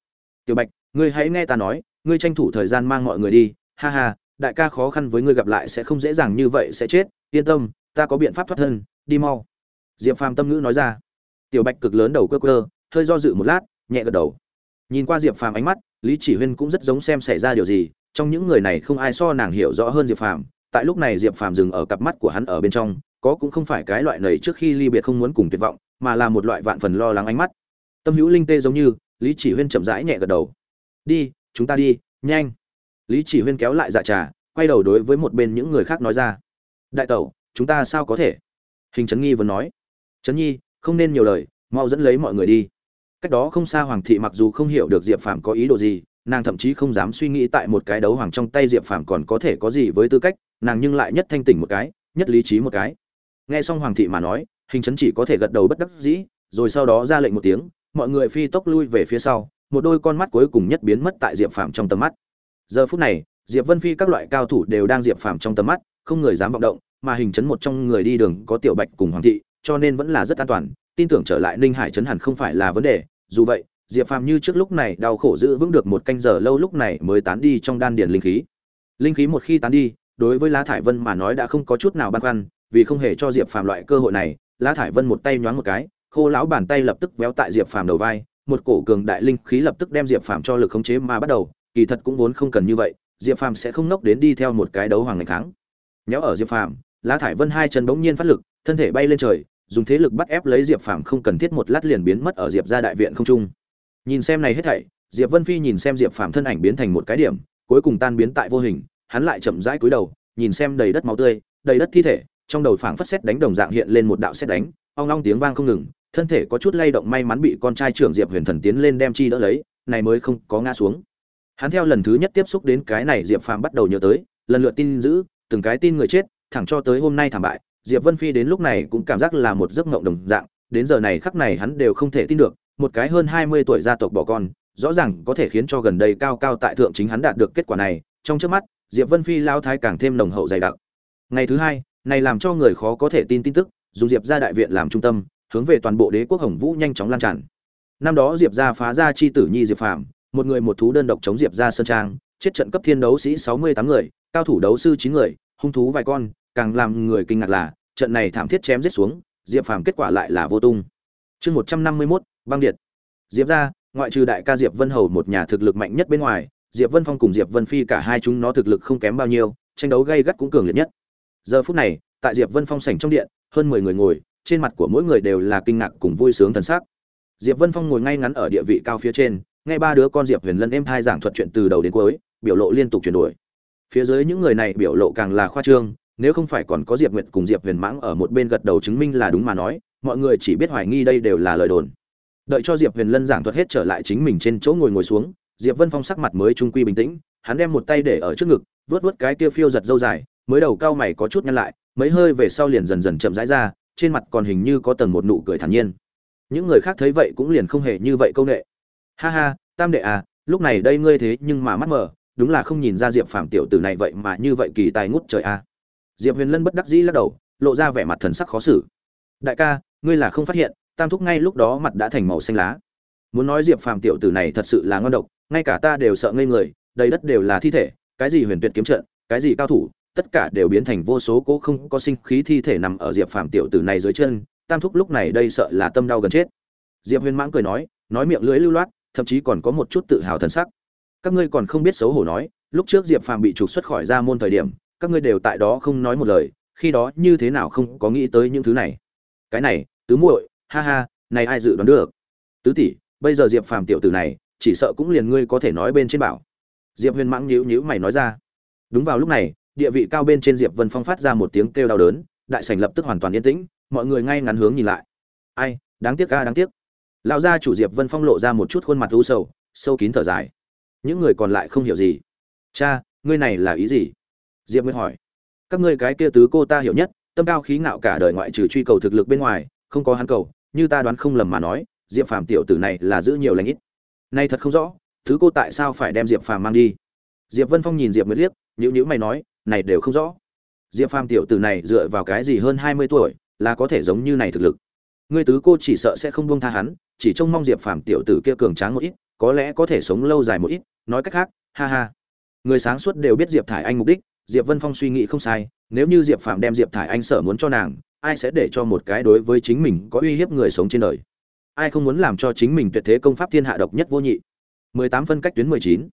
Tiểu bạch, ngươi hãy nghe ta nói, ngươi tranh thủ thời gian mang mọi người đi. Ha ha, đại ca khó khăn với ngươi gặp lại sẽ không dễ dàng như vậy sẽ chết. Yên tâm, ta có biện pháp thoát thân, đi mau. Diệp phàm tâm ngữ nói ra. Tiểu bạch cực lớn đầu cơ cơ hơi do dự một lát, nhẹ gật đầu. Nhìn qua diệp phàm ánh mắt, lý chỉ huyên cũng rất giống xem xảy ra điều gì, trong những người này không ai so nàng hiểu rõ hơn diệp phàm. Tại lúc này diệp phàm dừng ở cặp mắt của hắn ở bên trong, có cũng không phải cái loại nầy trước khi ly biệt không muốn cùng tuyệt vọng, mà là một loại vạn phần lo lắng ánh mắt. Tâm hữu linh tê giống như, lý chỉ huyên chậm rãi nhẹ gật đầu. Đi, chúng ta đi, nhanh. Lý chỉ huyên kéo lại dạ trà, quay đầu đối với một bên những người khác nói ra. Đại tẩu, chúng ta sao có thể? Hình trấn nghi vẫn nói. Trấn nhi, không nên nhiều lời, mau dẫn lấy mọi người đi cách đó không xa hoàng thị mặc dù không hiểu được diệp phàm có ý đồ gì, nàng thậm chí không dám suy nghĩ tại một cái đấu hoàng trong tay diệp phàm còn có thể có gì với tư cách, nàng nhưng lại nhất thanh tỉnh một cái, nhất lý trí một cái. Nghe xong hoàng thị mà nói, hình chấn chỉ có thể gật đầu bất đắc dĩ, rồi sau đó ra lệnh một tiếng, mọi người phi tốc lui về phía sau, một đôi con mắt cuối cùng nhất biến mất tại diệp phàm trong tầm mắt. Giờ phút này, diệp vân phi các loại cao thủ đều đang diệp phàm trong tầm mắt, không người dám vọng động, mà hình chấn một trong người đi đường có tiểu bạch cùng hoàng thị, cho nên vẫn là rất an toàn tin tưởng trở lại ninh hải chấn hẳn không phải là vấn đề. Dù vậy, diệp phàm như trước lúc này đau khổ giữ vững được một canh giờ lâu lúc này mới tán đi trong đan điền linh khí. Linh khí một khi tán đi, đối với lá thải vân mà nói đã không có chút nào băn khoăn, vì không hề cho diệp phàm loại cơ hội này, lá thải vân một tay nhoáng một cái, khô lão bàn tay lập tức véo tại diệp phàm đầu vai, một cổ cường đại linh khí lập tức đem diệp phàm cho lực khống chế mà bắt đầu, kỳ thật cũng vốn không cần như vậy, diệp phàm sẽ không nốc đến đi theo một cái đấu hoàng ngày kháng. Nhéo ở diệp phàm, lá thải vân hai chân bỗng nhiên phát lực, thân thể bay lên trời dùng thế lực bắt ép lấy diệp phàm không cần thiết một lát liền biến mất ở diệp ra đại viện không trung. Nhìn xem này hết thảy, diệp vân phi nhìn xem diệp phàm thân ảnh biến thành một cái điểm, cuối cùng tan biến tại vô hình, hắn lại chậm rãi cúi đầu, nhìn xem đầy đất máu tươi, đầy đất thi thể, trong đầu phảng phất xét đánh đồng dạng hiện lên một đạo xét đánh, ong long tiếng vang không ngừng, thân thể có chút lay động may mắn bị con trai trưởng diệp huyền thần tiến lên đem chi đỡ lấy, này mới không có ngã xuống. Hắn theo lần thứ nhất tiếp xúc đến cái này diệp phàm bắt đầu nhớ tới, lần lượt tin giữ, từng cái tin người chết, thẳng cho tới hôm nay thảm bại diệp vân phi đến lúc này cũng cảm giác là một giấc mộng đồng dạng, đến giờ này khắc này hắn đều không thể tin được, một cái hơn hai mươi tuổi gia tộc bỏ con, rõ ràng có thể khiến cho gần đây cao cao tại thượng chính hắn đạt được kết quả này, trong trước mắt, diệp vân phi lao thái càng thêm nồng hậu dày đặc. Ngày thứ hai, này làm cho người khó có thể tin tin tức, dùng diệp gia đại viện làm trung tâm, hướng về toàn bộ đế quốc hồng vũ nhanh chóng lan tràn. Năm đó diệp gia phá ra chi tử nhi diệp phạm một người một thú đơn độc chống diệp gia sơn trang, chết trận cấp thiên đấu sĩ sáu mươi tám người, cao thủ đấu sư chín người, hung thú vài con càng làm người kinh ngạc là, trận này thảm thiết chém giết xuống, diệp phàm kết quả lại là vô tung. Chương một trăm năm mươi mốt, băng điện. Diệp ra, ngoại trừ đại ca diệp vân hầu một nhà thực lực mạnh nhất bên ngoài, diệp vân phong cùng diệp vân phi cả hai chúng nó thực lực không kém bao nhiêu, tranh đấu gay gắt cũng cường liệt nhất. Giờ phút này, tại diệp vân phong sảnh trong điện, hơn mười người ngồi, trên mặt của mỗi người đều là kinh ngạc cùng vui sướng thần sắc. Diệp vân phong ngồi ngay ngắn ở địa vị cao phía trên ngay ba đứa con diệp huyền lân êm thai giảng thuật chuyện từ đầu đến cuối, biểu lộ liên tục chuyển đổi. Phía dưới những người này biểu lộ càng là khoa trương nếu không phải còn có diệp nguyệt cùng diệp huyền mãng ở một bên gật đầu chứng minh là đúng mà nói, mọi người chỉ biết hoài nghi đây đều là lời đồn. Đợi cho diệp huyền lân giảng thuật hết trở lại chính mình trên chỗ ngồi ngồi xuống, diệp vân phong sắc mặt mới trung quy bình tĩnh, hắn đem một tay để ở trước ngực vớt vớt cái kia phiêu giật dâu dài, mới đầu cao mày có chút nhăn lại, mấy hơi về sau liền dần dần chậm rãi ra, trên mặt còn hình như có tầng một nụ cười thản nhiên. Những người khác thấy vậy cũng liền không hề như vậy câu nệ. Ha ha, tam đệ à lúc này đây ngươi thế nhưng mà mắt mờ, đúng là không nhìn ra diệp phàm tiểu tử này vậy mà như vậy kỳ tài ngút trời a à diệp huyền lân bất đắc dĩ lắc đầu, lộ ra vẻ mặt thần sắc khó xử. Đại ca, ngươi là không phát hiện, tam thúc ngay lúc đó mặt đã thành màu xanh lá. Muốn nói diệp phàm tiểu tử này thật sự là ngon độc, ngay cả ta đều sợ ngây người, đầy đất đều là thi thể, cái gì huyền tuyệt kiếm trận, cái gì cao thủ, tất cả đều biến thành vô số cố không có sinh khí thi thể nằm ở diệp phàm tiểu tử này dưới chân, tam thúc lúc này đây sợ là tâm đau gần chết. Diệp huyền mãng cười nói nói miệng lưỡi lưu loát, thậm chí còn có một chút tự hào thần sắc. Các ngươi còn không biết xấu hổ nói, lúc trước diệp phàm bị trục xuất khỏi ra môn thời điểm các ngươi đều tại đó không nói một lời, khi đó như thế nào không có nghĩ tới những thứ này. Cái này, tứ muội, ha ha, này ai dự đoán được? Tứ tỷ, bây giờ diệp phàm tiểu tử này, chỉ sợ cũng liền ngươi có thể nói bên trên bảo. Diệp huyền mãng nhíu nhíu mày nói ra. Đúng vào lúc này, địa vị cao bên trên diệp vân phong phát ra một tiếng kêu đau đớn, đại sảnh lập tức hoàn toàn yên tĩnh, mọi người ngay ngắn hướng nhìn lại. Ai, đáng tiếc ca đáng tiếc. Lão gia chủ diệp vân phong lộ ra một chút khuôn mặt u sầu, sâu kín thở dài. Những người còn lại không hiểu gì. Cha, ngươi này là ý gì? Diệp nguyệt hỏi, các ngươi cái kia tứ cô ta hiểu nhất, tâm cao khí ngạo cả đời ngoại trừ truy cầu thực lực bên ngoài, không có hắn cầu, như ta đoán không lầm mà nói, diệp phàm tiểu tử này là giữ nhiều lãnh ít. Nay thật không rõ thứ cô tại sao phải đem diệp phàm mang đi? Diệp vân phong nhìn diệp nguyệt liếc nhữ nhữ mày nói, này đều không rõ. Diệp phàm tiểu tử này dựa vào cái gì hơn hai mươi tuổi, là có thể giống như này thực lực? Ngươi tứ cô chỉ sợ sẽ không buông tha hắn, chỉ trông mong diệp phàm tiểu tử kia cường tráng một ít, có lẽ có thể sống lâu dài một ít, nói cách khác, ha ha. Người sáng suốt đều biết diệp thải anh mục đích diệp vân phong suy nghĩ không sai, nếu như diệp Phạm đem diệp thải anh sở muốn cho nàng, ai sẽ để cho một cái đối với chính mình có uy hiếp người sống trên đời? Ai không muốn làm cho chính mình tuyệt thế công pháp thiên hạ độc nhất vô nhị? 18 phân cách tuyến 19.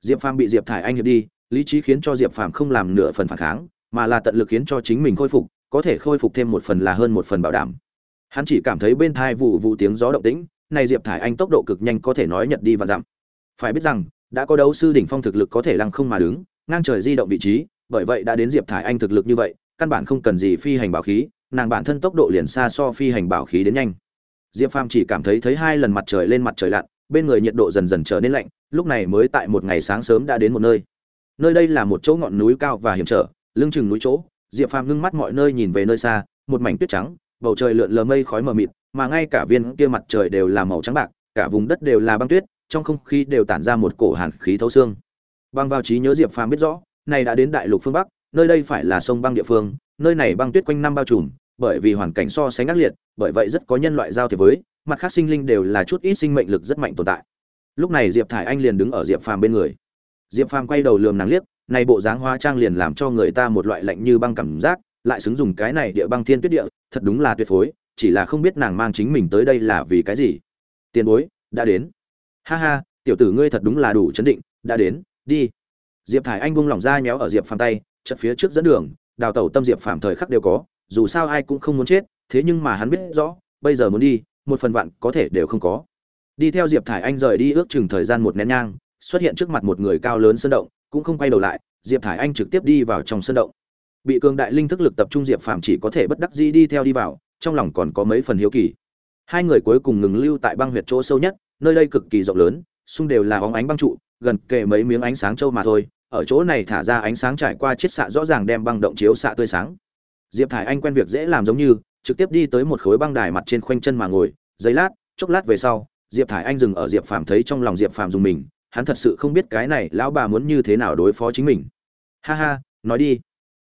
diệp phàm bị diệp thải anh hiệp đi, lý trí khiến cho diệp phàm không làm nửa phần phản kháng, mà là tận lực khiến cho chính mình khôi phục, có thể khôi phục thêm một phần là hơn một phần bảo đảm. Hắn chỉ cảm thấy bên thai vụ vụ tiếng gió động tĩnh, này diệp thải anh tốc độ cực nhanh có thể nói nhật đi và dặm. Phải biết rằng, đã có đấu sư đỉnh phong thực lực có thể lăng không mà đứng, ngang trời di động vị trí bởi vậy đã đến diệp thải anh thực lực như vậy, căn bản không cần gì phi hành bảo khí, nàng bản thân tốc độ liền xa so phi hành bảo khí đến nhanh. Diệp phàm chỉ cảm thấy thấy hai lần mặt trời lên mặt trời lặn, bên người nhiệt độ dần dần trở nên lạnh, lúc này mới tại một ngày sáng sớm đã đến một nơi. Nơi đây là một chỗ ngọn núi cao và hiểm trở, lưng chừng núi chỗ, diệp phàm ngưng mắt mọi nơi nhìn về nơi xa, một mảnh tuyết trắng, bầu trời lượn lờ mây khói mờ mịt, mà ngay cả viên kia mặt trời đều là màu trắng bạc, cả vùng đất đều là băng tuyết, trong không khí đều tản ra một cổ hàn khí thấu xương. Băng vào trí nhớ diệp phàm biết rõ này đã đến đại lục phương bắc, nơi đây phải là sông băng địa phương, nơi này băng tuyết quanh năm bao trùm, bởi vì hoàn cảnh so sánh ác liệt, bởi vậy rất có nhân loại giao thiệp với, mặt khác sinh linh đều là chút ít sinh mệnh lực rất mạnh tồn tại. Lúc này diệp thải anh liền đứng ở diệp phàm bên người. Diệp phàm quay đầu lườm nàng liếc, này bộ dáng hóa trang liền làm cho người ta một loại lạnh như băng cảm giác, lại xứng dùng cái này địa băng thiên tuyết địa, thật đúng là tuyệt phối, chỉ là không biết nàng mang chính mình tới đây là vì cái gì. Tiền bối, đã đến. Ha ha, tiểu tử ngươi thật đúng là đủ chấn định, đã đến, đi diệp thải anh buông lỏng ra nhéo ở diệp phàm tay chật phía trước dẫn đường, đào tẩu tâm diệp phàm thời khắc đều có, dù sao ai cũng không muốn chết, thế nhưng mà hắn biết rõ, bây giờ muốn đi, một phần vạn có thể đều không có. Đi theo diệp thải anh rời đi ước chừng thời gian một nén nhang, xuất hiện trước mặt một người cao lớn sơn động, cũng không quay đầu lại, diệp thải anh trực tiếp đi vào trong sơn động. Bị cường đại linh thức lực tập trung diệp phàm chỉ có thể bất đắc dĩ đi theo đi vào, trong lòng còn có mấy phần hiếu kỳ. Hai người cuối cùng ngừng lưu tại băng huyệt chỗ sâu nhất, nơi đây cực kỳ rộng lớn, xung đều là óng ánh băng trụ gần kề mấy miếng ánh sáng châu mà thôi, ở chỗ này thả ra ánh sáng trải qua chiết xạ rõ ràng đem băng động chiếu xạ tươi sáng. Diệp thải anh quen việc dễ làm giống như, trực tiếp đi tới một khối băng đài mặt trên khoanh chân mà ngồi, giây lát, chốc lát về sau, diệp thải anh dừng ở diệp phàm thấy trong lòng diệp phàm dùng mình, hắn thật sự không biết cái này lão bà muốn như thế nào đối phó chính mình. Ha ha, nói đi.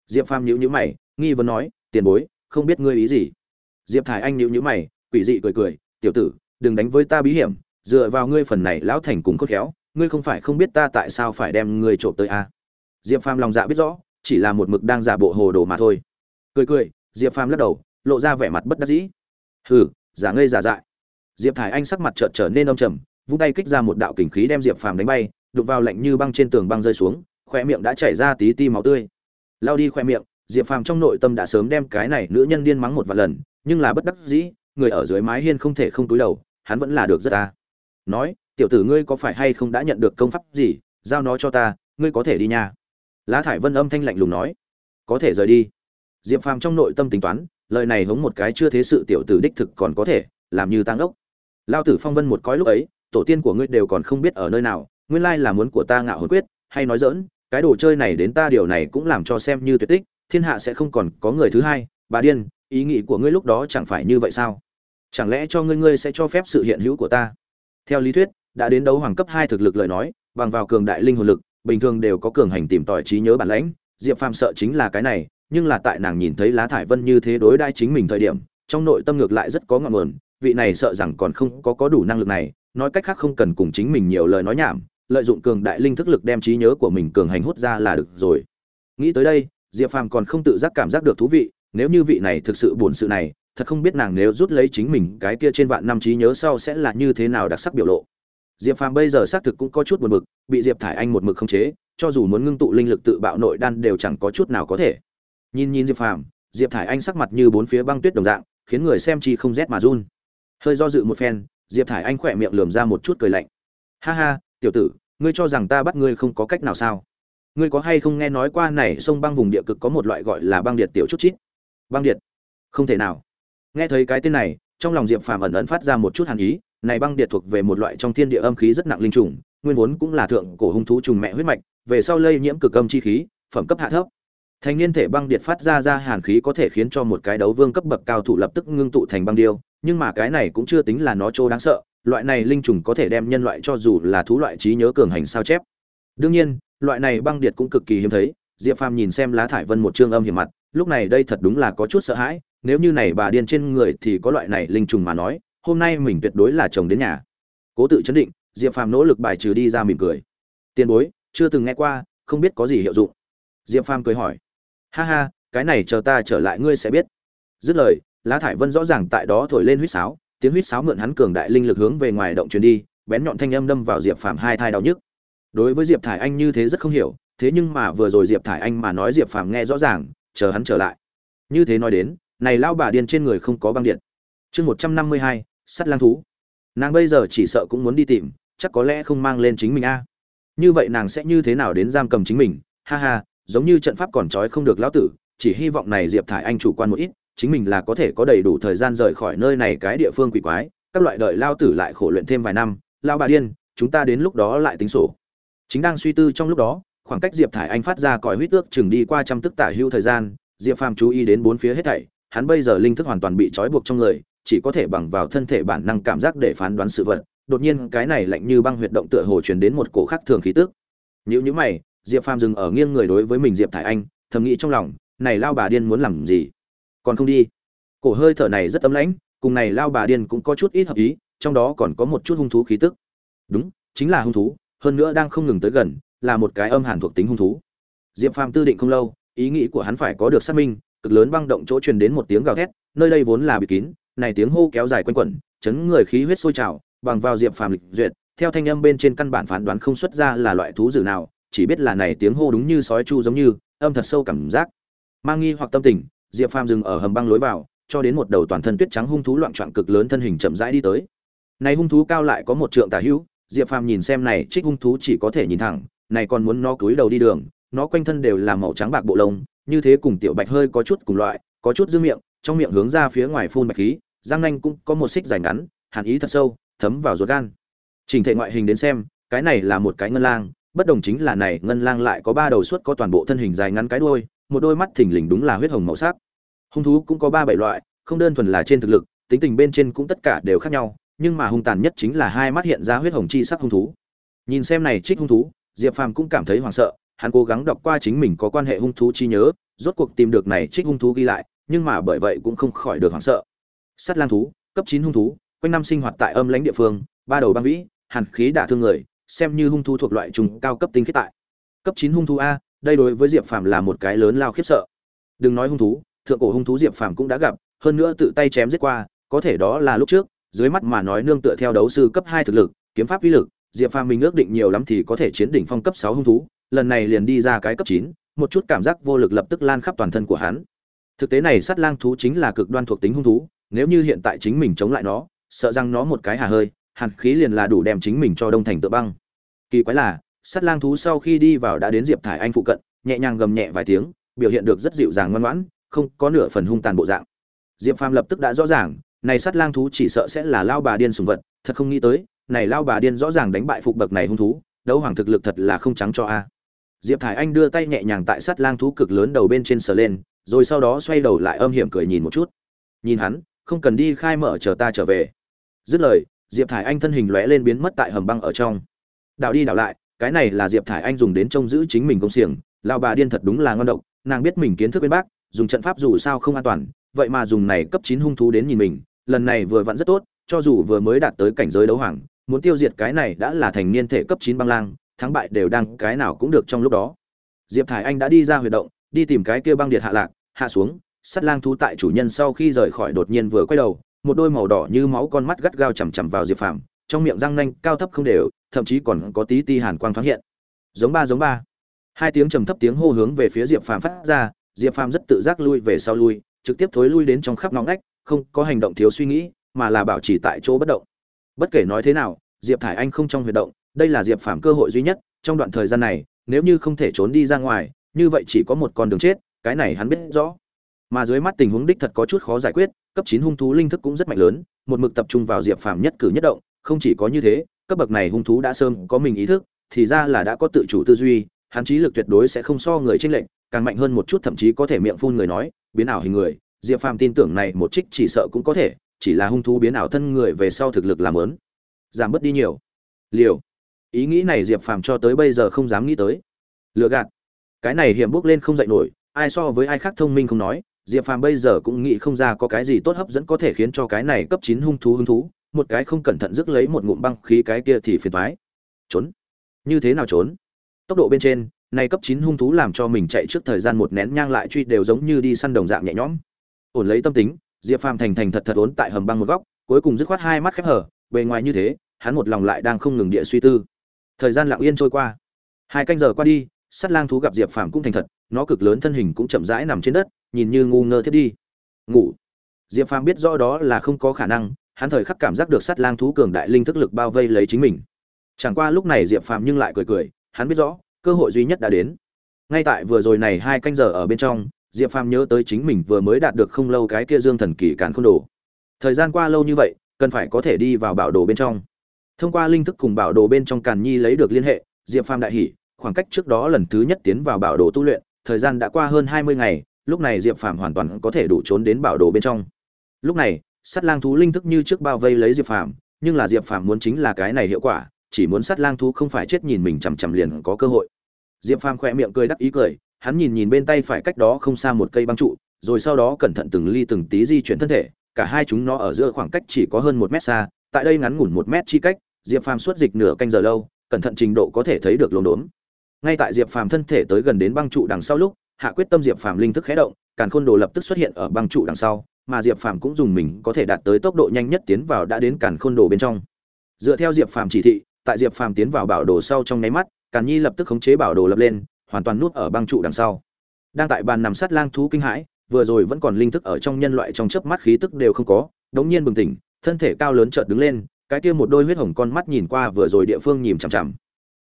Diệp phàm nhíu nhíu mày, nghi vấn nói, tiền bối, không biết ngươi ý gì? Diệp thải anh nhíu nhíu mày, quỷ dị cười cười, tiểu tử, đừng đánh với ta bí hiểm, dựa vào ngươi phần này lão thành cùng khôn khéo ngươi không phải không biết ta tại sao phải đem ngươi trộm tới a? À? diệp phàm lòng dạ biết rõ, chỉ là một mực đang giả bộ hồ đồ mà thôi. Cười cười, diệp phàm lắc đầu, lộ ra vẻ mặt bất đắc dĩ. Hừ, giả ngây giả dại. Diệp thải anh sắc mặt chợt trở nên âm trầm, vung tay kích ra một đạo kình khí đem diệp phàm đánh bay, đụng vào lạnh như băng trên tường băng rơi xuống khoe miệng đã chảy ra tí ti máu tươi. Lao đi khoe miệng, diệp phàm trong nội tâm đã sớm đem cái này nữ nhân điên mắng một vài lần, nhưng là bất đắc dĩ, người ở dưới mái hiên không thể không túi đầu, hắn vẫn là được rất ta nói tiểu tử ngươi có phải hay không đã nhận được công pháp gì? Giao nó cho ta, ngươi có thể đi nha. Lá thải vân âm thanh lạnh lùng nói. Có thể rời đi. Diệp phàm trong nội tâm tính toán, lời này hống một cái chưa thế sự tiểu tử đích thực còn có thể, làm như tăng ốc. Lao tử phong vân một cõi lúc ấy, tổ tiên của ngươi đều còn không biết ở nơi nào, nguyên lai là muốn của ta ngạo hồn quyết, hay nói dỡn cái đồ chơi này đến ta điều này cũng làm cho xem như tuyệt tích, thiên hạ sẽ không còn có người thứ hai, bà điên, ý nghĩ của ngươi lúc đó chẳng phải như vậy sao? Chẳng lẽ cho ngươi ngươi sẽ cho phép sự hiện hữu của ta? Theo lý thuyết đã đến đấu hoàng cấp hai thực lực lời nói, bằng vào cường đại linh hồn lực, bình thường đều có cường hành tìm tòi trí nhớ bản lãnh. Diệp phàm sợ chính là cái này, nhưng là tại nàng nhìn thấy lá thải vân như thế đối đãi chính mình thời điểm, trong nội tâm ngược lại rất có ngọn nguồn, vị này sợ rằng còn không có có đủ năng lực này, nói cách khác không cần cùng chính mình nhiều lời nói nhảm, lợi dụng cường đại linh thức lực đem trí nhớ của mình cường hành hút ra là được rồi. Nghĩ tới đây, diệp phàm còn không tự giác cảm giác được thú vị, nếu như vị này thực sự buồn sự này, thật không biết nàng nếu rút lấy chính mình cái kia trên vạn năm trí nhớ sau sẽ là như thế nào đặc sắc biểu lộ diệp phàm bây giờ xác thực cũng có chút buồn bực, bị diệp thải anh một mực không chế, cho dù muốn ngưng tụ linh lực tự bạo nội đan đều chẳng có chút nào có thể. Nhìn nhìn diệp phàm, diệp thải anh sắc mặt như bốn phía băng tuyết đồng dạng, khiến người xem chi không rét mà run. Hơi do dự một phen, diệp thải anh khỏe miệng lườm ra một chút cười lạnh. Ha ha, tiểu tử, ngươi cho rằng ta bắt ngươi không có cách nào sao? Ngươi có hay không nghe nói qua này sông băng vùng địa cực có một loại gọi là băng điệt tiểu chút chít? Băng điệt? Không thể nào. Nghe thấy cái tên này, trong lòng diệp phàm ẩn ẩn phát ra một chút hàn ý này băng điệt thuộc về một loại trong thiên địa âm khí rất nặng linh trùng, nguyên vốn cũng là thượng cổ hung thú trùng mẹ huyết mạch, về sau lây nhiễm cực âm chi khí, phẩm cấp hạ thấp. Thành niên thể băng điệt phát ra ra hàn khí có thể khiến cho một cái đấu vương cấp bậc cao thủ lập tức ngưng tụ thành băng điêu, nhưng mà cái này cũng chưa tính là nó trô đáng sợ, loại này linh trùng có thể đem nhân loại cho dù là thú loại trí nhớ cường hành sao chép. Đương nhiên, loại này băng điệt cũng cực kỳ hiếm thấy, diệp phàm nhìn xem lá thải vân một trương âm hiểm mặt, lúc này đây thật đúng là có chút sợ hãi, nếu như này bà điên trên người thì có loại này linh trùng mà nói hôm nay mình tuyệt đối là chồng đến nhà. Cố tự chấn định, diệp phàm nỗ lực bài trừ đi ra mỉm cười. Tiền bối, chưa từng nghe qua, không biết có gì hiệu dụng. Diệp phàm cười hỏi. Ha ha, cái này chờ ta trở lại ngươi sẽ biết. Dứt lời, lá thải vân rõ ràng tại đó thổi lên huýt sáo, tiếng huýt sáo mượn hắn cường đại linh lực hướng về ngoài động truyền đi, bén nhọn thanh âm đâm vào diệp phàm hai thai đau nhức. Đối với diệp thải anh như thế rất không hiểu, thế nhưng mà vừa rồi diệp thải anh mà nói diệp phàm nghe rõ ràng, chờ hắn trở lại. Như thế nói đến, này lao bà điên trên người không có băng điện. Chương một trăm năm mươi hai sắt lang thú. Nàng bây giờ chỉ sợ cũng muốn đi tìm, chắc có lẽ không mang lên chính mình a. Như vậy nàng sẽ như thế nào đến giam cầm chính mình? Ha ha, giống như trận pháp còn trói không được lão tử, chỉ hy vọng này diệp thải anh chủ quan một ít, chính mình là có thể có đầy đủ thời gian rời khỏi nơi này cái địa phương quỷ quái, các loại đợi lao tử lại khổ luyện thêm vài năm lao bà điên, chúng ta đến lúc đó lại tính sổ. Chính đang suy tư trong lúc đó, khoảng cách diệp thải anh phát ra còi huýt ước chừng đi qua trăm tức tả hữu thời gian, diệp phàm chú ý đến bốn phía hết thảy, hắn bây giờ linh thức hoàn toàn bị trói buộc trong người chỉ có thể bằng vào thân thể bản năng cảm giác để phán đoán sự vật. Đột nhiên, cái này lạnh như băng huyệt động tựa hồ truyền đến một cổ khác thường khí tức. Nhữ nhữ mày, diệp phàm dừng ở nghiêng người đối với mình diệp thải anh, thầm nghĩ trong lòng, này lao bà điên muốn làm gì? Còn không đi. Cổ hơi thở này rất ấm lãnh, cùng này lao bà điên cũng có chút ít hợp ý, trong đó còn có một chút hung thú khí tức. Đúng, chính là hung thú, hơn nữa đang không ngừng tới gần, là một cái âm hàn thuộc tính hung thú. Diệp phàm tư định không lâu, ý nghĩ của hắn phải có được xác minh, cực lớn băng động chỗ truyền đến một tiếng gào thét, nơi đây vốn là bị kín này tiếng hô kéo dài quanh quẩn, chấn người khí huyết sôi trào, bằng vào diệp phàm lịch duyệt, theo thanh âm bên trên căn bản phán đoán không xuất ra là loại thú dữ nào, chỉ biết là này tiếng hô đúng như sói chu giống như, âm thật sâu cảm giác. Mang nghi hoặc tâm tình, diệp phàm dừng ở hầm băng lối vào, cho đến một đầu toàn thân tuyết trắng hung thú loạn trọn cực lớn thân hình chậm rãi đi tới. Này hung thú cao lại có một trượng tả hữu, diệp phàm nhìn xem này trích hung thú chỉ có thể nhìn thẳng, này còn muốn nó cúi đầu đi đường, nó quanh thân đều là màu trắng bạc bộ lông, như thế cùng tiểu bạch hơi có chút cùng loại, có chút dư miệng, trong miệng hướng ra phía ngoài phun bạch khí răng nanh cũng có một xích dài ngắn, hàn ý thật sâu, thấm vào ruột gan. Trình thể ngoại hình đến xem, cái này là một cái ngân lang, bất đồng chính là này, ngân lang lại có ba đầu suốt có toàn bộ thân hình dài ngắn cái đuôi, một đôi mắt thình lình đúng là huyết hồng màu sắc. Hung thú cũng có ba bảy loại, không đơn thuần là trên thực lực, tính tình bên trên cũng tất cả đều khác nhau, nhưng mà hung tàn nhất chính là hai mắt hiện ra huyết hồng chi sắc hung thú. Nhìn xem này trích hung thú, diệp phàm cũng cảm thấy hoảng sợ, hắn cố gắng đọc qua chính mình có quan hệ hung thú chi nhớ, rốt cuộc tìm được này trích hung thú ghi lại, nhưng mà bởi vậy cũng không khỏi được hoảng sợ sắt lang thú, cấp chín hung thú, quanh năm sinh hoạt tại âm lãnh địa phương, ba đầu băng vĩ, hàn khí đả thương người, xem như hung thú thuộc loại trùng cao cấp tinh khiết tại. Cấp chín hung thú a, đây đối với diệp phàm là một cái lớn lao khiếp sợ. Đừng nói hung thú, thượng cổ hung thú diệp phàm cũng đã gặp, hơn nữa tự tay chém giết qua, có thể đó là lúc trước, dưới mắt mà nói nương tựa theo đấu sư cấp hai thực lực, kiếm pháp uy lực, diệp phàm mình ước định nhiều lắm thì có thể chiến đỉnh phong cấp sáu hung thú, lần này liền đi ra cái cấp chín, một chút cảm giác vô lực lập tức lan khắp toàn thân của hắn. Thực tế này sát lang thú chính là cực đoan thuộc tính hung thú nếu như hiện tại chính mình chống lại nó, sợ rằng nó một cái hà hơi, hàn khí liền là đủ đem chính mình cho đông thành tự băng. Kỳ quái là, sát lang thú sau khi đi vào đã đến diệp thải anh phụ cận, nhẹ nhàng gầm nhẹ vài tiếng, biểu hiện được rất dịu dàng ngoan ngoãn, không có nửa phần hung tàn bộ dạng. Diệp phàm lập tức đã rõ ràng, này sát lang thú chỉ sợ sẽ là lao bà điên sùng vật, thật không nghĩ tới, này lao bà điên rõ ràng đánh bại phục bậc này hung thú, đấu hoàng thực lực thật là không trắng cho a. Diệp thải anh đưa tay nhẹ nhàng tại sát lang thú cực lớn đầu bên trên sờ lên, rồi sau đó xoay đầu lại âm hiểm cười nhìn một chút. Nhìn hắn không cần đi khai mở chờ ta trở về. Dứt lời, diệp thải anh thân hình lóe lên biến mất tại hầm băng ở trong. Đảo đi đảo lại, cái này là diệp thải anh dùng đến trông giữ chính mình công xiềng lao bà điên thật đúng là ngon độc, nàng biết mình kiến thức bên bác, dùng trận pháp dù sao không an toàn, vậy mà dùng này cấp chín hung thú đến nhìn mình, lần này vừa vặn rất tốt, cho dù vừa mới đạt tới cảnh giới đấu hoàng, muốn tiêu diệt cái này đã là thành niên thể cấp chín băng lang, thắng bại đều đang cái nào cũng được trong lúc đó. Diệp thải anh đã đi ra huy động, đi tìm cái kia băng điệt hạ lạc, hạ xuống sắt lang thú tại chủ nhân sau khi rời khỏi đột nhiên vừa quay đầu một đôi màu đỏ như máu con mắt gắt gao chằm chằm vào diệp phàm trong miệng răng nanh cao thấp không đều thậm chí còn có tí ti hàn quang thoáng hiện. Giống ba giống ba. Hai tiếng trầm thấp tiếng hô hướng về phía diệp phàm phát ra diệp phàm rất tự giác lui về sau lui trực tiếp thối lui đến trong khắp nóng nách, không có hành động thiếu suy nghĩ mà là bảo trì tại chỗ bất động. Bất kể nói thế nào diệp thải anh không trong huy động đây là diệp phàm cơ hội duy nhất trong đoạn thời gian này nếu như không thể trốn đi ra ngoài như vậy chỉ có một con đường chết cái này hắn biết rõ mà dưới mắt tình huống đích thật có chút khó giải quyết, cấp chín hung thú linh thức cũng rất mạnh lớn, một mực tập trung vào diệp phàm nhất cử nhất động, không chỉ có như thế, cấp bậc này hung thú đã sớm có mình ý thức, thì ra là đã có tự chủ tư duy, hắn trí lực tuyệt đối sẽ không so người trên lệnh càng mạnh hơn một chút thậm chí có thể miệng phun người nói, biến ảo hình người. Diệp phàm tin tưởng này một trích chỉ sợ cũng có thể, chỉ là hung thú biến ảo thân người về sau thực lực làm lớn, giảm bớt đi nhiều. Liều. Ý nghĩ này diệp phàm cho tới bây giờ không dám nghĩ tới. Lừa gạt. Cái này hiểm bước lên không dậy nổi, ai so với ai khác thông minh không nói diệp phàm bây giờ cũng nghĩ không ra có cái gì tốt hấp dẫn có thể khiến cho cái này cấp chín hung thú hung thú, một cái không cẩn thận rước lấy một ngụm băng khí cái kia thì phiền toái. trốn. Như thế nào trốn? Tốc độ bên trên, này cấp chín hung thú làm cho mình chạy trước thời gian một nén nhang lại truy đều giống như đi săn đồng dạng nhẹ nhõm. Ổn lấy tâm tính, diệp phàm thành thành thật thật ổn tại hầm băng một góc, cuối cùng dứt khoát hai mắt khép hở bề ngoài như thế, hắn một lòng lại đang không ngừng địa suy tư. Thời gian lặng yên trôi qua. Hai canh giờ qua đi sắt lang thú gặp diệp phàm cũng thành thật, nó cực lớn thân hình cũng chậm rãi nằm trên đất nhìn như ngu ngơ thiết đi. Ngủ. Diệp phàm biết rõ đó là không có khả năng, hắn thời khắc cảm giác được sắt lang thú cường đại linh thức lực bao vây lấy chính mình. Chẳng qua lúc này diệp phàm nhưng lại cười cười, hắn biết rõ, cơ hội duy nhất đã đến. Ngay tại vừa rồi này hai canh giờ ở bên trong, diệp phàm nhớ tới chính mình vừa mới đạt được không lâu cái kia dương thần kỳ càn khôn đồ. Thời gian qua lâu như vậy, cần phải có thể đi vào bảo đồ bên trong. Thông qua linh thức cùng bảo đồ bên trong càn nhi lấy được liên hệ, diệp phàm đại hỉ, khoảng cách trước đó lần thứ nhất tiến vào bảo đồ tu luyện, thời gian đã qua hơn hai mươi ngày lúc này diệp phàm hoàn toàn có thể đủ trốn đến bảo đồ bên trong. Lúc này sắt lang thú linh thức như trước bao vây lấy diệp phàm, nhưng là diệp phàm muốn chính là cái này hiệu quả, chỉ muốn sắt lang thú không phải chết nhìn mình chằm chằm liền có cơ hội. Diệp phàm khỏe miệng cười đắc ý cười, hắn nhìn nhìn bên tay phải cách đó không xa một cây băng trụ, rồi sau đó cẩn thận từng ly từng tí di chuyển thân thể, cả hai chúng nó ở giữa khoảng cách chỉ có hơn một mét xa, tại đây ngắn ngủn một mét chi cách, diệp phàm suốt dịch nửa canh giờ lâu, cẩn thận trình độ có thể thấy được lồn đốn. Ngay tại diệp phàm thân thể tới gần đến băng trụ đằng sau lúc hạ quyết tâm diệp phàm linh thức khé động, càn khôn đồ lập tức xuất hiện ở băng trụ đằng sau, mà diệp phàm cũng dùng mình có thể đạt tới tốc độ nhanh nhất tiến vào đã đến càn khôn đồ bên trong. Dựa theo diệp phàm chỉ thị, tại diệp phàm tiến vào bảo đồ sau trong nháy mắt, càn nhi lập tức khống chế bảo đồ lập lên, hoàn toàn nuốt ở băng trụ đằng sau. Đang tại bàn nằm sát lang thú kinh hãi, vừa rồi vẫn còn linh thức ở trong nhân loại trong chớp mắt khí tức đều không có, đống nhiên bừng tỉnh, thân thể cao lớn chợt đứng lên, cái kia một đôi huyết hồng con mắt nhìn qua vừa rồi địa phương nhìn chằm chằm.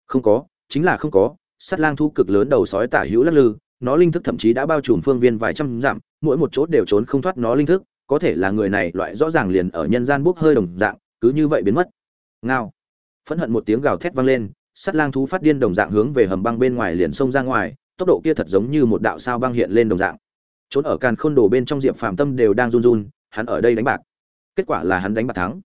Không có, chính là không có, sát lang thú cực lớn đầu sói tả hữu lắc lư nó linh thức thậm chí đã bao trùm phương viên vài trăm dặm, mỗi một chỗ đều trốn không thoát nó linh thức, có thể là người này loại rõ ràng liền ở nhân gian bốc hơi đồng dạng, cứ như vậy biến mất. Ngao. Phẫn hận một tiếng gào thét vang lên sắt lang thú phát điên đồng dạng hướng về hầm băng bên ngoài liền xông ra ngoài, tốc độ kia thật giống như một đạo sao băng hiện lên đồng dạng. Trốn ở càn khôn đồ bên trong diệp phàm tâm đều đang run run, hắn ở đây đánh bạc. Kết quả là hắn đánh bạc thắng.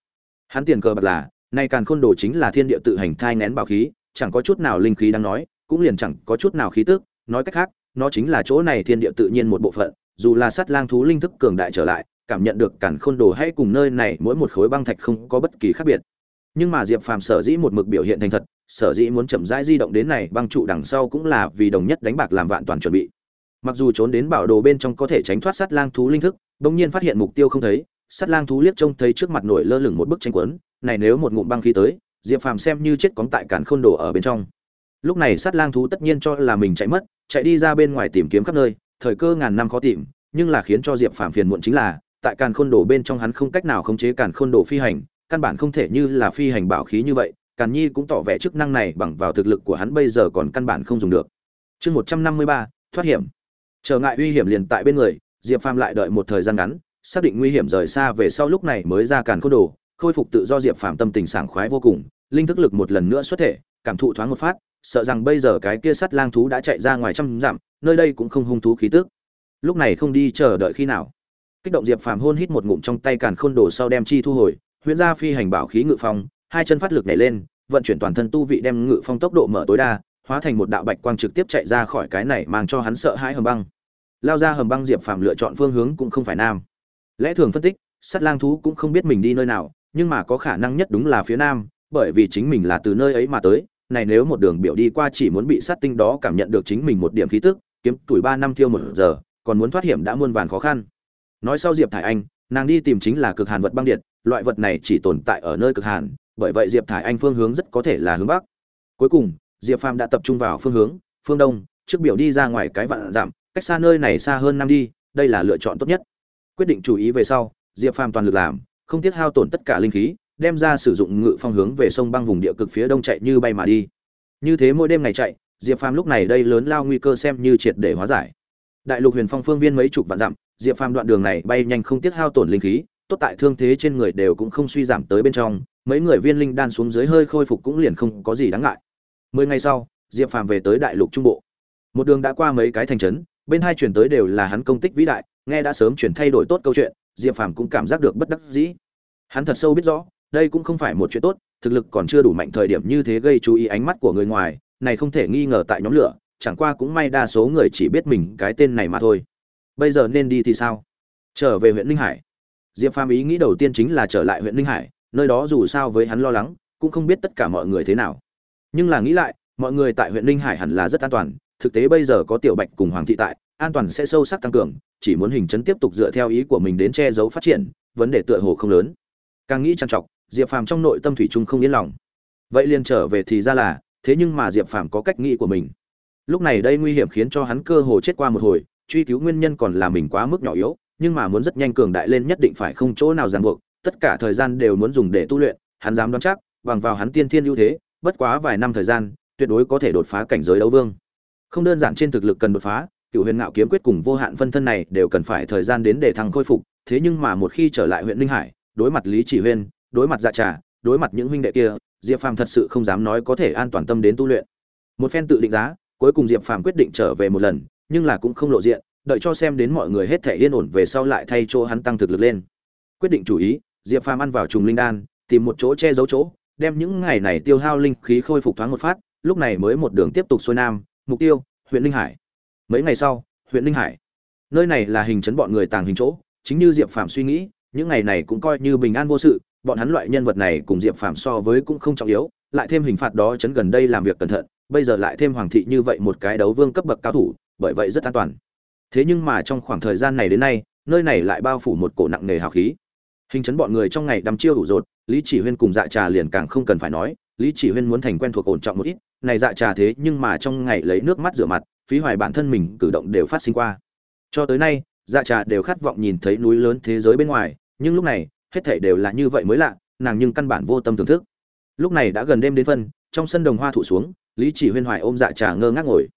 Hắn tiền cờ bạc là, nay càn khôn đồ chính là thiên địa tự hành thai nén bảo khí, chẳng có chút nào linh khí đang nói, cũng liền chẳng có chút nào khí tức, nói cách khác nó chính là chỗ này thiên địa tự nhiên một bộ phận, dù là sắt lang thú linh thức cường đại trở lại, cảm nhận được cản khôn đồ hay cùng nơi này mỗi một khối băng thạch không có bất kỳ khác biệt. Nhưng mà diệp phàm sở dĩ một mực biểu hiện thành thật, sở dĩ muốn chậm rãi di động đến này băng trụ đằng sau cũng là vì đồng nhất đánh bạc làm vạn toàn chuẩn bị. Mặc dù trốn đến bảo đồ bên trong có thể tránh thoát sát lang thú linh thức, bỗng nhiên phát hiện mục tiêu không thấy, sát lang thú liếc trông thấy trước mặt nổi lơ lửng một bức tranh quấn, này nếu một ngụm băng khí tới, diệp phàm xem như chết cóng tại cản khôn đồ ở bên trong. Lúc này sát lang thú tất nhiên cho là mình chạy mất chạy đi ra bên ngoài tìm kiếm khắp nơi, thời cơ ngàn năm khó tìm, nhưng là khiến cho diệp phàm phiền muộn chính là, tại càn khôn đồ bên trong hắn không cách nào khống chế càn khôn đồ phi hành, căn bản không thể như là phi hành bảo khí như vậy, càn nhi cũng tỏ vẻ chức năng này bằng vào thực lực của hắn bây giờ còn căn bản không dùng được. Chương một trăm năm mươi ba, thoát hiểm. Trở ngại uy hiểm liền tại bên người, diệp phàm lại đợi một thời gian ngắn, xác định nguy hiểm rời xa về sau lúc này mới ra càn khôn đồ, khôi phục tự do diệp phàm tâm tình sảng khoái vô cùng, linh thức lực một lần nữa xuất thể, cảm thụ thoáng một phát sợ rằng bây giờ cái kia sắt lang thú đã chạy ra ngoài trăm dặm, nơi đây cũng không hung thú khí tức. Lúc này không đi chờ đợi khi nào. Kích động diệp phàm hôn hít một ngụm trong tay càn khôn đồ sau đem chi thu hồi, huyễn ra phi hành bảo khí ngự phong, hai chân phát lực nhảy lên, vận chuyển toàn thân tu vị đem ngự phong tốc độ mở tối đa, hóa thành một đạo bạch quang trực tiếp chạy ra khỏi cái này mang cho hắn sợ hãi hầm băng. Lao ra hầm băng diệp phàm lựa chọn phương hướng cũng không phải nam. Lẽ thường phân tích sắt lang thú cũng không biết mình đi nơi nào, nhưng mà có khả năng nhất đúng là phía nam, bởi vì chính mình là từ nơi ấy mà tới này nếu một đường biểu đi qua chỉ muốn bị sát tinh đó cảm nhận được chính mình một điểm khí tức, kiếm tuổi ba năm tiêu một giờ, còn muốn thoát hiểm đã muôn vàn khó khăn. Nói sau diệp thải anh, nàng đi tìm chính là cực hàn vật băng điện, loại vật này chỉ tồn tại ở nơi cực hàn, bởi vậy diệp thải anh phương hướng rất có thể là hướng bắc. Cuối cùng, diệp phàm đã tập trung vào phương hướng, phương đông, trước biểu đi ra ngoài cái vạn giảm cách xa nơi này xa hơn năm đi, đây là lựa chọn tốt nhất. Quyết định chú ý về sau, diệp phàm toàn lực làm, không tiếc hao tổn tất cả linh khí đem ra sử dụng ngự phong hướng về sông băng vùng địa cực phía đông chạy như bay mà đi. Như thế mỗi đêm ngày chạy, diệp phàm lúc này đây lớn lao nguy cơ xem như triệt để hóa giải. Đại lục huyền phong phương viên mấy chục vạn dặm, diệp phàm đoạn đường này bay nhanh không tiếc hao tổn linh khí, tốt tại thương thế trên người đều cũng không suy giảm tới bên trong, mấy người viên linh đan xuống dưới hơi khôi phục cũng liền không có gì đáng ngại. Mười ngày sau, diệp phàm về tới đại lục trung bộ. Một đường đã qua mấy cái thành trấn, bên hai chuyển tới đều là hắn công tích vĩ đại, nghe đã sớm chuyển thay đổi tốt câu chuyện, diệp phàm cũng cảm giác được bất đắc dĩ. Hắn thật sâu biết rõ đây cũng không phải một chuyện tốt, thực lực còn chưa đủ mạnh thời điểm như thế gây chú ý ánh mắt của người ngoài, này không thể nghi ngờ tại nhóm lửa, chẳng qua cũng may đa số người chỉ biết mình cái tên này mà thôi. Bây giờ nên đi thì sao? Trở về huyện ninh hải. Diệp phàm ý nghĩ đầu tiên chính là trở lại huyện ninh hải, nơi đó dù sao với hắn lo lắng, cũng không biết tất cả mọi người thế nào. Nhưng là nghĩ lại, mọi người tại huyện ninh hải hẳn là rất an toàn, thực tế bây giờ có tiểu bạch cùng hoàng thị tại, an toàn sẽ sâu sắc tăng cường, chỉ muốn hình chấn tiếp tục dựa theo ý của mình đến che giấu phát triển, vấn đề tựa hồ không lớn. Càng nghĩ trằn trọc diệp phàm trong nội tâm thủy chung không yên lòng. Vậy liền trở về thì ra là, thế nhưng mà diệp phàm có cách nghĩ của mình. Lúc này đây nguy hiểm khiến cho hắn cơ hồ chết qua một hồi, truy cứu nguyên nhân còn là mình quá mức nhỏ yếu, nhưng mà muốn rất nhanh cường đại lên nhất định phải không chỗ nào ràng buộc, tất cả thời gian đều muốn dùng để tu luyện, hắn dám đoán chắc, bằng vào hắn tiên thiên ưu thế, bất quá vài năm thời gian, tuyệt đối có thể đột phá cảnh giới đấu vương. Không đơn giản trên thực lực cần đột phá, cựu huyền ngạo kiếm quyết cùng vô hạn phân thân này đều cần phải thời gian đến để thăng khôi phục, thế nhưng mà một khi trở lại huyện ninh hải, đối mặt lý chỉ huyên đối mặt dạ trà, đối mặt những huynh đệ kia, diệp phàm thật sự không dám nói có thể an toàn tâm đến tu luyện. Một phen tự định giá, cuối cùng diệp phàm quyết định trở về một lần, nhưng là cũng không lộ diện, đợi cho xem đến mọi người hết thể yên ổn về sau lại thay chỗ hắn tăng thực lực lên. Quyết định chủ ý, diệp phàm ăn vào trùng linh đan, tìm một chỗ che giấu chỗ, đem những ngày này tiêu hao linh khí khôi phục thoáng một phát, lúc này mới một đường tiếp tục xuôi nam, mục tiêu, huyện linh hải. Mấy ngày sau, huyện linh hải. Nơi này là hình chấn bọn người tàng hình chỗ, chính như diệp phàm suy nghĩ, những ngày này cũng coi như bình an vô sự bọn hắn loại nhân vật này cùng diệp phàm so với cũng không trọng yếu, lại thêm hình phạt đó chấn gần đây làm việc cẩn thận, bây giờ lại thêm hoàng thị như vậy một cái đấu vương cấp bậc cao thủ, bởi vậy rất an toàn. Thế nhưng mà trong khoảng thời gian này đến nay, nơi này lại bao phủ một cổ nặng nề hào khí. Hình chấn bọn người trong ngày đăm chiêu đủ rột, lý chỉ huyên cùng dạ trà liền càng không cần phải nói, lý chỉ huyên muốn thành quen thuộc ổn trọng một ít, này dạ trà thế nhưng mà trong ngày lấy nước mắt rửa mặt, phí hoài bản thân mình cử động đều phát sinh qua. Cho tới nay dạ trà đều khát vọng nhìn thấy núi lớn thế giới bên ngoài, nhưng lúc này hết thảy đều là như vậy mới lạ, nàng nhưng căn bản vô tâm thưởng thức. Lúc này đã gần đêm đến phân, trong sân đồng hoa thụ xuống, lý chỉ huyên hoài ôm dạ trà ngơ ngác ngồi.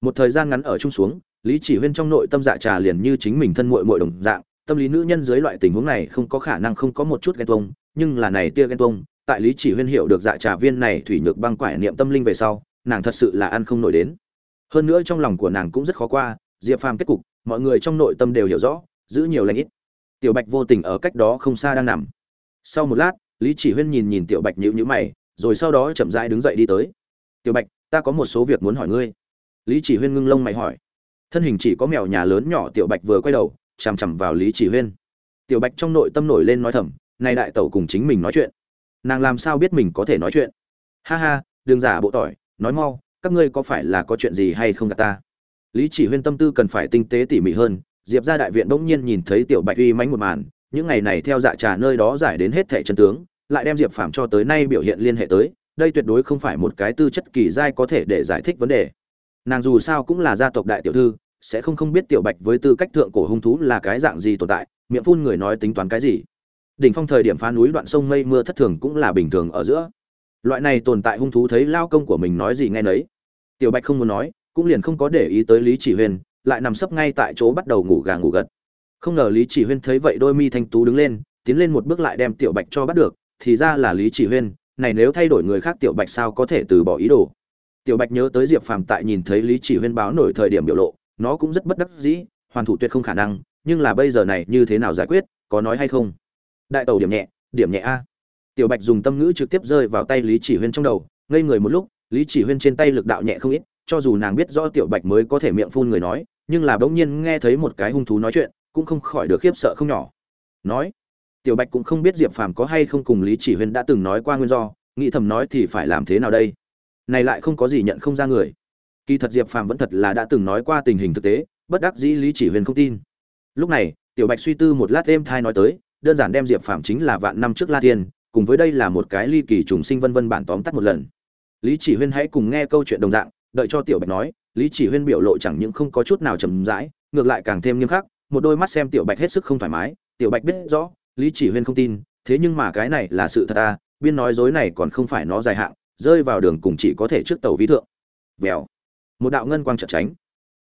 Một thời gian ngắn ở chung xuống, lý chỉ huyên trong nội tâm dạ trà liền như chính mình thân muội muội đồng dạng, tâm lý nữ nhân dưới loại tình huống này không có khả năng không có một chút ghen tuông, nhưng là này tia ghen tuông, tại lý chỉ huyên hiểu được dạ trà viên này thủy nhược băng quải niệm tâm linh về sau, nàng thật sự là ăn không nổi đến. Hơn nữa trong lòng của nàng cũng rất khó qua, diệp phàm kết cục, mọi người trong nội tâm đều hiểu rõ, giữ nhiều lành ít tiểu bạch vô tình ở cách đó không xa đang nằm. Sau một lát, lý chỉ huyên nhìn nhìn tiểu bạch nhữ nhữ mày, rồi sau đó chậm rãi đứng dậy đi tới. Tiểu bạch, ta có một số việc muốn hỏi ngươi. Lý chỉ huyên ngưng lông mày hỏi. Thân hình chỉ có mèo nhà lớn nhỏ tiểu bạch vừa quay đầu, chằm chằm vào lý chỉ huyên. Tiểu bạch trong nội tâm nổi lên nói thầm nay đại tẩu cùng chính mình nói chuyện. Nàng làm sao biết mình có thể nói chuyện? Ha ha đường giả bộ tỏi, nói mau, các ngươi có phải là có chuyện gì hay không gạt ta? Lý chỉ huyên tâm tư cần phải tinh tế tỉ mỉ hơn diệp ra đại viện bỗng nhiên nhìn thấy tiểu bạch uy mánh một màn, những ngày này theo dạ trà nơi đó giải đến hết thẻ chân tướng, lại đem diệp phạm cho tới nay biểu hiện liên hệ tới, đây tuyệt đối không phải một cái tư chất kỳ giai có thể để giải thích vấn đề. Nàng dù sao cũng là gia tộc đại tiểu thư, sẽ không không biết tiểu bạch với tư cách thượng cổ hung thú là cái dạng gì tồn tại, miệng phun người nói tính toán cái gì. Đỉnh phong thời điểm phá núi đoạn sông mây mưa thất thường cũng là bình thường ở giữa. Loại này tồn tại hung thú thấy lao công của mình nói gì nghe nấy. Tiểu bạch không muốn nói, cũng liền không có để ý tới lý chỉ Huyền lại nằm sấp ngay tại chỗ bắt đầu ngủ gà ngủ gật. Không ngờ lý chỉ huyên thấy vậy đôi mi thanh tú đứng lên, tiến lên một bước lại đem tiểu bạch cho bắt được, thì ra là lý chỉ huyên, này nếu thay đổi người khác tiểu bạch sao có thể từ bỏ ý đồ. Tiểu bạch nhớ tới diệp phàm tại nhìn thấy lý chỉ huyên báo nổi thời điểm biểu lộ, nó cũng rất bất đắc dĩ, hoàn thủ tuyệt không khả năng, nhưng là bây giờ này như thế nào giải quyết, có nói hay không? Đại tàu điểm nhẹ điểm nhẹ a. Tiểu bạch dùng tâm ngữ trực tiếp rơi vào tay lý chỉ huyên trong đầu, ngây người một lúc, lý chỉ huyên trên tay lực đạo nhẹ không ít, cho dù nàng biết rõ tiểu bạch mới có thể miệng phun người nói nhưng là bỗng nhiên nghe thấy một cái hung thú nói chuyện, cũng không khỏi được khiếp sợ không nhỏ. Nói, tiểu bạch cũng không biết diệp phàm có hay không cùng lý chỉ huyên đã từng nói qua nguyên do, nghĩ thầm nói thì phải làm thế nào đây? Này lại không có gì nhận không ra người. Kỳ thật diệp phàm vẫn thật là đã từng nói qua tình hình thực tế, bất đắc dĩ lý chỉ Huyên không tin. Lúc này, tiểu bạch suy tư một lát êm thai nói tới, đơn giản đem diệp phàm chính là vạn năm trước la thiên, cùng với đây là một cái ly kỳ trùng sinh vân vân bản tóm tắt một lần. Lý chỉ huyên hãy cùng nghe câu chuyện đồng dạng đợi cho tiểu bạch nói, lý chỉ huyên biểu lộ chẳng những không có chút nào chầm rãi, ngược lại càng thêm nghiêm khắc, một đôi mắt xem tiểu bạch hết sức không thoải mái. Tiểu bạch biết rõ, lý chỉ huyên không tin, thế nhưng mà cái này là sự thật à biên nói dối này còn không phải nó dài hạn, rơi vào đường cùng chỉ có thể trước tàu ví thượng. Vèo. Một đạo ngân quang chợt tránh.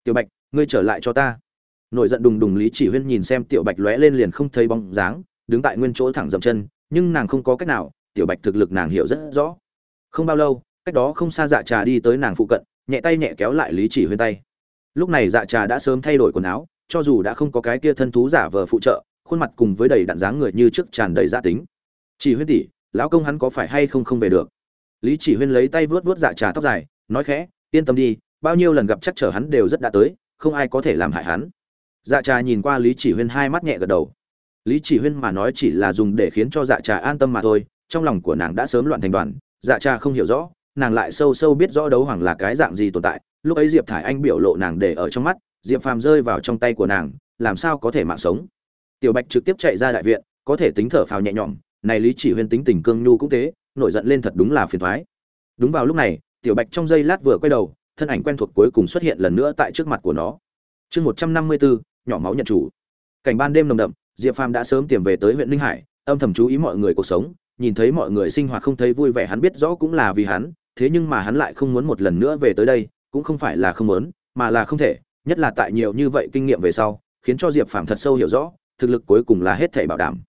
Tiểu bạch, ngươi trở lại cho ta. Nổi giận đùng đùng lý chỉ huyên nhìn xem tiểu bạch lóe lên liền không thấy bóng dáng, đứng tại nguyên chỗ thẳng dậm chân, nhưng nàng không có cách nào, tiểu bạch thực lực nàng hiểu rất rõ. Không bao lâu, cách đó không xa dạ trà đi tới nàng phụ cận nhẹ tay nhẹ kéo lại lý chỉ huyên tay. Lúc này dạ trà đã sớm thay đổi quần áo, cho dù đã không có cái kia thân thú giả vờ phụ trợ, khuôn mặt cùng với đầy đặn dáng người như trước tràn đầy dạ tính. Chỉ huyên tỷ, lão công hắn có phải hay không không về được? Lý chỉ huyên lấy tay vuốt vuốt dạ trà tóc dài, nói khẽ, yên tâm đi, bao nhiêu lần gặp chắc chở hắn đều rất đã tới, không ai có thể làm hại hắn. Dạ trà nhìn qua lý chỉ huyên hai mắt nhẹ gật đầu. Lý chỉ huyên mà nói chỉ là dùng để khiến cho dạ trà an tâm mà thôi, trong lòng của nàng đã sớm loạn thành đoàn dạ trà không hiểu rõ nàng lại sâu sâu biết rõ đấu hoàng là cái dạng gì tồn tại. Lúc ấy diệp thải anh biểu lộ nàng để ở trong mắt, diệp phàm rơi vào trong tay của nàng, làm sao có thể mạng sống? Tiểu bạch trực tiếp chạy ra đại viện, có thể tính thở phào nhẹ nhõm, này lý chỉ huyên tính tình cương nhu cũng thế, nổi giận lên thật đúng là phiền thoái đúng vào lúc này, tiểu bạch trong giây lát vừa quay đầu, thân ảnh quen thuộc cuối cùng xuất hiện lần nữa tại trước mặt của nó. Chương một trăm năm mươi bốn, nhỏ máu nhận chủ. Cảnh ban đêm nồng đậm, diệp phàm đã sớm tìm về tới huyện ninh hải, âm thầm chú ý mọi người cuộc sống, nhìn thấy mọi người sinh hoạt không thấy vui vẻ, hắn biết rõ cũng là vì hắn thế nhưng mà hắn lại không muốn một lần nữa về tới đây, cũng không phải là không muốn, mà là không thể, nhất là tại nhiều như vậy kinh nghiệm về sau, khiến cho diệp phàm thật sâu hiểu rõ, thực lực cuối cùng là hết thảy bảo đảm.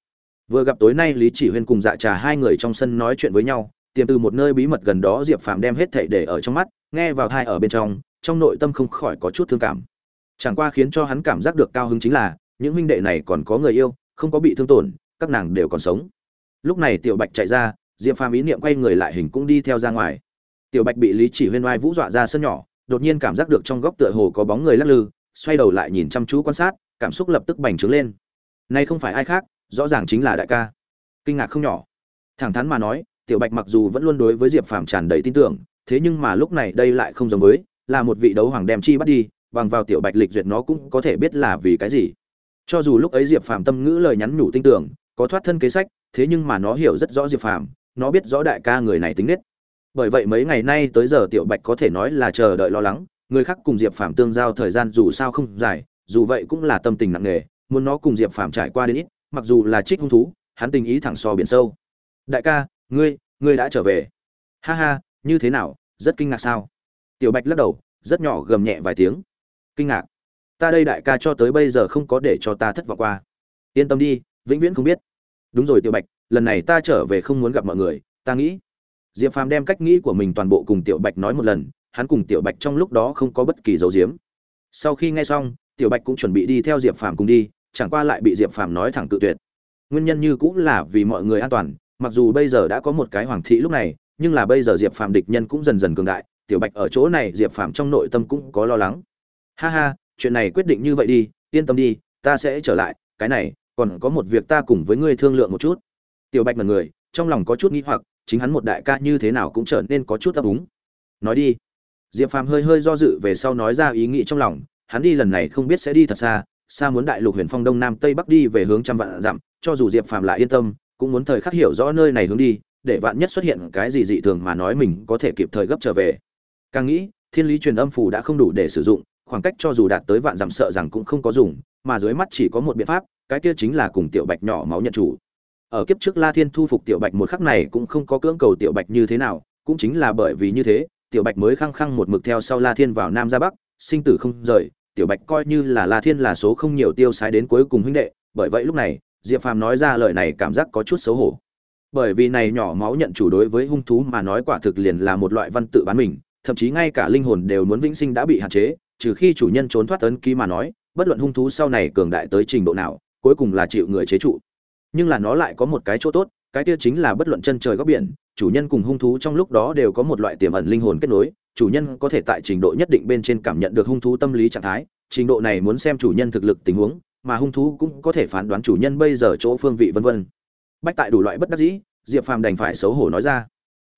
Vừa gặp tối nay lý chỉ huyên cùng dạ trà hai người trong sân nói chuyện với nhau, tiềm từ một nơi bí mật gần đó diệp phàm đem hết thảy để ở trong mắt, nghe vào tai ở bên trong trong nội tâm không khỏi có chút thương cảm. Chẳng qua khiến cho hắn cảm giác được cao hứng chính là, những huynh đệ này còn có người yêu, không có bị thương tổn, các nàng đều còn sống. Lúc này tiểu bạch chạy ra, diệp phàm ý niệm quay người lại hình cũng đi theo ra ngoài tiểu bạch bị lý chỉ huyên oai vũ dọa ra sân nhỏ, đột nhiên cảm giác được trong góc tựa hồ có bóng người lắc lư, xoay đầu lại nhìn chăm chú quan sát, cảm xúc lập tức bành trướng lên. Nay không phải ai khác, rõ ràng chính là đại ca. Kinh ngạc không nhỏ. Thẳng thắn mà nói, tiểu bạch mặc dù vẫn luôn đối với diệp phàm tràn đầy tin tưởng, thế nhưng mà lúc này đây lại không giống với, là một vị đấu hoàng đem chi bắt đi, bằng vào tiểu bạch lịch duyệt nó cũng có thể biết là vì cái gì. Cho dù lúc ấy diệp phàm tâm ngữ lời nhắn nhủ tin tưởng, có thoát thân kế sách, thế nhưng mà nó hiểu rất rõ diệp phàm, nó biết rõ đại ca người này tính nết bởi vậy mấy ngày nay tới giờ tiểu bạch có thể nói là chờ đợi lo lắng. Người khác cùng diệp phàm tương giao thời gian dù sao không dài, dù vậy cũng là tâm tình nặng nề, muốn nó cùng diệp phàm trải qua đến ít, mặc dù là trích hung thú, hắn tình ý thẳng so biển sâu. Đại ca, ngươi ngươi đã trở về. Ha ha, như thế nào, rất kinh ngạc sao? Tiểu bạch lắc đầu, rất nhỏ gầm nhẹ vài tiếng. Kinh ngạc? Ta đây đại ca cho tới bây giờ không có để cho ta thất vọng qua. Yên tâm đi, vĩnh viễn không biết. Đúng rồi tiểu bạch, lần này ta trở về không muốn gặp mọi người, ta nghĩ diệp phàm đem cách nghĩ của mình toàn bộ cùng tiểu bạch nói một lần, hắn cùng tiểu bạch trong lúc đó không có bất kỳ dấu diếm sau khi nghe xong, tiểu bạch cũng chuẩn bị đi theo diệp phàm cùng đi, chẳng qua lại bị diệp phàm nói thẳng tự tuyệt. Nguyên nhân như cũng là vì mọi người an toàn, mặc dù bây giờ đã có một cái hoàng thị lúc này, nhưng là bây giờ diệp phàm địch nhân cũng dần dần cường đại, tiểu bạch ở chỗ này, diệp phàm trong nội tâm cũng có lo lắng. Ha ha, chuyện này quyết định như vậy đi, yên tâm đi, ta sẽ trở lại, cái này, còn có một việc ta cùng với ngươi thương lượng một chút. Tiểu bạch mật người, trong lòng có chút nghĩ hoặc chính hắn một đại ca như thế nào cũng trở nên có chút ấp úng. Nói đi. Diệp phàm hơi hơi do dự về sau nói ra ý nghĩ trong lòng, hắn đi lần này không biết sẽ đi thật xa xa muốn đại lục huyền phong đông nam tây bắc đi về hướng trăm vạn dặm, cho dù diệp phàm lại yên tâm, cũng muốn thời khắc hiểu rõ nơi này hướng đi, để vạn nhất xuất hiện cái gì dị thường mà nói mình có thể kịp thời gấp trở về. Càng nghĩ, thiên lý truyền âm phù đã không đủ để sử dụng, khoảng cách cho dù đạt tới vạn dặm sợ rằng cũng không có dùng, mà dưới mắt chỉ có một biện pháp, cái kia chính là cùng tiểu bạch nhỏ máu nhận chủ ở kiếp trước la thiên thu phục tiểu bạch một khắc này cũng không có cưỡng cầu tiểu bạch như thế nào, cũng chính là bởi vì như thế, tiểu bạch mới khăng khăng một mực theo sau la thiên vào nam ra bắc, sinh tử không rời, tiểu bạch coi như là la thiên là số không nhiều tiêu sái đến cuối cùng huynh đệ, bởi vậy lúc này, diệp phàm nói ra lời này cảm giác có chút xấu hổ. Bởi vì này nhỏ máu nhận chủ đối với hung thú mà nói quả thực liền là một loại văn tự bán mình, thậm chí ngay cả linh hồn đều muốn vĩnh sinh đã bị hạn chế, trừ khi chủ nhân trốn thoát tấn ký mà nói, bất luận hung thú sau này cường đại tới trình độ nào, cuối cùng là chịu người chế trụ nhưng là nó lại có một cái chỗ tốt, cái kia chính là bất luận chân trời góc biển, chủ nhân cùng hung thú trong lúc đó đều có một loại tiềm ẩn linh hồn kết nối, chủ nhân có thể tại trình độ nhất định bên trên cảm nhận được hung thú tâm lý trạng thái, trình độ này muốn xem chủ nhân thực lực tình huống, mà hung thú cũng có thể phán đoán chủ nhân bây giờ chỗ phương vị vân vân. Bách tại đủ loại bất đắc dĩ, diệp phàm đành phải xấu hổ nói ra.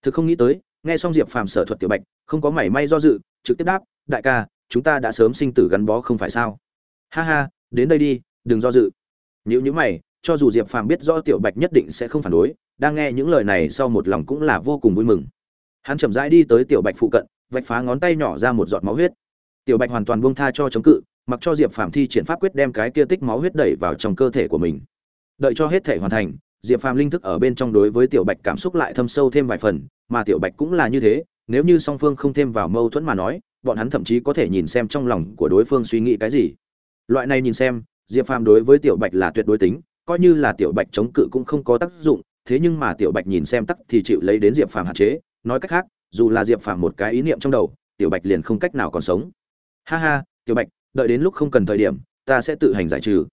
Thực không nghĩ tới, nghe xong diệp phàm sở thuật tiểu bạch, không có mảy may do dự, trực tiếp đáp, đại ca, chúng ta đã sớm sinh tử gắn bó không phải sao? Ha ha, đến đây đi, đừng do dự. Nếu như mày cho dù diệp phàm biết rõ tiểu bạch nhất định sẽ không phản đối, đang nghe những lời này sau một lòng cũng là vô cùng vui mừng. Hắn chậm rãi đi tới tiểu bạch phụ cận, vạch phá ngón tay nhỏ ra một giọt máu huyết. Tiểu bạch hoàn toàn buông tha cho chống cự, mặc cho diệp phàm thi triển pháp quyết đem cái kia tích máu huyết đẩy vào trong cơ thể của mình. Đợi cho hết thể hoàn thành, diệp phàm linh thức ở bên trong đối với tiểu bạch cảm xúc lại thâm sâu thêm vài phần, mà tiểu bạch cũng là như thế, nếu như song phương không thêm vào mâu thuẫn mà nói, bọn hắn thậm chí có thể nhìn xem trong lòng của đối phương suy nghĩ cái gì. Loại này nhìn xem, diệp phàm đối với tiểu bạch là tuyệt đối tính coi như là tiểu bạch chống cự cũng không có tác dụng, thế nhưng mà tiểu bạch nhìn xem tắc thì chịu lấy đến diệp phàm hạn chế, nói cách khác, dù là diệp phàm một cái ý niệm trong đầu, tiểu bạch liền không cách nào còn sống. Ha ha, tiểu bạch, đợi đến lúc không cần thời điểm, ta sẽ tự hành giải trừ.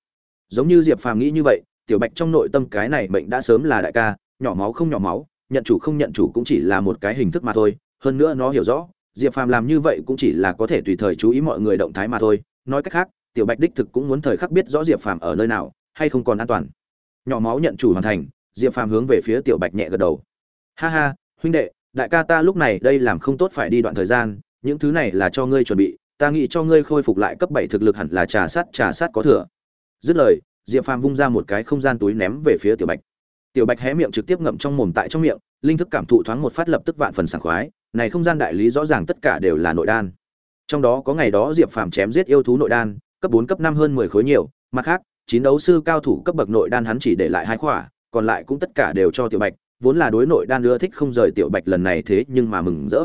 Giống như diệp phàm nghĩ như vậy, tiểu bạch trong nội tâm cái này bệnh đã sớm là đại ca, nhỏ máu không nhỏ máu, nhận chủ không nhận chủ cũng chỉ là một cái hình thức mà thôi, hơn nữa nó hiểu rõ, diệp phàm làm như vậy cũng chỉ là có thể tùy thời chú ý mọi người động thái mà thôi. Nói cách khác, tiểu bạch đích thực cũng muốn thời khắc biết rõ diệp phàm ở nơi nào hay không còn an toàn. Nhỏ máu nhận chủ hoàn thành, diệp phàm hướng về phía tiểu bạch nhẹ gật đầu. Ha ha, huynh đệ, đại ca ta lúc này đây làm không tốt phải đi đoạn thời gian, những thứ này là cho ngươi chuẩn bị, ta nghĩ cho ngươi khôi phục lại cấp bảy thực lực hẳn là trà sát trà sát có thừa. Dứt lời, diệp phàm vung ra một cái không gian túi ném về phía tiểu bạch. Tiểu bạch hé miệng trực tiếp ngậm trong mồm tại trong miệng, linh thức cảm thụ thoáng một phát lập tức vạn phần sảng khoái, này không gian đại lý rõ ràng tất cả đều là nội đan. Trong đó có ngày đó diệp phàm chém giết yêu thú nội đan, cấp bốn, cấp năm hơn mười khối nhiều, mặt khác chín đấu sư cao thủ cấp bậc nội đan hắn chỉ để lại hai khỏa, còn lại cũng tất cả đều cho tiểu bạch, vốn là đối nội đan ưa thích không rời tiểu bạch lần này thế nhưng mà mừng rỡ.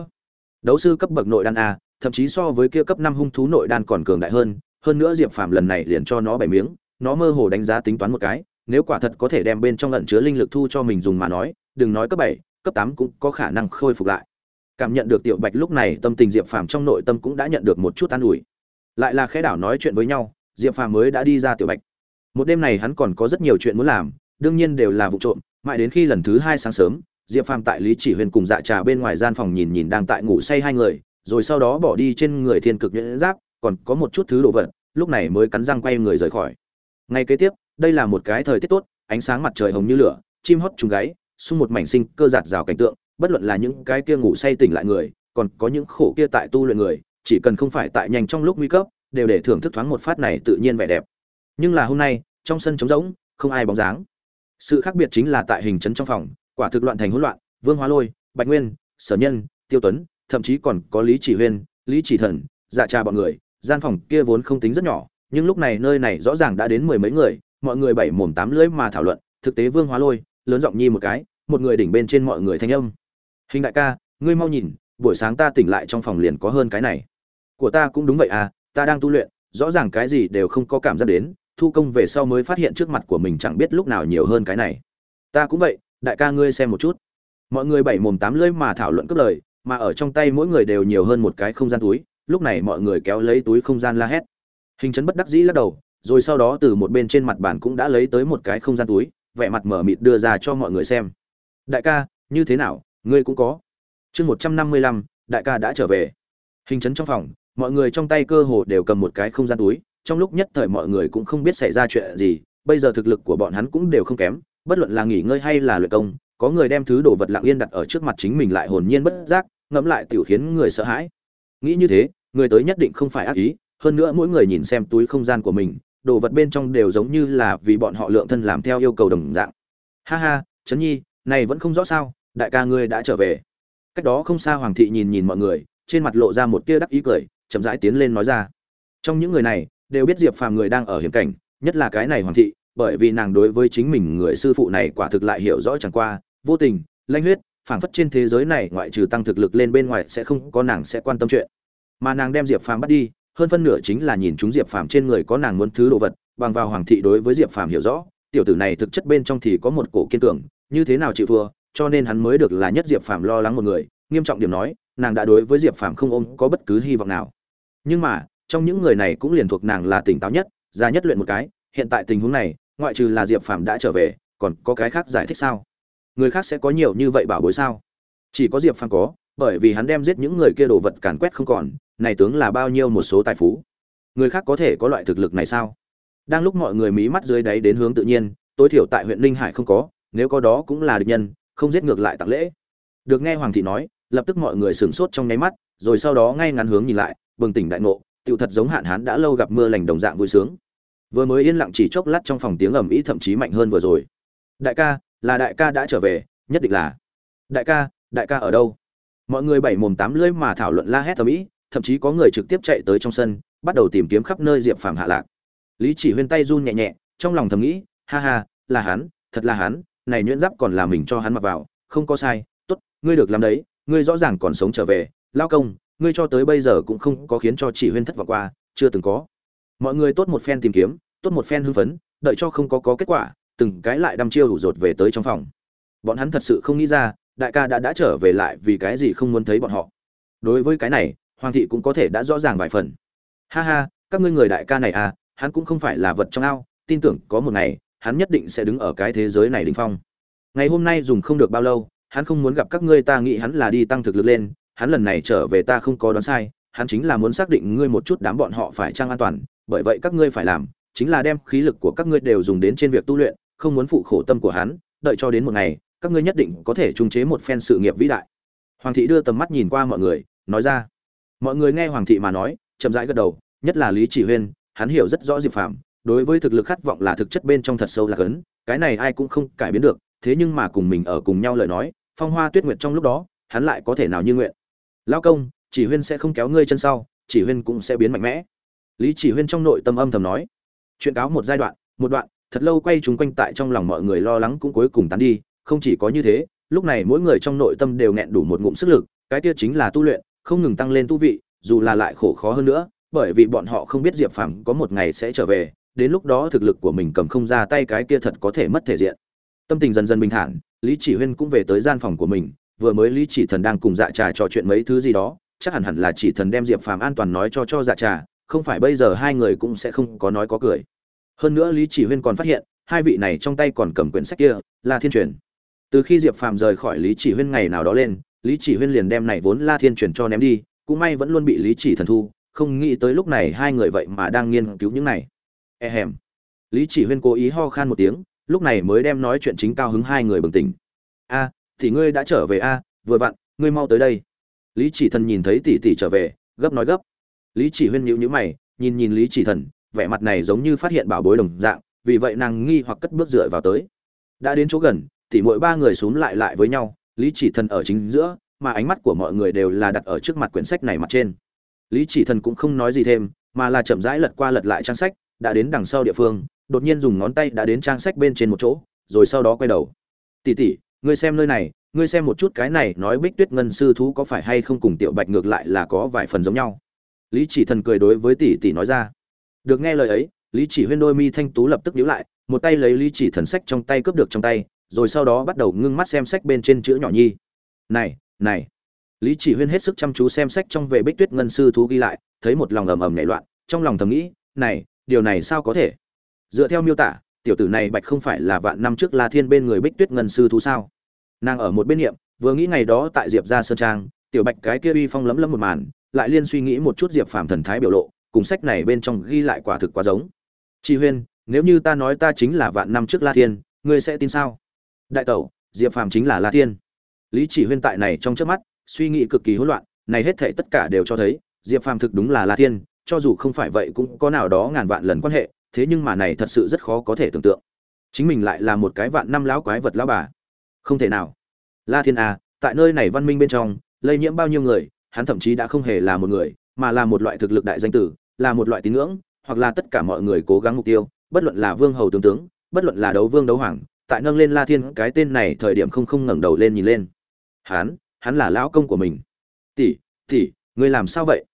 Đấu sư cấp bậc nội đan a, thậm chí so với kia cấp năm hung thú nội đan còn cường đại hơn hơn nữa diệp phàm lần này liền cho nó bảy miếng, nó mơ hồ đánh giá tính toán một cái, nếu quả thật có thể đem bên trong lẩn chứa linh lực thu cho mình dùng mà nói, đừng nói cấp bảy, cấp tám cũng có khả năng khôi phục lại. Cảm nhận được tiểu bạch lúc này tâm tình diệp phàm trong nội tâm cũng đã nhận được một chút an ủi. Lại là khẽ đảo nói chuyện với nhau, diệp phàm mới đã đi ra tiểu bạch một đêm này hắn còn có rất nhiều chuyện muốn làm, đương nhiên đều là vụ trộm, mãi đến khi lần thứ hai sáng sớm, diệp phàm tại lý chỉ huyền cùng dạ trà bên ngoài gian phòng nhìn nhìn đang tại ngủ say hai người, rồi sau đó bỏ đi trên người thiên cực nhẫn giáp, còn có một chút thứ đồ vật, lúc này mới cắn răng quay người rời khỏi. Ngay kế tiếp, đây là một cái thời tiết tốt, ánh sáng mặt trời hồng như lửa, chim hót trùng gáy, xung một mảnh sinh cơ giạt rào cảnh tượng, bất luận là những cái kia ngủ say tỉnh lại người, còn có những khổ kia tại tu luyện người, chỉ cần không phải tại nhanh trong lúc nguy cấp, đều để thưởng thức thoáng một phát này tự nhiên vẻ đẹp. Nhưng là hôm nay trong sân trống rỗng, không ai bóng dáng. Sự khác biệt chính là tại hình trấn trong phòng, quả thực loạn thành hỗn loạn, vương hóa lôi, bạch nguyên, sở nhân, tiêu tuấn, thậm chí còn có lý chỉ huyên, lý chỉ thần dạ trà bọn người, gian phòng kia vốn không tính rất nhỏ, nhưng lúc này nơi này rõ ràng đã đến mười mấy người, mọi người bảy mồm tám lưỡi mà thảo luận, thực tế vương hóa lôi, lớn giọng nhi một cái, một người đỉnh bên trên mọi người thanh âm. Hình đại ca, ngươi mau nhìn, buổi sáng ta tỉnh lại trong phòng liền có hơn cái này. Của ta cũng đúng vậy à ta đang tu luyện, rõ ràng cái gì đều không có cảm giác đến thu công về sau mới phát hiện trước mặt của mình chẳng biết lúc nào nhiều hơn cái này. Ta cũng vậy, đại ca ngươi xem một chút. Mọi người bảy mồm tám lưỡi mà thảo luận cướp lời, mà ở trong tay mỗi người đều nhiều hơn một cái không gian túi, lúc này mọi người kéo lấy túi không gian la hét. Hình chấn bất đắc dĩ lắc đầu, rồi sau đó từ một bên trên mặt bàn cũng đã lấy tới một cái không gian túi, vẻ mặt mở mịt đưa ra cho mọi người xem. Đại ca, như thế nào, ngươi cũng có. Chương một trăm năm mươi lăm, đại ca đã trở về. Hình chấn trong phòng, mọi người trong tay cơ hồ đều cầm một cái không gian túi trong lúc nhất thời mọi người cũng không biết xảy ra chuyện gì, bây giờ thực lực của bọn hắn cũng đều không kém, bất luận là nghỉ ngơi hay là luyện công, có người đem thứ đồ vật lặng yên đặt ở trước mặt chính mình lại hồn nhiên bất giác, ngẫm lại tiểu khiến người sợ hãi. Nghĩ như thế, người tới nhất định không phải ác ý, hơn nữa mỗi người nhìn xem túi không gian của mình, đồ vật bên trong đều giống như là vì bọn họ lượng thân làm theo yêu cầu đồng dạng. Ha ha, trấn nhi, này vẫn không rõ sao, đại ca ngươi đã trở về. Cách đó không xa hoàng thị nhìn nhìn mọi người, trên mặt lộ ra một tia đắc ý cười, chậm rãi tiến lên nói ra. Trong những người này đều biết diệp phàm người đang ở hiểm cảnh nhất là cái này hoàng thị bởi vì nàng đối với chính mình người sư phụ này quả thực lại hiểu rõ chẳng qua vô tình lanh huyết phảng phất trên thế giới này ngoại trừ tăng thực lực lên bên ngoài sẽ không có nàng sẽ quan tâm chuyện. Mà nàng đem diệp phàm bắt đi hơn phân nửa chính là nhìn chúng diệp phàm trên người có nàng muốn thứ đồ vật bằng vào hoàng thị đối với diệp phàm hiểu rõ tiểu tử này thực chất bên trong thì có một cổ kiên tưởng, như thế nào chịu thua cho nên hắn mới được là nhất diệp phàm lo lắng một người nghiêm trọng điểm nói nàng đã đối với diệp phàm không ôm có bất cứ hy vọng nào. Nhưng mà trong những người này cũng liền thuộc nàng là tỉnh táo nhất, ra nhất luyện một cái, hiện tại tình huống này, ngoại trừ là diệp phàm đã trở về, còn có cái khác giải thích sao? Người khác sẽ có nhiều như vậy bảo bối sao? Chỉ có diệp phàm có, bởi vì hắn đem giết những người kia đồ vật càn quét không còn, này tướng là bao nhiêu một số tài phú. Người khác có thể có loại thực lực này sao? Đang lúc mọi người mí mắt dưới đáy đến hướng tự nhiên, tối thiểu tại huyện ninh hải không có, nếu có đó cũng là địch nhân, không giết ngược lại tặng lễ. Được nghe hoàng thị nói, lập tức mọi người sửng sốt trong nháy mắt, rồi sau đó ngay ngắn hướng nhìn lại, bừng tỉnh đại ngộ tựu thật giống hạn hán đã lâu gặp mưa lành đồng dạng vui sướng. Vừa mới yên lặng chỉ chốc lát trong phòng tiếng ầm ĩ thậm chí mạnh hơn vừa rồi. Đại ca, là đại ca đã trở về, nhất định là. Đại ca đại ca ở đâu? Mọi người bảy mồm tám lưỡi mà thảo luận la hét ầm ĩ, thậm chí có người trực tiếp chạy tới trong sân, bắt đầu tìm kiếm khắp nơi diệp phàm hạ lạc. Lý chỉ huyên tay run nhẹ nhẹ, trong lòng thầm nghĩ, ha ha, là hắn, thật là hắn, này nhuyễn giáp còn là mình cho hắn mặc vào, không có sai, tốt, ngươi được làm đấy, ngươi rõ ràng còn sống trở về, lao công ngươi cho tới bây giờ cũng không có khiến cho chỉ huyên thất vọng qua, chưa từng có. Mọi người tốt một phen tìm kiếm, tốt một phen hưng phấn, đợi cho không có có kết quả, từng cái lại đăm chiêu đủ rột về tới trong phòng. Bọn hắn thật sự không nghĩ ra, đại ca đã đã trở về lại vì cái gì không muốn thấy bọn họ. Đối với cái này, hoàng thị cũng có thể đã rõ ràng vài phần. Ha ha, các ngươi người đại ca này à hắn cũng không phải là vật trong ao, tin tưởng có một ngày, hắn nhất định sẽ đứng ở cái thế giới này đỉnh phong. Ngày hôm nay dùng không được bao lâu, hắn không muốn gặp các ngươi, ta nghĩ hắn là đi tăng thực lực lên hắn lần này trở về ta không có đoán sai, hắn chính là muốn xác định ngươi một chút đám bọn họ phải trang an toàn, bởi vậy các ngươi phải làm, chính là đem khí lực của các ngươi đều dùng đến trên việc tu luyện, không muốn phụ khổ tâm của hắn, đợi cho đến một ngày, các ngươi nhất định có thể trung chế một phen sự nghiệp vĩ đại. Hoàng thị đưa tầm mắt nhìn qua mọi người, nói ra. Mọi người nghe hoàng thị mà nói, chậm rãi gật đầu, nhất là lý chỉ huyên, hắn hiểu rất rõ diệp phàm, đối với thực lực khát vọng là thực chất bên trong thật sâu là cấn, cái này ai cũng không cải biến được, thế nhưng mà cùng mình ở cùng nhau lời nói, phong hoa tuyết nguyệt trong lúc đó, hắn lại có thể nào như nguyện? Lao công, chỉ huyên sẽ không kéo ngươi chân sau, chỉ huyên cũng sẽ biến mạnh mẽ. Lý chỉ huyên trong nội tâm âm thầm nói. Chuyện cáo một giai đoạn, một đoạn, thật lâu quay chúng quanh tại trong lòng mọi người lo lắng cũng cuối cùng tán đi, không chỉ có như thế, lúc này mỗi người trong nội tâm đều nghẹn đủ một ngụm sức lực, cái kia chính là tu luyện, không ngừng tăng lên tu vị, dù là lại khổ khó hơn nữa, bởi vì bọn họ không biết diệp phàm có một ngày sẽ trở về, đến lúc đó thực lực của mình cầm không ra tay cái kia thật có thể mất thể diện. Tâm tình dần dần bình thản, lý chỉ huyên cũng về tới gian phòng của mình vừa mới lý chỉ thần đang cùng dạ trà trò chuyện mấy thứ gì đó, chắc hẳn hẳn là chỉ thần đem diệp phàm an toàn nói cho cho dạ trà, không phải bây giờ hai người cũng sẽ không có nói có cười. Hơn nữa lý chỉ huyên còn phát hiện, hai vị này trong tay còn cầm quyển sách kia là thiên truyền. Từ khi diệp phàm rời khỏi lý chỉ huyên ngày nào đó lên, lý chỉ huyên liền đem này vốn la thiên truyền cho ném đi, cũng may vẫn luôn bị lý chỉ thần thu, không nghĩ tới lúc này hai người vậy mà đang nghiên cứu những này. E hèm. Lý chỉ huyên cố ý ho khan một tiếng, lúc này mới đem nói chuyện chính cao hứng hai người bừng tỉnh. A thì ngươi đã trở về a, vừa vặn, ngươi mau tới đây. Lý chỉ thần nhìn thấy tỷ tỷ trở về, gấp nói gấp. Lý chỉ huyên nhịu nhíu mày, nhìn nhìn lý chỉ thần, vẻ mặt này giống như phát hiện bảo bối đồng dạng, vì vậy nàng nghi hoặc cất bước dựa vào tới. Đã đến chỗ gần, thì mỗi ba người xúm lại lại với nhau, lý chỉ thần ở chính giữa, mà ánh mắt của mọi người đều là đặt ở trước mặt quyển sách này mặt trên. Lý chỉ thần cũng không nói gì thêm, mà là chậm rãi lật qua lật lại trang sách, đã đến đằng sau địa phương, đột nhiên dùng ngón tay đã đến trang sách bên trên một chỗ, rồi sau đó quay đầu. Tỉ tỉ ngươi xem nơi này, ngươi xem một chút cái này nói bích tuyết ngân sư thú có phải hay không cùng tiểu bạch ngược lại là có vài phần giống nhau. Lý chỉ thần cười đối với tỷ tỷ nói ra. Được nghe lời ấy, lý chỉ huyên đôi mi thanh tú lập tức nhíu lại, một tay lấy lý chỉ thần sách trong tay cướp được trong tay, rồi sau đó bắt đầu ngưng mắt xem sách bên trên chữ nhỏ nhi. Này này. Lý chỉ huyên hết sức chăm chú xem sách trong về bích tuyết ngân sư thú ghi lại, thấy một lòng ầm ầm nảy loạn, trong lòng thầm nghĩ, này, điều này sao có thể? Dựa theo miêu tả tiểu tử này bạch không phải là vạn năm trước la thiên bên người bích tuyết ngân sư thú sao? Nàng ở một bên niệm, vừa nghĩ ngày đó tại diệp ra sơn trang, tiểu bạch cái kia uy phong lấm lấm một màn, lại liên suy nghĩ một chút diệp phàm thần thái biểu lộ, cùng sách này bên trong ghi lại quả thực quá giống. Chi huyên, nếu như ta nói ta chính là vạn năm trước la thiên, ngươi sẽ tin sao? Đại tẩu, diệp phàm chính là la thiên. Lý chỉ huyên tại này trong trước mắt, suy nghĩ cực kỳ hỗn loạn, này hết thể tất cả đều cho thấy, diệp phàm thực đúng là la thiên, cho dù không phải vậy cũng có nào đó ngàn vạn lần quan hệ thế nhưng mà này thật sự rất khó có thể tưởng tượng. Chính mình lại là một cái vạn năm lão quái vật lão bà. Không thể nào. La thiên à tại nơi này văn minh bên trong, lây nhiễm bao nhiêu người, hắn thậm chí đã không hề là một người, mà là một loại thực lực đại danh tử, là một loại tín ngưỡng, hoặc là tất cả mọi người cố gắng mục tiêu, bất luận là vương hầu tướng tướng, bất luận là đấu vương đấu hoàng, tại nâng lên la thiên cái tên này thời điểm không không ngẩng đầu lên nhìn lên. Hắn hắn là lão công của mình. Tỷ tỷ, ngươi làm sao vậy?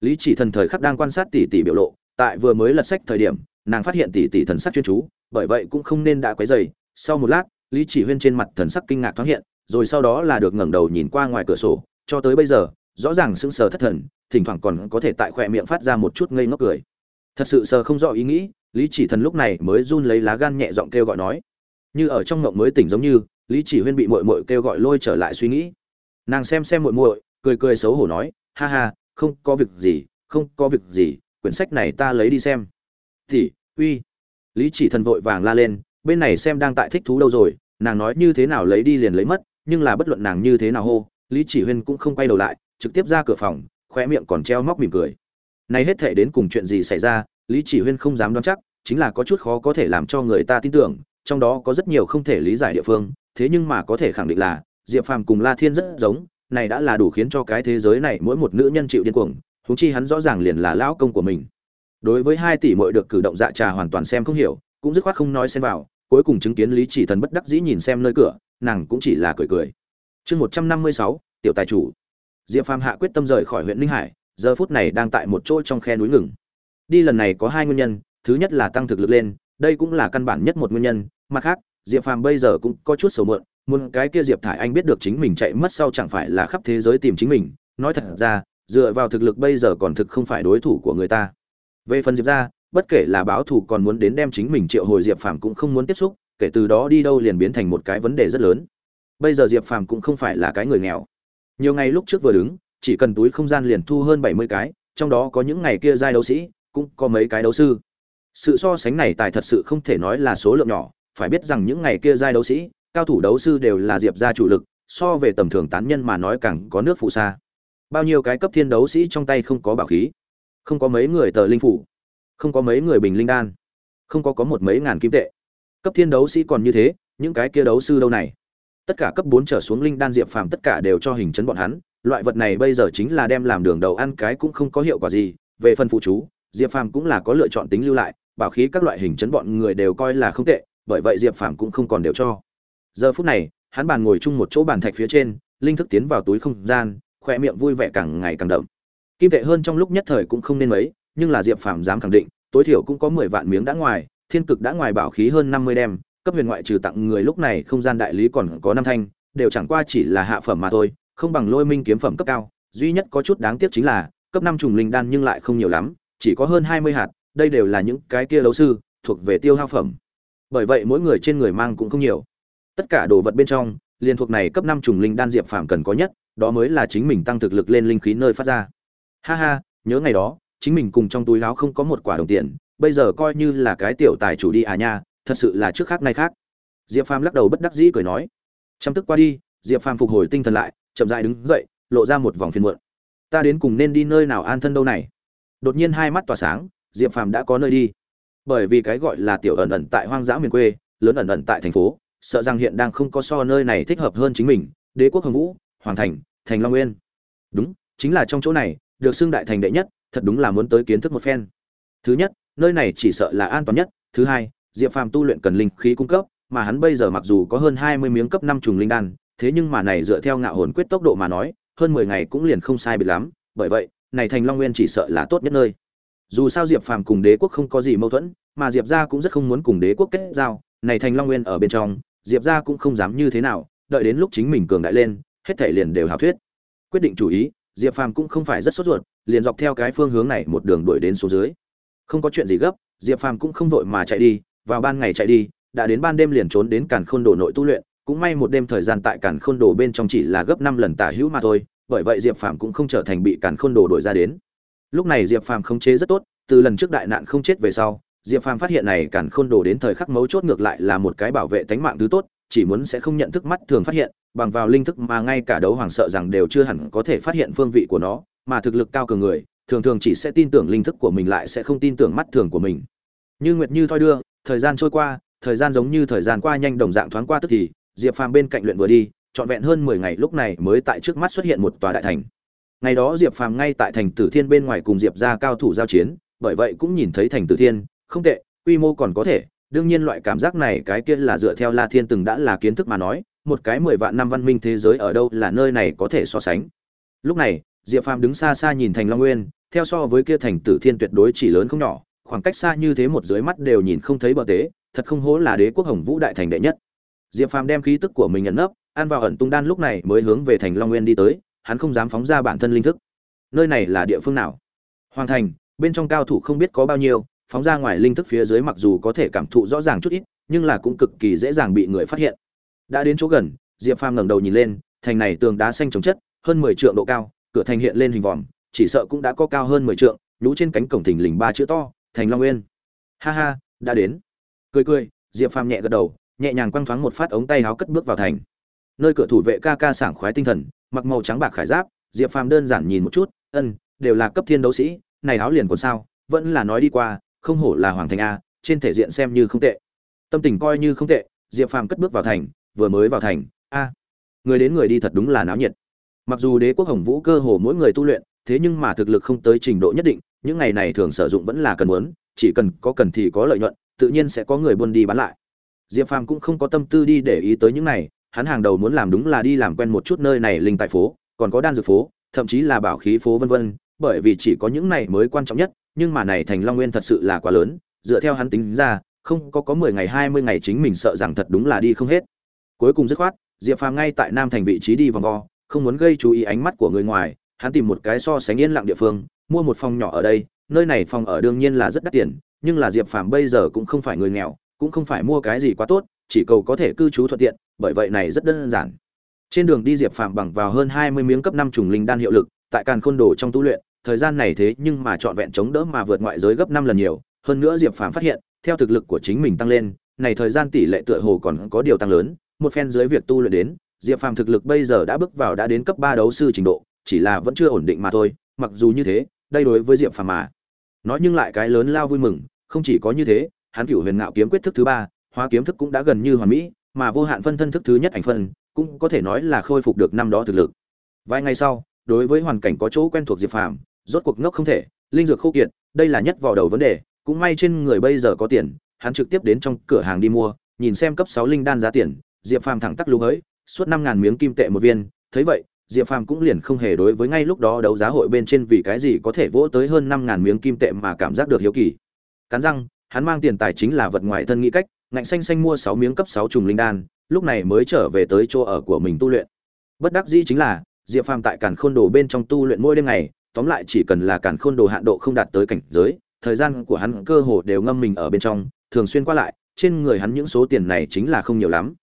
Lý chỉ thần thời khắc đang quan sát tỷ tỷ biểu lộ, tại vừa mới lật sách thời điểm nàng phát hiện tỷ tỷ thần sắc chuyên chú bởi vậy cũng không nên đã quấy rầy. sau một lát lý chỉ huyên trên mặt thần sắc kinh ngạc thoáng hiện rồi sau đó là được ngẩng đầu nhìn qua ngoài cửa sổ cho tới bây giờ rõ ràng sững sờ thất thần thỉnh thoảng còn có thể tại khóe miệng phát ra một chút ngây ngốc cười. Thật sự sờ không rõ ý nghĩ lý chỉ thần lúc này mới run lấy lá gan nhẹ giọng kêu gọi nói. Như ở trong ngộng mới tỉnh giống như lý chỉ huyên bị muội muội kêu gọi lôi trở lại suy nghĩ. Nàng xem xem muội muội, cười cười xấu hổ nói ha ha không có việc gì không có việc gì quyển sách này ta lấy đi xem tỷ, uy. Lý chỉ thần vội vàng la lên, bên này xem đang tại thích thú đâu rồi, nàng nói như thế nào lấy đi liền lấy mất, nhưng là bất luận nàng như thế nào hô, lý chỉ huyên cũng không quay đầu lại, trực tiếp ra cửa phòng khoe miệng còn treo móc mỉm cười. Nay hết thể đến cùng chuyện gì xảy ra, lý chỉ huyên không dám đoán chắc, chính là có chút khó có thể làm cho người ta tin tưởng, trong đó có rất nhiều không thể lý giải địa phương, thế nhưng mà có thể khẳng định là, diệp phàm cùng la thiên rất giống, này đã là đủ khiến cho cái thế giới này mỗi một nữ nhân chịu điên cuồng, huống chi hắn rõ ràng liền là lão công của mình đối với hai tỷ muội được cử động dạ trà hoàn toàn xem không hiểu, cũng dứt khoát không nói xen vào, cuối cùng chứng kiến lý chỉ thần bất đắc dĩ nhìn xem nơi cửa, nàng cũng chỉ là cười cười. Chương một trăm năm mươi sáu, tiểu tài chủ. Diệp phàm hạ quyết tâm rời khỏi huyện ninh hải, giờ phút này đang tại một chỗ trong khe núi ngừng. Đi lần này có hai nguyên nhân, thứ nhất là tăng thực lực lên, đây cũng là căn bản nhất một nguyên nhân, mặt khác, diệp phàm bây giờ cũng có chút sầu mượn muốn cái kia diệp thải anh biết được chính mình chạy mất sau chẳng phải là khắp thế giới tìm chính mình, nói thật ra, dựa vào thực lực bây giờ còn thực không phải đối thủ của người ta về phần diệp ra bất kể là báo thù còn muốn đến đem chính mình triệu hồi diệp phàm cũng không muốn tiếp xúc, kể từ đó đi đâu liền biến thành một cái vấn đề rất lớn. Bây giờ diệp phàm cũng không phải là cái người nghèo. Nhiều ngày lúc trước vừa đứng, chỉ cần túi không gian liền thu hơn bảy mươi cái, trong đó có những ngày kia giai đấu sĩ, cũng có mấy cái đấu sư. Sự so sánh này tài thật sự không thể nói là số lượng nhỏ, phải biết rằng những ngày kia giai đấu sĩ, cao thủ đấu sư đều là diệp gia chủ lực, so về tầm thường tán nhân mà nói càng có nước phụ xa. Bao nhiêu cái cấp thiên đấu sĩ trong tay không có bảo khí không có mấy người tờ linh phủ. Không có mấy người bình linh đan. Không có có một mấy ngàn kim tệ. Cấp thiên đấu sĩ còn như thế, những cái kia đấu sư đâu này? Tất cả cấp bốn trở xuống linh đan diệp phàm tất cả đều cho hình chấn bọn hắn. Loại vật này bây giờ chính là đem làm đường đầu ăn cái cũng không có hiệu quả gì. Về phần phụ chú, diệp phàm cũng là có lựa chọn tính lưu lại, bảo khí các loại hình chấn bọn người đều coi là không tệ, bởi vậy diệp phàm cũng không còn đều cho. Giờ phút này, hắn bàn ngồi chung một chỗ bàn thạch phía trên, linh thức tiến vào túi không gian, khoe miệng vui vẻ càng ngày càng đậm kim tệ hơn trong lúc nhất thời cũng không nên mấy, nhưng là diệp phàm dám khẳng định, tối thiểu cũng có mười vạn miếng đã ngoài, thiên cực đã ngoài bảo khí hơn năm mươi đem, cấp huyền ngoại trừ tặng người lúc này không gian đại lý còn có năm thanh, đều chẳng qua chỉ là hạ phẩm mà thôi, không bằng lôi minh kiếm phẩm cấp cao, duy nhất có chút đáng tiếc chính là, cấp năm trùng linh đan nhưng lại không nhiều lắm, chỉ có hơn hai mươi hạt, đây đều là những cái kia đấu sư, thuộc về tiêu hao phẩm. Bởi vậy mỗi người trên người mang cũng không nhiều. Tất cả đồ vật bên trong liên thuộc này cấp năm trùng linh đan diệp phàm cần có nhất, đó mới là chính mình tăng thực lực lên linh khí nơi phát ra ha ha, nhớ ngày đó, chính mình cùng trong túi láo không có một quả đồng tiền, bây giờ coi như là cái tiểu tài chủ đi à nha, thật sự là trước khác nay khác. Diệp phàm lắc đầu bất đắc dĩ cười nói. Chăm tức qua đi, diệp phàm phục hồi tinh thần lại, chậm dại đứng dậy, lộ ra một vòng phiền muộn. Ta đến cùng nên đi nơi nào an thân đâu này? Đột nhiên hai mắt tỏa sáng, diệp phàm đã có nơi đi. Bởi vì cái gọi là tiểu ẩn ẩn tại hoang dã miền quê, lớn ẩn ẩn tại thành phố, sợ rằng hiện đang không có so nơi này thích hợp hơn chính mình, đế quốc hồng vũ, hoàng thành thành long nguyên. Đúng, chính là trong chỗ này được xưng đại thành đệ nhất, thật đúng là muốn tới kiến thức một phen. Thứ nhất, nơi này chỉ sợ là an toàn nhất. Thứ hai, diệp phàm tu luyện cần linh khí cung cấp, mà hắn bây giờ mặc dù có hơn hai mươi miếng cấp năm trùng linh đan, thế nhưng mà này dựa theo ngạo hồn quyết tốc độ mà nói, hơn mười ngày cũng liền không sai biệt lắm. Bởi vậy, này thành long nguyên chỉ sợ là tốt nhất nơi. Dù sao diệp phàm cùng đế quốc không có gì mâu thuẫn, mà diệp gia cũng rất không muốn cùng đế quốc kết giao. Này thành long nguyên ở bên trong, diệp gia cũng không dám như thế nào, đợi đến lúc chính mình cường đại lên, hết thể liền đều hào thuyết. Quyết định chủ ý diệp phàm cũng không phải rất sốt ruột, liền dọc theo cái phương hướng này một đường đuổi đến số dưới. Không có chuyện gì gấp, diệp phàm cũng không vội mà chạy đi, vào ban ngày chạy đi, đã đến ban đêm liền trốn đến càn khôn đồ nội tu luyện, cũng may một đêm thời gian tại càn khôn đồ bên trong chỉ là gấp năm lần tả hữu mà thôi, bởi vậy diệp phàm cũng không trở thành bị càn khôn đồ đổi ra đến. Lúc này diệp phàm khống chế rất tốt, từ lần trước đại nạn không chết về sau, diệp phàm phát hiện này càn khôn đồ đến thời khắc mấu chốt ngược lại là một cái bảo vệ tánh mạng thứ tốt chỉ muốn sẽ không nhận thức mắt thường phát hiện, bằng vào linh thức mà ngay cả đấu hoàng sợ rằng đều chưa hẳn có thể phát hiện phương vị của nó, mà thực lực cao cường người, thường thường chỉ sẽ tin tưởng linh thức của mình lại sẽ không tin tưởng mắt thường của mình. Như nguyệt như thoi đưa, thời gian trôi qua, thời gian giống như thời gian qua nhanh đồng dạng thoáng qua tức thì, diệp phàm bên cạnh luyện vừa đi, trọn vẹn hơn mười ngày lúc này mới tại trước mắt xuất hiện một tòa đại thành. Ngày đó diệp phàm ngay tại thành tử thiên bên ngoài cùng diệp gia cao thủ giao chiến, bởi vậy cũng nhìn thấy thành tử thiên, không tệ, quy mô còn có thể đương nhiên loại cảm giác này cái kia là dựa theo la thiên từng đã là kiến thức mà nói, một cái mười vạn năm văn minh thế giới ở đâu là nơi này có thể so sánh. Lúc này, diệp phàm đứng xa xa nhìn thành long nguyên, theo so với kia thành tử thiên tuyệt đối chỉ lớn không nhỏ, khoảng cách xa như thế một dưới mắt đều nhìn không thấy bờ tế, thật không hổ là đế quốc hồng vũ đại thành đệ nhất. Diệp phàm đem khí tức của mình nhận nấp, ăn vào ẩn tung đan lúc này mới hướng về thành long nguyên đi tới, hắn không dám phóng ra bản thân linh thức. Nơi này là địa phương nào? Hoàng thành, bên trong cao thủ không biết có bao nhiêu phóng ra ngoài linh thức phía dưới mặc dù có thể cảm thụ rõ ràng chút ít, nhưng là cũng cực kỳ dễ dàng bị người phát hiện. Đã đến chỗ gần, diệp phàm ngẩng đầu nhìn lên, thành này tường đá xanh trồng chất, hơn mười trượng độ cao, cửa thành hiện lên hình vòm, chỉ sợ cũng đã có cao hơn mười trượng nhú trên cánh cổng thình lình ba chữ to, thành long nguyên. Ha ha, đã đến. Cười cười, diệp phàm nhẹ gật đầu, nhẹ nhàng quăng thoáng một phát ống tay áo cất bước vào thành. Nơi cửa thủ vệ ca ca sảng khoái tinh thần, mặc màu trắng bạc khải giáp, diệp phàm đơn giản nhìn một chút, ân, đều là cấp thiên đấu sĩ, này áo liền còn sao, vẫn là nói đi qua không hổ là hoàng thành a, trên thể diện xem như không tệ. Tâm tình coi như không tệ, diệp phàm cất bước vào thành, vừa mới vào thành, a, người đến người đi thật đúng là náo nhiệt. Mặc dù đế quốc hồng vũ cơ hồ mỗi người tu luyện, thế nhưng mà thực lực không tới trình độ nhất định, những ngày này thường sử dụng vẫn là cần muốn, chỉ cần có cần thì có lợi nhuận, tự nhiên sẽ có người buôn đi bán lại. Diệp phàm cũng không có tâm tư đi để ý tới những này, hắn hàng đầu muốn làm đúng là đi làm quen một chút nơi này linh tại phố, còn có đan dược phố, thậm chí là bảo khí phố vân vân, bởi vì chỉ có những này mới quan trọng nhất nhưng mà này thành long nguyên thật sự là quá lớn, dựa theo hắn tính ra, không có có mười ngày, hai mươi ngày chính mình sợ rằng thật đúng là đi không hết. Cuối cùng dứt khoát, diệp phàm ngay tại nam thành vị trí đi vòng vo, không muốn gây chú ý ánh mắt của người ngoài, hắn tìm một cái so sánh yên lặng địa phương, mua một phòng nhỏ ở đây, nơi này phòng ở đương nhiên là rất đắt tiền, nhưng là diệp phàm bây giờ cũng không phải người nghèo, cũng không phải mua cái gì quá tốt, chỉ cầu có thể cư trú thuận tiện, bởi vậy này rất đơn giản. Trên đường đi diệp phàm bằng vào hơn hai mươi miếng cấp năm trùng linh đan hiệu lực, tại càn khôn đồ trong tu luyện thời gian này thế nhưng mà trọn vẹn chống đỡ mà vượt ngoại giới gấp năm lần nhiều, hơn nữa diệp phàm phát hiện, theo thực lực của chính mình tăng lên, này thời gian tỷ lệ tựa hồ còn có điều tăng lớn, một phen dưới việc tu luyện đến, diệp phàm thực lực bây giờ đã bước vào đã đến cấp ba đấu sư trình độ, chỉ là vẫn chưa ổn định mà thôi, mặc dù như thế, đây đối với diệp phàm mà nói nhưng lại cái lớn lao vui mừng, không chỉ có như thế, hắn cửu huyền ngạo kiếm quyết thức thứ ba, hóa kiếm thức cũng đã gần như hoàn mỹ, mà vô hạn phân thân thức thứ nhất ảnh phân, cũng có thể nói là khôi phục được năm đó thực lực. Vài ngày sau, đối với hoàn cảnh có chỗ quen thuộc diệp phàm rốt cuộc ngốc không thể, linh dược khô kiệt, đây là nhất vào đầu vấn đề, cũng may trên người bây giờ có tiền, hắn trực tiếp đến trong cửa hàng đi mua, nhìn xem cấp sáu linh đan giá tiền, diệp phàm thẳng tắc lũ hới suốt năm ngàn miếng kim tệ một viên, thấy vậy, diệp phàm cũng liền không hề đối với ngay lúc đó đấu giá hội bên trên vì cái gì có thể vỗ tới hơn năm ngàn miếng kim tệ mà cảm giác được hiếu kỳ. Cắn răng, hắn mang tiền tài chính là vật ngoài thân nghĩ cách, ngạnh xanh xanh mua sáu miếng cấp sáu trùng linh đan, lúc này mới trở về tới chỗ ở của mình tu luyện. Bất đắc dĩ chính là, diệp phàm tại càn khôn đồ bên trong tu luyện mỗi đêm ngày tóm lại chỉ cần là càn khôn đồ hạn độ không đạt tới cảnh giới, thời gian của hắn cơ hồ đều ngâm mình ở bên trong, thường xuyên qua lại, trên người hắn những số tiền này chính là không nhiều lắm.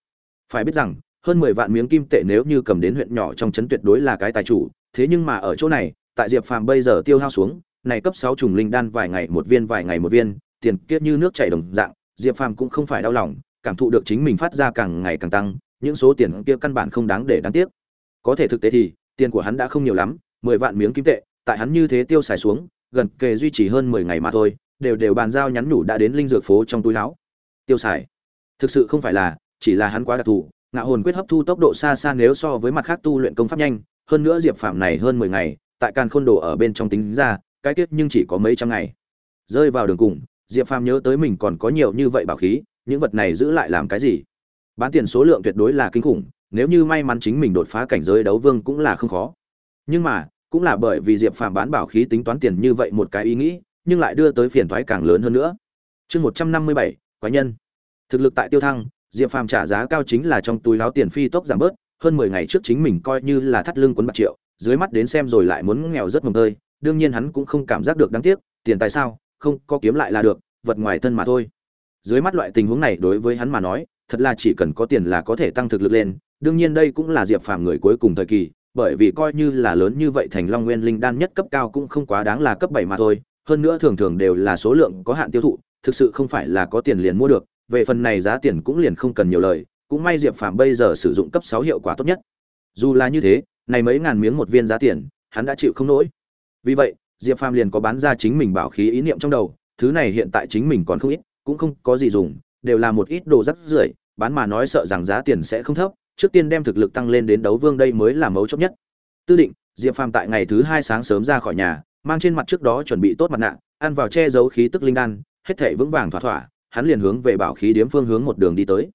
Phải biết rằng, hơn mười vạn miếng kim tệ nếu như cầm đến huyện nhỏ trong trấn tuyệt đối là cái tài chủ, thế nhưng mà ở chỗ này, tại diệp phàm bây giờ tiêu hao xuống, này cấp sáu trùng linh đan vài ngày một viên vài ngày một viên, tiền kiếp như nước chảy đồng dạng, diệp phàm cũng không phải đau lòng, cảm thụ được chính mình phát ra càng ngày càng tăng, những số tiền kia căn bản không đáng để đáng tiếc. Có thể thực tế thì, tiền của hắn đã không nhiều lắm, mười vạn miếng kim tệ tại hắn như thế tiêu xài xuống, gần kề duy trì hơn mười ngày mà thôi, đều đều bàn giao nhắn nhủ đã đến linh dược phố trong túi áo. Tiêu xài. Thực sự không phải là, chỉ là hắn quá đặc thù, ngạo hồn quyết hấp thu tốc độ xa xa nếu so với mặt khác tu luyện công pháp nhanh, hơn nữa diệp phạm này hơn mười ngày, tại càn khôn đồ ở bên trong tính ra, cái tiết nhưng chỉ có mấy trăm ngày. Rơi vào đường cùng, diệp phàm nhớ tới mình còn có nhiều như vậy bảo khí, những vật này giữ lại làm cái gì? Bán tiền số lượng tuyệt đối là kinh khủng, nếu như may mắn chính mình đột phá cảnh giới đấu vương cũng là không khó. Nhưng mà cũng là bởi vì diệp phàm bán bảo khí tính toán tiền như vậy một cái ý nghĩ, nhưng lại đưa tới phiền thoái càng lớn hơn nữa. Chương một trăm năm mươi bảy, quái nhân. Thực lực tại tiêu thăng, diệp phàm trả giá cao chính là trong túi láo tiền phi tốc giảm bớt, hơn mười ngày trước chính mình coi như là thắt lưng quấn bạc triệu, dưới mắt đến xem rồi lại muốn nghèo rất mồm tơi, đương nhiên hắn cũng không cảm giác được đáng tiếc, tiền tại sao, không có kiếm lại là được, vật ngoài thân mà thôi. Dưới mắt loại tình huống này đối với hắn mà nói, thật là chỉ cần có tiền là có thể tăng thực lực lên, đương nhiên đây cũng là diệp phàm người cuối cùng thời kỳ bởi vì coi như là lớn như vậy thành long nguyên linh đan nhất cấp cao cũng không quá đáng là cấp bảy mà thôi, hơn nữa thường thường đều là số lượng có hạn tiêu thụ, thực sự không phải là có tiền liền mua được, về phần này giá tiền cũng liền không cần nhiều lời, cũng may diệp phàm bây giờ sử dụng cấp sáu hiệu quả tốt nhất. Dù là như thế, này mấy ngàn miếng một viên giá tiền, hắn đã chịu không nổi. Vì vậy, diệp phàm liền có bán ra chính mình bảo khí ý niệm trong đầu, thứ này hiện tại chính mình còn không ít, cũng không có gì dùng, đều là một ít đồ rắc rưởi, bán mà nói sợ rằng giá tiền sẽ không thấp trước tiên đem thực lực tăng lên đến đấu vương đây mới là mấu chốt nhất. Tư định, diệp phàm tại ngày thứ hai sáng sớm ra khỏi nhà, mang trên mặt trước đó chuẩn bị tốt mặt nạ, ăn vào che giấu khí tức linh đan, hết thể vững vàng thỏa thỏa, hắn liền hướng về bảo khí điếm phương hướng một đường đi tới.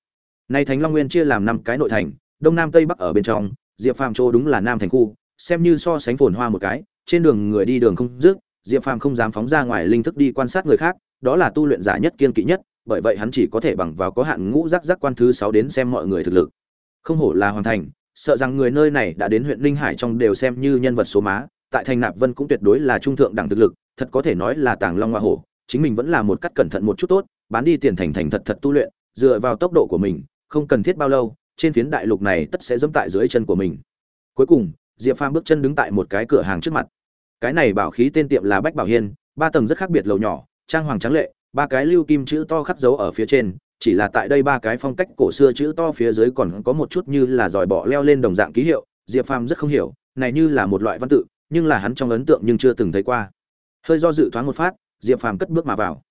Nay Thánh long nguyên chia làm năm cái nội thành, đông nam tây bắc ở bên trong, diệp phàm chỗ đúng là nam thành khu, xem như so sánh phồn hoa một cái, trên đường người đi đường không dứt, diệp phàm không dám phóng ra ngoài linh thức đi quan sát người khác, đó là tu luyện giả nhất kiên kỵ nhất, bởi vậy hắn chỉ có thể bằng vào có hạn ngũ giác giác quan thứ sáu đến xem mọi người thực lực không hổ là hoàn thành, sợ rằng người nơi này đã đến huyện linh hải trong đều xem như nhân vật số má, tại thành nạp vân cũng tuyệt đối là trung thượng đẳng thực lực, thật có thể nói là tàng long hoa hổ, chính mình vẫn là một cách cẩn thận một chút tốt, bán đi tiền thành thành thật thật tu luyện, dựa vào tốc độ của mình, không cần thiết bao lâu, trên phiến đại lục này tất sẽ dẫm tại dưới chân của mình. Cuối cùng, diệp phàm bước chân đứng tại một cái cửa hàng trước mặt. Cái này bảo khí tên tiệm là bách bảo hiên, ba tầng rất khác biệt lầu nhỏ, trang hoàng trắng lệ, ba cái lưu kim chữ to khắc dấu ở phía trên chỉ là tại đây ba cái phong cách cổ xưa chữ to phía dưới còn có một chút như là dòi bỏ leo lên đồng dạng ký hiệu, diệp phàm rất không hiểu, này như là một loại văn tự, nhưng là hắn trong ấn tượng nhưng chưa từng thấy qua. Hơi do dự thoáng một phát, diệp phàm cất bước mà vào.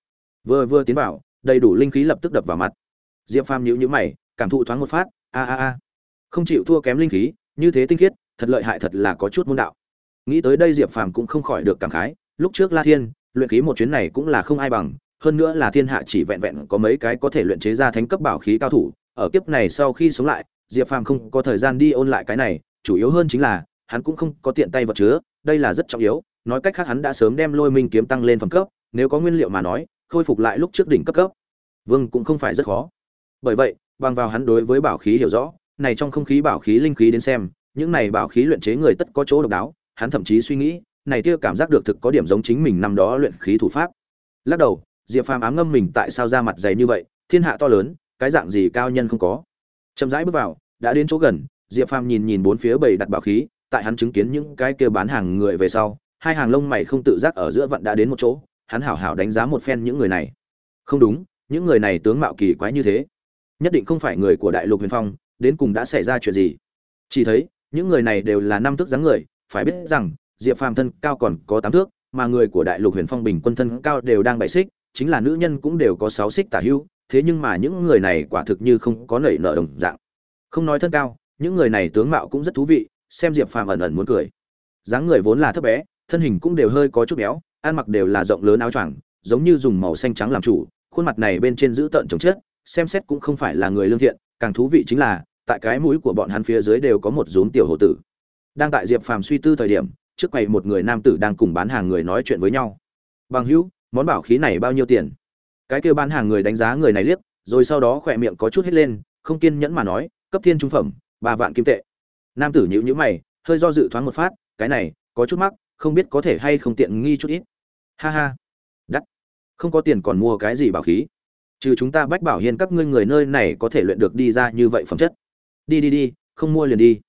Vừa vừa tiến vào, đầy đủ linh khí lập tức đập vào mặt. Diệp phàm nhíu nhíu mày, cảm thụ thoáng một phát, a a a. Không chịu thua kém linh khí, như thế tinh khiết, thật lợi hại thật là có chút môn đạo. Nghĩ tới đây diệp phàm cũng không khỏi được cảm khái, lúc trước la thiên, luyện khí một chuyến này cũng là không ai bằng hơn nữa là thiên hạ chỉ vẹn vẹn có mấy cái có thể luyện chế ra thánh cấp bảo khí cao thủ, ở kiếp này sau khi sống lại, diệp phàm không có thời gian đi ôn lại cái này, chủ yếu hơn chính là, hắn cũng không có tiện tay vật chứa, đây là rất trọng yếu, nói cách khác hắn đã sớm đem lôi minh kiếm tăng lên phẩm cấp, nếu có nguyên liệu mà nói, khôi phục lại lúc trước đỉnh cấp cấp. Vương cũng không phải rất khó. Bởi vậy, bằng vào hắn đối với bảo khí hiểu rõ, này trong không khí bảo khí linh khí đến xem, những này bảo khí luyện chế người tất có chỗ độc đáo, hắn thậm chí suy nghĩ, này kia cảm giác được thực có điểm giống chính mình năm đó luyện khí thủ pháp. Lắc đầu diệp phàm ám ngâm mình tại sao ra mặt dày như vậy, thiên hạ to lớn, cái dạng gì cao nhân không có. Chậm rãi bước vào, đã đến chỗ gần, diệp phàm nhìn nhìn bốn phía bầy đặt bảo khí, tại hắn chứng kiến những cái kia bán hàng người về sau, hai hàng lông mày không tự giác ở giữa vận đã đến một chỗ, hắn hảo hảo đánh giá một phen những người này. Không đúng, những người này tướng mạo kỳ quái như thế. Nhất định không phải người của đại lục huyền phong, đến cùng đã xảy ra chuyện gì. Chỉ thấy, những người này đều là năm thước dáng người, phải biết rằng, diệp phàm thân cao còn có tám thước, mà người của đại lục huyền phong bình quân thân cao đều đang bảy xích chính là nữ nhân cũng đều có sáu xích tả hữu, thế nhưng mà những người này quả thực như không có nảy nở đồng dạng. Không nói thân cao, những người này tướng mạo cũng rất thú vị, xem diệp phàm ẩn ẩn muốn cười. Dáng người vốn là thấp bé, thân hình cũng đều hơi có chút béo, ăn mặc đều là rộng lớn áo choàng, giống như dùng màu xanh trắng làm chủ, khuôn mặt này bên trên giữ tợn chồng chết xem xét cũng không phải là người lương thiện, càng thú vị chính là, tại cái mũi của bọn hắn phía dưới đều có một rốn tiểu hồ tử. Đang tại diệp phàm suy tư thời điểm, trước quầy một người nam tử đang cùng bán hàng người nói chuyện với nhau. Bằng hữu món bảo khí này bao nhiêu tiền? Cái kêu bán hàng người đánh giá người này liếc, rồi sau đó khỏe miệng có chút hết lên, không kiên nhẫn mà nói, cấp thiên trung phẩm, ba vạn kim tệ. Nam tử nhữ nhữ mày, hơi do dự thoáng một phát, cái này, có chút mắc, không biết có thể hay không tiện nghi chút ít. Ha ha. Đắt. Không có tiền còn mua cái gì bảo khí? Trừ chúng ta bách bảo hiên các ngươi người nơi này có thể luyện được đi ra như vậy phẩm chất. Đi đi đi, không mua liền đi.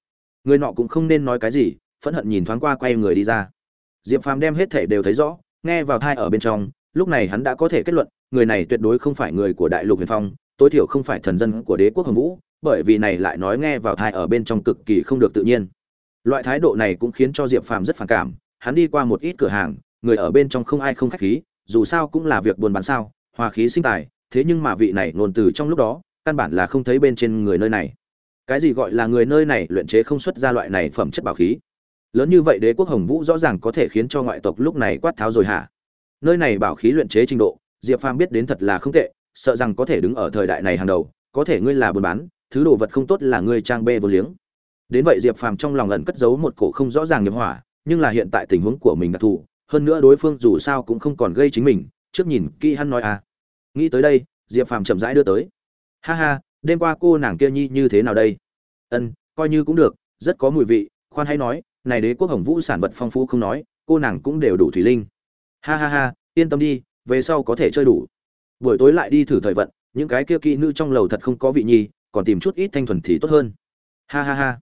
Người nọ cũng không nên nói cái gì, phẫn hận nhìn thoáng qua quay người đi ra. Diệp phàm đem hết thể đều thấy rõ, nghe vào thai ở bên trong lúc này hắn đã có thể kết luận, người này tuyệt đối không phải người của đại lục huyền phong, tối thiểu không phải thần dân của đế quốc hồng vũ, bởi vì này lại nói nghe vào thai ở bên trong cực kỳ không được tự nhiên. Loại thái độ này cũng khiến cho diệp phàm rất phản cảm, hắn đi qua một ít cửa hàng, người ở bên trong không ai không khách khí, dù sao cũng là việc buôn bán sao, hòa khí sinh tài, thế nhưng mà vị này ngôn từ trong lúc đó, căn bản là không thấy bên trên người nơi này. Cái gì gọi là người nơi này luyện chế không xuất ra loại này phẩm chất bảo khí? Lớn như vậy đế quốc hồng vũ rõ ràng có thể khiến cho ngoại tộc lúc này quát tháo rồi hả? Nơi này bảo khí luyện chế trình độ, diệp phàm biết đến thật là không tệ, sợ rằng có thể đứng ở thời đại này hàng đầu, có thể ngươi là buôn bán, thứ đồ vật không tốt là ngươi trang bê vô liếng. Đến vậy diệp phàm trong lòng ẩn cất giấu một cổ không rõ ràng nghiệp hỏa nhưng là hiện tại tình huống của mình đặc thù, hơn nữa đối phương dù sao cũng không còn gây chính mình, trước nhìn kỹ hắn nói à. Nghĩ tới đây, diệp phàm chậm rãi đưa tới. Ha ha, đêm qua cô nàng kia nhi như thế nào đây? Ân, coi như cũng được, rất có mùi vị, khoan hay nói, này đế quốc hồng vũ sản vật phong phú không nói, cô nàng cũng đều đủ thủy linh ha ha ha, yên tâm đi, về sau có thể chơi đủ. Buổi tối lại đi thử thời vận, những cái kia kỹ nữ trong lầu thật không có vị nhi, còn tìm chút ít thanh thuần thì tốt hơn. Ha ha ha.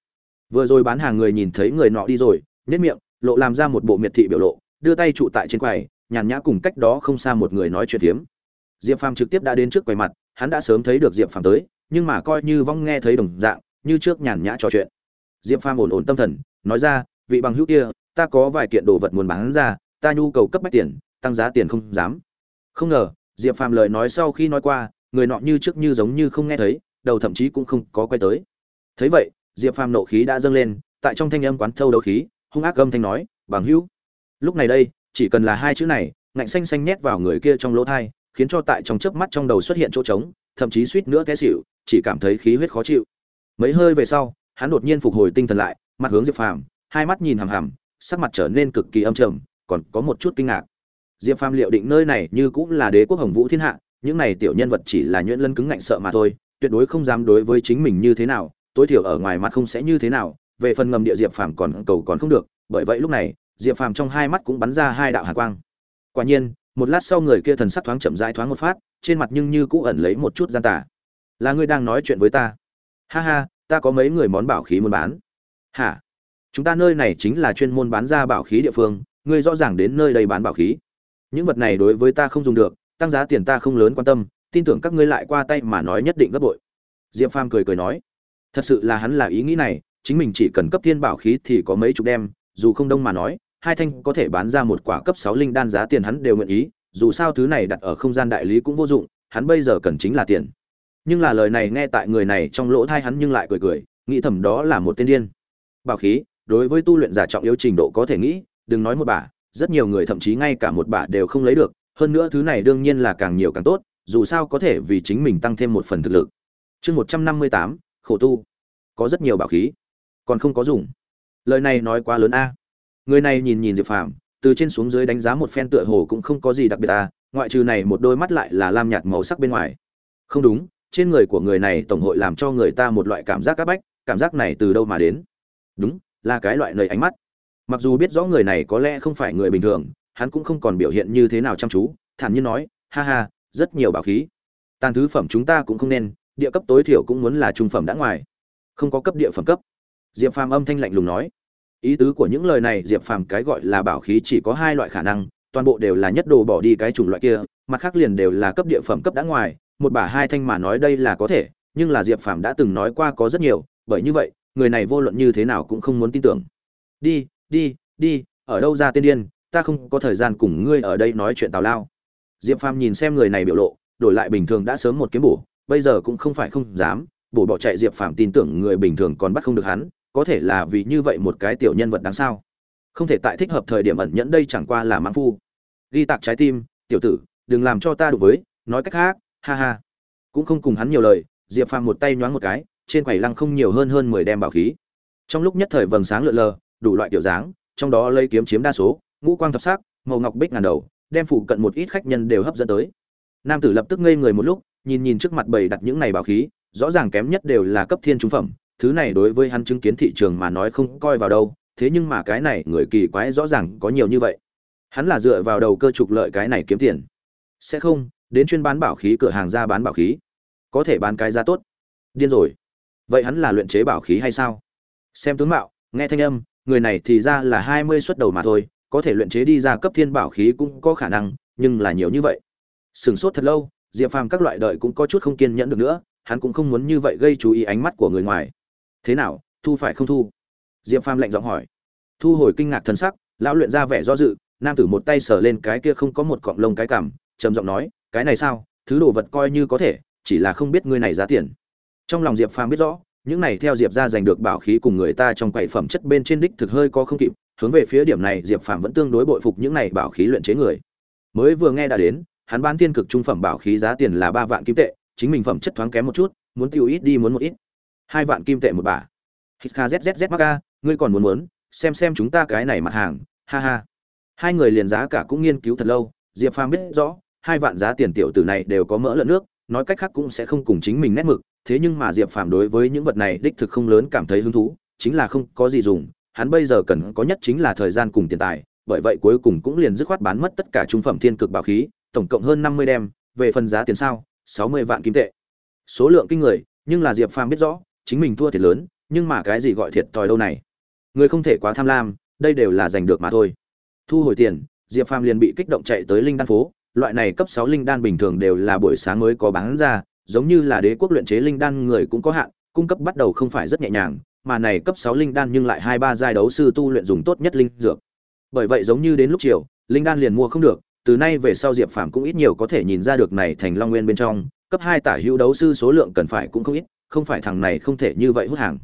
Vừa rồi bán hàng người nhìn thấy người nọ đi rồi nhất miệng, lộ làm ra một bộ miệt thị biểu lộ, đưa tay trụ tại trên quầy, nhàn nhã cùng cách đó không xa một người nói chuyện phiếm. Diệp phàm trực tiếp đã đến trước quầy mặt, hắn đã sớm thấy được diệp phàm tới, nhưng mà coi như vong nghe thấy đồng dạng, như trước nhàn nhã trò chuyện. Diệp phàm ổn ổn tâm thần, nói ra, vị bằng hữu kia, ta có vài kiện đồ vật muốn bán ra ta nhu cầu cấp bách tiền, tăng giá tiền không dám. Không ngờ, diệp phàm lời nói sau khi nói qua, người nọ như trước như giống như không nghe thấy, đầu thậm chí cũng không có quay tới. Thấy vậy, diệp phàm nộ khí đã dâng lên, tại trong thanh âm quán thâu đấu khí, hung ác gâm thanh nói, bằng hữu. Lúc này đây, chỉ cần là hai chữ này, ngạnh xanh xanh nhét vào người kia trong lỗ thai, khiến cho tại trong chớp mắt trong đầu xuất hiện chỗ trống, thậm chí suýt nữa té xỉu, chỉ cảm thấy khí huyết khó chịu. Mấy hơi về sau, hắn đột nhiên phục hồi tinh thần lại, mặt hướng diệp phàm, hai mắt nhìn hằm hằm, sắc mặt trở nên cực kỳ âm trầm còn có một chút kinh ngạc. Diệp phàm liệu định nơi này như cũng là đế quốc hồng vũ thiên hạ, những này tiểu nhân vật chỉ là nhuyễn lân cứng ngạnh sợ mà thôi, tuyệt đối không dám đối với chính mình như thế nào, tối thiểu ở ngoài mặt không sẽ như thế nào, về phần ngầm địa diệp phàm còn cầu còn không được, bởi vậy lúc này, diệp phàm trong hai mắt cũng bắn ra hai đạo hàn quang. Quả nhiên, một lát sau người kia thần sắc thoáng chậm rãi thoáng một phát, trên mặt nhưng như cũ ẩn lấy một chút gian tà. Là ngươi đang nói chuyện với ta? Ha ha, ta có mấy người món bảo khí muốn bán. Hả? Chúng ta nơi này chính là chuyên môn bán ra bảo khí địa phương ngươi rõ ràng đến nơi đây bán bảo khí. Những vật này đối với ta không dùng được, tăng giá tiền ta không lớn quan tâm, tin tưởng các ngươi lại qua tay mà nói nhất định gấp bội. Diệp phàm cười cười nói. Thật sự là hắn là ý nghĩ này, chính mình chỉ cần cấp thiên bảo khí thì có mấy chục đem, dù không đông mà nói, hai thanh có thể bán ra một quả cấp sáu linh đan giá tiền hắn đều nguyện ý, dù sao thứ này đặt ở không gian đại lý cũng vô dụng, hắn bây giờ cần chính là tiền. Nhưng là lời này nghe tại người này trong lỗ thai hắn nhưng lại cười cười, nghĩ thầm đó là một tên điên. Bảo khí, đối với tu luyện giả trọng yếu trình độ có thể nghĩ đừng nói một bả rất nhiều người thậm chí ngay cả một bả đều không lấy được, hơn nữa thứ này đương nhiên là càng nhiều càng tốt, dù sao có thể vì chính mình tăng thêm một phần thực lực. Chương một trăm năm mươi tám, khổ tu. Có rất nhiều bảo khí, còn không có dùng. Lời này nói quá lớn a. Người này nhìn nhìn diệp phàm, từ trên xuống dưới đánh giá một phen tựa hồ cũng không có gì đặc biệt à ngoại trừ này một đôi mắt lại là lam nhạt màu sắc bên ngoài. Không đúng, trên người của người này tổng hội làm cho người ta một loại cảm giác áp bách, cảm giác này từ đâu mà đến? Đúng, là cái loại nơi ánh mắt mặc dù biết rõ người này có lẽ không phải người bình thường, hắn cũng không còn biểu hiện như thế nào chăm chú, thản nhiên nói, ha ha, rất nhiều bảo khí. Tàn thứ phẩm chúng ta cũng không nên, địa cấp tối thiểu cũng muốn là trung phẩm đã ngoài. Không có cấp địa phẩm cấp. Diệp phàm âm thanh lạnh lùng nói. Ý tứ của những lời này, diệp phàm cái gọi là bảo khí chỉ có hai loại khả năng, toàn bộ đều là nhất đồ bỏ đi cái chủng loại kia, mặt khác liền đều là cấp địa phẩm cấp đã ngoài, một bả hai thanh mà nói đây là có thể, nhưng là diệp phàm đã từng nói qua có rất nhiều, bởi như vậy, người này vô luận như thế nào cũng không muốn tin tưởng. Đi đi đi, ở đâu ra tiên điên, ta không có thời gian cùng ngươi ở đây nói chuyện tào lao. Diệp phàm nhìn xem người này biểu lộ, đổi lại bình thường đã sớm một kiếm bổ, bây giờ cũng không phải không dám, bổ bỏ chạy diệp phàm tin tưởng người bình thường còn bắt không được hắn, có thể là vì như vậy một cái tiểu nhân vật đáng sao? Không thể tại thích hợp thời điểm ẩn nhẫn đây chẳng qua là mãng phu. Ghi tạc trái tim, tiểu tử, đừng làm cho ta đụng với, nói cách khác, ha ha. Cũng không cùng hắn nhiều lời, diệp phàm một tay nhoáng một cái, trên quầy lăng không nhiều hơn hơn mười đem bảo khí. Trong lúc nhất thời vầng sáng lượn lờ đủ loại tiểu dáng, trong đó lấy kiếm chiếm đa số, ngũ quang thập sắc, màu ngọc bích ngàn đầu, đem phụ cận một ít khách nhân đều hấp dẫn tới. Nam tử lập tức ngây người một lúc, nhìn nhìn trước mặt bày đặt những này bảo khí, rõ ràng kém nhất đều là cấp thiên trung phẩm, thứ này đối với hắn chứng kiến thị trường mà nói không coi vào đâu, thế nhưng mà cái này người kỳ quái rõ ràng có nhiều như vậy. Hắn là dựa vào đầu cơ trục lợi cái này kiếm tiền. Sẽ không, đến chuyên bán bảo khí, cửa hàng ra bán bảo khí. Có thể bán cái giá tốt. Điên rồi. Vậy hắn là luyện chế bảo khí hay sao? Xem tướng mạo, nghe thanh âm người này thì ra là hai mươi suất đầu mà thôi, có thể luyện chế đi ra cấp thiên bảo khí cũng có khả năng, nhưng là nhiều như vậy. Sửng sốt thật lâu, diệp phàm các loại đợi cũng có chút không kiên nhẫn được nữa, hắn cũng không muốn như vậy gây chú ý ánh mắt của người ngoài. Thế nào, thu phải không thu? Diệp phàm lạnh giọng hỏi. Thu hồi kinh ngạc thân sắc, lão luyện ra vẻ do dự, nam tử một tay sờ lên cái kia không có một cọng lông cái cảm trầm giọng nói, cái này sao? Thứ đồ vật coi như có thể, chỉ là không biết ngươi này giá tiền. Trong lòng diệp phàm biết rõ những này theo diệp ra giành được bảo khí cùng người ta trong quầy phẩm chất bên trên đích thực hơi có không kịp, hướng về phía điểm này diệp phàm vẫn tương đối bội phục những này bảo khí luyện chế người. Mới vừa nghe đã đến, hắn bán tiên cực trung phẩm bảo khí giá tiền là ba vạn kim tệ, chính mình phẩm chất thoáng kém một chút, muốn tiêu ít đi muốn một ít. Hai vạn kim tệ một bả. Hít kha zzz mắc ngươi còn muốn muốn, xem xem chúng ta cái này mặt hàng, ha ha. Hai người liền giá cả cũng nghiên cứu thật lâu, diệp phàm biết rõ, hai vạn giá tiền tiểu tử này đều có mỡ lợn nước, nói cách khác cũng sẽ không cùng chính mình nét mực thế nhưng mà diệp phàm đối với những vật này đích thực không lớn cảm thấy hứng thú, chính là không có gì dùng, hắn bây giờ cần có nhất chính là thời gian cùng tiền tài, bởi vậy cuối cùng cũng liền dứt khoát bán mất tất cả trung phẩm thiên cực bảo khí, tổng cộng hơn năm mươi đem, về phần giá tiền sao, sáu mươi vạn kim tệ. Số lượng kinh người, nhưng là diệp phàm biết rõ, chính mình thua thiệt lớn, nhưng mà cái gì gọi thiệt thòi đâu này? Người không thể quá tham lam, đây đều là giành được mà thôi. Thu hồi tiền, diệp phàm liền bị kích động chạy tới linh đan phố, loại này cấp sáu linh đan bình thường đều là buổi sáng mới có bán ra giống như là đế quốc luyện chế linh đan người cũng có hạn, cung cấp bắt đầu không phải rất nhẹ nhàng, mà này cấp sáu linh đan nhưng lại hai ba giai đấu sư tu luyện dùng tốt nhất linh dược. Bởi vậy giống như đến lúc chiều, linh đan liền mua không được, từ nay về sau diệp phàm cũng ít nhiều có thể nhìn ra được này thành long nguyên bên trong, cấp hai tả hữu đấu sư số lượng cần phải cũng không ít, không phải thằng này không thể như vậy hút hàng.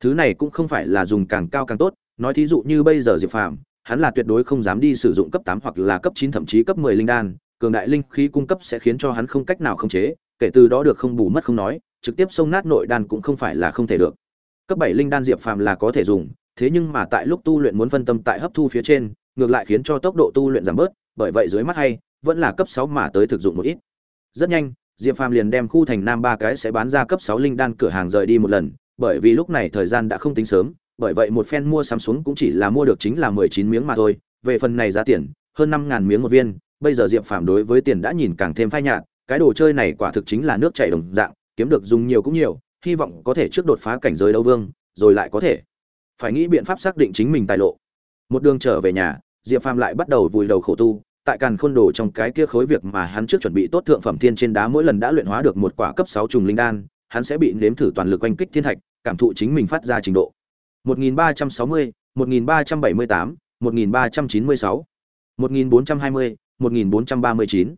Thứ này cũng không phải là dùng càng cao càng tốt, nói thí dụ như bây giờ diệp phàm, hắn là tuyệt đối không dám đi sử dụng cấp tám hoặc là cấp chín thậm chí cấp mười linh đan, cường đại linh khí cung cấp sẽ khiến cho hắn không cách nào khống chế kể từ đó được không bù mất không nói, trực tiếp xông nát nội đan cũng không phải là không thể được. Cấp bảy linh đan diệp phàm là có thể dùng, thế nhưng mà tại lúc tu luyện muốn phân tâm tại hấp thu phía trên, ngược lại khiến cho tốc độ tu luyện giảm bớt, bởi vậy dưới mắt hay, vẫn là cấp sáu mà tới thực dụng một ít. Rất nhanh, diệp phàm liền đem khu thành nam ba cái sẽ bán ra cấp sáu linh đan cửa hàng rời đi một lần, bởi vì lúc này thời gian đã không tính sớm, bởi vậy một phen mua sắm xuống cũng chỉ là mua được chính là mười chín miếng mà thôi. Về phần này giá tiền, hơn năm ngàn miếng một viên, bây giờ diệp phàm đối với tiền đã nhìn càng thêm phai nhạt cái đồ chơi này quả thực chính là nước chảy đồng dạng kiếm được dùng nhiều cũng nhiều hy vọng có thể trước đột phá cảnh giới đấu vương rồi lại có thể. Phải nghĩ biện pháp xác định chính mình tài lộ. Một đường trở về nhà diệp phàm lại bắt đầu vùi đầu khổ tu tại càn khôn đồ trong cái kia khối việc mà hắn trước chuẩn bị tốt thượng phẩm thiên trên đá mỗi lần đã luyện hóa được một quả cấp sáu trùng linh đan hắn sẽ bị nếm thử toàn lực oanh kích thiên thạch cảm thụ chính mình phát ra trình độ. 1360, 1378, 1396, 1420, 1439.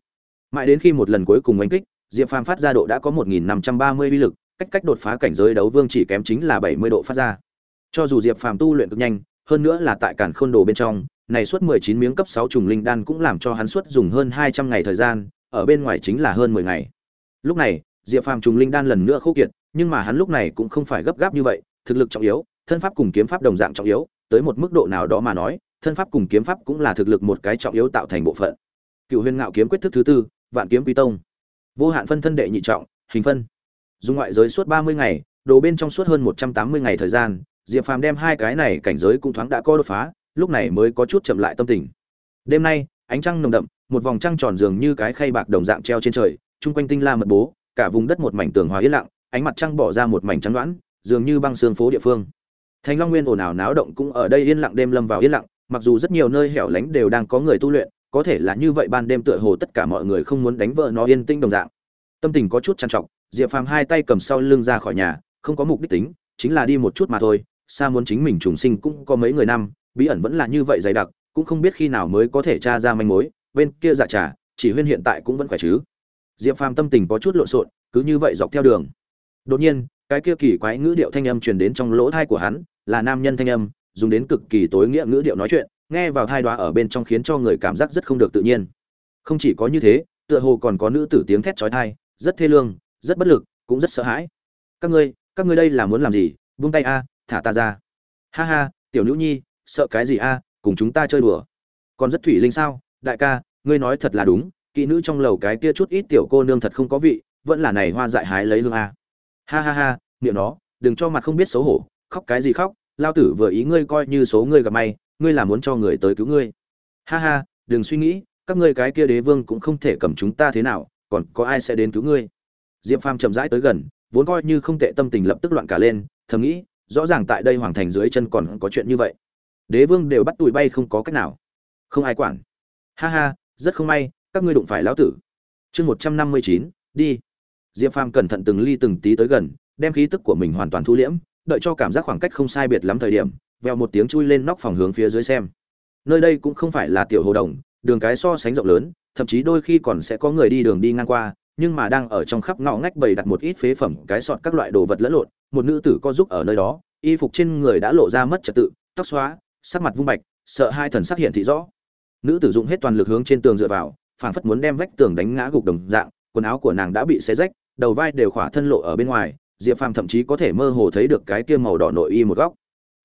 Mãi đến khi một lần cuối cùng oanh kích, Diệp Phàm phát ra độ đã có 1530 uy lực, cách cách đột phá cảnh giới đấu vương chỉ kém chính là 70 độ phát ra. Cho dù Diệp Phàm tu luyện cực nhanh, hơn nữa là tại cản khôn đồ bên trong, này suốt 19 miếng cấp 6 trùng linh đan cũng làm cho hắn suốt dùng hơn 200 ngày thời gian, ở bên ngoài chính là hơn 10 ngày. Lúc này, Diệp Phàm trùng linh đan lần nữa khô kiệt, nhưng mà hắn lúc này cũng không phải gấp gáp như vậy, thực lực trọng yếu, thân pháp cùng kiếm pháp đồng dạng trọng yếu, tới một mức độ nào đó mà nói, thân pháp cùng kiếm pháp cũng là thực lực một cái trọng yếu tạo thành bộ phận. Cựu Huyền Ngạo kiếm quyết thức thứ tư, Vạn kiếm quy tông. Vô hạn phân thân đệ nhị trọng, hình phân. Dùng ngoại giới suốt 30 ngày, đồ bên trong suốt hơn 180 ngày thời gian, Diệp Phàm đem hai cái này cảnh giới cũng thoáng đã có đột phá, lúc này mới có chút chậm lại tâm tình. Đêm nay, ánh trăng nồng đậm, một vòng trăng tròn dường như cái khay bạc đồng dạng treo trên trời, chung quanh tinh la mật bố, cả vùng đất một mảnh tường hòa yên lặng, ánh mặt trăng bỏ ra một mảnh trắng đoán, dường như băng sương phố địa phương. Thành Long Nguyên ồn ào náo động cũng ở đây yên lặng đêm lâm vào yên lặng, mặc dù rất nhiều nơi hẻo lánh đều đang có người tu luyện, có thể là như vậy ban đêm tựa hồ tất cả mọi người không muốn đánh vợ nó yên tĩnh đồng dạng. Tâm tình có chút trằn trọc, Diệp Phàm hai tay cầm sau lưng ra khỏi nhà, không có mục đích tính, chính là đi một chút mà thôi, xa muốn chính mình trùng sinh cũng có mấy người năm, bí ẩn vẫn là như vậy dày đặc, cũng không biết khi nào mới có thể tra ra manh mối, bên kia dạ trà, chỉ huyên hiện tại cũng vẫn khỏe chứ. Diệp Phàm tâm tình có chút lộn xộn, cứ như vậy dọc theo đường. Đột nhiên, cái kia kỳ quái ngữ điệu thanh âm truyền đến trong lỗ tai của hắn, là nam nhân thanh âm, dùng đến cực kỳ tối nghĩa ngữ điệu nói chuyện, nghe vào thai đoá ở bên trong khiến cho người cảm giác rất không được tự nhiên. Không chỉ có như thế, tựa hồ còn có nữ tử tiếng thét chói tai, rất thê lương, rất bất lực, cũng rất sợ hãi. Các ngươi, các ngươi đây là muốn làm gì? Buông tay a, thả ta ra. Ha ha, tiểu nữ nhi, sợ cái gì a, cùng chúng ta chơi đùa. Còn rất thủy linh sao? Đại ca, ngươi nói thật là đúng, kỹ nữ trong lầu cái kia chút ít tiểu cô nương thật không có vị, vẫn là này hoa dại hái lấy hương a ha ha ha miệng nó đừng cho mặt không biết xấu hổ khóc cái gì khóc lao tử vừa ý ngươi coi như số ngươi gặp may ngươi là muốn cho người tới cứu ngươi. Ha ha, đừng suy nghĩ, các ngươi cái kia đế vương cũng không thể cầm chúng ta thế nào, còn có ai sẽ đến cứu ngươi? Diệp phàm chậm rãi tới gần, vốn coi như không tệ tâm tình lập tức loạn cả lên, thầm nghĩ, rõ ràng tại đây hoàng thành dưới chân còn có chuyện như vậy. Đế vương đều bắt tụi bay không có cách nào. Không ai quản. Ha ha, rất không may, các ngươi đụng phải lão tử. Chương một trăm năm mươi chín, đi. Diệp phàm cẩn thận từng ly từng tí tới gần, đem khí tức của mình hoàn toàn thu liễm, đợi cho cảm giác khoảng cách không sai biệt lắm thời điểm vèo một tiếng chui lên nóc phòng hướng phía dưới xem. Nơi đây cũng không phải là tiểu hồ đồng, đường cái so sánh rộng lớn, thậm chí đôi khi còn sẽ có người đi đường đi ngang qua, nhưng mà đang ở trong khắp ngõ ngách bày đặt một ít phế phẩm, cái sọt các loại đồ vật lẫn lộn, một nữ tử co giúp ở nơi đó, y phục trên người đã lộ ra mất trật tự, tóc xóa, sắc mặt vung bạch, sợ hai thần sắc hiện thị rõ. Nữ tử dụng hết toàn lực hướng trên tường dựa vào, phảng phất muốn đem vách tường đánh ngã gục đồng dạng, quần áo của nàng đã bị xé rách, đầu vai đều khỏa thân lộ ở bên ngoài, diệp phàm thậm chí có thể mơ hồ thấy được cái kia màu đỏ nội y một góc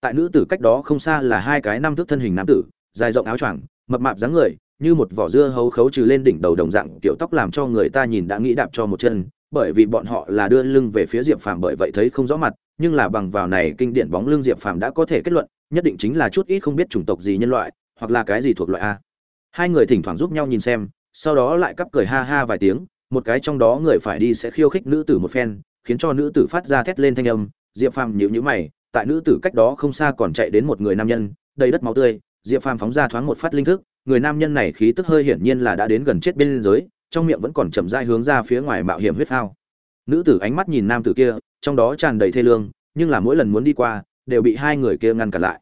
tại nữ tử cách đó không xa là hai cái năm thước thân hình nam tử, dài rộng áo choàng, mập mạp dáng người, như một vỏ dưa hấu khấu trừ lên đỉnh đầu đồng dạng kiểu tóc làm cho người ta nhìn đã nghĩ đạp cho một chân, bởi vì bọn họ là đưa lưng về phía diệp phàm bởi vậy thấy không rõ mặt, nhưng là bằng vào này kinh điển bóng lưng diệp phàm đã có thể kết luận, nhất định chính là chút ít không biết chủng tộc gì nhân loại, hoặc là cái gì thuộc loại a. Hai người thỉnh thoảng giúp nhau nhìn xem, sau đó lại cắp cười ha ha vài tiếng, một cái trong đó người phải đi sẽ khiêu khích nữ tử một phen, khiến cho nữ tử phát ra thét lên thanh âm, diệp phàm nhíu nhíu mày tại nữ tử cách đó không xa còn chạy đến một người nam nhân, đầy đất máu tươi, diệp phàm phóng ra thoáng một phát linh thức, người nam nhân này khí tức hơi hiển nhiên là đã đến gần chết bên giới trong miệng vẫn còn chậm rãi hướng ra phía ngoài mạo hiểm huyết phao. Nữ tử ánh mắt nhìn nam tử kia, trong đó tràn đầy thê lương, nhưng là mỗi lần muốn đi qua, đều bị hai người kia ngăn cản lại.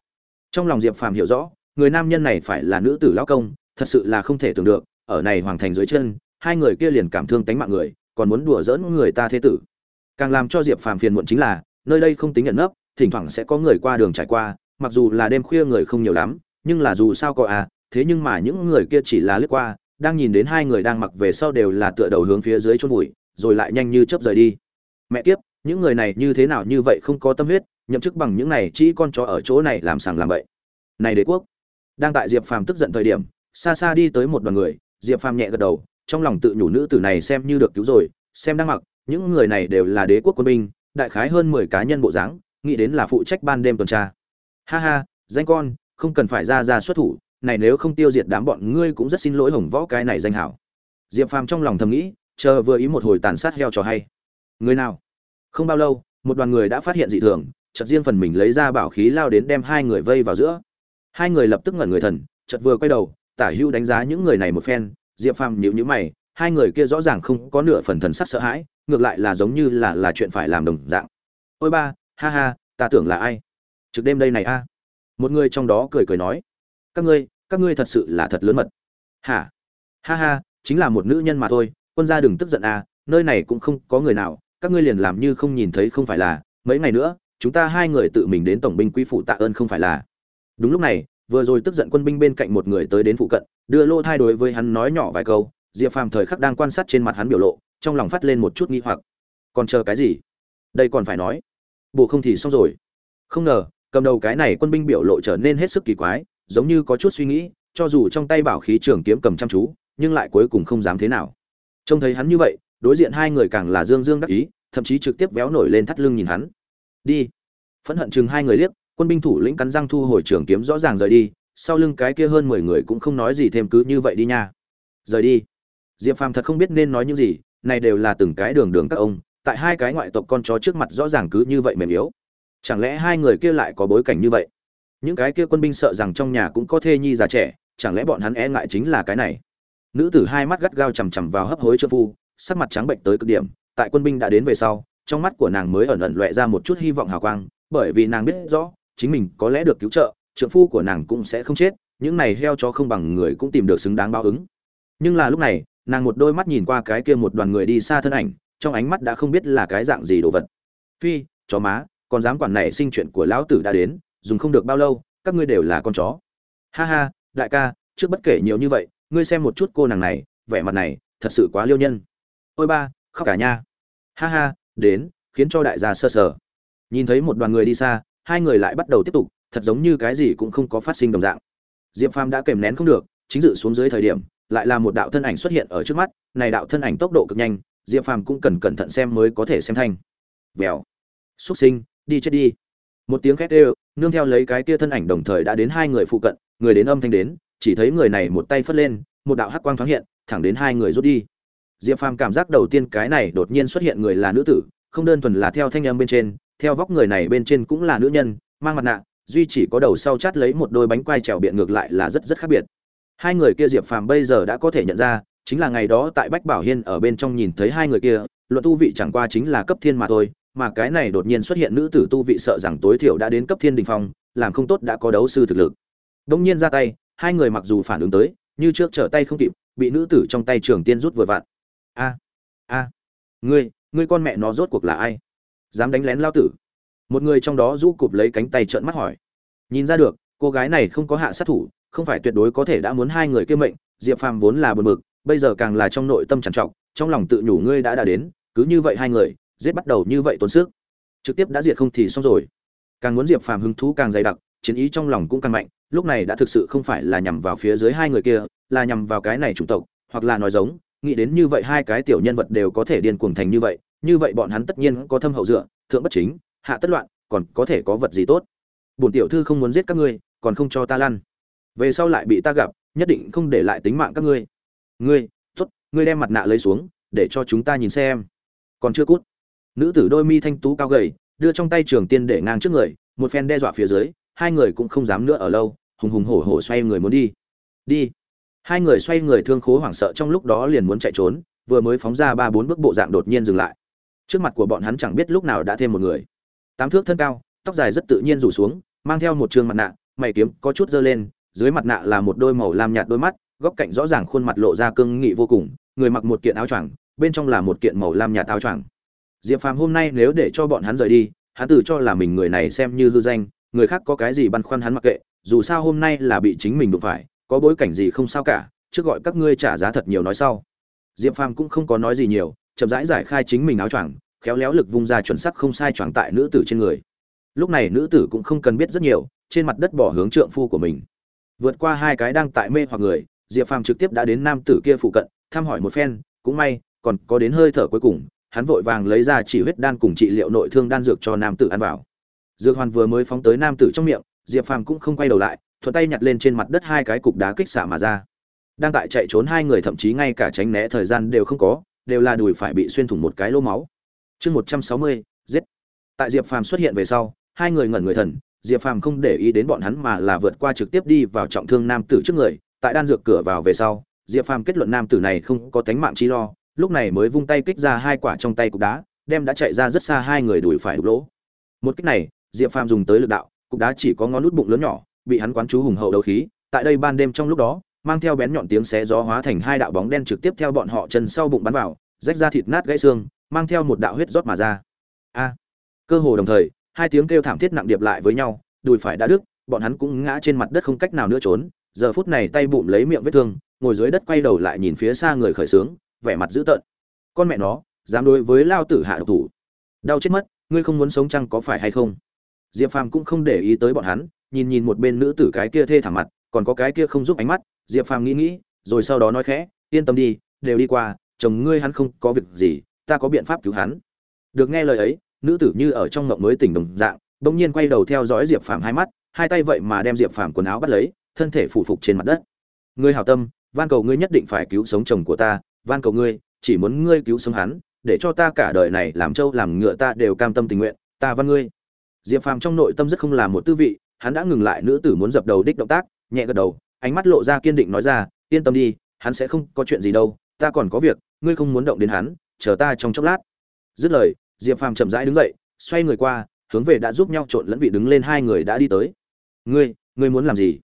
Trong lòng diệp phàm hiểu rõ, người nam nhân này phải là nữ tử lão công, thật sự là không thể tưởng được, ở này hoàng thành dưới chân, hai người kia liền cảm thương tánh mạng người, còn muốn đùa giỡn người ta thế tử. Càng làm cho diệp phàm phiền muộn chính là, nơi đây không tính nhận nấp thỉnh thoảng sẽ có người qua đường trải qua mặc dù là đêm khuya người không nhiều lắm nhưng là dù sao có à thế nhưng mà những người kia chỉ là lướt qua đang nhìn đến hai người đang mặc về sau đều là tựa đầu hướng phía dưới chôn bụi, rồi lại nhanh như chớp rời đi. Mẹ kiếp những người này như thế nào như vậy không có tâm huyết nhậm chức bằng những này chỉ con chó ở chỗ này làm sàng làm bậy. Này đế quốc đang tại diệp phàm tức giận thời điểm xa xa đi tới một đoàn người diệp phàm nhẹ gật đầu trong lòng tự nhủ nữ tử này xem như được cứu rồi xem đang mặc những người này đều là đế quốc quân binh đại khái hơn mười cá nhân bộ dáng nghĩ đến là phụ trách ban đêm tuần tra. Ha ha, danh con, không cần phải ra ra xuất thủ, này nếu không tiêu diệt đám bọn ngươi cũng rất xin lỗi hồng võ cái này danh hảo. Diệp phàm trong lòng thầm nghĩ, chờ vừa ý một hồi tàn sát heo cho hay. Người nào? Không bao lâu, một đoàn người đã phát hiện dị thường, chợt riêng phần mình lấy ra bảo khí lao đến đem hai người vây vào giữa. Hai người lập tức ngẩn người thần, chợt vừa quay đầu, tả hưu đánh giá những người này một phen, diệp phàm nhíu nhíu mày, hai người kia rõ ràng không có nửa phần thần sắc sợ hãi, ngược lại là giống như là là chuyện phải làm đồng dạng. Ôi ba ha ha, ta tưởng là ai? Trực đêm đây này a. À? Một người trong đó cười cười nói, các ngươi các ngươi thật sự là thật lớn mật. Hả? Ha ha, chính là một nữ nhân mà thôi, quân gia đừng tức giận a à, nơi này cũng không có người nào, các ngươi liền làm như không nhìn thấy không phải là. Mấy ngày nữa, chúng ta hai người tự mình đến tổng binh quý phụ tạ ơn không phải là. Đúng lúc này, vừa rồi tức giận quân binh bên cạnh một người tới đến phụ cận, đưa lô thai đối với hắn nói nhỏ vài câu, diệp phàm thời khắc đang quan sát trên mặt hắn biểu lộ, trong lòng phát lên một chút nghi hoặc. Còn chờ cái gì? Đây còn phải nói bộ không thì xong rồi. Không ngờ, cầm đầu cái này quân binh biểu lộ trở nên hết sức kỳ quái, giống như có chút suy nghĩ, cho dù trong tay bảo khí trường kiếm cầm chăm chú, nhưng lại cuối cùng không dám thế nào. Trông thấy hắn như vậy, đối diện hai người càng là dương dương đắc ý, thậm chí trực tiếp véo nổi lên thắt lưng nhìn hắn. Đi. Phẫn hận chừng hai người liếc, quân binh thủ lĩnh cắn răng thu hồi trường kiếm rõ ràng rời đi, sau lưng cái kia hơn mười người cũng không nói gì thêm cứ như vậy đi nha. Rời đi. Diệp phàm thật không biết nên nói những gì, này đều là từng cái đường đường các ông tại hai cái ngoại tộc con chó trước mặt rõ ràng cứ như vậy mềm yếu. Chẳng lẽ hai người kia lại có bối cảnh như vậy? Những cái kia quân binh sợ rằng trong nhà cũng có thê nhi già trẻ, chẳng lẽ bọn hắn e ngại chính là cái này? Nữ tử hai mắt gắt gao chằm chằm vào hấp hối trợ phu, sắc mặt trắng bệnh tới cực điểm, tại quân binh đã đến về sau, trong mắt của nàng mới ẩn ẩn loẹ ra một chút hy vọng hào quang, bởi vì nàng biết rõ, chính mình có lẽ được cứu trợ, trượng phu của nàng cũng sẽ không chết, những này heo chó không bằng người cũng tìm được xứng đáng báo ứng. Nhưng là lúc này, nàng một đôi mắt nhìn qua cái kia một đoàn người đi xa thân ảnh trong ánh mắt đã không biết là cái dạng gì đồ vật. Phi, chó má còn dám quản này sinh chuyện của lão tử đã đến, dùng không được bao lâu, các ngươi đều là con chó. Ha ha, đại ca, trước bất kể nhiều như vậy, ngươi xem một chút cô nàng này, vẻ mặt này, thật sự quá liêu nhân. Ôi ba, khóc cả nha. Ha ha, đến, khiến cho đại gia sơ sở nhìn thấy một đoàn người đi xa, hai người lại bắt đầu tiếp tục, thật giống như cái gì cũng không có phát sinh đồng dạng. Diệp phàm đã kèm nén không được, chính dự xuống dưới thời điểm, lại là một đạo thân ảnh xuất hiện ở trước mắt, này đạo thân ảnh tốc độ cực nhanh diệp phàm cũng cần cẩn thận xem mới có thể xem thanh. Vèo. Xúc sinh, đi chết đi. Một tiếng khét ê nương theo lấy cái tia thân ảnh đồng thời đã đến hai người phụ cận, người đến âm thanh đến, chỉ thấy người này một tay phất lên, một đạo hắc quang thoáng hiện, thẳng đến hai người rút đi. Diệp phàm cảm giác đầu tiên cái này đột nhiên xuất hiện người là nữ tử, không đơn thuần là theo thanh âm bên trên, theo vóc người này bên trên cũng là nữ nhân, mang mặt nạ, duy chỉ có đầu sau chát lấy một đôi bánh quai trèo biện ngược lại là rất rất khác biệt. Hai người kia diệp phàm bây giờ đã có thể nhận ra chính là ngày đó tại bách bảo hiên ở bên trong nhìn thấy hai người kia, luận tu vị chẳng qua chính là cấp thiên mà thôi, mà cái này đột nhiên xuất hiện nữ tử tu vị sợ rằng tối thiểu đã đến cấp thiên đình phong, làm không tốt đã có đấu sư thực lực. Đông nhiên ra tay, hai người mặc dù phản ứng tới, như trước trở tay không kịp, bị nữ tử trong tay trường tiên rút vừa vặn. A a, ngươi ngươi con mẹ nó rốt cuộc là ai? Dám đánh lén lao tử. Một người trong đó rũ cụp lấy cánh tay trợn mắt hỏi. Nhìn ra được, cô gái này không có hạ sát thủ, không phải tuyệt đối có thể đã muốn hai người kia mệnh, diệp phàm vốn là bờ mực bây giờ càng là trong nội tâm trằn trọc, trong lòng tự nhủ ngươi đã đã đến, cứ như vậy hai người, giết bắt đầu như vậy tốn sức. Trực tiếp đã diệt không thì xong rồi. Càng muốn diệp phàm hứng thú càng dày đặc, chiến ý trong lòng cũng càng mạnh, lúc này đã thực sự không phải là nhằm vào phía dưới hai người kia, là nhằm vào cái này chủng tộc, hoặc là nói giống, nghĩ đến như vậy hai cái tiểu nhân vật đều có thể điên cuồng thành như vậy như vậy bọn hắn tất nhiên có thâm hậu dựa, thượng bất chính, hạ tất loạn, còn có thể có vật gì tốt. Bổn tiểu thư không muốn giết các ngươi, còn không cho ta lăn. Về sau lại bị ta gặp, nhất định không để lại tính mạng các ngươi ngươi, tốt, ngươi đem mặt nạ lấy xuống, để cho chúng ta nhìn xem. Còn chưa cút. Nữ tử đôi mi thanh tú cao gầy, đưa trong tay trường tiên để ngang trước người, một phen đe dọa phía dưới, hai người cũng không dám nữa ở lâu, hùng hùng hổ hổ xoay người muốn đi. Đi. Hai người xoay người thương khố hoảng sợ trong lúc đó liền muốn chạy trốn, vừa mới phóng ra ba bốn bước bộ dạng đột nhiên dừng lại. Trước mặt của bọn hắn chẳng biết lúc nào đã thêm một người. Tám thước thân cao, tóc dài rất tự nhiên rủ xuống, mang theo một trường mặt nạ, mày kiếm có chút dơ lên, dưới mặt nạ là một đôi màu lam nhạt đôi mắt góc cạnh rõ ràng khuôn mặt lộ ra cương nghị vô cùng, người mặc một kiện áo choàng, bên trong là một kiện màu lam nhạt áo choàng. Diệp phàm hôm nay nếu để cho bọn hắn rời đi, hắn tự cho là mình người này xem như hư danh, người khác có cái gì băn khoăn hắn mặc kệ, dù sao hôm nay là bị chính mình đụng phải, có bối cảnh gì không sao cả, trước gọi các ngươi trả giá thật nhiều nói sau. Diệp phàm cũng không có nói gì nhiều, chậm rãi giải khai chính mình áo choàng, khéo léo lực vung ra chuẩn sắc không sai choàng tại nữ tử trên người. Lúc này nữ tử cũng không cần biết rất nhiều, trên mặt đất bỏ hướng trượng phu của mình. Vượt qua hai cái đang tại mê hoặc người diệp phàm trực tiếp đã đến nam tử kia phụ cận, thăm hỏi một phen, cũng may, còn có đến hơi thở cuối cùng, hắn vội vàng lấy ra chỉ huyết đan cùng trị liệu nội thương đan dược cho nam tử ăn vào. Dược hoàn vừa mới phóng tới nam tử trong miệng, diệp phàm cũng không quay đầu lại, thuận tay nhặt lên trên mặt đất hai cái cục đá kích xạ mà ra. Đang tại chạy trốn hai người thậm chí ngay cả tránh né thời gian đều không có, đều là đùi phải bị xuyên thủng một cái lỗ máu. Chương một trăm sáu mươi, giết. Tại diệp phàm xuất hiện về sau, hai người ngẩn người thần, diệp phàm không để ý đến bọn hắn mà là vượt qua trực tiếp đi vào trọng thương nam tử trước người tại đan dược cửa vào về sau, diệp phàm kết luận nam tử này không có tánh mạng chi lo, lúc này mới vung tay kích ra hai quả trong tay cục đá, đem đã chạy ra rất xa hai người đuổi phải đục lỗ. Một kích này, diệp phàm dùng tới lực đạo, cục đá chỉ có ngón nút bụng lớn nhỏ, bị hắn quán chú hùng hậu đấu khí, tại đây ban đêm trong lúc đó, mang theo bén nhọn tiếng xé gió hóa thành hai đạo bóng đen trực tiếp theo bọn họ chân sau bụng bắn vào, rách ra thịt nát gãy xương, mang theo một đạo huyết rót mà ra. A! Cơ hồ đồng thời, hai tiếng kêu thảm thiết nặng điệp lại với nhau, đùi phải đã đứt, bọn hắn cũng ngã trên mặt đất không cách nào nữa trốn giờ phút này tay bụng lấy miệng vết thương, ngồi dưới đất quay đầu lại nhìn phía xa người khởi sướng, vẻ mặt dữ tợn. Con mẹ nó, dám đối với lao tử hạ độc thủ. Đau chết mất, ngươi không muốn sống chăng có phải hay không? Diệp phàm cũng không để ý tới bọn hắn, nhìn nhìn một bên nữ tử cái kia thê thảm mặt, còn có cái kia không giúp ánh mắt, diệp phàm nghĩ nghĩ, rồi sau đó nói khẽ, yên tâm đi, đều đi qua, chồng ngươi hắn không có việc gì, ta có biện pháp cứu hắn. Được nghe lời ấy, nữ tử như ở trong ngộng mới tỉnh đồng dạng, bỗng nhiên quay đầu theo dõi diệp phàm hai mắt, hai tay vậy mà đem diệp phàm quần áo bắt lấy thân thể phủ phục trên mặt đất. Ngươi hảo tâm, van cầu ngươi nhất định phải cứu sống chồng của ta, van cầu ngươi, chỉ muốn ngươi cứu sống hắn, để cho ta cả đời này làm trâu làm ngựa ta đều cam tâm tình nguyện, ta van ngươi. Diệp phàm trong nội tâm rất không làm một tư vị, hắn đã ngừng lại, nữ tử muốn dập đầu đích động tác, nhẹ gật đầu, ánh mắt lộ ra kiên định nói ra, yên tâm đi, hắn sẽ không có chuyện gì đâu, ta còn có việc, ngươi không muốn động đến hắn, chờ ta trong chốc lát. Dứt lời, diệp phàm chậm rãi đứng dậy, xoay người qua, hướng về đã giúp nhau trộn lẫn vị đứng lên hai người đã đi tới. Ngươi ngươi muốn làm gì?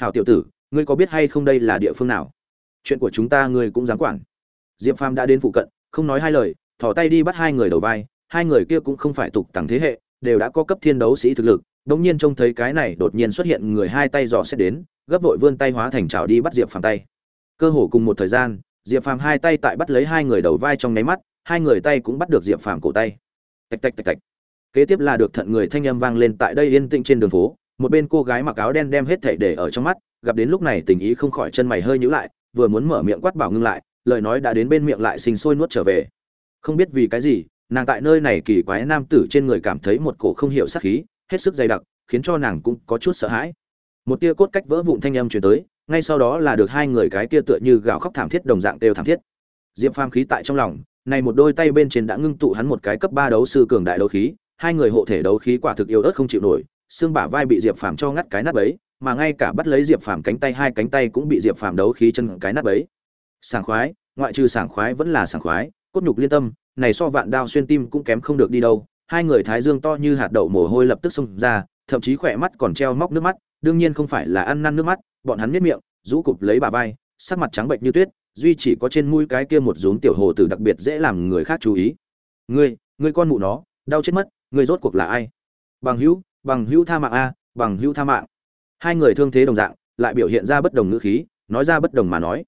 Hảo tiểu tử, ngươi có biết hay không đây là địa phương nào? Chuyện của chúng ta ngươi cũng dám quản. Diệp phàm đã đến phụ cận, không nói hai lời, thò tay đi bắt hai người đầu vai. Hai người kia cũng không phải tục tằng thế hệ, đều đã có cấp thiên đấu sĩ thực lực. Đống nhiên trông thấy cái này đột nhiên xuất hiện người hai tay dò xét đến, gấp vội vươn tay hóa thành chảo đi bắt diệp phàm tay. Cơ hồ cùng một thời gian, diệp phàm hai tay tại bắt lấy hai người đầu vai trong nháy mắt, hai người tay cũng bắt được diệp phàm cổ tay. Tạch tạch tạch tạch. Kế tiếp là được thận người thanh âm vang lên tại đây yên tĩnh trên đường phố một bên cô gái mặc áo đen đem hết thảy để ở trong mắt, gặp đến lúc này tình ý không khỏi chân mày hơi nhíu lại, vừa muốn mở miệng quát bảo ngưng lại, lời nói đã đến bên miệng lại sinh sôi nuốt trở về. Không biết vì cái gì, nàng tại nơi này kỳ quái nam tử trên người cảm thấy một cổ không hiểu sát khí, hết sức dày đặc, khiến cho nàng cũng có chút sợ hãi. Một tia cốt cách vỡ vụn thanh âm truyền tới, ngay sau đó là được hai người cái kia tựa như gào khóc thảm thiết đồng dạng đều thảm thiết. Diệp phàm khí tại trong lòng, này một đôi tay bên trên đã ngưng tụ hắn một cái cấp ba đấu sư cường đại đấu khí, hai người hộ thể đấu khí quả thực yếu ớt không chịu nổi xương bả vai bị diệp phàm cho ngắt cái nát bấy mà ngay cả bắt lấy diệp phàm cánh tay hai cánh tay cũng bị diệp phàm đấu khí chân cái nát bấy sảng khoái, ngoại trừ sảng khoái vẫn là sảng khoái, cốt nhục liên tâm, này so vạn đao xuyên tim cũng kém không được đi đâu. Hai người thái dương to như hạt đậu mồ hôi lập tức xông ra, thậm chí khỏe mắt còn treo móc nước mắt, đương nhiên không phải là ăn năn nước mắt, bọn hắn miết miệng, rũ cụp lấy bà vai, sắc mặt trắng bệnh như tuyết, duy chỉ có trên mũi cái kia một rốn tiểu hồ tử đặc biệt dễ làm người khác chú ý. Ngươi ngươi con mụ nó, đau chết mất, ngươi rốt cuộc là ai? Bằng hữu bằng hữu tha mạng a, bằng hữu tha mạng. Hai người thương thế đồng dạng, lại biểu hiện ra bất đồng ngữ khí, nói ra bất đồng mà nói.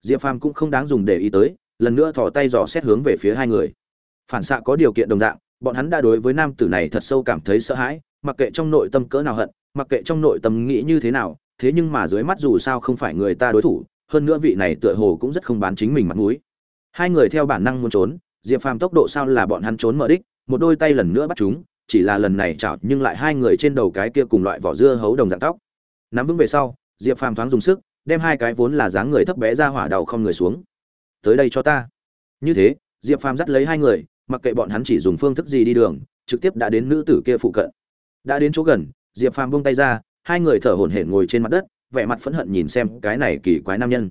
Diệp phàm cũng không đáng dùng để ý tới, lần nữa thò tay dò xét hướng về phía hai người. Phản xạ có điều kiện đồng dạng, bọn hắn đã đối với nam tử này thật sâu cảm thấy sợ hãi, mặc kệ trong nội tâm cỡ nào hận, mặc kệ trong nội tâm nghĩ như thế nào, thế nhưng mà dưới mắt dù sao không phải người ta đối thủ, hơn nữa vị này tựa hồ cũng rất không bán chính mình mặt mũi. Hai người theo bản năng muốn trốn, diệp phàm tốc độ sao là bọn hắn trốn mở đích, một đôi tay lần nữa bắt chúng chỉ là lần này chảo nhưng lại hai người trên đầu cái kia cùng loại vỏ dưa hấu đồng dạng tóc. Nắm vững về sau, diệp phàm thoáng dùng sức, đem hai cái vốn là dáng người thấp bé ra hỏa đầu không người xuống. Tới đây cho ta. Như thế, diệp phàm dắt lấy hai người, mặc kệ bọn hắn chỉ dùng phương thức gì đi đường, trực tiếp đã đến nữ tử kia phụ cận. Đã đến chỗ gần, diệp phàm buông tay ra, hai người thở hổn hển ngồi trên mặt đất, vẻ mặt phẫn hận nhìn xem cái này kỳ quái nam nhân.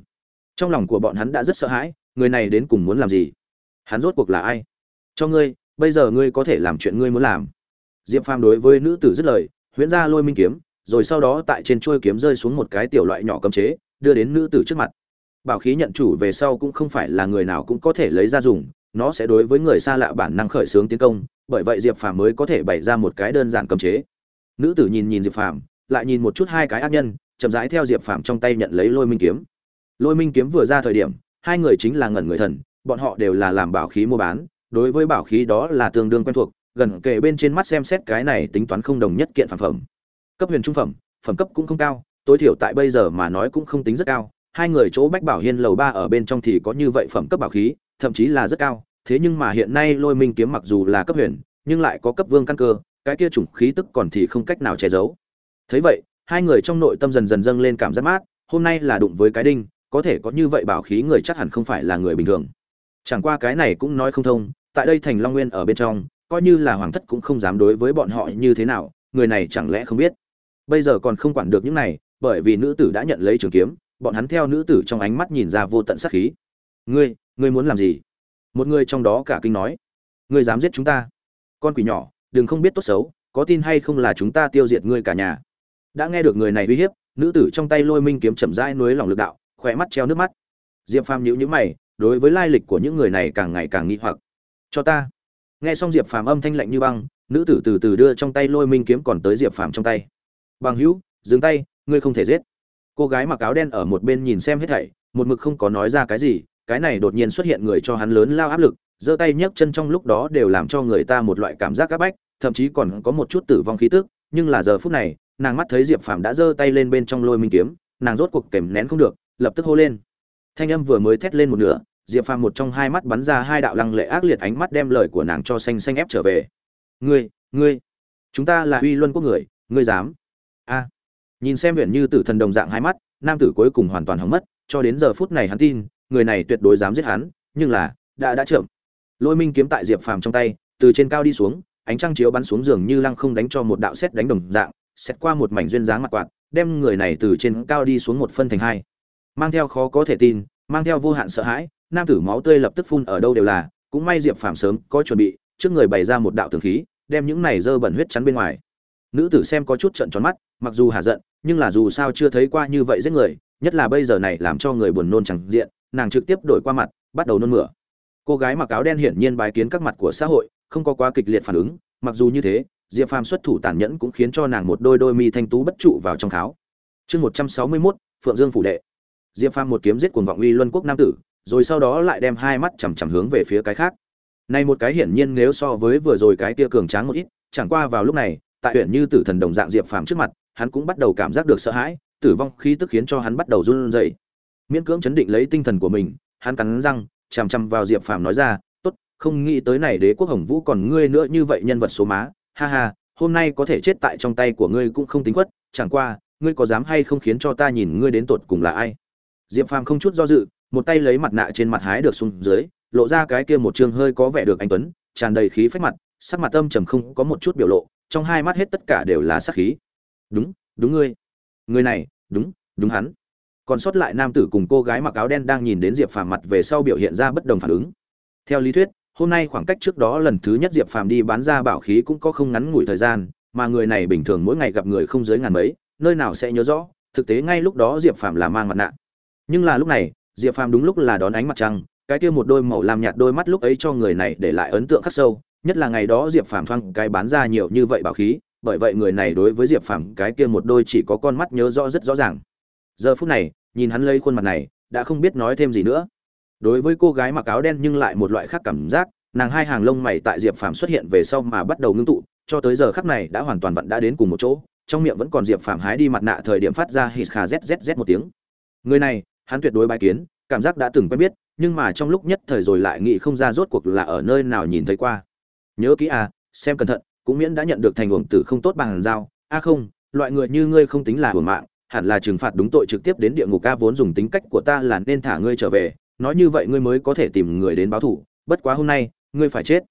Trong lòng của bọn hắn đã rất sợ hãi, người này đến cùng muốn làm gì? Hắn rốt cuộc là ai? Cho ngươi, bây giờ ngươi có thể làm chuyện ngươi muốn làm diệp phàm đối với nữ tử dứt lời, huyễn ra lôi minh kiếm, rồi sau đó tại trên chuôi kiếm rơi xuống một cái tiểu loại nhỏ cấm chế, đưa đến nữ tử trước mặt. Bảo khí nhận chủ về sau cũng không phải là người nào cũng có thể lấy ra dùng, nó sẽ đối với người xa lạ bản năng khởi xướng tiến công, bởi vậy diệp phàm mới có thể bày ra một cái đơn giản cấm chế. Nữ tử nhìn nhìn diệp phàm, lại nhìn một chút hai cái ác nhân, chậm rãi theo diệp phàm trong tay nhận lấy lôi minh kiếm. Lôi minh kiếm vừa ra thời điểm, hai người chính là ngẩn người thần, bọn họ đều là làm bảo khí mua bán, đối với bảo khí đó là tương đương quen thuộc gần kề bên trên mắt xem xét cái này tính toán không đồng nhất kiện phản phẩm. Cấp huyền trung phẩm phẩm cấp cũng không cao, tối thiểu tại bây giờ mà nói cũng không tính rất cao. Hai người chỗ bách bảo hiên lầu ba ở bên trong thì có như vậy phẩm cấp bảo khí, thậm chí là rất cao. Thế nhưng mà hiện nay lôi minh kiếm mặc dù là cấp huyền, nhưng lại có cấp vương căn cơ, cái kia chủng khí tức còn thì không cách nào che giấu. Thấy vậy, hai người trong nội tâm dần dần dâng lên cảm giác mát, hôm nay là đụng với cái đinh, có thể có như vậy bảo khí người chắc hẳn không phải là người bình thường. Chẳng qua cái này cũng nói không thông, tại đây thành long nguyên ở bên trong coi như là hoàng thất cũng không dám đối với bọn họ như thế nào, người này chẳng lẽ không biết? Bây giờ còn không quản được những này, bởi vì nữ tử đã nhận lấy trường kiếm, bọn hắn theo nữ tử trong ánh mắt nhìn ra vô tận sát khí. Ngươi ngươi muốn làm gì? Một người trong đó cả kinh nói. Ngươi dám giết chúng ta? Con quỷ nhỏ, đừng không biết tốt xấu, có tin hay không là chúng ta tiêu diệt ngươi cả nhà? Đã nghe được người này uy hiếp, nữ tử trong tay lôi minh kiếm chậm rãi nuối lòng lực đạo, khỏe mắt treo nước mắt. Diệp phàm nhíu nhíu mày, đối với lai lịch của những người này càng ngày càng nghi hoặc. Cho ta nghe xong diệp phàm âm thanh lạnh như băng, nữ tử từ từ đưa trong tay lôi minh kiếm còn tới diệp phàm trong tay. Bằng hữu, dừng tay, ngươi không thể giết. Cô gái mặc áo đen ở một bên nhìn xem hết thảy, một mực không có nói ra cái gì, cái này đột nhiên xuất hiện người cho hắn lớn lao áp lực, giơ tay nhấc chân trong lúc đó đều làm cho người ta một loại cảm giác áp bách, thậm chí còn có một chút tử vong khí tức, nhưng là giờ phút này, nàng mắt thấy diệp phàm đã giơ tay lên bên trong lôi minh kiếm, nàng rốt cuộc kèm nén không được, lập tức hô lên. Thanh âm vừa mới thét lên một nửa diệp phàm một trong hai mắt bắn ra hai đạo lăng lệ ác liệt ánh mắt đem lời của nàng cho xanh xanh ép trở về. Ngươi ngươi, chúng ta là uy luân quốc người, ngươi dám? A. Nhìn xem huyện như tử thần đồng dạng hai mắt, nam tử cuối cùng hoàn toàn hỏng mất, cho đến giờ phút này hắn tin, người này tuyệt đối dám giết hắn, nhưng là, đã đã chậm. Lôi minh kiếm tại diệp phàm trong tay, từ trên cao đi xuống, ánh trăng chiếu bắn xuống giường như lăng không đánh cho một đạo xét đánh đồng dạng xét qua một mảnh duyên dáng mặt quạt, đem người này từ trên cao đi xuống một phân thành hai. Mang theo khó có thể tin, mang theo vô hạn sợ hãi nam tử máu tươi lập tức phun ở đâu đều là, cũng may diệp phàm sớm có chuẩn bị, trước người bày ra một đạo tường khí, đem những này dơ bẩn huyết chắn bên ngoài. Nữ tử xem có chút trợn tròn mắt, mặc dù hà giận, nhưng là dù sao chưa thấy qua như vậy giết người, nhất là bây giờ này làm cho người buồn nôn chẳng diện, nàng trực tiếp đổi qua mặt, bắt đầu nôn mửa. Cô gái mặc áo đen hiển nhiên bái kiến các mặt của xã hội, không có quá kịch liệt phản ứng, mặc dù như thế, diệp phàm xuất thủ tàn nhẫn cũng khiến cho nàng một đôi đôi mi thanh tú bất trụ vào trong kháo. Chương một trăm sáu mươi mốt, phượng dương phủ đệ. Diệp phàm một kiếm giết cuồng vọng uy luân quốc nam tử rồi sau đó lại đem hai mắt chằm chằm hướng về phía cái khác. Này một cái hiển nhiên nếu so với vừa rồi cái kia cường tráng một ít, chẳng qua vào lúc này, tại huyện như tử thần đồng dạng diệp phàm trước mặt, hắn cũng bắt đầu cảm giác được sợ hãi, tử vong khí tức khiến cho hắn bắt đầu run rẩy. Miễn cưỡng chấn định lấy tinh thần của mình, hắn cắn răng, chằm chằm vào diệp phàm nói ra, tốt, không nghĩ tới này đế quốc hồng vũ còn ngươi nữa như vậy nhân vật số má. Ha ha, hôm nay có thể chết tại trong tay của ngươi cũng không tính quất chẳng qua, ngươi có dám hay không khiến cho ta nhìn ngươi đến tột cùng là ai? Diệp phàm không chút do dự một tay lấy mặt nạ trên mặt hái được xuống dưới, lộ ra cái kia một chương hơi có vẻ được anh tuấn, tràn đầy khí phách mặt, sắc mặt âm trầm không có một chút biểu lộ, trong hai mắt hết tất cả đều là sắc khí. Đúng đúng ngươi. Người này, đúng đúng hắn. Còn sót lại nam tử cùng cô gái mặc áo đen đang nhìn đến diệp phàm mặt về sau biểu hiện ra bất đồng phản ứng. Theo lý thuyết, hôm nay khoảng cách trước đó lần thứ nhất diệp phàm đi bán ra bảo khí cũng có không ngắn ngủi thời gian, mà người này bình thường mỗi ngày gặp người không dưới ngàn mấy, nơi nào sẽ nhớ rõ, thực tế ngay lúc đó diệp phàm là mang mặt nạ. Nhưng là lúc này diệp phàm đúng lúc là đón ánh mặt trăng, cái kia một đôi màu làm nhạt đôi mắt lúc ấy cho người này để lại ấn tượng khắc sâu, nhất là ngày đó diệp phàm thoang cái bán ra nhiều như vậy bảo khí, bởi vậy người này đối với diệp phàm cái kia một đôi chỉ có con mắt nhớ rõ rất rõ ràng. Giờ phút này, nhìn hắn lấy khuôn mặt này, đã không biết nói thêm gì nữa. Đối với cô gái mặc áo đen nhưng lại một loại khác cảm giác, nàng hai hàng lông mày tại diệp phàm xuất hiện về sau mà bắt đầu ngưng tụ, cho tới giờ khắc này đã hoàn toàn vẫn đã đến cùng một chỗ, trong miệng vẫn còn diệp phàm hái đi mặt nạ thời điểm phát ra hít khà zzz một tiếng. Người này hắn tuyệt đối bài kiến, cảm giác đã từng quen biết, nhưng mà trong lúc nhất thời rồi lại nghĩ không ra rốt cuộc là ở nơi nào nhìn thấy qua. Nhớ kỹ à xem cẩn thận, cũng miễn đã nhận được thành uổng tử không tốt bằng dao a à không, loại người như ngươi không tính là hưởng mạng, hẳn là trừng phạt đúng tội trực tiếp đến địa ngục ca vốn dùng tính cách của ta là nên thả ngươi trở về, nói như vậy ngươi mới có thể tìm người đến báo thủ bất quá hôm nay, ngươi phải chết.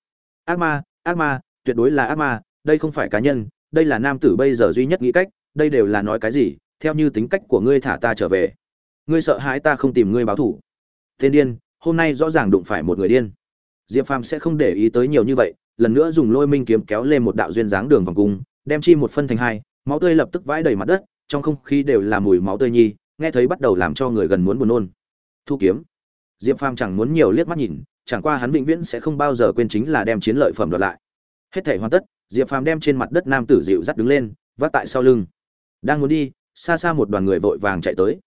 Ác ma ác ma, tuyệt đối là ác ma, đây không phải cá nhân, đây là nam tử bây giờ duy nhất nghĩ cách, đây đều là nói cái gì, theo như tính cách của ngươi thả ta trở về ngươi sợ hãi ta không tìm ngươi báo thủ. Tên điên, hôm nay rõ ràng đụng phải một người điên. Diệp phàm sẽ không để ý tới nhiều như vậy, lần nữa dùng lôi minh kiếm kéo lên một đạo duyên dáng đường vòng cung, đem chi một phân thành hai, máu tươi lập tức vãi đầy mặt đất, trong không khí đều là mùi máu tươi nhi, nghe thấy bắt đầu làm cho người gần muốn buồn nôn. Thu kiếm. Diệp phàm chẳng muốn nhiều liếc mắt nhìn, chẳng qua hắn vĩnh viễn sẽ không bao giờ quên chính là đem chiến lợi phẩm đoạt lại. Hết thể hoàn tất, diệp phàm đem trên mặt đất nam tử dịu dắt đứng lên, vác tại sau lưng. Đang muốn đi, xa xa một đoàn người vội vàng chạy tới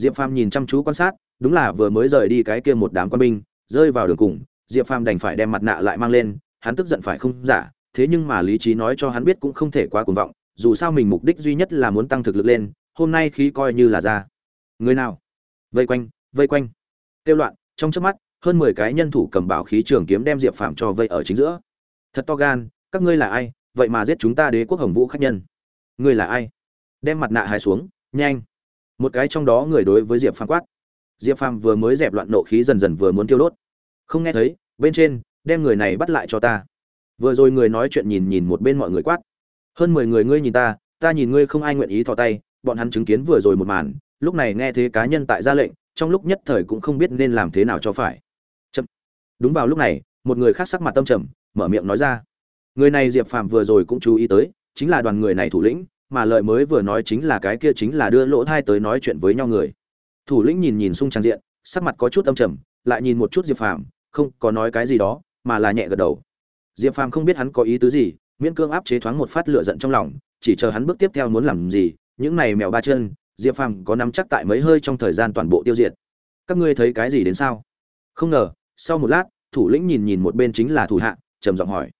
diệp phàm nhìn chăm chú quan sát, đúng là vừa mới rời đi cái kia một đám quân binh, rơi vào đường cùng, diệp phàm đành phải đem mặt nạ lại mang lên, hắn tức giận phải không? Giả thế nhưng mà lý trí nói cho hắn biết cũng không thể quá cuồng vọng, dù sao mình mục đích duy nhất là muốn tăng thực lực lên, hôm nay khí coi như là ra. Người nào? Vây quanh vây quanh. Tiêu loạn, trong chớp mắt, hơn mười cái nhân thủ cầm bảo khí trường kiếm đem diệp phàm cho vây ở chính giữa. Thật to gan, các ngươi là ai? Vậy mà giết chúng ta đế quốc hồng vũ khách nhân. Ngươi là ai? Đem mặt nạ hai xuống, nhanh một cái trong đó người đối với diệp phàm quát. Diệp phàm vừa mới dẹp loạn nộ khí dần dần vừa muốn tiêu đốt. Không nghe thấy, bên trên, đem người này bắt lại cho ta. Vừa rồi người nói chuyện nhìn nhìn một bên mọi người quát. Hơn mười người ngươi nhìn ta ta nhìn ngươi không ai nguyện ý thò tay, bọn hắn chứng kiến vừa rồi một màn, lúc này nghe thế cá nhân tại ra lệnh, trong lúc nhất thời cũng không biết nên làm thế nào cho phải. Chậm. đúng vào lúc này, một người khác sắc mặt tâm trầm, mở miệng nói ra. Người này diệp phàm vừa rồi cũng chú ý tới, chính là đoàn người này thủ lĩnh mà lời mới vừa nói chính là cái kia chính là đưa lỗ thai tới nói chuyện với nhau người. Thủ lĩnh nhìn nhìn xung trang diện, sắc mặt có chút âm trầm, lại nhìn một chút diệp phàm, không có nói cái gì đó, mà là nhẹ gật đầu. Diệp phàm không biết hắn có ý tứ gì, miễn cương áp chế thoáng một phát lửa giận trong lòng, chỉ chờ hắn bước tiếp theo muốn làm gì, những này mèo ba chân, diệp phàm có nắm chắc tại mấy hơi trong thời gian toàn bộ tiêu diệt. Các ngươi thấy cái gì đến sao? Không ngờ, sau một lát, thủ lĩnh nhìn nhìn một bên chính là thủ hạ, trầm giọng hỏi.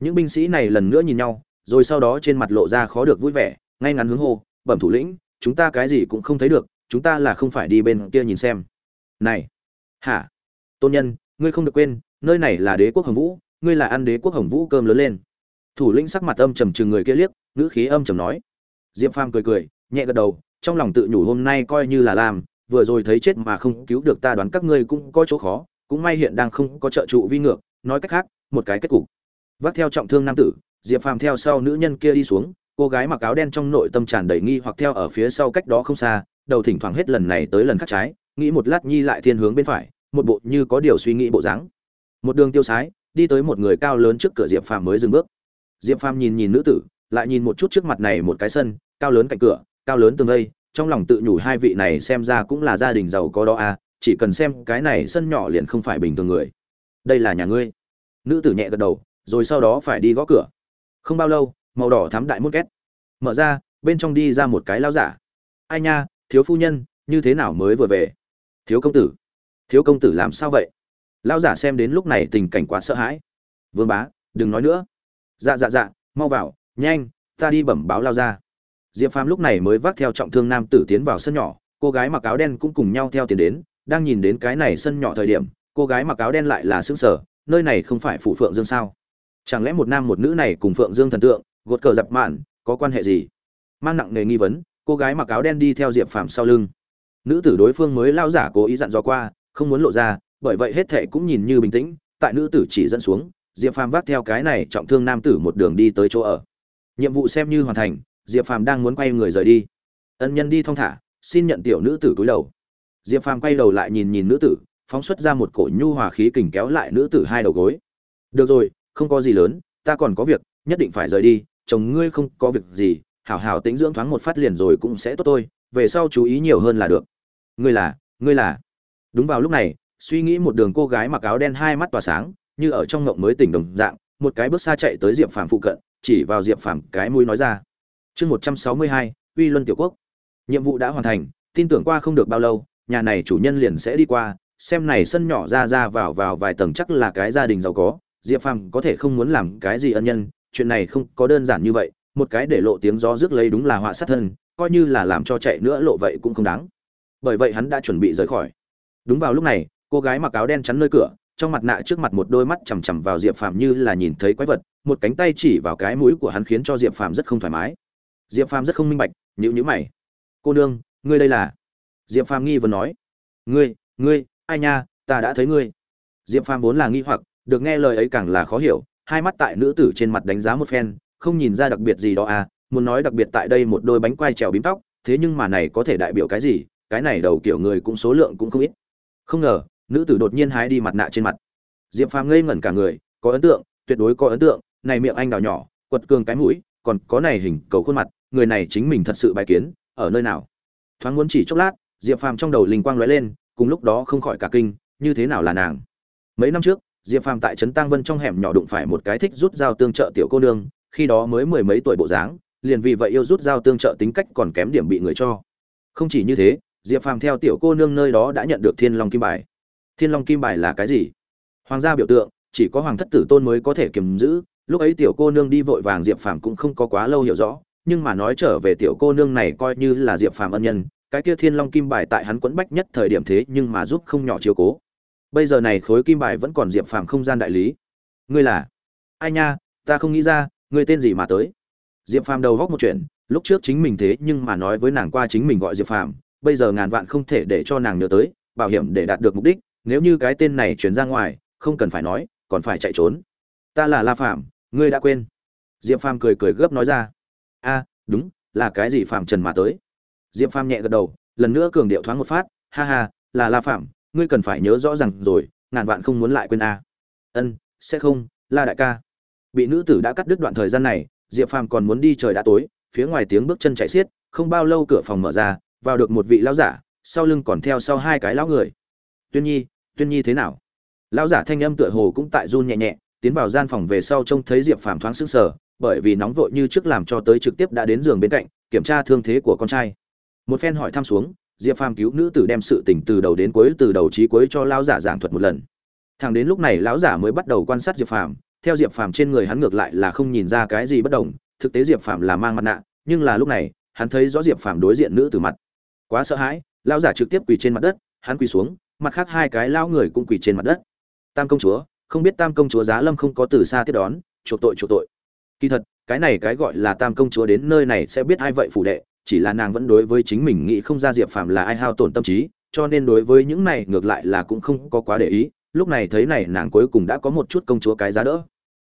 Những binh sĩ này lần nữa nhìn nhau rồi sau đó trên mặt lộ ra khó được vui vẻ, ngay ngắn hướng hô, bẩm thủ lĩnh, chúng ta cái gì cũng không thấy được, chúng ta là không phải đi bên kia nhìn xem. Này, hả? Tôn nhân, ngươi không được quên, nơi này là đế quốc hồng vũ, ngươi là ăn đế quốc hồng vũ cơm lớn lên. Thủ lĩnh sắc mặt âm trầm chừng người kia liếc, ngữ khí âm trầm nói. Diệp phàm cười cười, nhẹ gật đầu, trong lòng tự nhủ hôm nay coi như là làm, vừa rồi thấy chết mà không cứu được ta đoán các ngươi cũng có chỗ khó, cũng may hiện đang không có trợ trụ vi ngược, nói cách khác, một cái kết cục. Vác theo trọng thương nam tử diệp phàm theo sau nữ nhân kia đi xuống, cô gái mặc áo đen trong nội tâm tràn đầy nghi hoặc theo ở phía sau cách đó không xa, đầu thỉnh thoảng hết lần này tới lần khác trái, nghĩ một lát nhi lại thiên hướng bên phải, một bộ như có điều suy nghĩ bộ dáng. Một đường tiêu sái, đi tới một người cao lớn trước cửa diệp phàm mới dừng bước. Diệp phàm nhìn nhìn nữ tử, lại nhìn một chút trước mặt này một cái sân, cao lớn cạnh cửa, cao lớn tường vây, trong lòng tự nhủ hai vị này xem ra cũng là gia đình giàu có đó à chỉ cần xem cái này sân nhỏ liền không phải bình thường người. Đây là nhà ngươi. Nữ tử nhẹ gật đầu, rồi sau đó phải đi gõ cửa không bao lâu, màu đỏ thắm đại môn két. Mở ra, bên trong đi ra một cái lao giả. Ai nha, thiếu phu nhân, như thế nào mới vừa về? Thiếu công tử. Thiếu công tử làm sao vậy? Lao giả xem đến lúc này tình cảnh quá sợ hãi. Vương bá, đừng nói nữa. Dạ dạ dạ mau vào, nhanh, ta đi bẩm báo lao ra diệp phàm lúc này mới vác theo trọng thương nam tử tiến vào sân nhỏ. Cô gái mặc áo đen cũng cùng nhau theo tiền đến, đang nhìn đến cái này sân nhỏ thời điểm, cô gái mặc áo đen lại là xứng sở nơi này không phải phủ phượng dương sao? Chẳng lẽ một nam một nữ này cùng phượng dương thần tượng, gột cờ dập mạn, có quan hệ gì? Mang nặng nề nghi vấn, cô gái mặc áo đen đi theo diệp phàm sau lưng. Nữ tử đối phương mới lao giả cố ý dặn dò qua, không muốn lộ ra, bởi vậy hết thệ cũng nhìn như bình tĩnh, tại nữ tử chỉ dẫn xuống, diệp phàm vác theo cái này trọng thương nam tử một đường đi tới chỗ ở. Nhiệm vụ xem như hoàn thành, diệp phàm đang muốn quay người rời đi. Ân nhân đi thong thả, xin nhận tiểu nữ tử cúi đầu. Diệp phàm quay đầu lại nhìn nhìn nữ tử, phóng xuất ra một cổ nhu hòa khí kình kéo lại nữ tử hai đầu gối. Được rồi không có gì lớn, ta còn có việc, nhất định phải rời đi, chồng ngươi không có việc gì, hảo hảo tĩnh dưỡng thoáng một phát liền rồi cũng sẽ tốt thôi, về sau chú ý nhiều hơn là được. Ngươi là ngươi là. Đúng vào lúc này, suy nghĩ một đường cô gái mặc áo đen hai mắt tỏa sáng, như ở trong ngộng mới tỉnh đồng dạng, một cái bước xa chạy tới diệp phàm phụ cận, chỉ vào diệp phàm cái mũi nói ra. Chương một trăm sáu mươi hai, uy luân tiểu quốc. Nhiệm vụ đã hoàn thành, tin tưởng qua không được bao lâu, nhà này chủ nhân liền sẽ đi qua, xem này sân nhỏ ra ra vào vào vài tầng chắc là cái gia đình giàu có diệp phàm có thể không muốn làm cái gì ân nhân, chuyện này không có đơn giản như vậy, một cái để lộ tiếng gió rước lấy đúng là họa sát thân, coi như là làm cho chạy nữa lộ vậy cũng không đáng. Bởi vậy hắn đã chuẩn bị rời khỏi. Đúng vào lúc này, cô gái mặc áo đen chắn nơi cửa, trong mặt nạ trước mặt một đôi mắt chằm chằm vào diệp phàm như là nhìn thấy quái vật, một cánh tay chỉ vào cái mũi của hắn khiến cho diệp phàm rất không thoải mái. Diệp phàm rất không minh bạch nhữ nhữ mày. Cô nương, ngươi đây là? Diệp phàm nghi vừa nói. Ngươi ngươi, ai nha, ta đã thấy ngươi. Diệp phàm vốn là nghi hoặc được nghe lời ấy càng là khó hiểu, hai mắt tại nữ tử trên mặt đánh giá một phen, không nhìn ra đặc biệt gì đó à muốn nói đặc biệt tại đây một đôi bánh quai trèo bím tóc, thế nhưng mà này có thể đại biểu cái gì, cái này đầu kiểu người cũng số lượng cũng không ít. Không ngờ, nữ tử đột nhiên hái đi mặt nạ trên mặt. Diệp phàm ngây ngẩn cả người, có ấn tượng, tuyệt đối có ấn tượng, này miệng anh đào nhỏ, quật cường cái mũi, còn có này hình cầu khuôn mặt, người này chính mình thật sự bài kiến, ở nơi nào? Thoáng muốn chỉ chốc lát, diệp phàm trong đầu linh quang lóe lên, cùng lúc đó không khỏi cả kinh, như thế nào là nàng? Mấy năm trước diệp phàm tại trấn tăng vân trong hẻm nhỏ đụng phải một cái thích rút dao tương trợ tiểu cô nương, khi đó mới mười mấy tuổi bộ dáng, liền vì vậy yêu rút dao tương trợ tính cách còn kém điểm bị người cho. Không chỉ như thế, diệp phàm theo tiểu cô nương nơi đó đã nhận được thiên long kim bài. Thiên long kim bài là cái gì? Hoàng gia biểu tượng, chỉ có hoàng thất tử tôn mới có thể kiềm giữ, lúc ấy tiểu cô nương đi vội vàng diệp phàm cũng không có quá lâu hiểu rõ, nhưng mà nói trở về tiểu cô nương này coi như là diệp phàm ân nhân, cái kia thiên long kim bài tại hắn quẫn bách nhất thời điểm thế nhưng mà giúp không nhỏ chiếu cố bây giờ này khối kim bài vẫn còn diệp phàm không gian đại lý. Ngươi là? Ai nha, ta không nghĩ ra, ngươi tên gì mà tới? Diệp phàm đầu góc một chuyện, lúc trước chính mình thế nhưng mà nói với nàng qua chính mình gọi diệp phàm, bây giờ ngàn vạn không thể để cho nàng nhớ tới, bảo hiểm để đạt được mục đích, nếu như cái tên này chuyển ra ngoài, không cần phải nói, còn phải chạy trốn. Ta là la phạm ngươi đã quên. Diệp phàm cười cười gấp nói ra. A, đúng, là cái gì phàm trần mà tới? Diệp phàm nhẹ gật đầu, lần nữa cường điệu thoáng một phát, ha ha, là la phạm ngươi cần phải nhớ rõ rằng rồi, ngàn vạn không muốn lại quên a. Ân, sẽ không, la đại ca. Bị nữ tử đã cắt đứt đoạn thời gian này, diệp phàm còn muốn đi trời đã tối, phía ngoài tiếng bước chân chạy xiết, không bao lâu cửa phòng mở ra, vào được một vị lão giả, sau lưng còn theo sau hai cái lão người. Tuyên nhi tuyên nhi thế nào? Lão giả thanh âm tựa hồ cũng tại run nhẹ nhẹ, tiến vào gian phòng về sau trông thấy diệp phàm thoáng sững sờ, bởi vì nóng vội như trước làm cho tới trực tiếp đã đến giường bên cạnh, kiểm tra thương thế của con trai. Một phen hỏi thăm xuống diệp phàm cứu nữ tử đem sự tình từ đầu đến cuối, từ đầu chí cuối cho lão giả giảng thuật một lần. Thẳng đến lúc này lão giả mới bắt đầu quan sát diệp phàm. Theo diệp phàm trên người hắn ngược lại là không nhìn ra cái gì bất đồng, thực tế diệp phàm là mang mặt nạ, nhưng là lúc này, hắn thấy rõ diệp phàm đối diện nữ tử mặt. Quá sợ hãi, lão giả trực tiếp quỳ trên mặt đất, hắn quỳ xuống, mặt khác hai cái lão người cũng quỳ trên mặt đất. Tam công chúa, không biết tam công chúa giá lâm không có từ xa tiếp đón, chuộc tội chuộc tội. Kỳ thật, cái này cái gọi là tam công chúa đến nơi này sẽ biết ai vậy phủ đệ chỉ là nàng vẫn đối với chính mình nghĩ không ra diệp phàm là ai hao tổn tâm trí, cho nên đối với những này ngược lại là cũng không có quá để ý. Lúc này thấy này, nàng cuối cùng đã có một chút công chúa cái giá đỡ.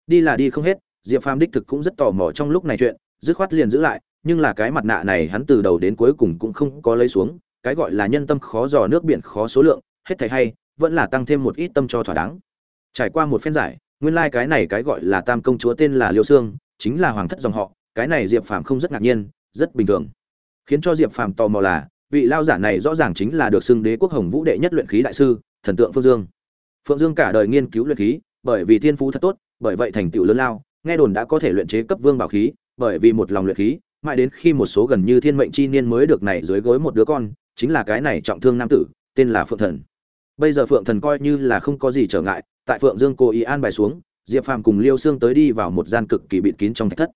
Đi là đi không hết, diệp phàm đích thực cũng rất tò mò trong lúc này chuyện, dứt khoát liền giữ lại, nhưng là cái mặt nạ này hắn từ đầu đến cuối cùng cũng không có lấy xuống, cái gọi là nhân tâm khó dò, nước biển khó số lượng, hết thảy hay, vẫn là tăng thêm một ít tâm cho thỏa đáng. Trải qua một phen giải, nguyên lai like cái này cái gọi là tam công chúa tên là liêu sương, chính là hoàng thất dòng họ, cái này diệp phàm không rất ngạc nhiên, rất bình thường khiến cho diệp phàm tò mò là, vị lao giả này rõ ràng chính là được xưng đế quốc hồng vũ đệ nhất luyện khí đại sư, thần tượng phương dương. Phượng dương cả đời nghiên cứu luyện khí, bởi vì thiên phú thật tốt, bởi vậy thành tựu lớn lao, nghe đồn đã có thể luyện chế cấp vương bảo khí, bởi vì một lòng luyện khí, mãi đến khi một số gần như thiên mệnh chi niên mới được này dưới gối một đứa con, chính là cái này trọng thương nam tử, tên là phượng thần. Bây giờ phượng thần coi như là không có gì trở ngại, tại phượng dương cố ý an bài xuống, diệp phàm cùng liêu xương tới đi vào một gian cực kỳ bịt kín trong thạch thất.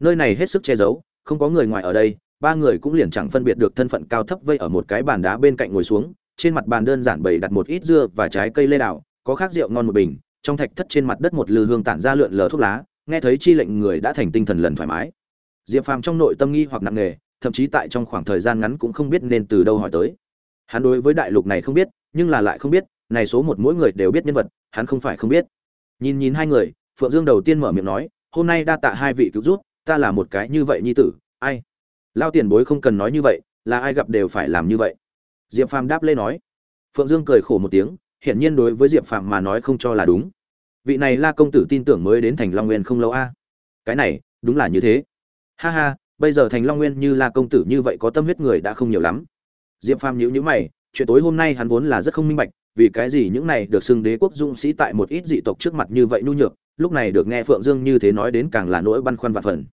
Nơi này hết sức che giấu, không có người ngoài ở đây ba người cũng liền chẳng phân biệt được thân phận cao thấp vây ở một cái bàn đá bên cạnh ngồi xuống, trên mặt bàn đơn giản bày đặt một ít dưa và trái cây lê đào, có khác rượu ngon một bình, trong thạch thất trên mặt đất một lư hương tản ra lượn lờ thuốc lá, nghe thấy chi lệnh người đã thành tinh thần lần thoải mái. Diệp phàm trong nội tâm nghi hoặc nặng nề, thậm chí tại trong khoảng thời gian ngắn cũng không biết nên từ đâu hỏi tới. Hắn đối với đại lục này không biết, nhưng là lại không biết, này số một mỗi người đều biết nhân vật, hắn không phải không biết. Nhìn nhìn hai người, phượng dương đầu tiên mở miệng nói, hôm nay đa tạ hai vị cứu giúp, ta là một cái như vậy nhi tử, ai? Lao tiền bối không cần nói như vậy, là ai gặp đều phải làm như vậy. Diệp phàm đáp lê nói. Phượng dương cười khổ một tiếng, hiển nhiên đối với diệp phàm mà nói không cho là đúng. Vị này la công tử tin tưởng mới đến thành long nguyên không lâu a. Cái này, đúng là như thế. Ha ha, bây giờ thành long nguyên như la công tử như vậy có tâm huyết người đã không nhiều lắm. Diệp phàm nhíu nhíu mày, chuyện tối hôm nay hắn vốn là rất không minh bạch, vì cái gì những này được xưng đế quốc dũng sĩ tại một ít dị tộc trước mặt như vậy nhu nhược, lúc này được nghe phượng dương như thế nói đến càng là nỗi băn khoăn vạn phần.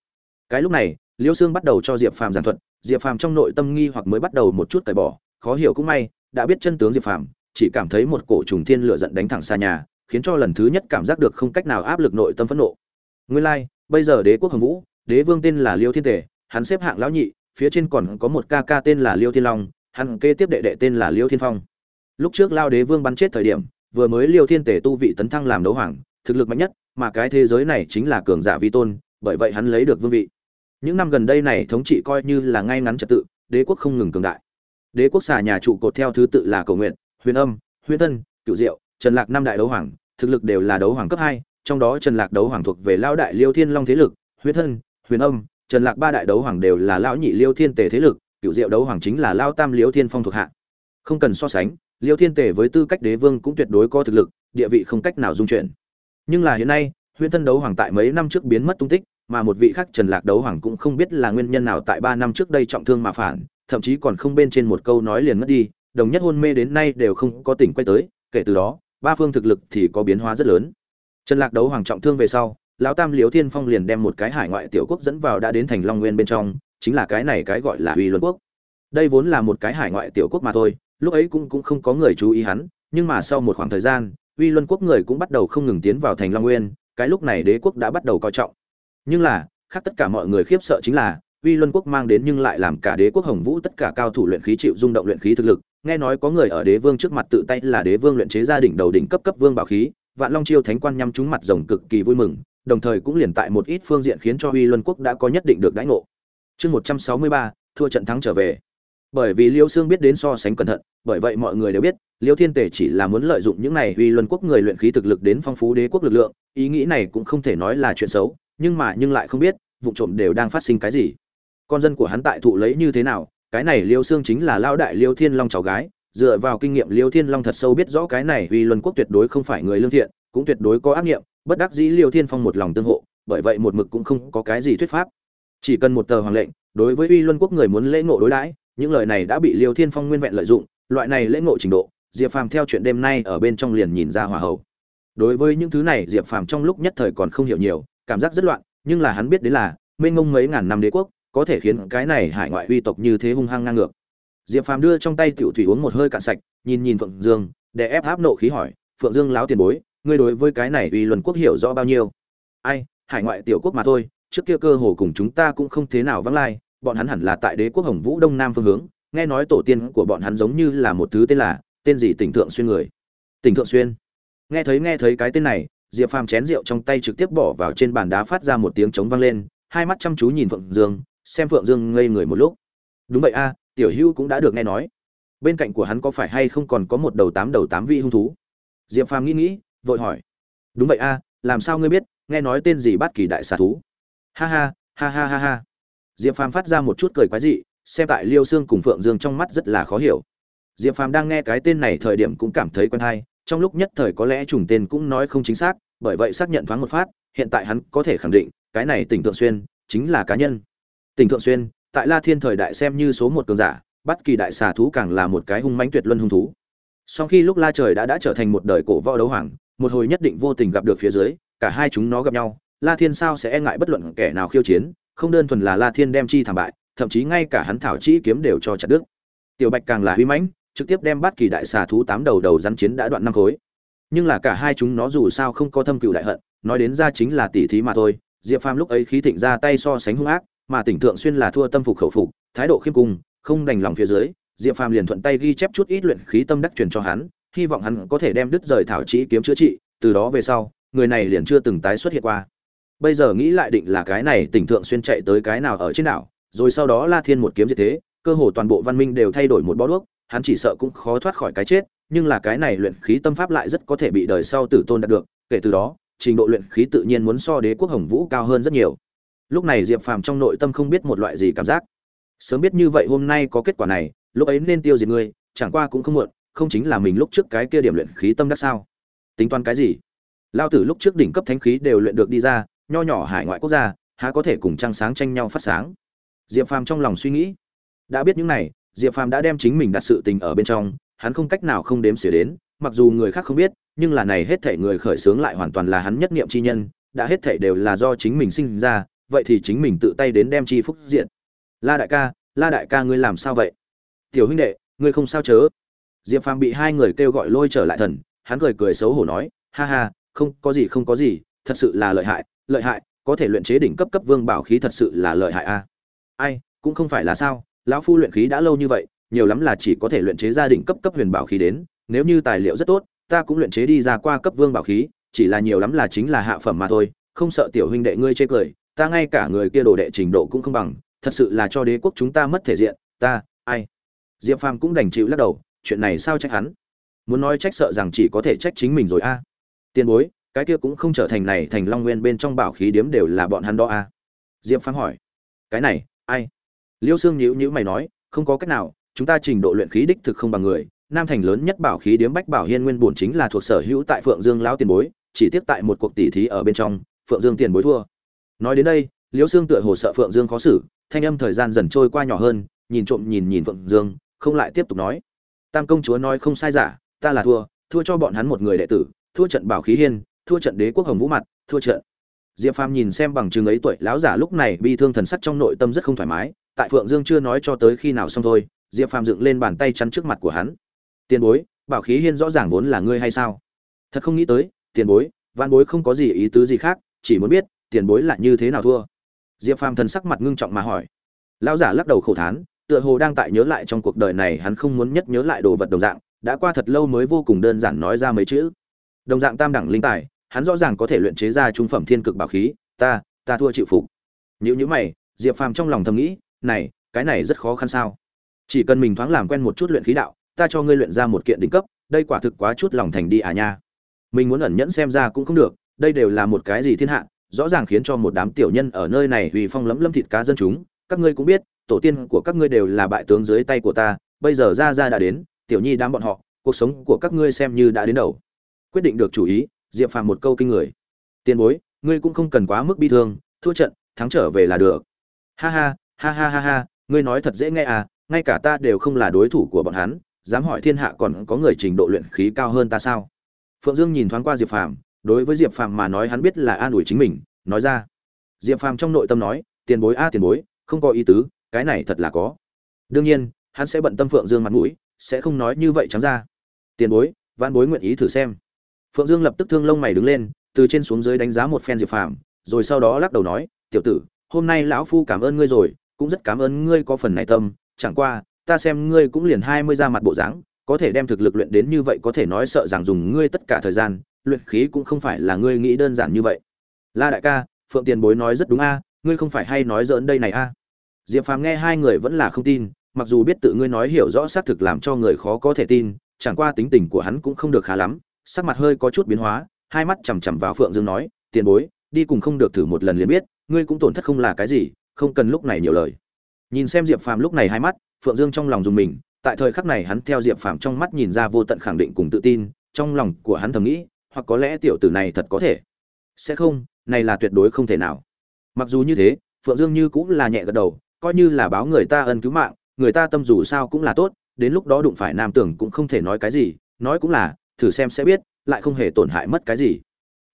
Cái lúc này liêu xương bắt đầu cho diệp phàm giảng thuật, diệp phàm trong nội tâm nghi hoặc mới bắt đầu một chút cởi bỏ, khó hiểu cũng may, đã biết chân tướng diệp phàm, chỉ cảm thấy một cổ trùng thiên lửa giận đánh thẳng xa nhà, khiến cho lần thứ nhất cảm giác được không cách nào áp lực nội tâm phẫn nộ. Nguyên lai, bây giờ đế quốc hồng vũ, đế vương tên là liêu thiên tề, hắn xếp hạng lão nhị, phía trên còn có một ca ca tên là liêu thiên long, hắn kế tiếp đệ đệ tên là liêu thiên phong. Lúc trước lao đế vương bắn chết thời điểm, vừa mới liêu thiên tề tu vị tấn thăng làm đấu hoàng, thực lực mạnh nhất, mà cái thế giới này chính là cường giả vi tôn, bởi vậy hắn lấy được vương vị những năm gần đây này thống trị coi như là ngay ngắn trật tự, đế quốc không ngừng cường đại. Đế quốc xà nhà trụ cột theo thứ tự là cầu nguyện, huyền âm, huyền tân cựu diệu, trần lạc năm đại đấu hoàng, thực lực đều là đấu hoàng cấp hai, trong đó trần lạc đấu hoàng thuộc về lao đại liêu thiên long thế lực, huyền thân, huyền âm, trần lạc ba đại đấu hoàng đều là lão nhị liêu thiên tề thế lực cựu diệu đấu hoàng chính là lao tam liêu thiên phong thuộc hạ. Không cần so sánh, liêu thiên tề với tư cách đế vương cũng tuyệt đối có thực lực, địa vị không cách nào dung chuyển. Nhưng là hiện nay Huyên thân đấu hoàng tại mấy năm trước biến mất tung tích, mà một vị khác trần lạc đấu hoàng cũng không biết là nguyên nhân nào tại ba năm trước đây trọng thương mà phản, thậm chí còn không bên trên một câu nói liền mất đi, đồng nhất hôn mê đến nay đều không có tỉnh quay tới, kể từ đó, ba phương thực lực thì có biến hóa rất lớn. Trần lạc đấu hoàng trọng thương về sau, lão tam liếu thiên phong liền đem một cái hải ngoại tiểu quốc dẫn vào đã đến thành long nguyên bên trong, chính là cái này cái gọi là uy luân quốc. Đây vốn là một cái hải ngoại tiểu quốc mà thôi, lúc ấy cũng cũng không có người chú ý hắn, nhưng mà sau một khoảng thời gian, uy luân quốc người cũng bắt đầu không ngừng tiến vào thành long nguyên cái lúc này đế quốc đã bắt đầu coi trọng. Nhưng là, khác tất cả mọi người khiếp sợ chính là, uy luân quốc mang đến nhưng lại làm cả đế quốc hồng vũ tất cả cao thủ luyện khí chịu rung động luyện khí thực lực. Nghe nói có người ở đế vương trước mặt tự tay là đế vương luyện chế gia đình đầu đỉnh cấp cấp vương bảo khí, vạn long chiêu thánh quan nhắm trúng mặt rồng cực kỳ vui mừng, đồng thời cũng liền tại một ít phương diện khiến cho uy luân quốc đã có nhất định được đãi ngộ. Chương một trăm sáu mươi ba, thua trận thắng trở về bởi vì liêu xương biết đến so sánh cẩn thận, bởi vậy mọi người đều biết, liêu thiên tể chỉ là muốn lợi dụng những này uy luân quốc người luyện khí thực lực đến phong phú đế quốc lực lượng, ý nghĩ này cũng không thể nói là chuyện xấu, nhưng mà nhưng lại không biết, vụ trộm đều đang phát sinh cái gì. Con dân của hắn tại thụ lấy như thế nào, cái này liêu xương chính là lao đại liêu thiên long cháu gái, dựa vào kinh nghiệm liêu thiên long thật sâu biết rõ cái này uy luân quốc tuyệt đối không phải người lương thiện, cũng tuyệt đối có ác nghiệm, bất đắc dĩ liêu thiên phong một lòng tương hộ, bởi vậy một mực cũng không có cái gì thuyết pháp. Chỉ cần một tờ hoàng lệnh, đối với uy luân quốc người muốn lễ ngộ đối đãi những lời này đã bị liêu thiên phong nguyên vẹn lợi dụng, loại này lễ ngộ trình độ, diệp phàm theo chuyện đêm nay ở bên trong liền nhìn ra hòa hậu. Đối với những thứ này, diệp phàm trong lúc nhất thời còn không hiểu nhiều, cảm giác rất loạn, nhưng là hắn biết đến là, mênh ngông mấy ngàn năm đế quốc, có thể khiến cái này hải ngoại uy tộc như thế hung hăng ngang ngược. Diệp phàm đưa trong tay tiểu thủy uống một hơi cạn sạch, nhìn nhìn phượng dương, để ép áp nộ khí hỏi, phượng dương láo tiền bối, ngươi đối với cái này uy luân quốc hiểu rõ bao nhiêu? Ai, hải ngoại tiểu quốc mà thôi, trước kia cơ hồ cùng chúng ta cũng không thế nào vắng lai bọn hắn hẳn là tại đế quốc hồng vũ đông nam phương hướng, nghe nói tổ tiên của bọn hắn giống như là một thứ tên là, tên gì tỉnh thượng xuyên người? Tỉnh thượng xuyên. Nghe thấy nghe thấy cái tên này, diệp phàm chén rượu trong tay trực tiếp bỏ vào trên bàn đá phát ra một tiếng trống vang lên, hai mắt chăm chú nhìn phượng dương, xem phượng dương ngây người một lúc. Đúng vậy a, tiểu hữu cũng đã được nghe nói. Bên cạnh của hắn có phải hay không còn có một đầu tám đầu tám vị hung thú? Diệp phàm nghĩ nghĩ, vội hỏi. Đúng vậy a, làm sao ngươi biết, nghe nói tên gì bát kỳ đại xà thú? Ha ha ha ha ha ha diệp phàm phát ra một chút cười quái dị, xem tại liêu xương cùng phượng dương trong mắt rất là khó hiểu. Diệp phàm đang nghe cái tên này thời điểm cũng cảm thấy quen hay, trong lúc nhất thời có lẽ trùng tên cũng nói không chính xác, bởi vậy xác nhận thoáng một phát, hiện tại hắn có thể khẳng định, cái này tỉnh thượng xuyên chính là cá nhân. Tỉnh thượng xuyên, tại la thiên thời đại xem như số một cường giả, bất kỳ đại xà thú càng là một cái hung mãnh tuyệt luân hung thú. Sau khi lúc la trời đã đã trở thành một đời cổ võ đấu hoàng, một hồi nhất định vô tình gặp được phía dưới, cả hai chúng nó gặp nhau, la thiên sao sẽ e ngại bất luận kẻ nào khiêu chiến không đơn thuần là la thiên đem chi thảm bại, thậm chí ngay cả hắn thảo chí kiếm đều cho chặt đứt. Tiểu bạch càng là huy mãnh, trực tiếp đem bát kỳ đại xà thú tám đầu đầu rắn chiến đã đoạn năm khối. Nhưng là cả hai chúng nó dù sao không có thâm cựu đại hận, nói đến ra chính là tỷ thí mà thôi, diệp phàm lúc ấy khí thịnh ra tay so sánh hung ác, mà tỉnh thượng xuyên là thua tâm phục khẩu phục, thái độ khiêm cung, không đành lòng phía dưới, diệp phàm liền thuận tay ghi chép chút ít luyện khí tâm đắc truyền cho hắn, hy vọng hắn có thể đem đứt rời thảo chỉ kiếm chữa trị, từ đó về sau, người này liền chưa từng tái xuất hiện qua bây giờ nghĩ lại định là cái này tỉnh thượng xuyên chạy tới cái nào ở trên đảo, rồi sau đó la thiên một kiếm diệt thế, cơ hồ toàn bộ văn minh đều thay đổi một bó đuốc, hắn chỉ sợ cũng khó thoát khỏi cái chết, nhưng là cái này luyện khí tâm pháp lại rất có thể bị đời sau tử tôn đạt được, kể từ đó, trình độ luyện khí tự nhiên muốn so đế quốc hồng vũ cao hơn rất nhiều. Lúc này diệp phàm trong nội tâm không biết một loại gì cảm giác. Sớm biết như vậy hôm nay có kết quả này, lúc ấy nên tiêu diệt ngươi chẳng qua cũng không muộn, không chính là mình lúc trước cái kia điểm luyện khí tâm đắc sao? Tính toán cái gì? Lao tử lúc trước đỉnh cấp thánh khí đều luyện được đi ra nho nhỏ hải ngoại quốc gia, há có thể cùng trăng sáng tranh nhau phát sáng. Diệp phàm trong lòng suy nghĩ, đã biết những này, diệp phàm đã đem chính mình đặt sự tình ở bên trong, hắn không cách nào không đếm xỉa đến, mặc dù người khác không biết, nhưng là này hết thảy người khởi xướng lại hoàn toàn là hắn nhất niệm chi nhân, đã hết thảy đều là do chính mình sinh ra, vậy thì chính mình tự tay đến đem chi phúc diện la đại ca, la đại ca ngươi làm sao vậy? Tiểu huynh đệ, ngươi không sao chớ. Diệp phàm bị hai người kêu gọi lôi trở lại thần, hắn cười cười xấu hổ nói, ha ha, không, có gì không có gì, thật sự là lợi hại lợi hại, có thể luyện chế đỉnh cấp cấp vương bảo khí thật sự là lợi hại a. Ai, cũng không phải là sao, lão phu luyện khí đã lâu như vậy, nhiều lắm là chỉ có thể luyện chế ra đỉnh cấp cấp huyền bảo khí đến, nếu như tài liệu rất tốt, ta cũng luyện chế đi ra qua cấp vương bảo khí, chỉ là nhiều lắm là chính là hạ phẩm mà thôi, không sợ tiểu huynh đệ ngươi chê cười, ta ngay cả người kia đồ đệ trình độ cũng không bằng, thật sự là cho đế quốc chúng ta mất thể diện, ta, ai. Diệp phàm cũng đành chịu lắc đầu, chuyện này sao trách hắn? Muốn nói trách sợ rằng chỉ có thể trách chính mình rồi a. Tiền bối cái kia cũng không trở thành này thành long nguyên bên trong bảo khí điếm đều là bọn hắn đó à? diệp phàm hỏi. Cái này, ai? Liêu sương nhữ nhữ mày nói, không có cách nào, chúng ta trình độ luyện khí đích thực không bằng người, nam thành lớn nhất bảo khí điếm bách bảo hiên nguyên bổn chính là thuộc sở hữu tại phượng dương lão tiền bối, chỉ tiếp tại một cuộc tỷ thí ở bên trong, phượng dương tiền bối thua. Nói đến đây, liêu Sương tựa hồ sợ phượng dương khó xử, thanh âm thời gian dần trôi qua nhỏ hơn, nhìn trộm nhìn nhìn phượng dương, không lại tiếp tục nói. Tam công chúa nói không sai giả, ta là thua thua cho bọn hắn một người đệ tử, thua trận bảo khí hiên thua trận đế quốc hồng vũ mặt, thua trận. Diệp phàm nhìn xem bằng chứng ấy tuổi, lão giả lúc này bi thương thần sắc trong nội tâm rất không thoải mái, tại phượng dương chưa nói cho tới khi nào xong thôi, diệp phàm dựng lên bàn tay chắn trước mặt của hắn. Tiền bối, bảo khí hiên rõ ràng vốn là ngươi hay sao? Thật không nghĩ tới, tiền bối văn bối không có gì ý tứ gì khác, chỉ muốn biết, tiền bối là như thế nào thua. Diệp phàm thần sắc mặt ngưng trọng mà hỏi. Lão giả lắc đầu khổ thán, tựa hồ đang tại nhớ lại trong cuộc đời này hắn không muốn nhất nhớ lại đồ vật đồng dạng, đã qua thật lâu mới vô cùng đơn giản nói ra mấy chữ. Đồng dạng tam đẳng linh tài hắn rõ ràng có thể luyện chế ra trung phẩm thiên cực bảo khí, ta ta thua chịu phục. Nếu như mày, diệp phàm trong lòng thầm nghĩ, này, cái này rất khó khăn sao? Chỉ cần mình thoáng làm quen một chút luyện khí đạo, ta cho ngươi luyện ra một kiện đỉnh cấp, đây quả thực quá chút lòng thành đi à nha. Mình muốn ẩn nhẫn xem ra cũng không được, đây đều là một cái gì thiên hạ, rõ ràng khiến cho một đám tiểu nhân ở nơi này vì phong lấm lấm thịt cá dân chúng. Các ngươi cũng biết, tổ tiên của các ngươi đều là bại tướng dưới tay của ta, bây giờ ra ra đã đến, tiểu nhi đám bọn họ, cuộc sống của các ngươi xem như đã đến đầu. Quyết định được chủ ý diệp phàm một câu kinh người. Tiền bối, ngươi cũng không cần quá mức bi thương, thua trận, thắng trở về là được. Ha ha ha ha ha ha, ngươi nói thật dễ nghe à ngay cả ta đều không là đối thủ của bọn hắn, dám hỏi thiên hạ còn có người trình độ luyện khí cao hơn ta sao? Phượng dương nhìn thoáng qua diệp phàm, đối với diệp phàm mà nói hắn biết là an ủi chính mình, nói ra. Diệp phàm trong nội tâm nói, tiền bối a, tiền bối, không có ý tứ, cái này thật là có. Đương nhiên, hắn sẽ bận tâm phượng dương mặt mũi, sẽ không nói như vậy trắng ra. Tiền bối văn bối nguyện ý thử xem phượng dương lập tức thương lông mày đứng lên, từ trên xuống dưới đánh giá một phen diệp phàm, rồi sau đó lắc đầu nói, tiểu tử, hôm nay lão phu cảm ơn ngươi rồi, cũng rất cảm ơn ngươi có phần này tâm, chẳng qua, ta xem ngươi cũng liền hai mươi ra mặt bộ dáng, có thể đem thực lực luyện đến như vậy có thể nói sợ rằng dùng ngươi tất cả thời gian, luyện khí cũng không phải là ngươi nghĩ đơn giản như vậy. La đại ca, phượng tiền bối nói rất đúng a, ngươi không phải hay nói dỡn đây này a? Diệp phàm nghe hai người vẫn là không tin, mặc dù biết tự ngươi nói hiểu rõ xác thực làm cho người khó có thể tin, chẳng qua tính tình của hắn cũng không được khá lắm sắc mặt hơi có chút biến hóa, hai mắt chằm chằm vào phượng dương nói, tiền bối, đi cùng không được thử một lần liền biết, ngươi cũng tổn thất không là cái gì, không cần lúc này nhiều lời. Nhìn xem diệp phàm lúc này hai mắt, phượng dương trong lòng dùng mình, tại thời khắc này hắn theo diệp phàm trong mắt nhìn ra vô tận khẳng định cùng tự tin, trong lòng của hắn thầm nghĩ, hoặc có lẽ tiểu tử này thật có thể. Sẽ không, này là tuyệt đối không thể nào. Mặc dù như thế, phượng dương như cũng là nhẹ gật đầu, coi như là báo người ta ân cứu mạng, người ta tâm dù sao cũng là tốt, đến lúc đó đụng phải nam tưởng cũng không thể nói cái gì, nói cũng là thử xem sẽ biết, lại không hề tổn hại mất cái gì.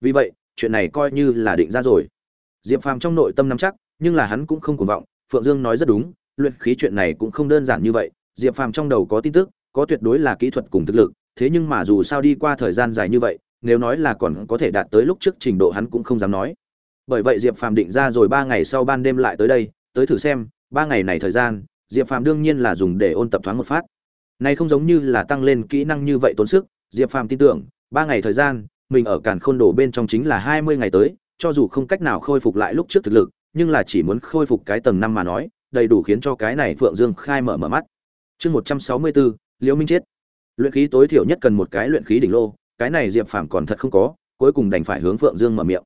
Vì vậy, chuyện này coi như là định ra rồi. Diệp phàm trong nội tâm nắm chắc, nhưng là hắn cũng không cuồng vọng, phượng dương nói rất đúng, luyện khí chuyện này cũng không đơn giản như vậy, diệp phàm trong đầu có tin tức, có tuyệt đối là kỹ thuật cùng thực lực, thế nhưng mà dù sao đi qua thời gian dài như vậy, nếu nói là còn có thể đạt tới lúc trước trình độ hắn cũng không dám nói. Bởi vậy diệp phàm định ra rồi ba ngày sau ban đêm lại tới đây, tới thử xem, ba ngày này thời gian, diệp phàm đương nhiên là dùng để ôn tập thoáng một phát. Này không giống như là tăng lên kỹ năng như vậy tốn sức diệp phàm tin tưởng, ba ngày thời gian, mình ở càn khôn đồ bên trong chính là hai mươi ngày tới, cho dù không cách nào khôi phục lại lúc trước thực lực, nhưng là chỉ muốn khôi phục cái tầng năm mà nói, đầy đủ khiến cho cái này phượng dương khai mở mở mắt. Chương một trăm sáu mươi bốn, liễu minh chết. Luyện khí tối thiểu nhất cần một cái luyện khí đỉnh lô, cái này diệp phàm còn thật không có, cuối cùng đành phải hướng phượng dương mở miệng.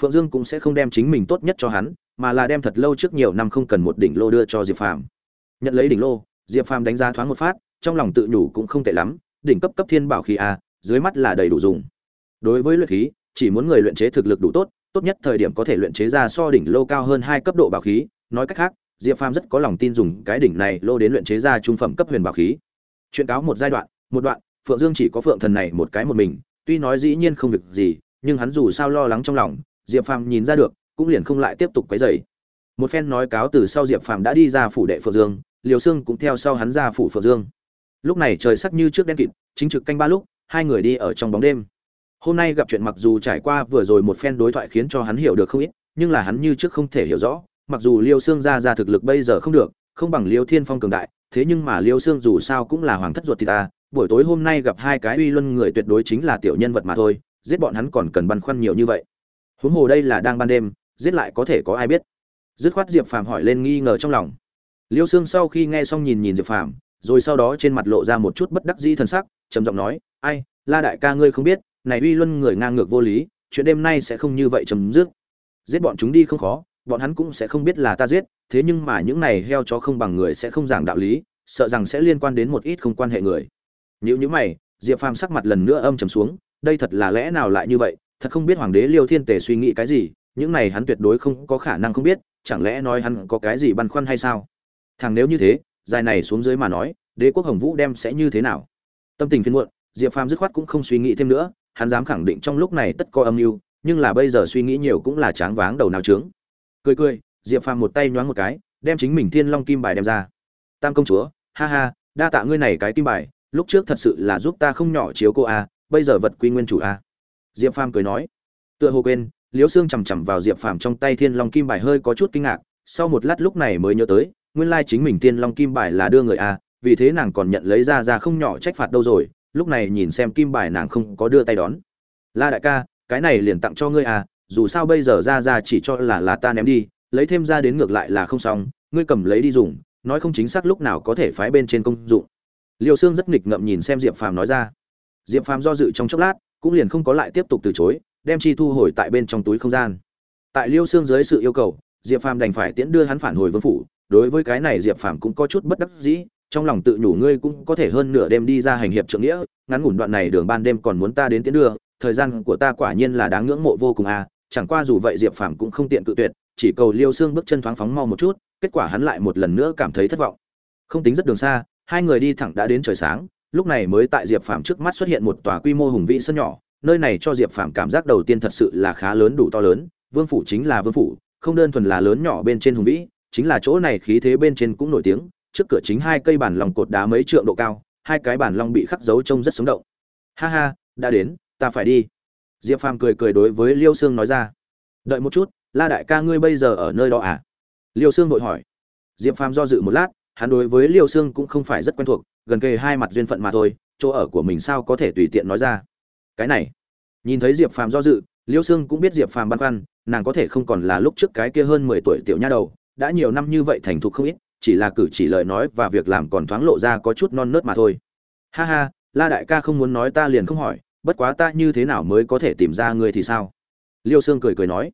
Phượng dương cũng sẽ không đem chính mình tốt nhất cho hắn, mà là đem thật lâu trước nhiều năm không cần một đỉnh lô đưa cho diệp phàm. Nhận lấy đỉnh lô, diệp phàm đánh giá thoáng một phát, trong lòng tự nhủ cũng không tệ lắm đỉnh cấp cấp thiên bảo khí a, dưới mắt là đầy đủ dùng. Đối với luyện khí, chỉ muốn người luyện chế thực lực đủ tốt tốt nhất thời điểm có thể luyện chế ra so đỉnh lô cao hơn hai cấp độ bảo khí. Nói cách khác, diệp phàm rất có lòng tin dùng cái đỉnh này lô đến luyện chế ra trung phẩm cấp huyền bảo khí. Chuyện cáo một giai đoạn, một đoạn, phượng dương chỉ có phượng thần này một cái một mình, tuy nói dĩ nhiên không việc gì, nhưng hắn dù sao lo lắng trong lòng, diệp phàm nhìn ra được, cũng liền không lại tiếp tục quấy rầy. Một phen nói cáo từ sau diệp phàm đã đi ra phủ đệ phượng dương liều xương cũng theo sau hắn ra phủ phượng dương lúc này trời sắc như trước đen kịt, chính trực canh ba lúc, hai người đi ở trong bóng đêm. Hôm nay gặp chuyện mặc dù trải qua vừa rồi một phen đối thoại khiến cho hắn hiểu được không ít, nhưng là hắn như trước không thể hiểu rõ, mặc dù liêu xương ra ra thực lực bây giờ không được, không bằng liêu thiên phong cường đại, thế nhưng mà liêu xương dù sao cũng là hoàng thất ruột thì ta, buổi tối hôm nay gặp hai cái uy luân người tuyệt đối chính là tiểu nhân vật mà thôi, giết bọn hắn còn cần băn khoăn nhiều như vậy. Huống hồ đây là đang ban đêm, giết lại có thể có ai biết? Dứt khoát diệp phàm hỏi lên nghi ngờ trong lòng. Liêu xương sau khi nghe xong nhìn nhìn diệp phàm rồi sau đó trên mặt lộ ra một chút bất đắc dĩ t sắc, trầm giọng nói, ai, la đại ca ngươi không biết, này uy luân người ngang ngược vô lý, chuyện đêm nay sẽ không như vậy chấm dứt. Giết bọn chúng đi không khó, bọn hắn cũng sẽ không biết là ta giết, thế nhưng mà những này heo chó không bằng người sẽ không giảng đạo lý, sợ rằng sẽ liên quan đến một ít không quan hệ người. Nếu như mày, diệp phàm sắc mặt lần nữa âm trầm xuống, đây thật là lẽ nào lại như vậy? Thật không biết hoàng đế liêu thiên tề suy nghĩ cái gì, những này hắn tuyệt đối không có khả năng không biết, chẳng lẽ nói hắn có cái gì băn khoăn hay sao? Thằng nếu như thế dài này xuống dưới mà nói, đế quốc hồng vũ đem sẽ như thế nào? Tâm tình phiên muộn, diệp phàm dứt khoát cũng không suy nghĩ thêm nữa, hắn dám khẳng định trong lúc này tất có âm mưu, nhưng là bây giờ suy nghĩ nhiều cũng là tráng váng đầu nào trướng. Cười cười, diệp phàm một tay nhoáng một cái, đem chính mình thiên long kim bài đem ra. Tam công chúa, ha ha, đa tạ ngươi này cái kim bài, lúc trước thật sự là giúp ta không nhỏ chiếu cô a, bây giờ vật quy nguyên chủ a. Diệp phàm cười nói. Tựa hồ quên, liễu xương chằm chằm vào diệp phàm trong tay thiên long kim bài hơi có chút kinh ngạc, sau một lát lúc này mới nhớ tới nguyên lai chính mình tiên long kim bài là đưa người a, vì thế nàng còn nhận lấy ra ra không nhỏ trách phạt đâu rồi, lúc này nhìn xem kim bài nàng không có đưa tay đón. La đại ca, cái này liền tặng cho ngươi à dù sao bây giờ ra ra chỉ cho là là ta ném đi, lấy thêm ra đến ngược lại là không xong, ngươi cầm lấy đi dùng, nói không chính xác lúc nào có thể phái bên trên công dụng. Liều xương rất nghịch ngậm nhìn xem diệp phàm nói ra. Diệp phàm do dự trong chốc lát, cũng liền không có lại tiếp tục từ chối, đem chi thu hồi tại bên trong túi không gian. Tại liêu xương dưới sự yêu cầu, diệp phàm đành phải tiễn đưa hắn phản hồi vương phủ đối với cái này diệp phàm cũng có chút bất đắc dĩ, trong lòng tự nhủ ngươi cũng có thể hơn nửa đêm đi ra hành hiệp trượng nghĩa, ngắn ngủn đoạn này đường ban đêm còn muốn ta đến tiến đưa, thời gian của ta quả nhiên là đáng ngưỡng mộ vô cùng à chẳng qua dù vậy diệp phàm cũng không tiện cự tuyệt, chỉ cầu liêu xương bước chân thoáng phóng mau một chút, kết quả hắn lại một lần nữa cảm thấy thất vọng. Không tính rất đường xa, hai người đi thẳng đã đến trời sáng, lúc này mới tại diệp phàm trước mắt xuất hiện một tòa quy mô hùng vĩ sân nhỏ, nơi này cho diệp phàm cảm giác đầu tiên thật sự là khá lớn, đủ to lớn, vương phủ chính là vương phủ, không đơn thuần là lớn nhỏ bên trên hùng vĩ chính là chỗ này khí thế bên trên cũng nổi tiếng, trước cửa chính hai cây bản lòng cột đá mấy trượng độ cao, hai cái bản long bị khắc dấu trông rất sống động. Ha ha, đã đến, ta phải đi. Diệp phàm cười cười đối với liêu sương nói ra. Đợi một chút, la đại ca ngươi bây giờ ở nơi đó à? Liêu sương vội hỏi. Diệp phàm do dự một lát, hắn đối với liêu sương cũng không phải rất quen thuộc, gần kề hai mặt duyên phận mà thôi, chỗ ở của mình sao có thể tùy tiện nói ra. Cái này, nhìn thấy diệp phàm do dự, liêu sương cũng biết diệp phàm băn khoăn, nàng có thể không còn là lúc trước cái kia hơn mười tuổi tiểu nha đầu đã nhiều năm như vậy thành thục không ít, chỉ là cử chỉ lời nói và việc làm còn thoáng lộ ra có chút non nớt mà thôi. Ha ha, la đại ca không muốn nói ta liền không hỏi, bất quá ta như thế nào mới có thể tìm ra ngươi thì sao? Liêu sương cười cười nói.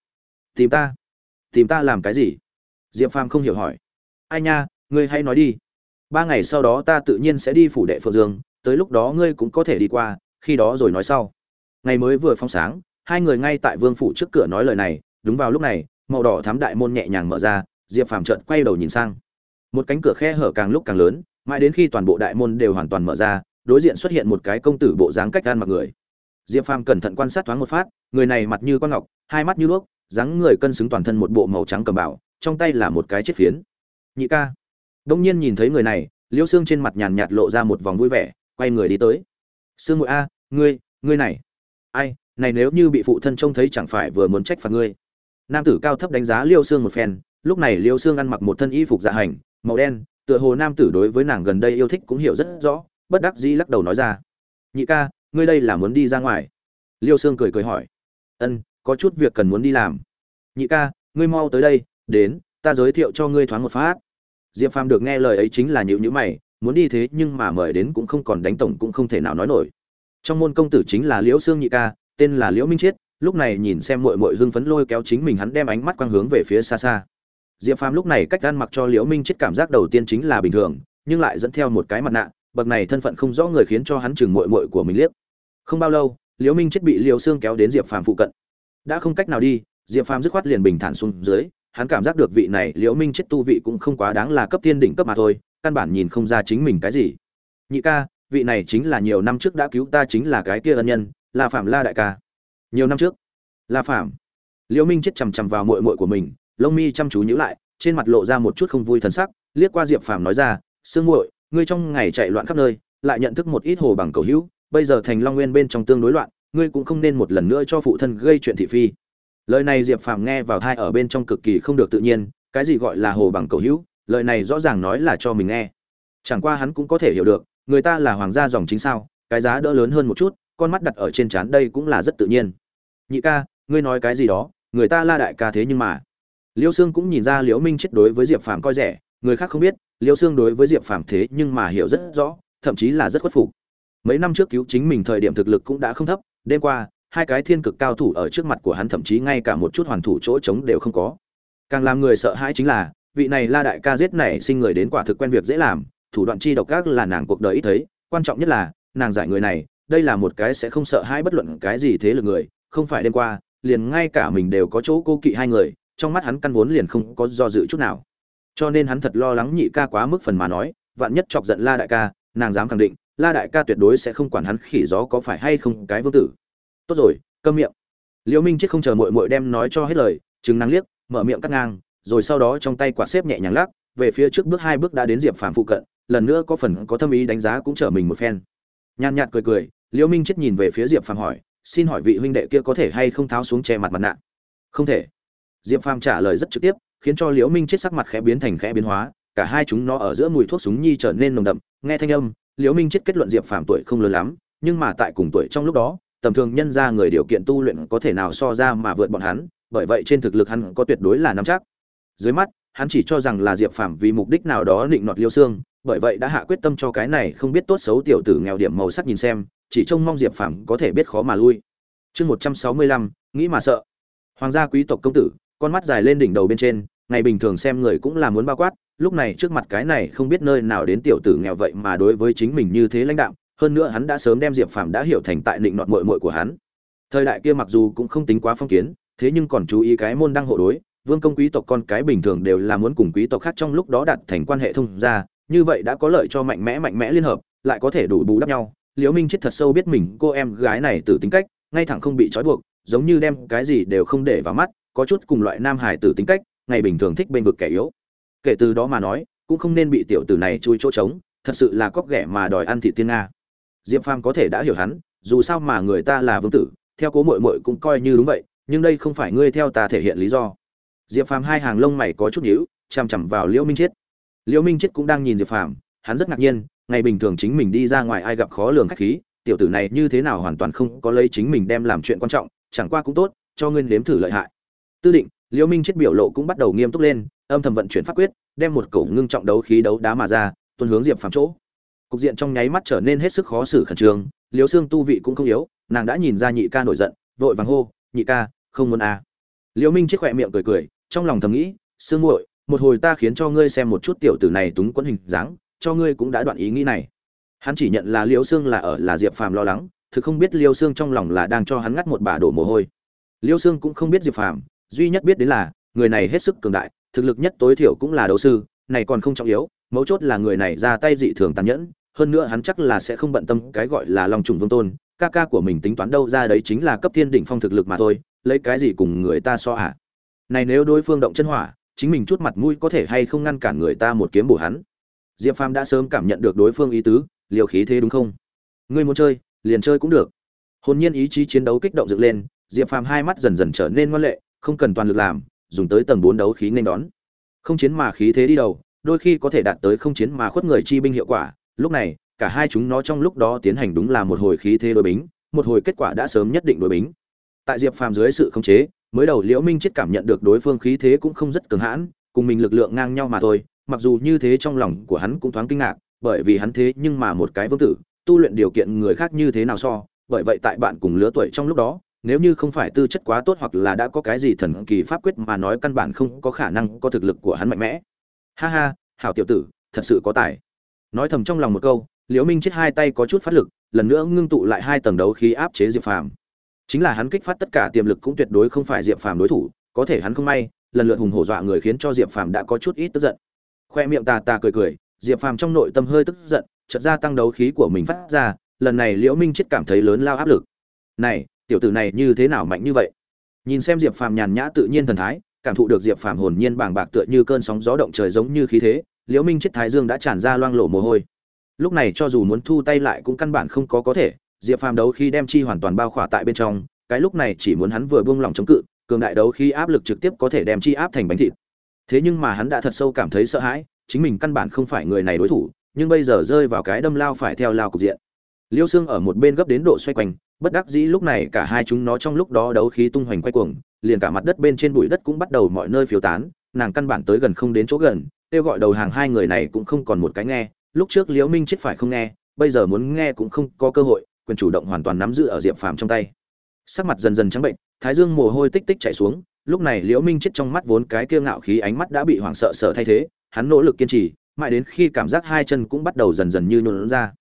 Tìm ta? Tìm ta làm cái gì? Diệp phàm không hiểu hỏi. Ai nha, ngươi hay nói đi. Ba ngày sau đó ta tự nhiên sẽ đi phủ đệ phượng dương, tới lúc đó ngươi cũng có thể đi qua, khi đó rồi nói sau. Ngày mới vừa phong sáng, hai người ngay tại vương phủ trước cửa nói lời này, đúng vào lúc này, màu đỏ thám đại môn nhẹ nhàng mở ra diệp phàm trợn quay đầu nhìn sang. Một cánh cửa khe hở càng lúc càng lớn, mãi đến khi toàn bộ đại môn đều hoàn toàn mở ra, đối diện xuất hiện một cái công tử bộ dáng cách gan mặc người. Diệp phàm cẩn thận quan sát thoáng một phát, người này mặt như con ngọc, hai mắt như đuốc, dáng người cân xứng toàn thân một bộ màu trắng cầm bảo, trong tay là một cái chiếc phiến. Nhị ca. Đông nhiên nhìn thấy người này, liêu xương trên mặt nhàn nhạt lộ ra một vòng vui vẻ, quay người đi tới. Sương ngụy a, ngươi ngươi này. Ai, này nếu như bị phụ thân trông thấy chẳng phải vừa muốn trách phạt ngươi. Nam tử cao thấp đánh giá liêu xương một phen lúc này liêu xương ăn mặc một thân y phục dạ hành, màu đen, tựa hồ nam tử đối với nàng gần đây yêu thích cũng hiểu rất rõ, bất đắc dĩ lắc đầu nói ra. Nhị ca, ngươi đây là muốn đi ra ngoài? Liêu xương cười cười hỏi. Ân, có chút việc cần muốn đi làm. Nhị ca, ngươi mau tới đây, đến, ta giới thiệu cho ngươi thoáng một phát. Diệp phàm được nghe lời ấy chính là nhịu nhữ mày, muốn đi thế nhưng mà mời đến cũng không còn đánh tổng cũng không thể nào nói nổi. Trong môn công tử chính là liễu xương nhị ca, tên là liễu minh chiết, lúc này nhìn xem mội mội hưng phấn lôi kéo chính mình hắn đem ánh mắt quang hướng về phía xa xa diệp phàm lúc này cách gan mặc cho liễu minh chiết cảm giác đầu tiên chính là bình thường, nhưng lại dẫn theo một cái mặt nạ, bậc này thân phận không rõ người khiến cho hắn chừng muội muội của mình liếc. Không bao lâu, liễu minh chết bị liễu xương kéo đến diệp phàm phụ cận. Đã không cách nào đi, diệp phàm dứt khoát liền bình thản xuống dưới, hắn cảm giác được vị này liễu minh chết tu vị cũng không quá đáng là cấp tiên đỉnh cấp mà thôi, căn bản nhìn không ra chính mình cái gì. Nhị ca, vị này chính là nhiều năm trước đã cứu ta chính là cái kia ân nhân là phạm la đại ca. Nhiều năm trước, la phạm liễu minh chết chằm chằm vào muội muội của mình lông mi chăm chú nhíu lại, trên mặt lộ ra một chút không vui thần sắc, liếc qua diệp phàm nói ra, sương muội, ngươi trong ngày chạy loạn khắp nơi, lại nhận thức một ít hồ bằng cầu hữu, bây giờ thành long nguyên bên trong tương đối loạn, ngươi cũng không nên một lần nữa cho phụ thân gây chuyện thị phi. Lời này diệp phàm nghe vào tai ở bên trong cực kỳ không được tự nhiên, cái gì gọi là hồ bằng cầu hữu, lời này rõ ràng nói là cho mình nghe. Chẳng qua hắn cũng có thể hiểu được, người ta là hoàng gia dòng chính sao, cái giá đỡ lớn hơn một chút, con mắt đặt ở trên trán đây cũng là rất tự nhiên. Nhị ca, ngươi nói cái gì đó, người ta la đại ca thế nhưng mà liêu sương cũng nhìn ra liễu minh chết đối với diệp phàm coi rẻ, người khác không biết, liêu sương đối với diệp phàm thế nhưng mà hiểu rất rõ, thậm chí là rất khuất phục. Mấy năm trước cứu chính mình thời điểm thực lực cũng đã không thấp, đêm qua, hai cái thiên cực cao thủ ở trước mặt của hắn thậm chí ngay cả một chút hoàn thủ chỗ trống đều không có. Càng làm người sợ hãi chính là, vị này la đại ca giết này sinh người đến quả thực quen việc dễ làm, thủ đoạn chi độc ác là nàng cuộc đời ít thấy, quan trọng nhất là, nàng giải người này, đây là một cái sẽ không sợ hãi bất luận cái gì thế lực người, không phải đêm qua, liền ngay cả mình đều có chỗ cô kỵ hai người trong mắt hắn căn vốn liền không có do dự chút nào. Cho nên hắn thật lo lắng nhị ca quá mức phần mà nói, vạn nhất chọc giận la đại ca, nàng dám khẳng định, la đại ca tuyệt đối sẽ không quản hắn khỉ gió có phải hay không cái vương tử. Tốt rồi, câm miệng. Liễu minh chết không chờ mội mội đem nói cho hết lời chứng năng liếc, mở miệng cắt ngang, rồi sau đó trong tay quạt xếp nhẹ nhàng lắc, về phía trước bước hai bước đã đến diệp phàm phụ cận, lần nữa có phần có tâm ý đánh giá cũng trở mình một phen. Nhàn nhạt cười cười, liễu minh chết nhìn về phía diệp phàm hỏi, xin hỏi vị huynh đệ kia có thể hay không tháo xuống che mặt mặt nạ? Không thể diệp phàm trả lời rất trực tiếp, khiến cho liễu minh chết sắc mặt khẽ biến thành khẽ biến hóa, cả hai chúng nó ở giữa mùi thuốc súng nhi trở nên nồng đậm, nghe thanh âm, liễu minh chết kết luận diệp phàm tuổi không lớn lắm, nhưng mà tại cùng tuổi trong lúc đó, tầm thường nhân ra người điều kiện tu luyện có thể nào so ra mà vượt bọn hắn, bởi vậy trên thực lực hắn có tuyệt đối là nắm chắc. Dưới mắt, hắn chỉ cho rằng là diệp phàm vì mục đích nào đó định nọt liêu xương bởi vậy đã hạ quyết tâm cho cái này không biết tốt xấu tiểu tử nghèo điểm màu sắc nhìn xem, chỉ trông mong diệp phàm có thể biết khó mà lui. Chương một trăm sáu mươi lăm, nghĩ mà sợ. Hoàng gia quý tộc công tử con mắt dài lên đỉnh đầu bên trên, ngày bình thường xem người cũng là muốn bao quát, lúc này trước mặt cái này không biết nơi nào đến tiểu tử nghèo vậy mà đối với chính mình như thế lãnh đạo hơn nữa hắn đã sớm đem diệp phàm đã hiểu thành tại định nọt mội mội của hắn. Thời đại kia mặc dù cũng không tính quá phong kiến, thế nhưng còn chú ý cái môn đăng hộ đối, vương công quý tộc con cái bình thường đều là muốn cùng quý tộc khác trong lúc đó đặt thành quan hệ thông ra như vậy đã có lợi cho mạnh mẽ mạnh mẽ liên hợp, lại có thể đủ bù đắp nhau. Liễu minh chết thật sâu biết mình cô em gái này từ tính cách, ngay thẳng không bị trói buộc, giống như đem cái gì đều không để vào mắt có chút cùng loại nam hải tử tính cách, ngày bình thường thích bên vực kẻ yếu. Kể từ đó mà nói, cũng không nên bị tiểu tử này chui chỗ trống, thật sự là cóc ghẻ mà đòi ăn thị tiên nga. Diệp phàm có thể đã hiểu hắn, dù sao mà người ta là vương tử, theo cố mội mội cũng coi như đúng vậy, nhưng đây không phải ngươi theo ta thể hiện lý do. Diệp phàm hai hàng lông mày có chút nhíu, chằm chằm vào liễu minh chiết. Liễu minh chiết cũng đang nhìn diệp phàm, hắn rất ngạc nhiên, ngày bình thường chính mình đi ra ngoài ai gặp khó lường khách khí, tiểu tử này như thế nào hoàn toàn không có lấy chính mình đem làm chuyện quan trọng, chẳng qua cũng tốt, cho ngươi nếm thử lợi hại tư định, liễu minh chết biểu lộ cũng bắt đầu nghiêm túc lên, âm thầm vận chuyển pháp quyết, đem một cổ ngưng trọng đấu khí đấu đá mà ra tuôn hướng diệp phàm chỗ. Cục diện trong nháy mắt trở nên hết sức khó xử khẩn trương, liễu xương tu vị cũng không yếu, nàng đã nhìn ra nhị ca nổi giận, vội vàng hô, nhị ca, không muốn à. liễu minh chết khỏe miệng cười cười, trong lòng thầm nghĩ, sương muội, một hồi ta khiến cho ngươi xem một chút tiểu tử này túng quẫn hình dáng, cho ngươi cũng đã đoạn ý nghĩ này. Hắn chỉ nhận là liễu xương là ở là diệp phàm lo lắng, thực không biết liễu xương trong lòng là đang cho hắn ngắt một bà đổ mồ hôi. Liễu xương cũng không biết diệp phàm duy nhất biết đến là, người này hết sức cường đại, thực lực nhất tối thiểu cũng là đấu sư, này còn không trọng yếu, mấu chốt là người này ra tay dị thường tàn nhẫn, hơn nữa hắn chắc là sẽ không bận tâm cái gọi là long trùng vương tôn, ca ca của mình tính toán đâu ra đấy chính là cấp thiên đỉnh phong thực lực mà thôi, lấy cái gì cùng người ta so hả này nếu đối phương động chân hỏa, chính mình chút mặt mũi có thể hay không ngăn cản người ta một kiếm bổ hắn? Diệp phàm đã sớm cảm nhận được đối phương ý tứ, liều khí thế đúng không? Ngươi muốn chơi, liền chơi cũng được. Hồn nhiên ý chí chiến đấu kích động dựng lên, diệp phàm hai mắt dần dần trở nên ngoan lệ không cần toàn lực làm, dùng tới tầng bốn đấu khí nên đón. Không chiến mà khí thế đi đầu, đôi khi có thể đạt tới không chiến mà khuất người chi binh hiệu quả. Lúc này, cả hai chúng nó trong lúc đó tiến hành đúng là một hồi khí thế đối bính, một hồi kết quả đã sớm nhất định đối bính. Tại diệp phàm dưới sự khống chế, mới đầu liễu minh chết cảm nhận được đối phương khí thế cũng không rất cường hãn, cùng mình lực lượng ngang nhau mà thôi. Mặc dù như thế trong lòng của hắn cũng thoáng kinh ngạc, bởi vì hắn thế nhưng mà một cái vương tử, tu luyện điều kiện người khác như thế nào so, bởi vậy tại bạn cùng lứa tuổi trong lúc đó nếu như không phải tư chất quá tốt hoặc là đã có cái gì thần kỳ pháp quyết mà nói căn bản không có khả năng có thực lực của hắn mạnh mẽ. Ha ha, hảo tiểu tử, thật sự có tài. Nói thầm trong lòng một câu, liễu minh chết hai tay có chút phát lực, lần nữa ngưng tụ lại hai tầng đấu khí áp chế diệp phàm. Chính là hắn kích phát tất cả tiềm lực cũng tuyệt đối không phải diệp phàm đối thủ, có thể hắn không may, lần lượt hùng hổ dọa người khiến cho diệp phàm đã có chút ít tức giận. Khoe miệng tà tà cười cười, diệp phàm trong nội tâm hơi tức giận, chợt ra tăng đấu khí của mình phát ra, lần này liễu minh chết cảm thấy lớn lao áp lực. Này tiểu tử này như thế nào mạnh như vậy? Nhìn xem diệp phàm nhàn nhã tự nhiên thần thái, cảm thụ được diệp phàm hồn nhiên bàng bạc tựa như cơn sóng gió động trời giống như khí thế, liễu minh chết thái dương đã tràn ra loang lổ mồ hôi. Lúc này cho dù muốn thu tay lại cũng căn bản không có có thể, diệp phàm đấu khi đem chi hoàn toàn bao khỏa tại bên trong, cái lúc này chỉ muốn hắn vừa buông lỏng chống cự, cường đại đấu khi áp lực trực tiếp có thể đem chi áp thành bánh thịt. Thế nhưng mà hắn đã thật sâu cảm thấy sợ hãi, chính mình căn bản không phải người này đối thủ, nhưng bây giờ rơi vào cái đâm lao phải theo lao cục diện. Liêu xương ở một bên gấp đến độ xoay quanh bất đắc dĩ lúc này cả hai chúng nó trong lúc đó đấu khí tung hoành quay cuồng, liền cả mặt đất bên trên bụi đất cũng bắt đầu mọi nơi phiếu tán, nàng căn bản tới gần không đến chỗ gần, kêu gọi đầu hàng hai người này cũng không còn một cái nghe, lúc trước liễu minh chết phải không nghe, bây giờ muốn nghe cũng không có cơ hội, quyền chủ động hoàn toàn nắm giữ ở diệp phàm trong tay. Sắc mặt dần dần trắng bệnh, thái dương mồ hôi tích tích chảy xuống, lúc này liễu minh chết trong mắt vốn cái kia ngạo khí ánh mắt đã bị hoảng sợ sợ thay thế, hắn nỗ lực kiên trì, mãi đến khi cảm giác hai chân cũng bắt đầu dần dần như nhuộn ra.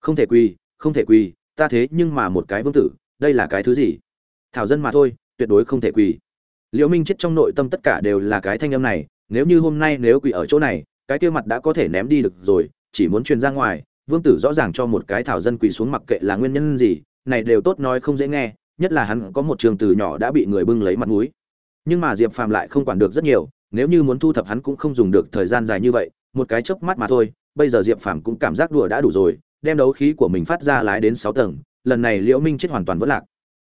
Không thể quỳ, không thể quỳ ta thế nhưng mà một cái vương tử, đây là cái thứ gì? Thảo dân mà thôi, tuyệt đối không thể quỳ. Liễu minh chết trong nội tâm tất cả đều là cái thanh âm này, nếu như hôm nay nếu quỳ ở chỗ này, cái kia mặt đã có thể ném đi được rồi, chỉ muốn truyền ra ngoài, vương tử rõ ràng cho một cái thảo dân quỳ xuống mặc kệ là nguyên nhân gì, này đều tốt nói không dễ nghe, nhất là hắn có một trường từ nhỏ đã bị người bưng lấy mặt mũi. Nhưng mà diệp phàm lại không quản được rất nhiều, nếu như muốn thu thập hắn cũng không dùng được thời gian dài như vậy, một cái chớp mắt mà thôi, bây giờ diệp phàm cũng cảm giác đùa đã đủ rồi đem đấu khí của mình phát ra lái đến sáu tầng, lần này liễu minh chết hoàn toàn vỡ lạc.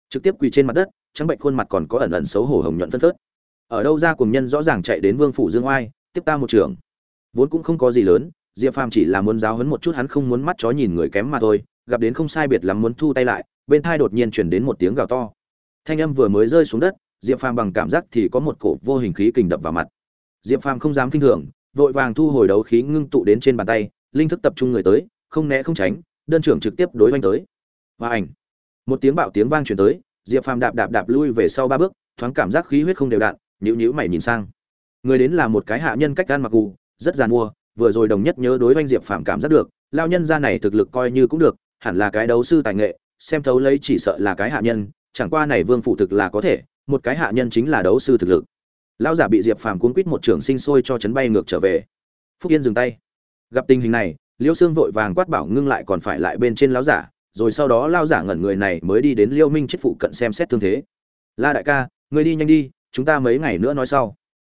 Trực tiếp quỳ trên mặt đất, trắng bệnh khuôn mặt còn có ẩn ẩn xấu hổ hồng nhuận phân phớt. Ở đâu ra cùng nhân rõ ràng chạy đến vương phủ dương oai, tiếp ta một trường. Vốn cũng không có gì lớn, diệp phàm chỉ là muốn giáo hấn một chút hắn không muốn mắt chó nhìn người kém mà thôi, gặp đến không sai biệt lắm muốn thu tay lại, bên thai đột nhiên chuyển đến một tiếng gào to. Thanh âm vừa mới rơi xuống đất, diệp phàm bằng cảm giác thì có một cổ vô hình khí kình đập vào mặt. Diệp phàm không dám kinh thường, vội vàng thu hồi đấu khí ngưng tụ đến trên bàn tay, linh thức tập trung người tới không né không tránh, đơn trưởng trực tiếp đối oanh tới. Và ảnh. Một tiếng bạo tiếng vang truyền tới, diệp phàm đạp đạp đạp lui về sau ba bước, thoáng cảm giác khí huyết không đều đặn nhữ nhữ mày nhìn sang. Người đến là một cái hạ nhân cách gan mặc gù, rất giàn mua vừa rồi đồng nhất nhớ đối oanh diệp phàm cảm giác được lao nhân ra này thực lực coi như cũng được, hẳn là cái đấu sư tài nghệ, xem thấu lấy chỉ sợ là cái hạ nhân, chẳng qua này vương phụ thực là có thể, một cái hạ nhân chính là đấu sư thực lực. Lão giả bị diệp phàm cuốn quýt một trường sinh sôi cho chấn bay ngược trở về. Phúc yên dừng tay. Gặp tình hình này liêu xương vội vàng quát bảo ngưng lại còn phải lại bên trên lão giả, rồi sau đó lao giả ngẩn người này mới đi đến liêu minh chết phụ cận xem xét thương thế. La đại ca người đi nhanh đi, chúng ta mấy ngày nữa nói sau.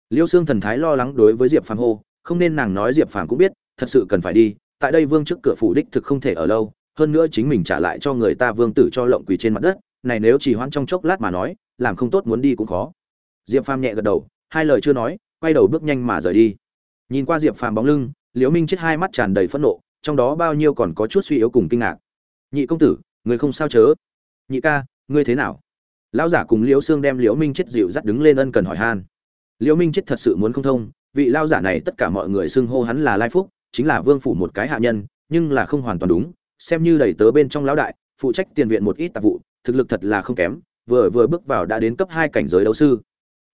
Liêu xương thần thái lo lắng đối với diệp phàm hô, không nên nàng nói diệp phàm cũng biết, thật sự cần phải đi, tại đây vương trước cửa phủ đích thực không thể ở lâu, hơn nữa chính mình trả lại cho người ta vương tử cho lộng quỳ trên mặt đất, này nếu chỉ hoãn trong chốc lát mà nói, làm không tốt muốn đi cũng khó. Diệp phàm nhẹ gật đầu, hai lời chưa nói, quay đầu bước nhanh mà rời đi. Nhìn qua diệp phàm bóng lưng liễu minh chết hai mắt tràn đầy phẫn nộ, trong đó bao nhiêu còn có chút suy yếu cùng kinh ngạc. Nhị công tử, người không sao chớ? Nhị ca, ngươi thế nào? Lão giả cùng liễu xương đem liễu minh chết dịu dắt đứng lên ân cần hỏi han. Liễu minh chết thật sự muốn không thông, vị lão giả này tất cả mọi người xưng hô hắn là lai phúc, chính là vương phủ một cái hạ nhân, nhưng là không hoàn toàn đúng, xem như đầy tớ bên trong lão đại, phụ trách tiền viện một ít tạp vụ, thực lực thật là không kém, vừa vừa bước vào đã đến cấp hai cảnh giới đấu sư.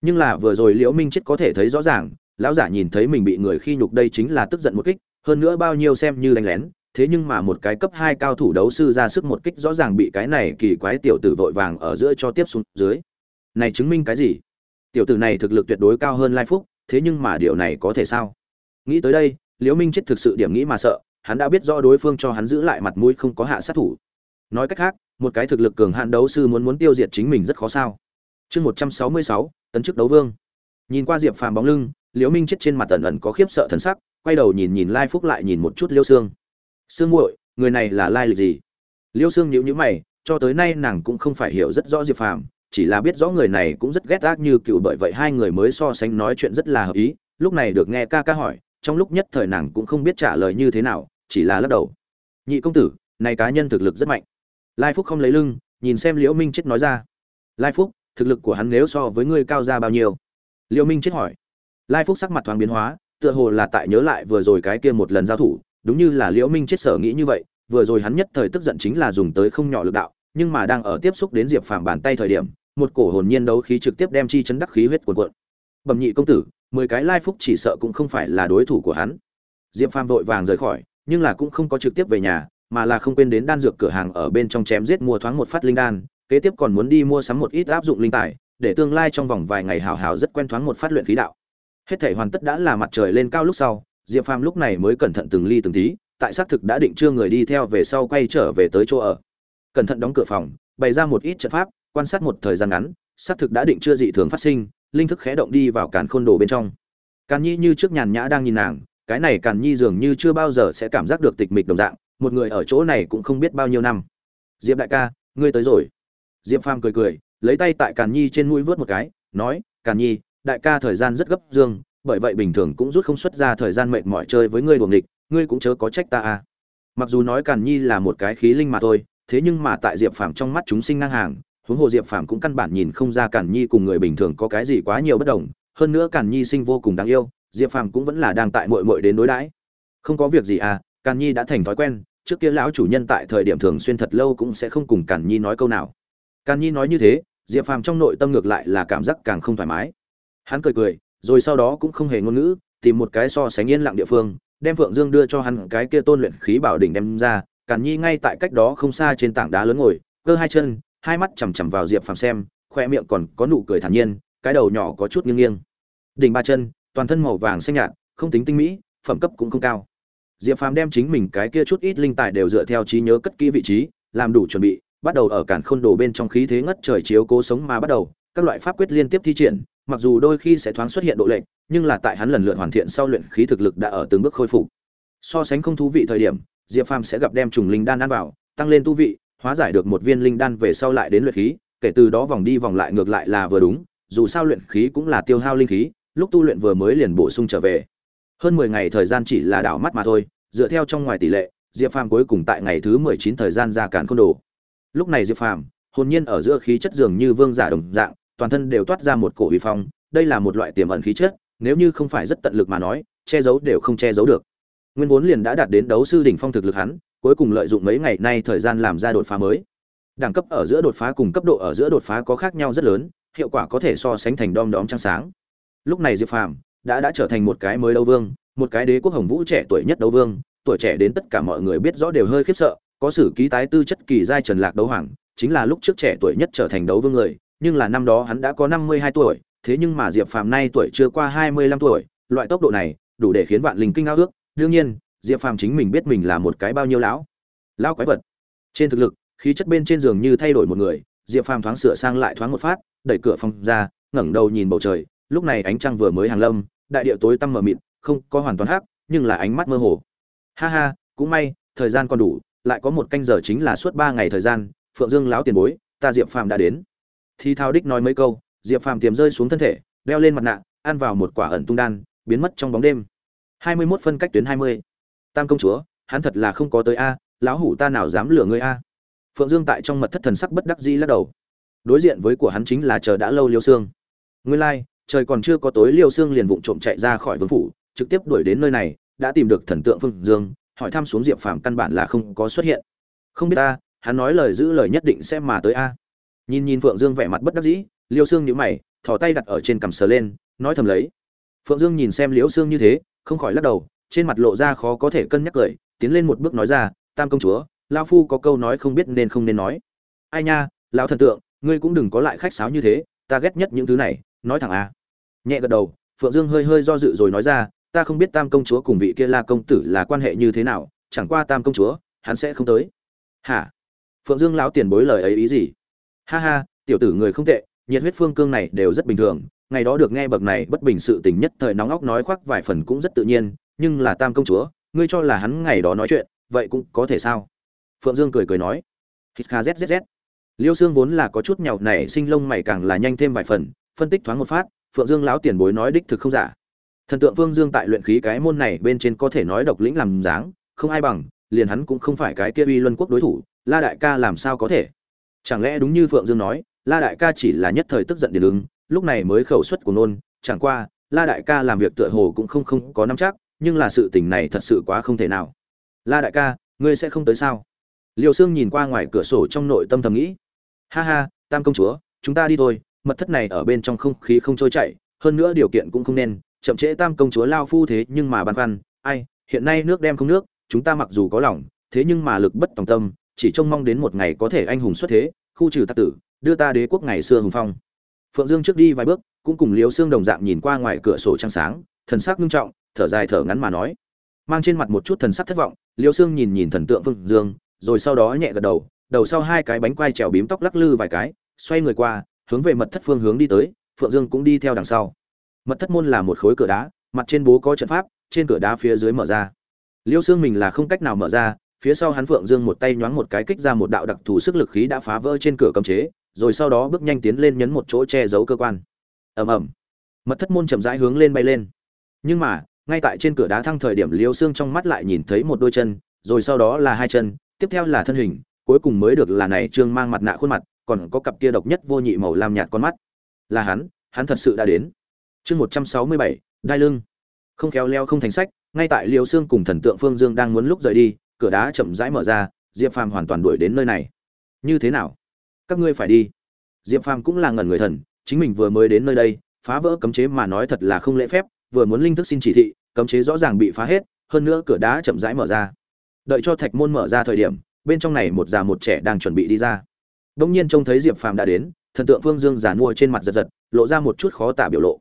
Nhưng là vừa rồi liễu minh chết có thể thấy rõ ràng lão giả nhìn thấy mình bị người khi nhục đây chính là tức giận một kích, hơn nữa bao nhiêu xem như đánh lén, thế nhưng mà một cái cấp hai cao thủ đấu sư ra sức một kích rõ ràng bị cái này kỳ quái tiểu tử vội vàng ở giữa cho tiếp xuống dưới. Này chứng minh cái gì? Tiểu tử này thực lực tuyệt đối cao hơn lai phúc, thế nhưng mà điều này có thể sao? Nghĩ tới đây, liễu minh chết thực sự điểm nghĩ mà sợ, hắn đã biết rõ đối phương cho hắn giữ lại mặt mũi không có hạ sát thủ. Nói cách khác, một cái thực lực cường hạn đấu sư muốn muốn tiêu diệt chính mình rất khó sao? Chương một trăm sáu mươi sáu, tấn chức đấu vương. Nhìn qua diệp phàm bóng lưng liễu minh chết trên mặt ẩn ẩn có khiếp sợ thần sắc, quay đầu nhìn nhìn lai phúc lại nhìn một chút liêu xương sương muội, người này là lai lịch gì? Liêu xương nhíu nhíu mày, cho tới nay nàng cũng không phải hiểu rất rõ diệp phàm, chỉ là biết rõ người này cũng rất ghét ác như cựu bởi vậy hai người mới so sánh nói chuyện rất là hợp ý, lúc này được nghe ca ca hỏi, trong lúc nhất thời nàng cũng không biết trả lời như thế nào, chỉ là lắc đầu. Nhị công tử, này cá nhân thực lực rất mạnh. Lai phúc không lấy lưng, nhìn xem liễu minh chết nói ra. Lai phúc, thực lực của hắn nếu so với ngươi cao ra bao nhiêu? Liễu minh chết hỏi lai phúc sắc mặt thoáng biến hóa, tựa hồ là tại nhớ lại vừa rồi cái kia một lần giao thủ, đúng như là liễu minh chết sở nghĩ như vậy, vừa rồi hắn nhất thời tức giận chính là dùng tới không nhỏ lực đạo, nhưng mà đang ở tiếp xúc đến diệp phàm bàn tay thời điểm, một cổ hồn nhiên đấu khí trực tiếp đem chi chấn đắc khí huyết cuồn cuộn. Bẩm nhị công tử, mười cái lai phúc chỉ sợ cũng không phải là đối thủ của hắn. Diệp phàm vội vàng rời khỏi, nhưng là cũng không có trực tiếp về nhà, mà là không quên đến đan dược cửa hàng ở bên trong chém giết mua thoáng một phát linh đan, kế tiếp còn muốn đi mua sắm một ít áp dụng linh tài, để tương lai trong vòng vài ngày hảo hảo rất quen thoáng một phát luyện khí đạo hết thể hoàn tất đã là mặt trời lên cao lúc sau, diệp phàm lúc này mới cẩn thận từng ly từng tí, tại xác thực đã định chưa người đi theo về sau quay trở về tới chỗ ở. Cẩn thận đóng cửa phòng, bày ra một ít trận pháp, quan sát một thời gian ngắn, xác thực đã định chưa dị thường phát sinh, linh thức khẽ động đi vào càn khôn đồ bên trong. Càn nhi như trước nhàn nhã đang nhìn nàng, cái này càn nhi dường như chưa bao giờ sẽ cảm giác được tịch mịch đồng dạng, một người ở chỗ này cũng không biết bao nhiêu năm. Diệp đại ca, ngươi tới rồi. Diệp phàm cười cười, lấy tay tại càn nhi trên mũi vớt một cái, nói, càn nhi đại ca thời gian rất gấp dương, bởi vậy bình thường cũng rút không xuất ra thời gian mệt mỏi chơi với ngươi đuồng địch ngươi cũng chớ có trách ta à mặc dù nói càn nhi là một cái khí linh mà thôi, thế nhưng mà tại diệp phàm trong mắt chúng sinh ngang hàng, huống hồ diệp phàm cũng căn bản nhìn không ra càn nhi cùng người bình thường có cái gì quá nhiều bất đồng, hơn nữa càn nhi sinh vô cùng đáng yêu, diệp phàm cũng vẫn là đang tại mội mội đến đối đãi. Không có việc gì à càn nhi đã thành thói quen, trước kia lão chủ nhân tại thời điểm thường xuyên thật lâu cũng sẽ không cùng càn nhi nói câu nào. Càn nhi nói như thế, diệp phàm trong nội tâm ngược lại là cảm giác càng không thoải mái hắn cười cười, rồi sau đó cũng không hề ngôn ngữ, tìm một cái so sánh yên lặng địa phương, đem phượng dương đưa cho hắn cái kia tôn luyện khí bảo đỉnh đem ra càn nhi ngay tại cách đó không xa trên tảng đá lớn ngồi, cơ hai chân, hai mắt chằm chằm vào diệp phàm xem, khoe miệng còn có nụ cười thản nhiên, cái đầu nhỏ có chút nghiêng nghiêng. Đỉnh ba chân, toàn thân màu vàng xanh nhạt, không tính tinh mỹ, phẩm cấp cũng không cao. Diệp phàm đem chính mình cái kia chút ít linh tài đều dựa theo trí nhớ cất kỹ vị trí, làm đủ chuẩn bị, bắt đầu ở cản khôn đồ bên trong khí thế ngất trời chiếu cố sống mà bắt đầu, các loại pháp quyết liên tiếp thi triển mặc dù đôi khi sẽ thoáng xuất hiện độ lệch, nhưng là tại hắn lần lượt hoàn thiện sau luyện khí thực lực đã ở từng bước khôi phục. So sánh không thú vị thời điểm, diệp phàm sẽ gặp đem trùng linh đan ăn vào, tăng lên tu vị, hóa giải được một viên linh đan về sau lại đến luyện khí, kể từ đó vòng đi vòng lại ngược lại là vừa đúng, dù sao luyện khí cũng là tiêu hao linh khí, lúc tu luyện vừa mới liền bổ sung trở về. Hơn mười ngày thời gian chỉ là đảo mắt mà thôi, dựa theo trong ngoài tỷ lệ, diệp phàm cuối cùng tại ngày thứ mười chín thời gian ra cản côn đồ. Lúc này diệp phàm, hồn nhiên ở giữa khí chất dường như vương giả đồng dạng toàn thân đều toát ra một cổ uy phong, đây là một loại tiềm ẩn khí chất, nếu như không phải rất tận lực mà nói, che giấu đều không che giấu được. Nguyên vốn liền đã đạt đến đấu sư đỉnh phong thực lực hắn, cuối cùng lợi dụng mấy ngày nay thời gian làm ra đột phá mới. Đẳng cấp ở giữa đột phá cùng cấp độ ở giữa đột phá có khác nhau rất lớn, hiệu quả có thể so sánh thành đom đóm trăng sáng. Lúc này diệp phàm đã đã trở thành một cái mới đấu vương, một cái đế quốc hồng vũ trẻ tuổi nhất đấu vương, tuổi trẻ đến tất cả mọi người biết rõ đều hơi khiếp sợ, có sử ký tái tư chất kỳ giai trần lạc đấu hoàng, chính là lúc trước trẻ tuổi nhất trở thành đấu vương người nhưng là năm đó hắn đã có năm mươi hai tuổi, thế nhưng mà diệp phàm nay tuổi chưa qua hai mươi lăm tuổi, loại tốc độ này đủ để khiến vạn linh kinh ao ước. Đương nhiên, diệp phàm chính mình biết mình là một cái bao nhiêu lão lão quái vật. Trên thực lực, khí chất bên trên giường như thay đổi một người, diệp phàm thoáng sửa sang lại thoáng một phát, đẩy cửa phòng ra, ngẩng đầu nhìn bầu trời, lúc này ánh trăng vừa mới hàng lâm, đại địa tối tăm mờ mịt, không có hoàn toàn hắc, nhưng là ánh mắt mơ hồ. Ha ha, cũng may, thời gian còn đủ, lại có một canh giờ chính là suốt ba ngày thời gian, phượng dương lão tiền bối, ta diệp phàm đã đến thì thao đích nói mấy câu diệp phàm tiềm rơi xuống thân thể đeo lên mặt nạ ăn vào một quả ẩn tung đan biến mất trong bóng đêm. Hai mươi mốt phân cách tuyến hai mươi. Tam công chúa hắn thật là không có tới a lão hủ ta nào dám lừa ngươi a. Phượng dương tại trong mật thất thần sắc bất đắc dĩ lắc đầu. Đối diện với của hắn chính là chờ đã lâu liêu xương Ngươi lai、like, trời còn chưa có tối liêu xương liền vụng trộm chạy ra khỏi vương phủ trực tiếp đuổi đến nơi này đã tìm được thần tượng phương dương hỏi thăm xuống diệp phàm căn bản là không có xuất hiện. Không biết ta hắn nói lời giữ lời nhất định sẽ mà tới a nhìn nhìn phượng dương vẻ mặt bất đắc dĩ, liêu xương nhíu mày, thò tay đặt ở trên cằm sờ lên, nói thầm lấy. Phượng dương nhìn xem liễu xương như thế, không khỏi lắc đầu, trên mặt lộ ra khó có thể cân nhắc cười, tiến lên một bước nói ra, tam công chúa lao phu có câu nói không biết nên không nên nói. Ai nha, lão thần tượng, ngươi cũng đừng có lại khách sáo như thế, ta ghét nhất những thứ này, nói thẳng a nhẹ gật đầu, phượng dương hơi hơi do dự rồi nói ra, ta không biết tam công chúa cùng vị kia la công tử là quan hệ như thế nào, chẳng qua tam công chúa, hắn sẽ không tới. Hả? Phượng dương lão tiền bối lời ấy ý gì? Ha ha, tiểu tử người không tệ, nhiệt huyết phương cương này đều rất bình thường. Ngày đó được nghe bậc này bất bình sự tình nhất thời nóng óc nói khoác vài phần cũng rất tự nhiên, nhưng là tam công chúa, ngươi cho là hắn ngày đó nói chuyện, vậy cũng có thể sao? Phượng dương cười cười nói. Hít kha zzz liêu xương vốn là có chút nhậu nảy, sinh lông mày càng là nhanh thêm vài phần, phân tích thoáng một phát, phượng dương lão tiền bối nói đích thực không giả. Thần tượng phương dương tại luyện khí cái môn này bên trên có thể nói độc lĩnh làm dáng, không ai bằng, liền hắn cũng không phải cái kia uy luân quốc đối thủ, la đại ca làm sao có thể? Chẳng lẽ đúng như phượng dương nói, la đại ca chỉ là nhất thời tức giận điền ứng lúc này mới khẩu suất của nôn, chẳng qua, la đại ca làm việc tựa hồ cũng không không có nắm chắc, nhưng là sự tình này thật sự quá không thể nào. La đại ca, ngươi sẽ không tới sao? Liều xương nhìn qua ngoài cửa sổ trong nội tâm thầm nghĩ. Ha ha, tam công chúa, chúng ta đi thôi, mật thất này ở bên trong không khí không trôi chảy, hơn nữa điều kiện cũng không nên, chậm trễ tam công chúa lao phu thế nhưng mà băn khoăn, ai, hiện nay nước đem không nước, chúng ta mặc dù có lòng, thế nhưng mà lực bất tòng tâm chỉ trông mong đến một ngày có thể anh hùng xuất thế, khu trừ tạc tử, đưa ta đế quốc ngày xưa hùng phong. Phượng dương trước đi vài bước, cũng cùng liếu xương đồng dạng nhìn qua ngoài cửa sổ trăng sáng, thần sắc nghiêm trọng, thở dài thở ngắn mà nói. Mang trên mặt một chút thần sắc thất vọng liêu xương nhìn nhìn thần tượng phương dương, rồi sau đó nhẹ gật đầu đầu sau hai cái bánh quai trèo bím tóc lắc lư vài cái, xoay người qua, hướng về mật thất phương hướng đi tới, phượng dương cũng đi theo đằng sau. Mật thất môn là một khối cửa đá, mặt trên bố có trận pháp, trên cửa đá phía dưới mở ra. Liêu xương mình là không cách nào mở ra phía sau hắn phượng dương một tay nhoáng một cái kích ra một đạo đặc thù sức lực khí đã phá vỡ trên cửa cấm chế, rồi sau đó bước nhanh tiến lên nhấn một chỗ che giấu cơ quan. Ầm ầm. Mật thất môn chậm rãi hướng lên bay lên. Nhưng mà, ngay tại trên cửa đá thăng thời điểm liêu xương trong mắt lại nhìn thấy một đôi chân, rồi sau đó là hai chân, tiếp theo là thân hình, cuối cùng mới được là này trương mang mặt nạ khuôn mặt, còn có cặp kia độc nhất vô nhị màu lam nhạt con mắt. Là hắn hắn thật sự đã đến. Chương một trăm sáu mươi bảy, đai lưng. Không khéo leo không thành sách, ngay tại liêu xương cùng thần tượng phương dương đang muốn lúc rời đi cửa đá chậm rãi mở ra, diệp phàm hoàn toàn đuổi đến nơi này. Như thế nào? Các ngươi phải đi. Diệp phàm cũng là ngẩn người thần, chính mình vừa mới đến nơi đây, phá vỡ cấm chế mà nói thật là không lễ phép, vừa muốn linh thức xin chỉ thị, cấm chế rõ ràng bị phá hết, hơn nữa cửa đá chậm rãi mở ra. Đợi cho thạch môn mở ra thời điểm, bên trong này một già một trẻ đang chuẩn bị đi ra. Bỗng nhiên trông thấy diệp phàm đã đến, thần tượng phương dương giàn mua trên mặt giật giật, lộ ra một chút khó tả biểu lộ.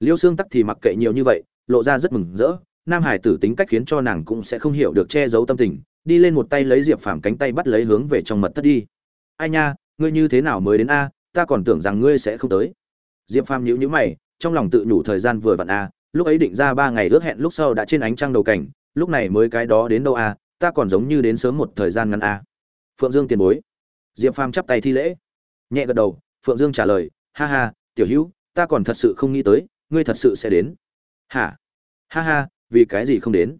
Liêu xương tắc thì mặc kệ nhiều như vậy, lộ ra rất mừng rỡ nam hải tử tính cách khiến cho nàng cũng sẽ không hiểu được che giấu tâm tình, đi lên một tay lấy diệp phàm cánh tay bắt lấy hướng về trong mật thất đi. Ai nha, ngươi như thế nào mới đến a, ta còn tưởng rằng ngươi sẽ không tới. Diệp phàm nhíu nhíu mày, trong lòng tự nhủ thời gian vừa vặn a, lúc ấy định ra ba ngày ước hẹn lúc sau đã trên ánh trăng đầu cảnh, lúc này mới cái đó đến đâu a, ta còn giống như đến sớm một thời gian ngắn a. Phượng dương tiền bối. Diệp phàm chắp tay thi lễ. Nhẹ gật đầu, phượng dương trả lời, ha ha, tiểu hữu, ta còn thật sự không nghĩ tới, ngươi thật sự sẽ đến. Hả? Ha ha vì cái gì không đến?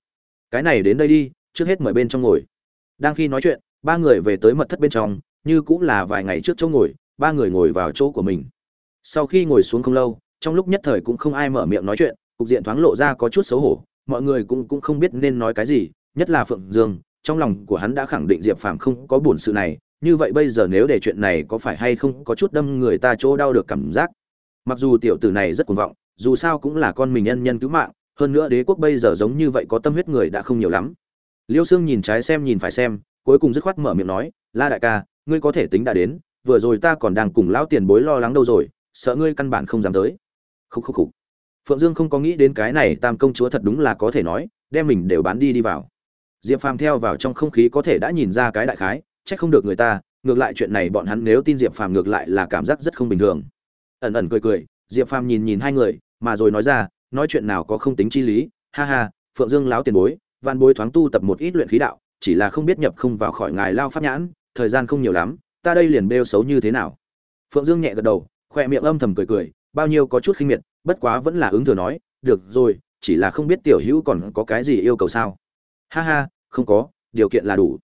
Cái này đến đây đi, trước hết mời bên trong ngồi. Đang khi nói chuyện, ba người về tới mật thất bên trong, như cũng là vài ngày trước chỗ ngồi, ba người ngồi vào chỗ của mình. Sau khi ngồi xuống không lâu, trong lúc nhất thời cũng không ai mở miệng nói chuyện, cục diện thoáng lộ ra có chút xấu hổ, mọi người cũng cũng không biết nên nói cái gì, nhất là phượng dương, trong lòng của hắn đã khẳng định diệp phàm không có buồn sự này, như vậy bây giờ nếu để chuyện này có phải hay không có chút đâm người ta chỗ đau được cảm giác. Mặc dù tiểu tử này rất cuồng vọng, dù sao cũng là con mình nhân nhân cứu mạng hơn nữa đế quốc bây giờ giống như vậy có tâm huyết người đã không nhiều lắm. Liêu xương nhìn trái xem nhìn phải xem, cuối cùng dứt khoát mở miệng nói, la đại ca, ngươi có thể tính đã đến, vừa rồi ta còn đang cùng lão tiền bối lo lắng đâu rồi, sợ ngươi căn bản không dám tới. Khúc khúc khúc. Phượng dương không có nghĩ đến cái này tam công chúa thật đúng là có thể nói, đem mình đều bán đi đi vào. Diệp phàm theo vào trong không khí có thể đã nhìn ra cái đại khái c h ắ c không được người ta, ngược lại chuyện này bọn hắn nếu tin diệp phàm ngược lại là cảm giác rất không bình thường. Ẩn ẩn cười cười, diệp phàm nhìn nhìn hai người, mà rồi nói ra nói chuyện nào có không tính chi lý, ha ha, phượng dương láo tiền bối văn bối thoáng tu tập một ít luyện khí đạo, chỉ là không biết nhập không vào khỏi ngài lao pháp nhãn, thời gian không nhiều lắm, ta đây liền bêu xấu như thế nào? Phượng dương nhẹ gật đầu, khoe miệng âm thầm cười cười, bao nhiêu có chút khinh miệt, bất quá vẫn là ứng thừa nói, được rồi, chỉ là không biết tiểu hữu còn có cái gì yêu cầu sao? Ha ha, không có, điều kiện là đủ.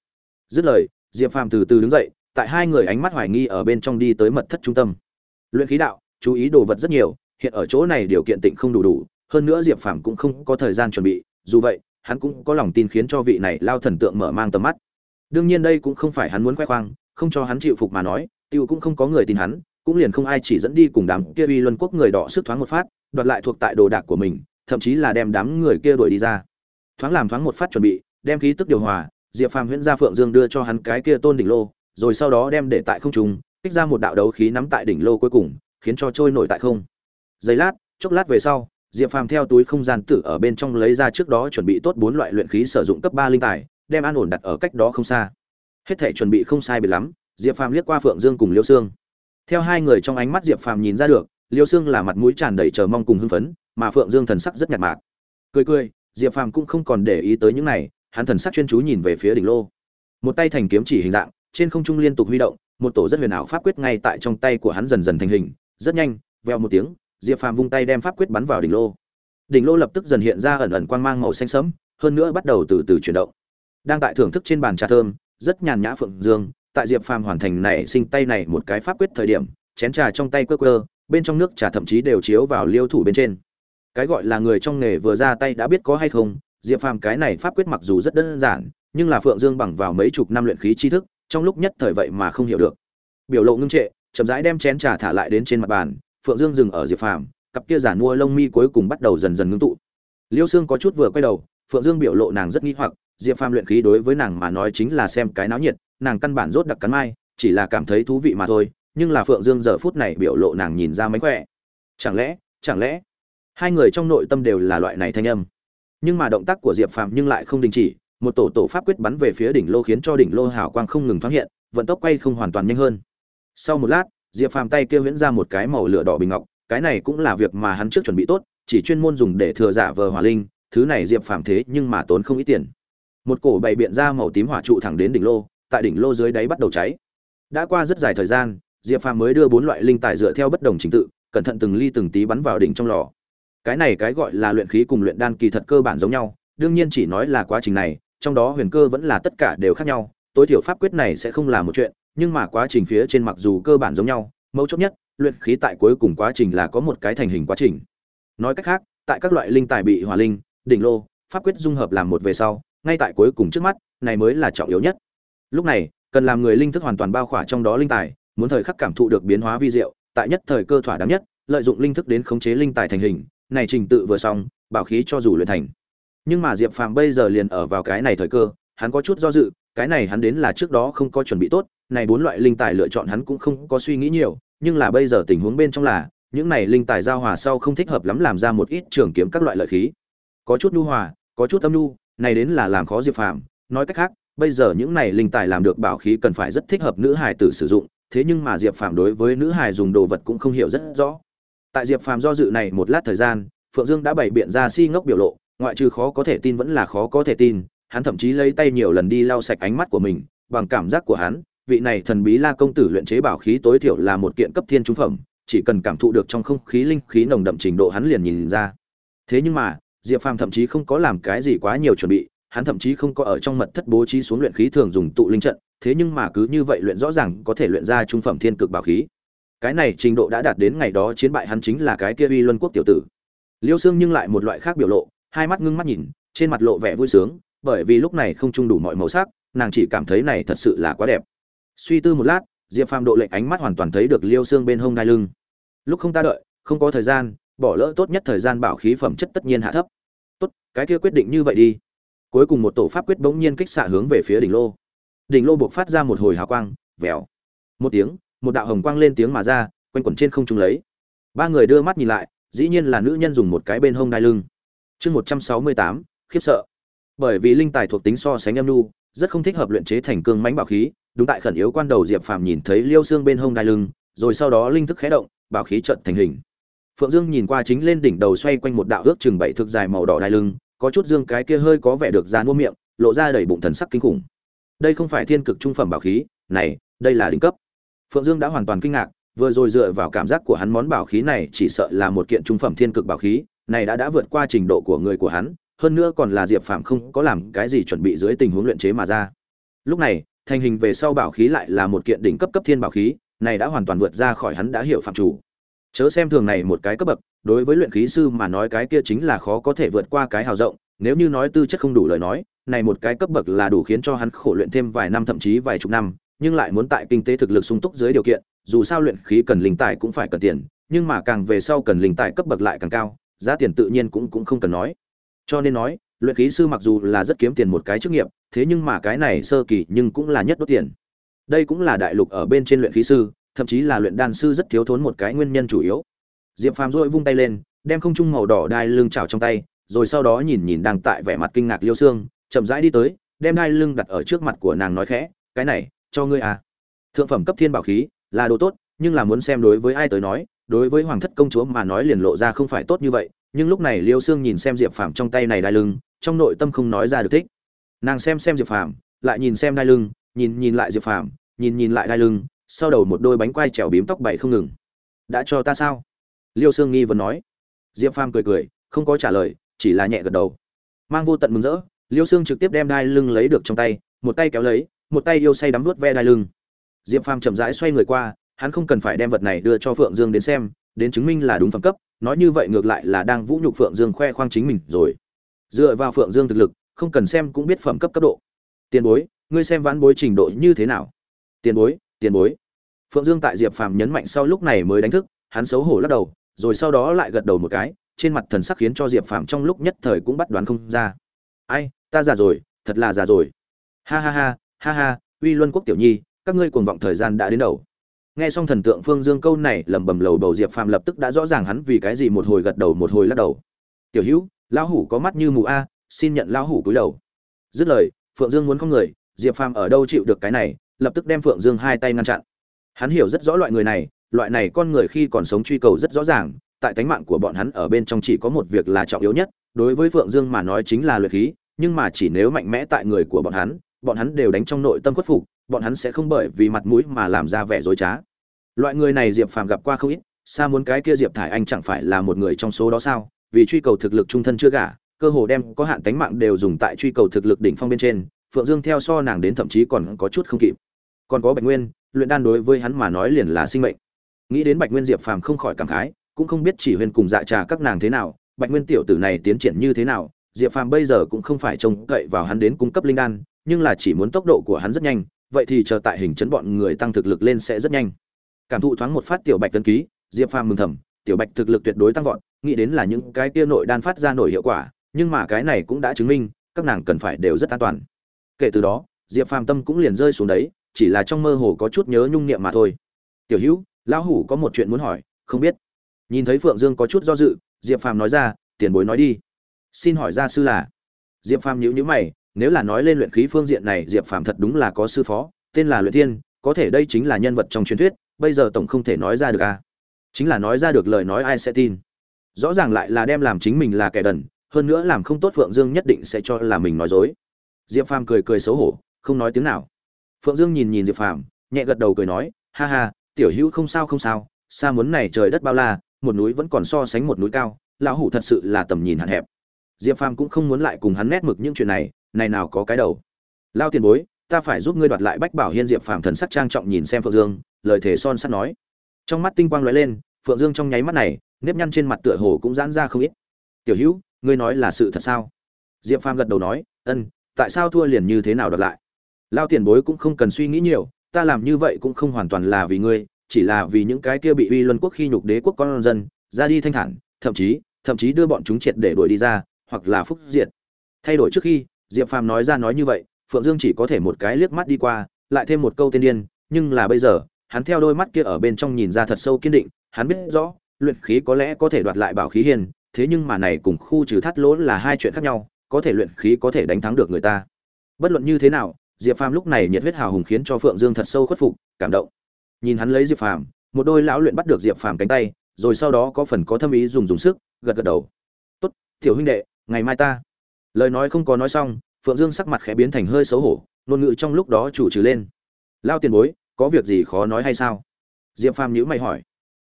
Dứt lời, diệp phàm từ từ đứng dậy, tại hai người ánh mắt hoài nghi ở bên trong đi tới mật thất trung tâm. Luyện khí đạo, chú ý đồ vật rất nhiều, hiện ở chỗ này điều kiện tịnh không đủ đủ hơn nữa diệp phàm cũng không có thời gian chuẩn bị, dù vậy, hắn cũng có lòng tin khiến cho vị này lao thần tượng mở mang tầm mắt. Đương nhiên đây cũng không phải hắn muốn khoe khoang, không cho hắn chịu phục mà nói, tiêu cũng không có người tin hắn, cũng liền không ai chỉ dẫn đi cùng đám kia uy luân quốc người đỏ sức thoáng một phát, đoạt lại thuộc tại đồ đạc của mình, thậm chí là đem đám người kia đuổi đi ra. Thoáng làm thoáng một phát chuẩn bị, đem khí tức điều hòa, diệp phàm huyễn gia phượng dương đưa cho hắn cái kia tôn đỉnh lô, rồi sau đó đem để tại không trung, kích ra một đạo đấu khí nắm tại đỉnh lô cuối cùng, khiến cho trôi nổi tại không. Giây lát, chốc lát về sau diệp phàm theo túi không gian tử ở bên trong lấy ra trước đó chuẩn bị tốt bốn loại luyện khí sử dụng cấp ba linh tài, đem an ổn đặt ở cách đó không xa. Hết thể chuẩn bị không sai biệt lắm, diệp phàm liếc qua phượng dương cùng liêu sương. Theo hai người trong ánh mắt diệp phàm nhìn ra được, liêu sương là mặt mũi tràn đầy chờ mong cùng hưng phấn, mà phượng dương thần sắc rất nhạt mạc cười cười, diệp phàm cũng không còn để ý tới những này, hắn thần sắc chuyên chú nhìn về phía đỉnh lô. Một tay thành kiếm chỉ hình dạng, trên không trung liên tục huy động, một tổ rất huyền ảo pháp quyết ngay tại trong tay của hắn dần dần thành hình, rất nhanh veo một tiếng diệp phàm vung tay đem pháp quyết bắn vào đỉnh lô. Đỉnh lô lập tức dần hiện ra ẩn ẩn quang mang màu xanh sẫm, hơn nữa bắt đầu từ từ chuyển động. Đang tại thưởng thức trên bàn trà thơm, rất nhàn nhã phượng dương, tại diệp phàm hoàn thành này sinh tay này một cái pháp quyết thời điểm, chén trà trong tay quơ quơ, bên trong nước trà thậm chí đều chiếu vào liêu thủ bên trên. Cái gọi là người trong nghề vừa ra tay đã biết có hay không, diệp phàm cái này pháp quyết mặc dù rất đơn giản, nhưng là phượng dương bằng vào mấy chục năm luyện khí tri thức, trong lúc nhất thời vậy mà không hiểu được. Biểu lộ ngưng trệ, chậm rãi đem chén trà thả lại đến trên mặt bàn phượng dương dừng ở diệp phàm, cặp kia giản mua lông mi cuối cùng bắt đầu dần dần ngưng tụ. Liêu xương có chút vừa quay đầu, phượng dương biểu lộ nàng rất nghi hoặc, diệp phàm luyện khí đối với nàng mà nói chính là xem cái náo nhiệt, nàng căn bản rốt đặc cắn mai, chỉ là cảm thấy thú vị mà thôi, nhưng là phượng dương giờ phút này biểu lộ nàng nhìn ra mánh khỏe. Chẳng lẽ chẳng lẽ, hai người trong nội tâm đều là loại này thanh âm? Nhưng mà động tác của diệp phàm nhưng lại không đình chỉ, một tổ tổ pháp quyết bắn về phía đỉnh lô khiến cho đỉnh lô hào quang không ngừng thoáng hiện, vận tốc quay không hoàn toàn nhanh hơn. Sau một lát diệp phàm tay kêu huyễn ra một cái màu lửa đỏ bình ngọc, cái này cũng là việc mà hắn trước chuẩn bị tốt, chỉ chuyên môn dùng để thừa giả vờ hỏa linh, thứ này diệp phàm thế nhưng mà tốn không ít tiền. Một cổ bày biện ra màu tím hỏa trụ thẳng đến đỉnh lô, tại đỉnh lô dưới đáy bắt đầu cháy. Đã qua rất dài thời gian, diệp phàm mới đưa bốn loại linh tài dựa theo bất đồng trình tự, cẩn thận từng ly từng tí bắn vào đỉnh trong lò. Cái này cái gọi là luyện khí cùng luyện đan kỳ thật cơ bản giống nhau, đương nhiên chỉ nói là quá trình này, trong đó huyền cơ vẫn là tất cả đều khác nhau, tối thiểu pháp quyết này sẽ không là một chuyện nhưng mà quá trình phía trên mặc dù cơ bản giống nhau, mấu chốt nhất, luyện khí tại cuối cùng quá trình là có một cái thành hình quá trình. Nói cách khác, tại các loại linh tài bị hòa linh, đỉnh lô, pháp quyết dung hợp làm một về sau, ngay tại cuối cùng trước mắt, này mới là trọng yếu nhất. Lúc này, cần làm người linh thức hoàn toàn bao khỏa trong đó linh tài, muốn thời khắc cảm thụ được biến hóa vi diệu, tại nhất thời cơ thỏa đáng nhất, lợi dụng linh thức đến khống chế linh tài thành hình, này trình tự vừa xong, bảo khí cho dù luyện thành. Nhưng mà diệp phàm bây giờ liền ở vào cái này thời cơ, hắn có chút do dự cái này hắn đến là trước đó không có chuẩn bị tốt, này bốn loại linh tài lựa chọn hắn cũng không có suy nghĩ nhiều, nhưng là bây giờ tình huống bên trong là, những này linh tài giao hòa sau không thích hợp lắm làm ra một ít trường kiếm các loại lợi khí. Có chút nhu hòa, có chút âm nhu, này đến là làm khó diệp phàm. Nói cách khác, bây giờ những này linh tài làm được bảo khí cần phải rất thích hợp nữ hài tử sử dụng, thế nhưng mà diệp phàm đối với nữ hài dùng đồ vật cũng không hiểu rất rõ. Tại diệp phàm do dự này một lát thời gian, phượng dương đã bày biện ra si ngốc biểu lộ, ngoại trừ khó có thể tin vẫn là khó có thể tin hắn thậm chí lấy tay nhiều lần đi lau sạch ánh mắt của mình, bằng cảm giác của hắn, vị này thần bí la công tử luyện chế bảo khí tối thiểu là một kiện cấp thiên trung phẩm, chỉ cần cảm thụ được trong không khí linh khí nồng đậm trình độ hắn liền nhìn ra. Thế nhưng mà, diệp phàm thậm chí không có làm cái gì quá nhiều chuẩn bị, hắn thậm chí không có ở trong mật thất bố trí xuống luyện khí thường dùng tụ linh trận, thế nhưng mà cứ như vậy luyện rõ ràng có thể luyện ra trung phẩm thiên cực bảo khí. Cái này trình độ đã đạt đến ngày đó chiến bại hắn chính là cái kia uy luân quốc tiểu tử. Liêu xương nhưng lại một loại khác biểu lộ, hai mắt ngưng mắt nhìn, trên mặt lộ vẻ vui sướng bởi vì lúc này không chung đủ mọi màu sắc, nàng chỉ cảm thấy này thật sự là quá đẹp. Suy tư một lát, diệp phàm độ lệnh ánh mắt hoàn toàn thấy được liêu xương bên hông đai lưng. Lúc không ta đợi, không có thời gian, bỏ lỡ tốt nhất thời gian bảo khí phẩm chất tất nhiên hạ thấp. Tốt, cái kia quyết định như vậy đi. Cuối cùng một tổ pháp quyết bỗng nhiên kích xạ hướng về phía đỉnh lô. Đỉnh lô buộc phát ra một hồi hào quang, vèo. Một tiếng, một đạo hồng quang lên tiếng mà ra, quanh quẩn trên không trung lấy. Ba người đưa mắt nhìn lại, dĩ nhiên là nữ nhân dùng một cái bên hông đai lưng. Chương một trăm sáu mươi tám, khiếp sợ bởi vì linh tài thuộc tính so sánh âm nu, rất không thích hợp luyện chế thành cương mánh bảo khí. Đúng tại khẩn yếu quan đầu diệp phàm nhìn thấy liêu xương bên hông đai lưng, rồi sau đó linh thức khé động, bảo khí trận thành hình. Phượng dương nhìn qua chính lên đỉnh đầu xoay quanh một đạo ước chừng bảy thực dài màu đỏ đai lưng, có chút dương cái kia hơi có vẻ được dán mua miệng, lộ ra đầy bụng thần sắc kinh khủng. Đây không phải thiên cực trung phẩm bảo khí, này, đây là đỉnh cấp. Phượng dương đã hoàn toàn kinh ngạc, vừa rồi dựa vào cảm giác của hắn món bảo khí này chỉ sợ là một kiện trung phẩm thiên cực bảo khí, này đã đã vượt qua trình độ của người của hắn hơn nữa còn là diệp phàm không có làm cái gì chuẩn bị dưới tình huống luyện chế mà ra. Lúc này, thành hình về sau bảo khí lại là một kiện đỉnh cấp cấp thiên bảo khí, này đã hoàn toàn vượt ra khỏi hắn đã hiểu phạm chủ. Chớ xem thường này một cái cấp bậc, đối với luyện khí sư mà nói cái kia chính là khó có thể vượt qua cái hào rộng, nếu như nói tư chất không đủ lời nói, này một cái cấp bậc là đủ khiến cho hắn khổ luyện thêm vài năm thậm chí vài chục năm, nhưng lại muốn tại kinh tế thực lực sung túc dưới điều kiện, dù sao luyện khí cần linh tài cũng phải cần tiền, nhưng mà càng về sau cần linh tài cấp bậc lại càng cao, giá tiền tự nhiên cũng cũng không cần nói cho nên nói, luyện khí sư mặc dù là rất kiếm tiền một cái chức nghiệp, thế nhưng mà cái này sơ kỳ nhưng cũng là nhất đốt tiền. Đây cũng là đại lục ở bên trên luyện khí sư, thậm chí là luyện đan sư rất thiếu thốn một cái nguyên nhân chủ yếu. Diệp phàm dội vung tay lên, đem không trung màu đỏ đai lưng chảo trong tay, rồi sau đó nhìn nhìn đang tại vẻ mặt kinh ngạc liêu xương chậm rãi đi tới, đem đai lưng đặt ở trước mặt của nàng nói khẽ, cái này, cho ngươi à. Thượng phẩm cấp thiên bảo khí, là đồ tốt, nhưng là muốn xem đối với ai tới nói, đối với hoàng thất công chúa mà nói liền lộ ra không phải tốt như vậy nhưng lúc này liêu xương nhìn xem diệp phàm trong tay này đai lưng, trong nội tâm không nói ra được thích. Nàng xem xem diệp phàm, lại nhìn xem đai lưng, nhìn nhìn lại diệp phàm, nhìn nhìn lại đai lưng, sau đầu một đôi bánh quai trèo bím tóc bảy không ngừng. Đã cho ta sao? Liêu sương nghi vẫn nói. Diệp phàm cười cười, không có trả lời, chỉ là nhẹ gật đầu. Mang vô tận mừng rỡ, liêu sương trực tiếp đem đai lưng lấy được trong tay, một tay kéo lấy, một tay yêu say đắm vuốt ve đai lưng. Diệp phàm chậm rãi xoay người qua, hắn không cần phải đem vật này đưa cho phượng dương đến xem, đến chứng minh là đúng phẩm cấp nói như vậy ngược lại là đang vũ nhục phượng dương khoe khoang chính mình rồi. Dựa vào phượng dương thực lực, không cần xem cũng biết phẩm cấp cấp độ. Tiền bối, ngươi xem vãn bối trình độ như thế nào? Tiền bối tiền bối. Phượng dương tại diệp phàm nhấn mạnh sau lúc này mới đánh thức, hắn xấu hổ lắc đầu, rồi sau đó lại gật đầu một cái, trên mặt thần sắc khiến cho diệp phàm trong lúc nhất thời cũng bắt đoán không ra. Ai, ta già rồi, thật là già rồi. Ha ha ha ha ha, uy luân quốc tiểu nhi, các ngươi cuồng vọng thời gian đã đến đầu nghe xong thần tượng phương dương câu này, lẩm bẩm lầu bầu diệp phàm lập tức đã rõ ràng hắn vì cái gì một hồi gật đầu một hồi lắc đầu. Tiểu hữu, lão hủ có mắt như mù a, xin nhận lão hủ cúi đầu. Dứt lời, phượng dương muốn không người, diệp phàm ở đâu chịu được cái này, lập tức đem phượng dương hai tay ngăn chặn. Hắn hiểu rất rõ loại người này, loại này con người khi còn sống truy cầu rất rõ ràng, tại tánh mạng của bọn hắn ở bên trong chỉ có một việc là trọng yếu nhất, đối với phượng dương mà nói chính là luyện khí, nhưng mà chỉ nếu mạnh mẽ tại người của bọn hắn bọn hắn đều đánh trong nội tâm khuất phục, bọn hắn sẽ không bởi vì mặt mũi mà làm ra vẻ dối trá loại người này diệp phàm gặp qua không ít, xa muốn cái kia diệp thải anh chẳng phải là một người trong số đó sao? Vì truy cầu thực lực trung thân chưa gả, cơ hồ đem có hạn tánh mạng đều dùng tại truy cầu thực lực đỉnh phong bên trên, phượng dương theo so nàng đến thậm chí còn có chút không kịp. Còn có bạch nguyên, luyện đan đối với hắn mà nói liền là sinh mệnh. Nghĩ đến bạch nguyên diệp phàm không khỏi cảm khái, cũng không biết chỉ Huyên cùng dạ trà các nàng thế nào, bạch nguyên tiểu tử này tiến triển như thế nào, diệp phàm bây giờ cũng không phải trông cậy vào hắn đến cung cấp linh đan, nhưng là chỉ muốn tốc độ của hắn rất nhanh, vậy thì chờ tại hình chấn bọn người tăng thực lực lên sẽ rất nhanh cảm thụ thoáng một phát tiểu bạch tân ký, diệp phàm mừng thầm, tiểu bạch thực lực tuyệt đối tăng vọt, nghĩ đến là những cái kia nội đan phát ra nổi hiệu quả, nhưng mà cái này cũng đã chứng minh, các nàng cần phải đều rất an toàn. Kể từ đó, diệp phàm tâm cũng liền rơi xuống đấy, chỉ là trong mơ hồ có chút nhớ nhung niệm mà thôi. Tiểu hữu, lão hủ có một chuyện muốn hỏi, không biết. Nhìn thấy phượng dương có chút do dự, diệp phàm nói ra, tiền bối nói đi. Xin hỏi gia sư là? Diệp phàm nhữ nhữ mày, nếu là nói lên luyện khí phương diện này, diệp phàm thật đúng là có sư phó, tên là luyện thiên, có thể đây chính là nhân vật trong truyền thuyết bây giờ tổng không thể nói ra được à? Chính là nói ra được lời nói ai sẽ tin? Rõ ràng lại là đem làm chính mình là kẻ đần, hơn nữa làm không tốt phượng dương nhất định sẽ cho là mình nói dối. Diệp phàm cười cười xấu hổ, không nói tiếng nào. Phượng dương nhìn nhìn diệp phàm, nhẹ gật đầu cười nói, ha ha, tiểu hữu không sao không sao, xa muốn này trời đất bao la, một núi vẫn còn so sánh một núi cao, lão hủ thật sự là tầm nhìn hạn hẹp. Diệp phàm cũng không muốn lại cùng hắn nét mực những chuyện này này nào có cái đầu. Lao tiền bối, ta phải giúp ngươi đoạt lại bách bảo hiên diệp phàm thần sắc trang trọng nhìn xem phượng dương lời thể son sắt nói. Trong mắt tinh quang lóe lên, phượng dương trong nháy mắt này, nếp nhăn trên mặt tựa hồ cũng giãn ra không ít. Tiểu hữu, ngươi nói là sự thật sao? Diệp phàm gật đầu nói, ân, tại sao thua liền như thế nào đột lại? Lao tiền bối cũng không cần suy nghĩ nhiều, ta làm như vậy cũng không hoàn toàn là vì ngươi, chỉ là vì những cái kia bị uy luân quốc khi nhục đế quốc con dân, ra đi thanh thản, thậm chí thậm chí đưa bọn chúng triệt để đuổi đi ra, hoặc là phúc diệt. Thay đổi trước khi, diệp phàm nói ra nói như vậy, phượng dương chỉ có thể một cái liếc mắt đi qua, lại thêm một câu tên điên, nhưng là bây giờ hắn theo đôi mắt kia ở bên trong nhìn ra thật sâu kiên định, hắn biết rõ, luyện khí có lẽ có thể đoạt lại bảo khí hiền, thế nhưng mà này cùng khu trừ thắt lỗ là hai chuyện khác nhau, có thể luyện khí có thể đánh thắng được người ta. Bất luận như thế nào, diệp phàm lúc này nhiệt huyết hào hùng khiến cho phượng dương thật sâu khuất phục, cảm động. Nhìn hắn lấy diệp phàm, một đôi lão luyện bắt được diệp phàm cánh tay, rồi sau đó có phần có thâm ý dùng dùng sức, gật gật đầu. Tốt, tiểu huynh đệ, ngày mai ta. Lời nói không có nói xong, phượng dương sắc mặt khẽ biến thành hơi xấu hổ, ngôn ngữ trong lúc đó chủ trừ lên. Lao tiền bối có việc gì khó nói hay sao? Diệp phàm nhữ mày hỏi.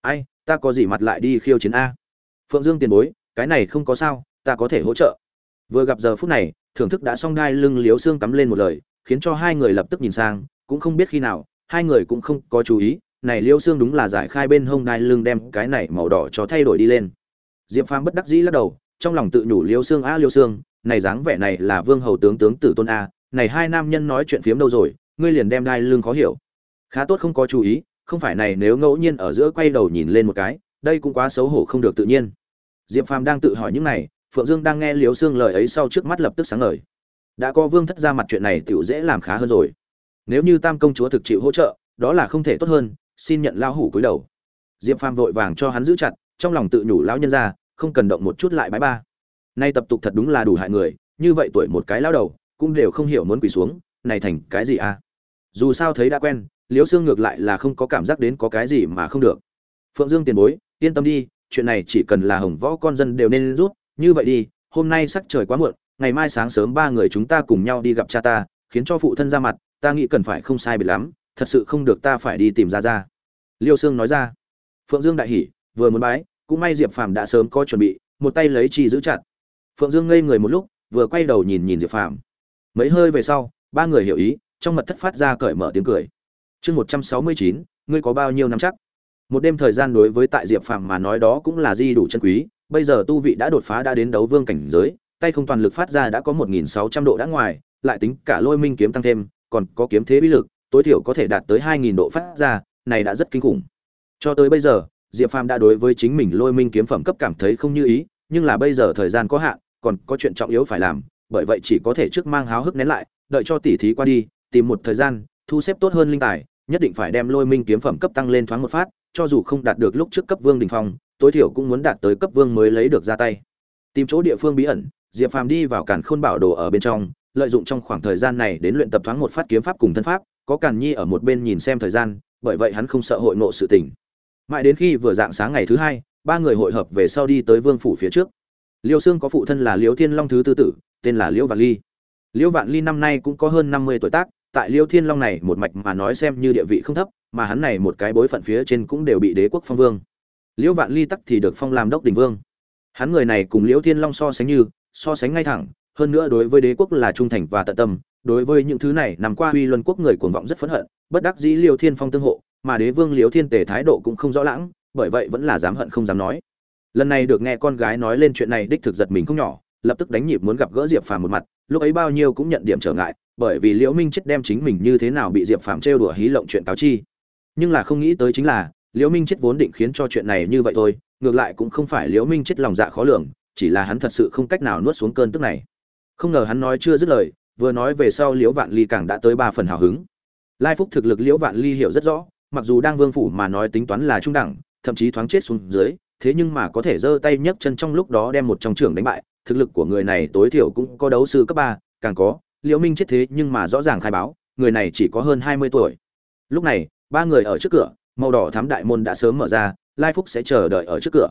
Ai, ta có gì mặt lại đi khiêu chiến a? Phượng dương tiền bối, cái này không có sao, ta có thể hỗ trợ. Vừa gặp giờ phút này, thưởng thức đã xong đai lưng liếu xương cắm lên một lời, khiến cho hai người lập tức nhìn sang, cũng không biết khi nào, hai người cũng không có chú ý, này liêu xương đúng là giải khai bên hông đai lưng đem cái này màu đỏ cho thay đổi đi lên. Diệp phàm bất đắc dĩ lắc đầu, trong lòng tự nhủ liêu xương a liêu xương, này dáng vẻ này là vương hầu tướng tướng tử tôn a, này hai nam nhân nói chuyện phiếm đâu rồi, ngươi liền đem đai lưng khó hiểu khá tốt không có chú ý, không phải này nếu ngẫu nhiên ở giữa quay đầu nhìn lên một cái, đây cũng quá xấu hổ không được tự nhiên. Diệp phàm đang tự hỏi những này, phượng dương đang nghe liếu xương lời ấy sau trước mắt lập tức sáng ngời. Đã có vương thất ra mặt chuyện này tựu dễ làm khá hơn rồi. Nếu như tam công chúa thực chịu hỗ trợ, đó là không thể tốt hơn, xin nhận lao hủ cúi đầu. Diệp phàm vội vàng cho hắn giữ chặt, trong lòng tự nhủ lão nhân ra không cần động một chút lại bãi ba. Nay tập tục thật đúng là đủ hại người, như vậy tuổi một cái lao đầu, cũng đều không hiểu muốn quỳ xuống, này thành cái gì à? Dù sao thấy đã quen liễu xương ngược lại là không có cảm giác đến có cái gì mà không được. Phượng dương tiền bối, yên tâm đi, chuyện này chỉ cần là hồng võ con dân đều nên rút, như vậy đi, hôm nay sắc trời quá muộn, ngày mai sáng sớm ba người chúng ta cùng nhau đi gặp cha ta, khiến cho phụ thân ra mặt, ta nghĩ cần phải không sai biệt lắm, thật sự không được ta phải đi tìm ra ra liêu sương nói ra. Phượng dương đại hỉ, vừa muốn bái, cũng may diệp phàm đã sớm có chuẩn bị, một tay lấy chi giữ chặt. Phượng dương ngây người một lúc, vừa quay đầu nhìn nhìn diệp phàm. Mấy hơi về sau, ba người hiểu ý, trong mật thất phát ra cởi mở tiếng cười chương một trăm sáu mươi chín, ngươi có bao nhiêu năm chắc? Một đêm thời gian đối với tại diệp phàm mà nói đó cũng là di đủ chân quý, bây giờ tu vị đã đột phá đã đến đấu vương cảnh giới, tay không toàn lực phát ra đã có một nghìn sáu trăm độ đã ngoài, lại tính cả lôi minh kiếm tăng thêm, còn có kiếm thế bí lực, tối thiểu có thể đạt tới hai nghìn độ phát ra, này đã rất kinh khủng. Cho tới bây giờ, diệp phàm đã đối với chính mình lôi minh kiếm phẩm cấp cảm thấy không như ý, nhưng là bây giờ thời gian có hạn, còn có chuyện trọng yếu phải làm, bởi vậy chỉ có thể trước mang háo hức nén lại, đợi cho tỉ thí qua đi, tìm một thời gian, thu xếp tốt hơn linh tài nhất định phải đem lôi minh kiếm phẩm cấp tăng lên thoáng một phát, cho dù không đạt được lúc trước cấp vương đình phong, tối thiểu cũng muốn đạt tới cấp vương mới lấy được ra tay. Tìm chỗ địa phương bí ẩn, diệp phàm đi vào càn khôn bảo đồ ở bên trong, lợi dụng trong khoảng thời gian này đến luyện tập thoáng một phát kiếm pháp cùng thân pháp, có càn nhi ở một bên nhìn xem thời gian, bởi vậy hắn không sợ hội nộ sự tình. Mãi đến khi vừa dạng sáng ngày thứ hai, ba người hội hợp về sau đi tới vương phủ phía trước. Liêu xương có phụ thân là liêu thiên long thứ tư tử, tên là liêu vạn ly. Liêu vạn ly năm nay cũng có hơn năm mươi tuổi tác tại liêu thiên long này một mạch mà nói xem như địa vị không thấp, mà hắn này một cái bối phận phía trên cũng đều bị đế quốc phong vương. Liêu vạn ly tắc thì được phong làm đốc đình vương. Hắn người này cùng liêu thiên long so sánh như, so sánh ngay thẳng, hơn nữa đối với đế quốc là trung thành và tận tâm, đối với những thứ này nằm qua uy luân quốc người cuồng vọng rất phẫn hận, bất đắc dĩ liêu thiên phong tương hộ, mà đế vương liêu thiên tề thái độ cũng không rõ lãng, bởi vậy vẫn là dám hận không dám nói. Lần này được nghe con gái nói lên chuyện này đích thực giật mình không nhỏ, lập tức đánh nhịp muốn gặp gỡ diệp phàm một mặt, lúc ấy bao nhiêu cũng nhận điểm trở ngại bởi vì liễu minh chết đem chính mình như thế nào bị diệp phàm trêu đùa hí lộng chuyện cáo chi. Nhưng là không nghĩ tới chính là, liễu minh chết vốn định khiến cho chuyện này như vậy thôi, ngược lại cũng không phải liễu minh chết lòng dạ khó lường, chỉ là hắn thật sự không cách nào nuốt xuống cơn tức này. Không ngờ hắn nói chưa dứt lời, vừa nói về sau liễu vạn ly càng đã tới ba phần hào hứng. Lai phúc thực lực liễu vạn ly hiểu rất rõ, mặc dù đang vương phủ mà nói tính toán là trung đẳng, thậm chí thoáng chết xuống dưới, thế nhưng mà có thể giơ tay nhấc chân trong lúc đó đem một trong trưởng đánh bại, thực lực của người này tối thiểu cũng có đấu sư cấp ba, càng có liễu minh chết thế nhưng mà rõ ràng khai báo, người này chỉ có hơn hai mươi tuổi. Lúc này, ba người ở trước cửa, màu đỏ thám đại môn đã sớm mở ra, lai phúc sẽ chờ đợi ở trước cửa.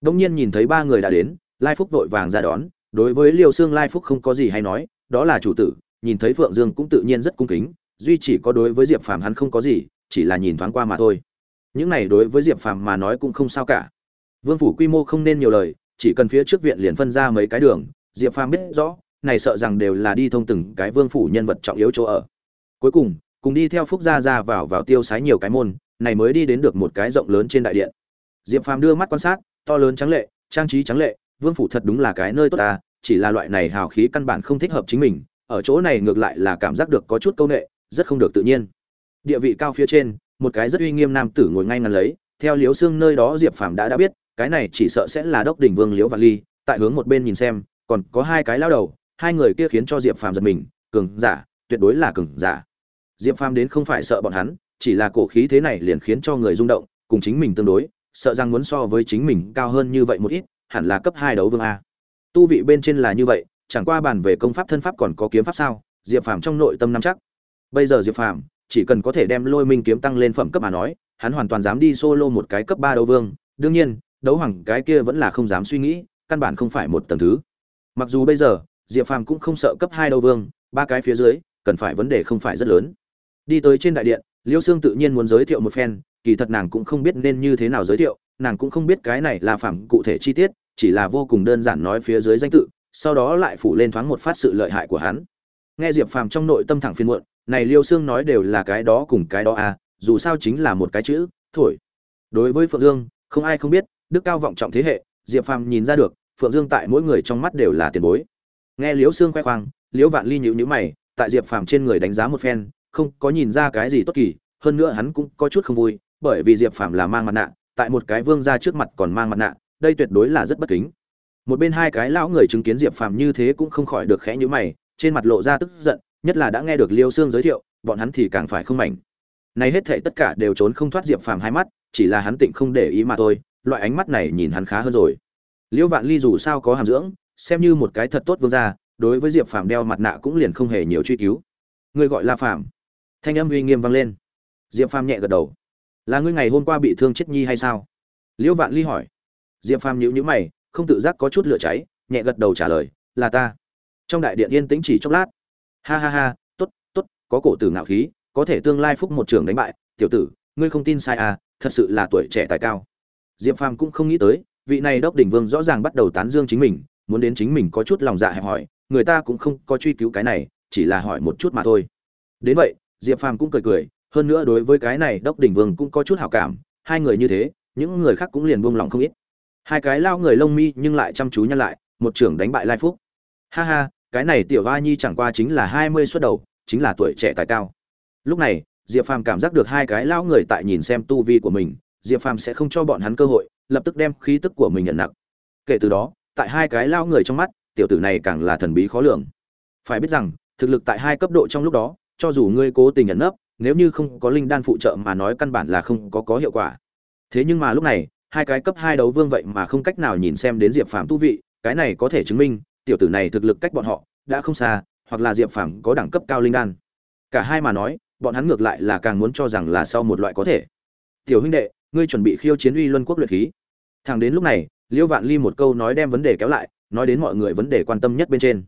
Đông nhiên nhìn thấy ba người đã đến, lai phúc vội vàng ra đón. Đối với liêu xương lai phúc không có gì hay nói, đó là chủ tử, nhìn thấy phượng dương cũng tự nhiên rất cung kính, duy chỉ có đối với diệp phàm hắn không có gì, chỉ là nhìn thoáng qua mà thôi. Những này đối với diệp phàm mà nói cũng không sao cả. Vương phủ quy mô không nên nhiều lời, chỉ cần phía trước viện liền phân ra mấy cái đường, diệp phàm biết rõ này sợ rằng đều là đi thông từng cái vương phủ nhân vật trọng yếu chỗ ở. Cuối cùng cùng đi theo phúc gia ra vào vào tiêu sái nhiều cái môn, này mới đi đến được một cái rộng lớn trên đại điện. Diệp phàm đưa mắt quan sát, to lớn trắng lệ, trang trí trắng lệ, vương phủ thật đúng là cái nơi tốt ta, chỉ là loại này hào khí căn bản không thích hợp chính mình, ở chỗ này ngược lại là cảm giác được có chút câu nệ, rất không được tự nhiên. Địa vị cao phía trên, một cái rất uy nghiêm nam tử ngồi ngay ngắn lấy, theo liếu xương nơi đó diệp phàm đã đã biết, cái này chỉ sợ sẽ là đốc đỉnh vương liễu vạn ly, tại hướng một bên nhìn xem, còn có hai cái lao đầu hai người kia khiến cho diệp phàm giật mình, cường giả, tuyệt đối là cường giả. Diệp phàm đến không phải sợ bọn hắn, chỉ là cổ khí thế này liền khiến cho người rung động, cùng chính mình tương đối, sợ rằng muốn so với chính mình cao hơn như vậy một ít, hẳn là cấp hai đấu vương a. Tu vị bên trên là như vậy, chẳng qua bàn về công pháp thân pháp còn có kiếm pháp sao, diệp phàm trong nội tâm nắm chắc. Bây giờ diệp phàm chỉ cần có thể đem lôi minh kiếm tăng lên phẩm cấp mà nói, hắn hoàn toàn dám đi solo một cái cấp ba đấu vương. Đương nhiên, đấu hoàng cái kia vẫn là không dám suy nghĩ, căn bản không phải một tầng thứ. Mặc dù bây giờ diệp phàm cũng không sợ cấp hai đầu vương, ba cái phía dưới, cần phải vấn đề không phải rất lớn. Đi tới trên đại điện, liêu sương tự nhiên muốn giới thiệu một phen, kỳ thật nàng cũng không biết nên như thế nào giới thiệu, nàng cũng không biết cái này là phàm cụ thể chi tiết, chỉ là vô cùng đơn giản nói phía dưới danh tự, sau đó lại phủ lên thoáng một phát sự lợi hại của hắn. Nghe diệp phàm trong nội tâm thẳng phiên muộn, này liêu Sương nói đều là cái đó cùng cái đó à dù sao chính là một cái chữ, thổi. Đối với phượng dương, không ai không biết, đức cao vọng trọng thế hệ, diệp phàm nhìn ra được, phượng dương tại mỗi người trong mắt đều là tiền bối nghe liễu xương khoe khoang, liễu vạn ly nhịu nhữ mày, tại diệp phàm trên người đánh giá một phen, không có nhìn ra cái gì tốt kỳ, hơn nữa hắn cũng có chút không vui, bởi vì diệp phàm là mang mặt nạ, tại một cái vương ra trước mặt còn mang mặt nạ, đây tuyệt đối là rất bất kính. Một bên hai cái lão người chứng kiến diệp phàm như thế cũng không khỏi được khẽ nhữ mày, trên mặt lộ ra tức giận, nhất là đã nghe được liêu xương giới thiệu, bọn hắn thì càng phải không mảnh. Nay hết thảy tất cả đều trốn không thoát diệp phàm hai mắt, chỉ là hắn tịnh không để ý mà thôi, loại ánh mắt này nhìn hắn khá hơn rồi. Liễu vạn ly dù sao có hàm dưỡng xem như một cái thật tốt vương gia, đối với diệp phàm đeo mặt nạ cũng liền không hề nhiều truy cứu. Ngươi gọi là phàm. Thanh âm uy nghiêm vang lên. Diệp phàm nhẹ gật đầu. Là ngươi ngày hôm qua bị thương chết nhi hay sao? Liêu vạn ly hỏi. Diệp phàm nhíu nhíu mày, không tự giác có chút lửa cháy, nhẹ gật đầu trả lời, là ta. Trong đại điện yên tĩnh chỉ chốc lát. Ha ha ha, tốt tốt, có cổ tử ngạo khí, có thể tương lai phúc một trường đánh bại. Tiểu tử, ngươi không tin sai à thật sự là tuổi trẻ tài cao. Diệp phàm cũng không nghĩ tới, vị này đốc đỉnh vương rõ ràng bắt đầu tán dương chính mình muốn đến chính mình có chút lòng dạ hẹp hỏi, người ta cũng không có truy cứu cái này, chỉ là hỏi một chút mà thôi. Đến vậy, diệp phàm cũng cười cười, hơn nữa đối với cái này đốc đỉnh vương cũng có chút hảo cảm, hai người như thế, những người khác cũng liền buông lòng không ít. Hai cái lao người lông mi nhưng lại chăm chú nhăn lại, một trưởng đánh bại lai phúc. Ha ha, cái này tiểu va nhi chẳng qua chính là hai mươi suất đầu, chính là tuổi trẻ tài cao. Lúc này, diệp phàm cảm giác được hai cái lao người tại nhìn xem tu vi của mình, diệp phàm sẽ không cho bọn hắn cơ hội, lập tức đem khí tức của mình nhận nặng. Kể từ đó tại hai cái lao người trong mắt, tiểu tử này càng là thần bí khó lường. Phải biết rằng, thực lực tại hai cấp độ trong lúc đó, cho dù ngươi cố tình nhận nấp, nếu như không có linh đan phụ trợ mà nói căn bản là không có có hiệu quả. Thế nhưng mà lúc này, hai cái cấp hai đấu vương vậy mà không cách nào nhìn xem đến diệp phàm tu vị, cái này có thể chứng minh, tiểu tử này thực lực cách bọn họ đã không xa, hoặc là diệp phàm có đẳng cấp cao linh đan. Cả hai mà nói, bọn hắn ngược lại là càng muốn cho rằng là sau một loại có thể. Tiểu huynh đệ, ngươi chuẩn bị khiêu chiến uy luân quốc luyện khí. Thẳng đến lúc này liêu vạn ly một câu nói đem vấn đề kéo lại, nói đến mọi người vấn đề quan tâm nhất bên trên.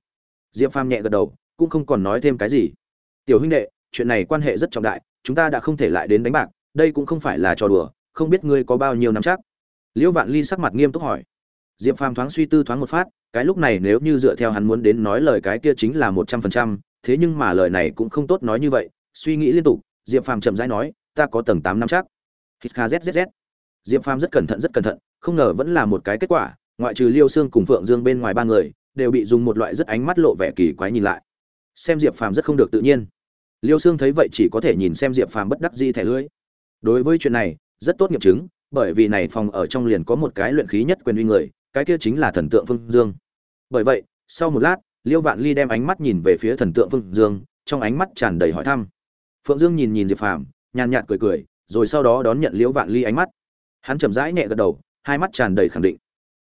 Diệp phàm nhẹ gật đầu, cũng không còn nói thêm cái gì. Tiểu huynh đệ, chuyện này quan hệ rất trọng đại, chúng ta đã không thể lại đến đánh bạc, đây cũng không phải là trò đùa, không biết ngươi có bao nhiêu năm chắc? Liễu vạn ly sắc mặt nghiêm túc hỏi. Diệp phàm thoáng suy tư thoáng một phát, cái lúc này nếu như dựa theo hắn muốn đến nói lời cái kia chính là một trăm phần trăm, thế nhưng mà lời này cũng không tốt nói như vậy, suy nghĩ liên tục, diệp phàm chậm rãi nói, ta có tầng tám năm chắc. Hít kha zzz diệp phàm rất cẩn thận, rất cẩn thận không ngờ vẫn là một cái kết quả, ngoại trừ liêu xương cùng phượng dương bên ngoài ba người, đều bị dùng một loại rất ánh mắt lộ vẻ kỳ quái nhìn lại. Xem diệp phàm rất không được tự nhiên. Liêu xương thấy vậy chỉ có thể nhìn xem diệp phàm bất đắc di thẻ lưới đối với chuyện này, rất tốt nghiệm chứng, bởi vì này phòng ở trong liền có một cái luyện khí nhất quyền uy người, cái kia chính là thần tượng phương dương. Bởi vậy, sau một lát, liêu vạn ly đem ánh mắt nhìn về phía thần tượng phương dương, trong ánh mắt tràn đầy hỏi thăm. Phượng dương nhìn nhìn diệp phàm, nhàn nhạt cười cười, rồi sau đó đón nhận liễu vạn ly ánh mắt. Hắn chậm rãi nhẹ gật đầu hai mắt tràn đầy khẳng định.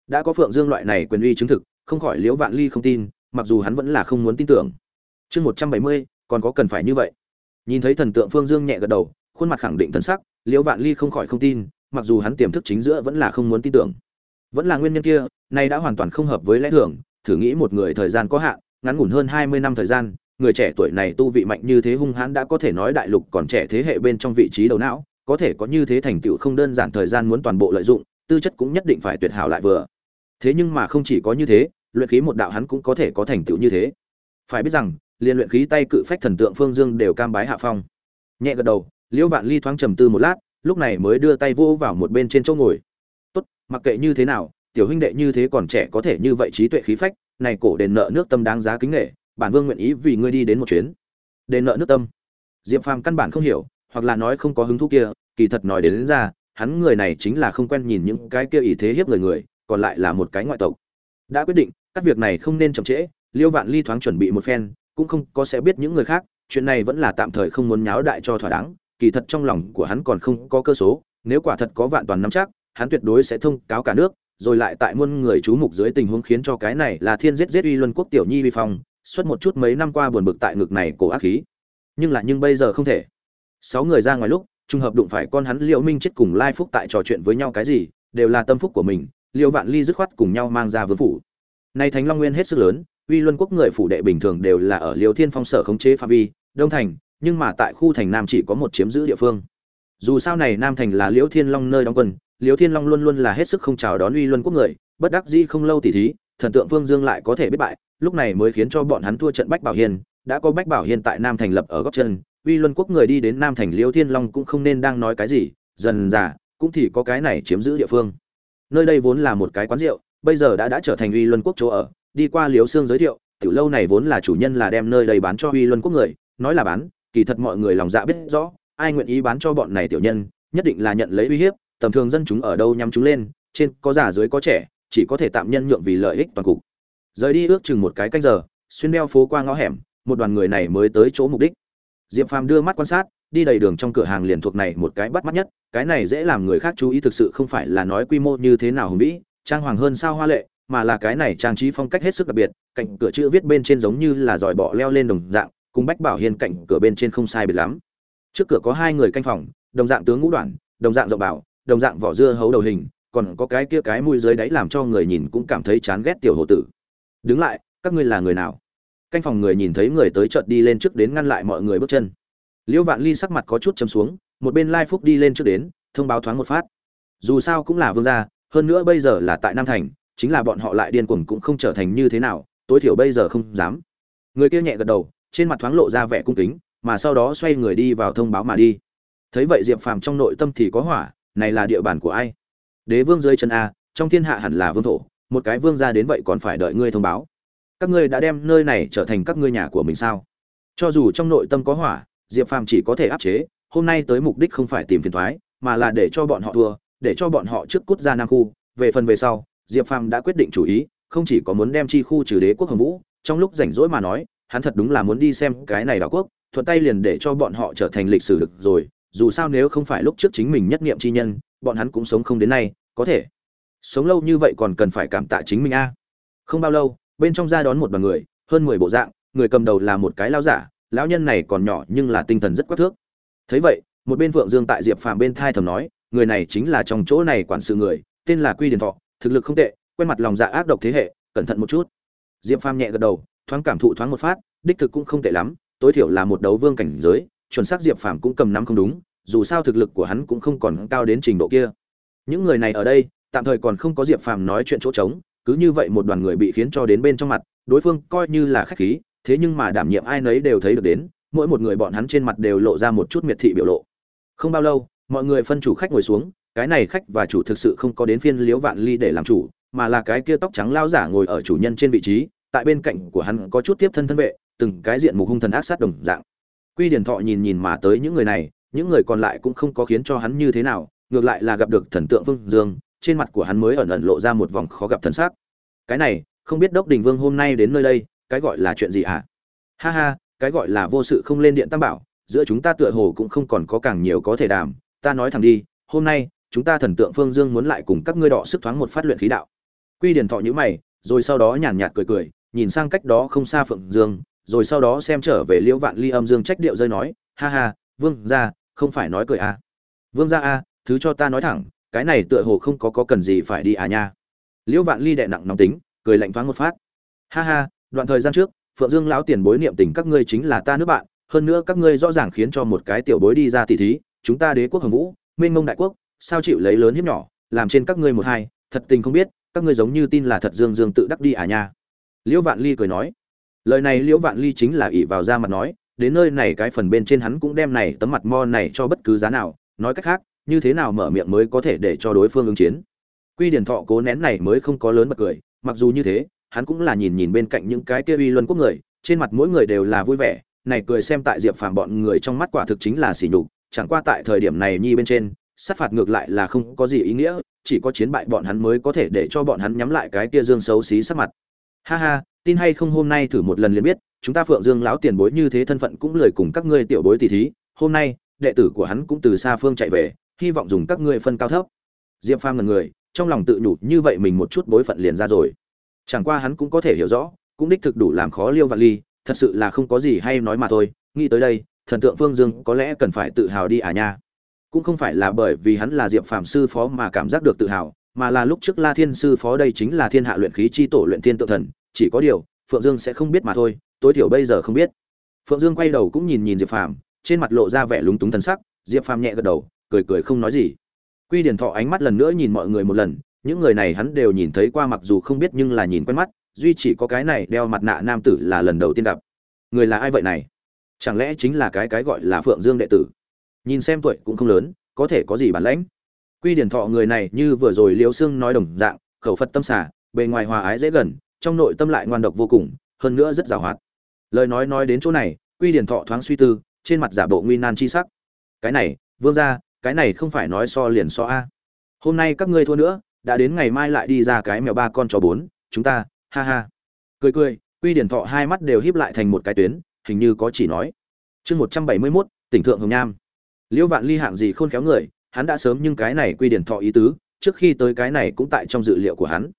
Đã có phượng dương loại này quyền uy chứng thực, không khỏi liễu vạn ly không tin, mặc dù hắn vẫn là không muốn tin tưởng. Chương một trăm bảy mươi, còn có cần phải như vậy. Nhìn thấy thần tượng phương dương nhẹ gật đầu, khuôn mặt khẳng định thần sắc, liễu vạn ly không khỏi không tin, mặc dù hắn tiềm thức chính giữa vẫn là không muốn tin tưởng. Vẫn là nguyên nhân kia nay đã hoàn toàn không hợp với lẽ thường, thử nghĩ một người thời gian có hạn, ngắn ngủn hơn hai mươi năm thời gian, người trẻ tuổi này tu vị mạnh như thế hung hãn đã có thể nói đại lục còn trẻ thế hệ bên trong vị trí đầu não, có thể có như thế thành tựu không đơn giản thời gian muốn toàn bộ lợi dụng tư chất cũng nhất định phải tuyệt hảo lại vừa. Thế nhưng mà không chỉ có như thế luyện khí một đạo hắn cũng có thể có thành tựu như thế. Phải biết rằng liên luyện khí tay cự phách thần tượng phương dương đều cam bái hạ phong. Nhẹ gật đầu liễu vạn ly thoáng trầm tư một lát lúc này mới đưa tay vô vào một bên trên chỗ ngồi. Tốt mặc kệ như thế nào tiểu huynh đệ như thế còn trẻ có thể như vậy trí tuệ khí phách này cổ đền nợ nước tâm đáng giá kính nghệ bản vương nguyện ý vì ngươi đi đến một chuyến. Đền nợ nước tâm. Diệp phàm căn bản không hiểu hoặc là nói không có hứng thú kia kỳ thật nói đến, đến ra hắn người này chính là không quen nhìn những cái kia ý thế hiếp người người, còn lại là một cái ngoại tộc. Đã quyết định, các việc này không nên chậm trễ, liêu vạn ly thoáng chuẩn bị một phen, cũng không có sẽ biết những người khác, chuyện này vẫn là tạm thời không muốn nháo đại cho thỏa đáng, kỳ thật trong lòng của hắn còn không có cơ số, nếu quả thật có vạn toàn nắm chắc, hắn tuyệt đối sẽ thông cáo cả nước, rồi lại tại muôn người chú mục dưới tình huống khiến cho cái này là thiên giết giết uy luân quốc tiểu nhi vi phong, suốt một chút mấy năm qua buồn bực tại ngực này cổ ác khí. Nhưng là nhưng bây giờ không thể. Sáu người ra ngoài lúc trùng hợp đụng phải con hắn liễu minh chết cùng lai phúc tại trò chuyện với nhau cái gì, đều là tâm phúc của mình, liễu vạn ly dứt khoát cùng nhau mang ra vương phủ. Nay thánh long nguyên hết sức lớn, uy luân quốc người phủ đệ bình thường đều là ở liễu thiên phong sở khống chế phạm vi, đông thành, nhưng mà tại khu thành nam chỉ có một chiếm giữ địa phương. Dù sao này nam thành là liễu thiên long nơi đóng quân, liễu thiên long luôn luôn là hết sức không chào đón uy luân quốc người, bất đắc dĩ không lâu tỉ thí, thần tượng vương dương lại có thể biết bại, lúc này mới khiến cho bọn hắn thua trận bách bảo hiên đã có bách bảo hiên tại nam thành lập ở góc chân uy luân quốc người đi đến nam thành Liêu thiên long cũng không nên đang nói cái gì, dần dà, cũng thì có cái này chiếm giữ địa phương. Nơi đây vốn là một cái quán rượu, bây giờ đã đã trở thành uy luân quốc chỗ ở. Đi qua liếu xương giới thiệu, tiểu lâu này vốn là chủ nhân là đem nơi đây bán cho uy luân quốc người, nói là bán, kỳ thật mọi người lòng dạ biết rõ, ai nguyện ý bán cho bọn này tiểu nhân, nhất định là nhận lấy uy hiếp, tầm thường dân chúng ở đâu nhắm chúng lên, trên có già dưới có trẻ, chỉ có thể tạm nhân nhượng vì lợi ích toàn cục. Rời đi ước chừng một cái canh giờ, xuyên đeo phố qua ngõ hẻm, một đoàn người này mới tới chỗ mục đích diệp phàm đưa mắt quan sát, đi đầy đường trong cửa hàng liền thuộc này một cái bắt mắt nhất, cái này dễ làm người khác chú ý thực sự không phải là nói quy mô như thế nào hùng vĩ, trang hoàng hơn sao hoa lệ, mà là cái này trang trí phong cách hết sức đặc biệt, cạnh cửa chữ viết bên trên giống như là dòi bọ leo lên đồng dạng, cùng bách bảo hiên cạnh cửa bên trên không sai biệt lắm. Trước cửa có hai người canh phòng, đồng dạng tướng ngũ đoạn, đồng dạng rộng bảo, đồng dạng vỏ dưa hấu đầu hình, còn có cái kia cái mũi dưới đáy làm cho người nhìn cũng cảm thấy chán ghét tiểu hồ tử. Đứng lại, các ngươi là người nào? Canh phòng người nhìn thấy người tới chợt đi lên trước đến ngăn lại mọi người bước chân. Liễu vạn ly sắc mặt có chút chấm xuống, một bên lai phúc đi lên trước đến, thông báo thoáng một phát. Dù sao cũng là vương gia, hơn nữa bây giờ là tại nam thành, chính là bọn họ lại điên cuồng cũng không trở thành như thế nào, tối thiểu bây giờ không dám. Người kia nhẹ gật đầu, trên mặt thoáng lộ ra vẻ cung kính, mà sau đó xoay người đi vào thông báo mà đi. Thấy vậy diệp phàm trong nội tâm thì có hỏa, này là địa bàn của ai? Đế vương dưới chân a, trong thiên hạ hẳn là vương thổ, một cái vương ra đến vậy còn phải đợi ngươi thông báo các ngươi đã đem nơi này trở thành các ngươi nhà của mình sao? Cho dù trong nội tâm có hỏa, diệp phàm chỉ có thể áp chế, hôm nay tới mục đích không phải tìm phiền thoái, mà là để cho bọn họ thua, để cho bọn họ trước cút ra nam khu. Về phần về sau, diệp phàm đã quyết định chủ ý, không chỉ có muốn đem chi khu trừ đế quốc hồng vũ, trong lúc rảnh rỗi mà nói, hắn thật đúng là muốn đi xem cái này đảo quốc, thuận tay liền để cho bọn họ trở thành lịch sử được rồi, dù sao nếu không phải lúc trước chính mình nhất nghiệm chi nhân, bọn hắn cũng sống không đến nay, có thể sống lâu như vậy còn cần phải cảm tạ chính mình a. Không bao lâu bên trong ra đón một đoàn người, hơn mười bộ dạng, người cầm đầu là một cái lao giả, lão nhân này còn nhỏ nhưng là tinh thần rất quắc thước. Thấy vậy, một bên phượng dương tại diệp phàm bên thai thầm nói, người này chính là trong chỗ này quản sự người, tên là quy điền thọ, thực lực không tệ, quen mặt lòng dạ ác độc thế hệ, cẩn thận một chút. Diệp phàm nhẹ gật đầu, thoáng cảm thụ thoáng một phát, đích thực cũng không tệ lắm, tối thiểu là một đấu vương cảnh giới, chuẩn xác diệp phàm cũng cầm nắm không đúng, dù sao thực lực của hắn cũng không còn cao đến trình độ kia. Những người này ở đây, tạm thời còn không có diệp phàm nói chuyện chỗ trống cứ như vậy một đoàn người bị khiến cho đến bên trong mặt, đối phương coi như là khách khí, thế nhưng mà đảm nhiệm ai nấy đều thấy được đến, mỗi một người bọn hắn trên mặt đều lộ ra một chút miệt thị biểu lộ. Không bao lâu, mọi người phân chủ khách ngồi xuống, cái này khách và chủ thực sự không có đến phiên liễu vạn ly để làm chủ, mà là cái kia tóc trắng lao giả ngồi ở chủ nhân trên vị trí, tại bên cạnh của hắn có chút tiếp thân thân vệ, từng cái diện mục hung thần ác sát đồng dạng. Quy điển thọ nhìn nhìn mà tới những người này, những người còn lại cũng không có khiến cho hắn như thế nào, ngược lại là gặp được thần tượng vương dương trên mặt của hắn mới ẩn ẩn lộ ra một vòng khó gặp thần sắc cái này, không biết đốc đình vương hôm nay đến nơi đây, cái gọi là chuyện gì hả? Ha ha, cái gọi là vô sự không lên điện tam bảo, giữa chúng ta tựa hồ cũng không còn có càng nhiều có thể đàm, ta nói thẳng đi, hôm nay, chúng ta thần tượng phương dương muốn lại cùng các ngươi đọ sức thoáng một phát luyện khí đạo. Quy điển thọ nhữ mày, rồi sau đó nhàn nhạt cười cười, nhìn sang cách đó không xa phượng dương, rồi sau đó xem trở về liễu vạn ly âm dương trách điệu rơi nói, ha ha, vương ra không phải nói cười à. vương ra a à, thứ cho ta nói thẳng cái này tựa hồ không có có cần gì phải đi à nha. Liễu vạn ly đệ nặng nóng tính, cười lạnh thoáng một phát. Ha ha, đoạn thời gian trước, phượng dương lão tiền bối niệm tình các ngươi chính là ta nước bạn, hơn nữa các ngươi rõ ràng khiến cho một cái tiểu bối đi ra tỷ thí, chúng ta đế quốc hồng vũ, mênh mông đại quốc, sao chịu lấy lớn hiếp nhỏ, làm trên các ngươi một hai, thật tình không biết, các ngươi giống như tin là thật dương dương tự đắc đi à nha. Liễu vạn ly cười nói. Lời này liễu vạn ly chính là ỷ vào ra mặt nói, đến nơi này cái phần bên trên hắn cũng đem này tấm mặt mo này cho bất cứ giá nào, nói cách khác như thế nào mở miệng mới có thể để cho đối phương ứng chiến? Quy điển thọ cố nén này mới không có lớn bật cười, mặc dù như thế, hắn cũng là nhìn nhìn bên cạnh những cái kia uy luân quốc người, trên mặt mỗi người đều là vui vẻ, này cười xem tại diệp phàm bọn người trong mắt quả thực chính là sỉ nhục, chẳng qua tại thời điểm này nhi bên trên, sát phạt ngược lại là không có gì ý nghĩa, chỉ có chiến bại bọn hắn mới có thể để cho bọn hắn nhắm lại cái kia dương xấu xí sắc mặt. Ha ha, tin hay không hôm nay thử một lần liền biết, chúng ta phượng dương lão tiền bối như thế thân phận cũng lười cùng các ngươi tiểu bối tỷ thí, hôm nay, đệ tử của hắn cũng từ xa phương chạy về hy vọng dùng các ngươi phân cao thấp. Diệp phàm ngần người, trong lòng tự nhủ, như vậy mình một chút bối phận liền ra rồi. Chẳng qua hắn cũng có thể hiểu rõ, cũng đích thực đủ làm khó liêu vạn ly, thật sự là không có gì hay nói mà thôi. Nghĩ tới đây, thần tượng phương dương có lẽ cần phải tự hào đi à nha. Cũng không phải là bởi vì hắn là diệp Phàm sư phó mà cảm giác được tự hào, mà là lúc trước la thiên sư phó đây chính là thiên hạ luyện khí chi tổ luyện thiên tự thần, chỉ có điều, phượng dương sẽ không biết mà thôi, tối thiểu bây giờ không biết. Phượng dương quay đầu cũng nhìn nhìn diệp phàm, trên mặt lộ ra vẻ lúng túng thần sắc, diệp phàm nhẹ gật đầu cười cười không nói gì. Quy điển thọ ánh mắt lần nữa nhìn mọi người một lần, những người này hắn đều nhìn thấy qua mặc dù không biết nhưng là nhìn quen mắt, duy chỉ có cái này đeo mặt nạ nam tử là lần đầu tiên gặp. Người là ai vậy này? Chẳng lẽ chính là cái cái gọi là phượng dương đệ tử? Nhìn xem tuổi cũng không lớn, có thể có gì bản lãnh? Quy điển thọ người này như vừa rồi liêu xương nói đồng dạng, khẩu phật tâm xả, bề ngoài hòa ái dễ gần, trong nội tâm lại ngoan độc vô cùng, hơn nữa rất giàu hoạt. Lời nói nói đến chỗ này, quy điển thọ thoáng suy tư, trên mặt giả bộ nguy nan chi sắc. Cái này, vương gia cái này không phải nói so liền so a. Hôm nay các ngươi thua nữa, đã đến ngày mai lại đi ra cái mèo ba con cho bốn, chúng ta, ha ha. Cười cười, quy điển thọ hai mắt đều híp lại thành một cái tuyến, hình như có chỉ nói. Chương một trăm bảy mươi mốt, tỉnh thượng hồng nham liễu vạn ly hạng gì khôn khéo người, hắn đã sớm nhưng cái này quy điển thọ ý tứ, trước khi tới cái này cũng tại trong dự liệu của hắn.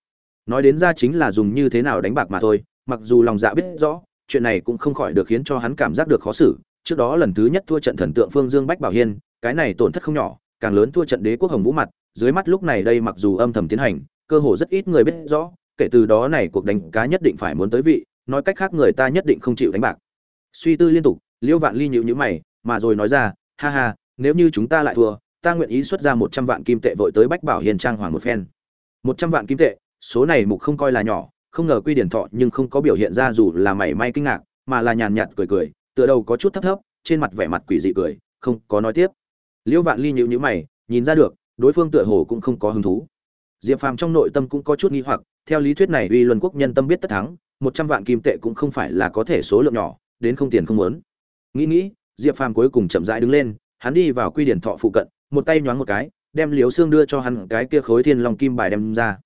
Nói đến ra chính là dùng như thế nào đánh bạc mà thôi, mặc dù lòng dạ biết rõ, chuyện này cũng không khỏi được khiến cho hắn cảm giác được khó xử trước đó lần thứ nhất thua trận thần tượng phương dương bách bảo hiên, cái này tổn thất không nhỏ, càng lớn thua trận đế quốc hồng vũ mặt, dưới mắt lúc này đây mặc dù âm thầm tiến hành, cơ hồ rất ít người biết rõ, kể từ đó này cuộc đánh cá nhất định phải muốn tới vị, nói cách khác người ta nhất định không chịu đánh bạc. Suy tư liên tục, liêu vạn ly nhịu nhữ mày, mà rồi nói ra, ha ha, nếu như chúng ta lại thua, ta nguyện ý xuất ra một trăm vạn kim tệ vội tới bách bảo hiền trang hoàng một phen. Một trăm vạn kim tệ, số này mục không coi là nhỏ, không ngờ quy điển thọ nhưng không có biểu hiện ra dù là mảy may kinh ngạc, mà là nhàn nhạt cười cười tựa đầu có chút thấp thấp, trên mặt vẻ mặt quỷ dị cười, không có nói tiếp. Liễu vạn ly nhíu nhíu mày, nhìn ra được, đối phương tựa hồ cũng không có hứng thú. Diệp phàm trong nội tâm cũng có chút nghi hoặc, theo lý thuyết này uy luân quốc nhân tâm biết tất thắng, một trăm vạn kim tệ cũng không phải là có thể số lượng nhỏ, đến không tiền không muốn. Nghĩ nghĩ, diệp phàm cuối cùng chậm rãi đứng lên, hắn đi vào quy điển thọ phụ cận, một tay nhoáng một cái, đem liếu xương đưa cho hắn cái kia khối thiên long kim bài đem ra.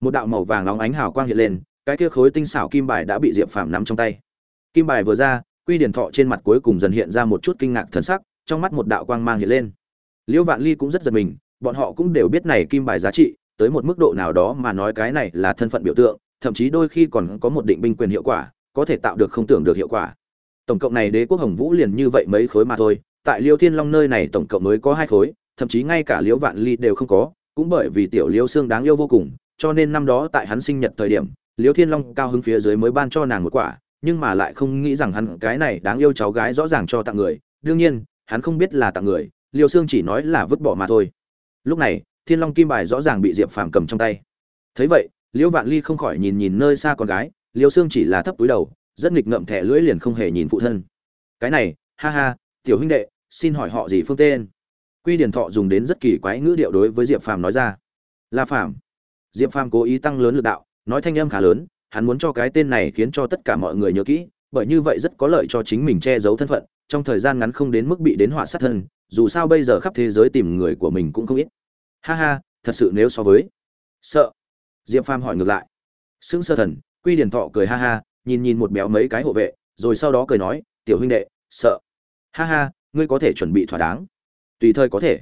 Một đạo màu vàng nóng ánh hào quang hiện lên, cái kia khối tinh xảo kim bài đã bị diệp phàm nắm trong tay. Kim bài vừa ra quy điển thọ trên mặt cuối cùng dần hiện ra một chút kinh ngạc thần sắc, trong mắt một đạo quang mang hiện lên. Liễu vạn ly cũng rất giật mình, bọn họ cũng đều biết này kim bài giá trị, tới một mức độ nào đó mà nói cái này là thân phận biểu tượng, thậm chí đôi khi còn có một định binh quyền hiệu quả, có thể tạo được không tưởng được hiệu quả. Tổng cộng này đế quốc hồng vũ liền như vậy mấy khối mà thôi, tại liêu thiên long nơi này tổng cộng mới có hai khối, thậm chí ngay cả liễu vạn ly đều không có, cũng bởi vì tiểu liễu xương đáng yêu vô cùng, cho nên năm đó tại hắn sinh nhật thời điểm liễu thiên long cao hứng phía dưới mới ban cho nàng một quả nhưng mà lại không nghĩ rằng hắn cái này đáng yêu cháu gái rõ ràng cho tặng người. Đương nhiên, hắn không biết là tặng người, liêu xương chỉ nói là vứt bỏ mà thôi. Lúc này, thiên long kim bài rõ ràng bị diệp phàm cầm trong tay. Thấy vậy liễu vạn ly không khỏi nhìn nhìn nơi xa con gái, liêu xương chỉ là thấp túi đầu, rất nghịch ngợm thẻ lưỡi liền không hề nhìn phụ thân. Cái này, ha ha, tiểu huynh đệ, xin hỏi họ gì phương tên? Quy điển thọ dùng đến rất kỳ quái ngữ điệu đối với diệp phàm nói ra. La phàm. Diệp phàm cố ý tăng lớn lực đạo, nói thanh âm khá lớn hắn muốn cho cái tên này khiến cho tất cả mọi người nhớ kỹ, bởi như vậy rất có lợi cho chính mình che giấu thân phận, trong thời gian ngắn không đến mức bị đến họa sát thân, dù sao bây giờ khắp thế giới tìm người của mình cũng không ít. Ha ha, thật sự nếu so với sợ. Diệp phàm hỏi ngược lại. Xưng sơ thần, quy điển thọ cười ha ha, nhìn nhìn một béo mấy cái hộ vệ, rồi sau đó cười nói, tiểu huynh đệ, sợ. Ha ha, ngươi có thể chuẩn bị thỏa đáng. Tùy thời có thể.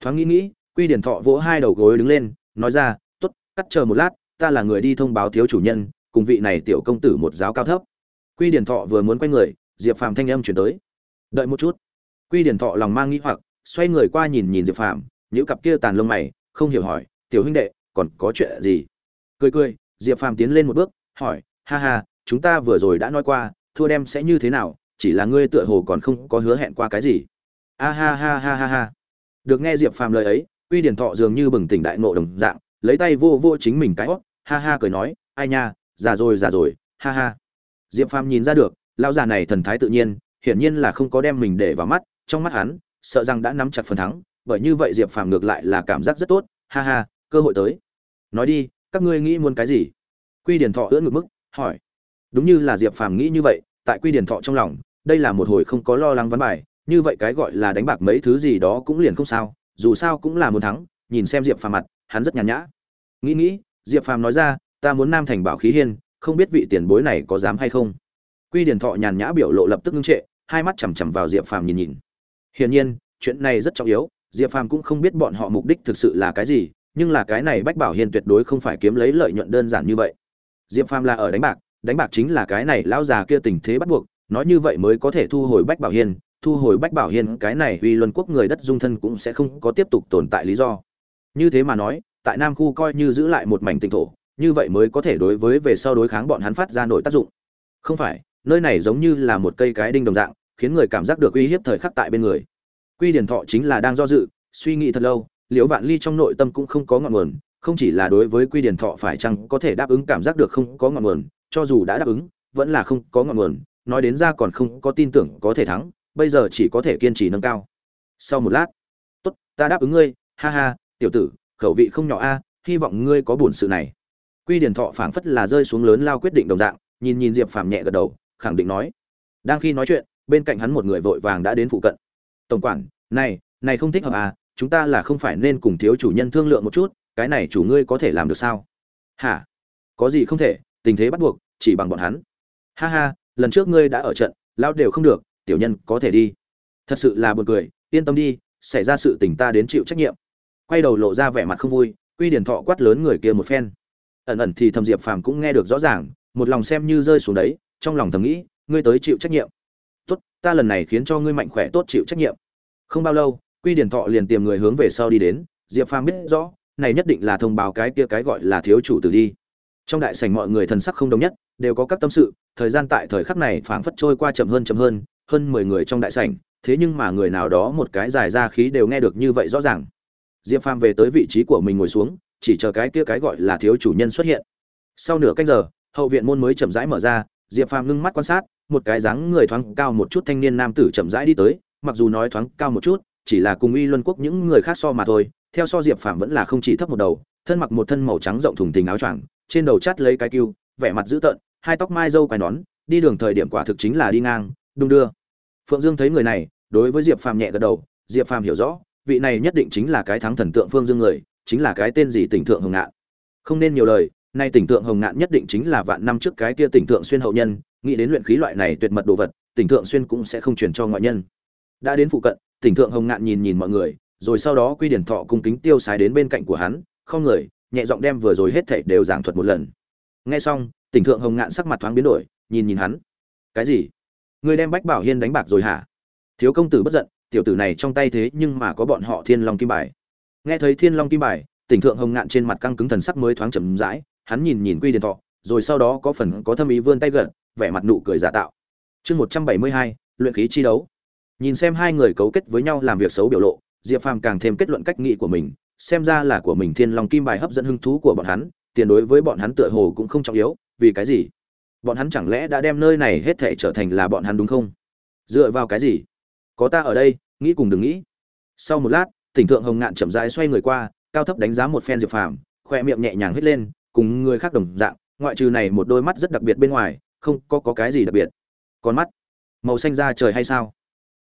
Thoáng nghĩ nghĩ, quy điển thọ vỗ hai đầu gối đứng lên, nói ra t ố t cắt chờ một lát, ta là người đi thông báo thiếu chủ nhân cùng vị này tiểu công tử một giáo cao thấp. Quy điển thọ vừa muốn quay người, diệp phàm thanh âm chuyển tới. Đợi một chút. Quy điển thọ lòng mang nghĩ hoặc, xoay người qua nhìn nhìn diệp phàm những cặp kia tàn lông mày, không hiểu hỏi, tiểu huynh đệ, còn có chuyện gì? Cười cười, diệp phàm tiến lên một bước, hỏi, ha ha, chúng ta vừa rồi đã nói qua, thua đem sẽ như thế nào, chỉ là ngươi tựa hồ còn không có hứa hẹn qua cái gì. A ha ha ha ha ha. Được nghe diệp phàm lời ấy, quy điển thọ dường như bừng tỉnh đại nộ đồng dạng, lấy tay vô vô chính mình cái hót, ha ha cười nói, ai nha già rồi già rồi, ha ha. Diệp phàm nhìn ra được, lão già này thần thái tự nhiên, hiển nhiên là không có đem mình để vào mắt, trong mắt hắn, sợ rằng đã nắm chặt phần thắng, bởi như vậy diệp phàm ngược lại là cảm giác rất tốt, ha ha, cơ hội tới. Nói đi, các ngươi nghĩ muốn cái gì? Quy điển thọ ưỡn ngược mức, hỏi. Đúng như là diệp phàm nghĩ như vậy, tại quy điển thọ trong lòng, đây là một hồi không có lo lắng vấn bài, như vậy cái gọi là đánh bạc mấy thứ gì đó cũng liền không sao, dù sao cũng là muốn thắng, nhìn xem diệp phàm mặt, hắn rất nhàn nhã. Nghĩ nghĩ, diệp phàm nói ra ta muốn nam thành bảo khí hiên, không biết vị tiền bối này có dám hay không? Quy điển thọ nhàn nhã biểu lộ lập tức ngưng trệ, hai mắt chằm chằm vào diệp phàm nhìn nhìn. Hiển nhiên, chuyện này rất trọng yếu, diệp phàm cũng không biết bọn họ mục đích thực sự là cái gì, nhưng là cái này bách bảo hiên tuyệt đối không phải kiếm lấy lợi nhuận đơn giản như vậy. Diệp phàm là ở đánh bạc đánh bạc chính là cái này lão già kia tình thế bắt buộc, nói như vậy mới có thể thu hồi bách bảo hiên, thu hồi bách bảo hiên, cái này uy luân quốc người đất dung thân cũng sẽ không có tiếp tục tồn tại lý do. Như thế mà nói, tại nam khu coi như giữ lại một mảnh tỉnh thổ như vậy mới có thể đối với về sau đối kháng bọn hắn phát ra nội tác dụng. Không phải, nơi này giống như là một cây cái đinh đồng dạng, khiến người cảm giác được uy hiếp thời khắc tại bên người. Quy điển thọ chính là đang do dự, suy nghĩ thật lâu, liễu vạn ly trong nội tâm cũng không có ngọn nguồn, không chỉ là đối với quy điển thọ phải chăng có thể đáp ứng cảm giác được không có ngọn nguồn, cho dù đã đáp ứng, vẫn là không có ngọn nguồn, nói đến ra còn không có tin tưởng có thể thắng, bây giờ chỉ có thể kiên trì nâng cao. Sau một lát, tốt, ta đáp ứng ngươi, ha ha, tiểu tử, khẩu vị không nhỏ a, hy vọng ngươi có buồn sự này quy điển thọ phảng phất là rơi xuống lớn lao quyết định đồng dạng, nhìn nhìn diệp phàm nhẹ gật đầu, khẳng định nói. Đang khi nói chuyện, bên cạnh hắn một người vội vàng đã đến phụ cận. Tổng quản, này này không thích hợp à chúng ta là không phải nên cùng thiếu chủ nhân thương lượng một chút, cái này chủ ngươi có thể làm được sao? Hả? Có gì không thể, tình thế bắt buộc, chỉ bằng bọn hắn. Ha ha, lần trước ngươi đã ở trận lao đều không được, tiểu nhân có thể đi. Thật sự là buồn cười, yên tâm đi, xảy ra sự tình ta đến chịu trách nhiệm. Quay đầu lộ ra vẻ mặt không vui, quy điển thọ quát lớn người kia một phen ẩn ẩn thì thầm diệp phàm cũng nghe được rõ ràng, một lòng xem như rơi xuống đấy, trong lòng thầm nghĩ, ngươi tới chịu trách nhiệm. Tốt, ta lần này khiến cho ngươi mạnh khỏe tốt chịu trách nhiệm. Không bao lâu, quy điển thọ liền tìm người hướng về sau đi đến, diệp phàm biết rõ, này nhất định là thông báo cái kia cái gọi là thiếu chủ tử đi. Trong đại sảnh mọi người thần sắc không đồng nhất, đều có các tâm sự, thời gian tại thời khắc này phảng phất trôi qua chậm hơn chậm hơn hơn mười người trong đại sảnh, thế nhưng mà người nào đó một cái dài ra khí đều nghe được như vậy rõ ràng. Diệp phàm về tới vị trí của mình ngồi xuống chỉ chờ cái kia cái gọi là thiếu chủ nhân xuất hiện. Sau nửa canh giờ, hậu viện môn mới chậm rãi mở ra, diệp phàm ngưng mắt quan sát, một cái dáng người thoáng cao một chút thanh niên nam tử chậm rãi đi tới, mặc dù nói thoáng cao một chút, chỉ là cùng uy luân quốc những người khác so mà thôi, theo so diệp phàm vẫn là không chỉ thấp một đầu, thân mặc một thân màu trắng rộng thùng thình áo choàng, trên đầu chắt lấy cái cưu vẻ mặt dữ tợn, hai tóc mai râu quai nón, đi đường thời điểm quả thực chính là đi ngang, đung đưa. Phượng dương thấy người này, đối với diệp phàm nhẹ gật đầu, diệp phàm hiểu rõ, vị này nhất định chính là cái thắng thần tượng phương dương người chính là cái tên gì tỉnh thượng hồng ngạn? Không nên nhiều lời, nay tỉnh thượng hồng ngạn nhất định chính là vạn năm trước cái kia tỉnh thượng xuyên hậu nhân, nghĩ đến luyện khí loại này tuyệt mật đồ vật, tỉnh thượng xuyên cũng sẽ không truyền cho ngoại nhân. Đã đến phụ cận, tỉnh thượng hồng ngạn nhìn nhìn mọi người, rồi sau đó quy điển thọ cung kính tiêu sái đến bên cạnh của hắn, không người, nhẹ giọng đem vừa rồi hết thảy đều giảng thuật một lần. Nghe xong, tỉnh thượng hồng ngạn sắc mặt thoáng biến đổi, nhìn nhìn hắn. Cái gì? Người đem bách bảo hiên đánh bạc rồi hả? Thiếu công tử bất giận, tiểu tử này trong tay thế nhưng mà có bọn họ thiên long kim bài nghe thấy thiên long kim bài, tỉnh thượng hồng ngạn trên mặt căng cứng thần sắc mới thoáng chậm rãi, hắn nhìn nhìn quy điện thọ, rồi sau đó có phần có thâm ý vươn tay gật, vẻ mặt nụ cười giả tạo. Chương một trăm bảy mươi hai, luyện khí chi đấu. Nhìn xem hai người cấu kết với nhau làm việc xấu biểu lộ, diệp phàm càng thêm kết luận cách nghĩ của mình, xem ra là của mình thiên long kim bài hấp dẫn hứng thú của bọn hắn, tiền đối với bọn hắn tựa hồ cũng không trọng yếu, vì cái gì? Bọn hắn chẳng lẽ đã đem nơi này hết thể trở thành là bọn hắn đúng không? Dựa vào cái gì? Có ta ở đây, nghĩ cùng đừng nghĩ. Sau một lát tỉnh thượng hồng ngạn chậm rãi xoay người qua cao thấp đánh giá một phen diệp phàm khoe miệng nhẹ nhàng hít lên cùng người khác đồng dạng ngoại trừ này một đôi mắt rất đặc biệt bên ngoài không có, có cái gì đặc biệt. Con mắt? Màu xanh da trời hay sao?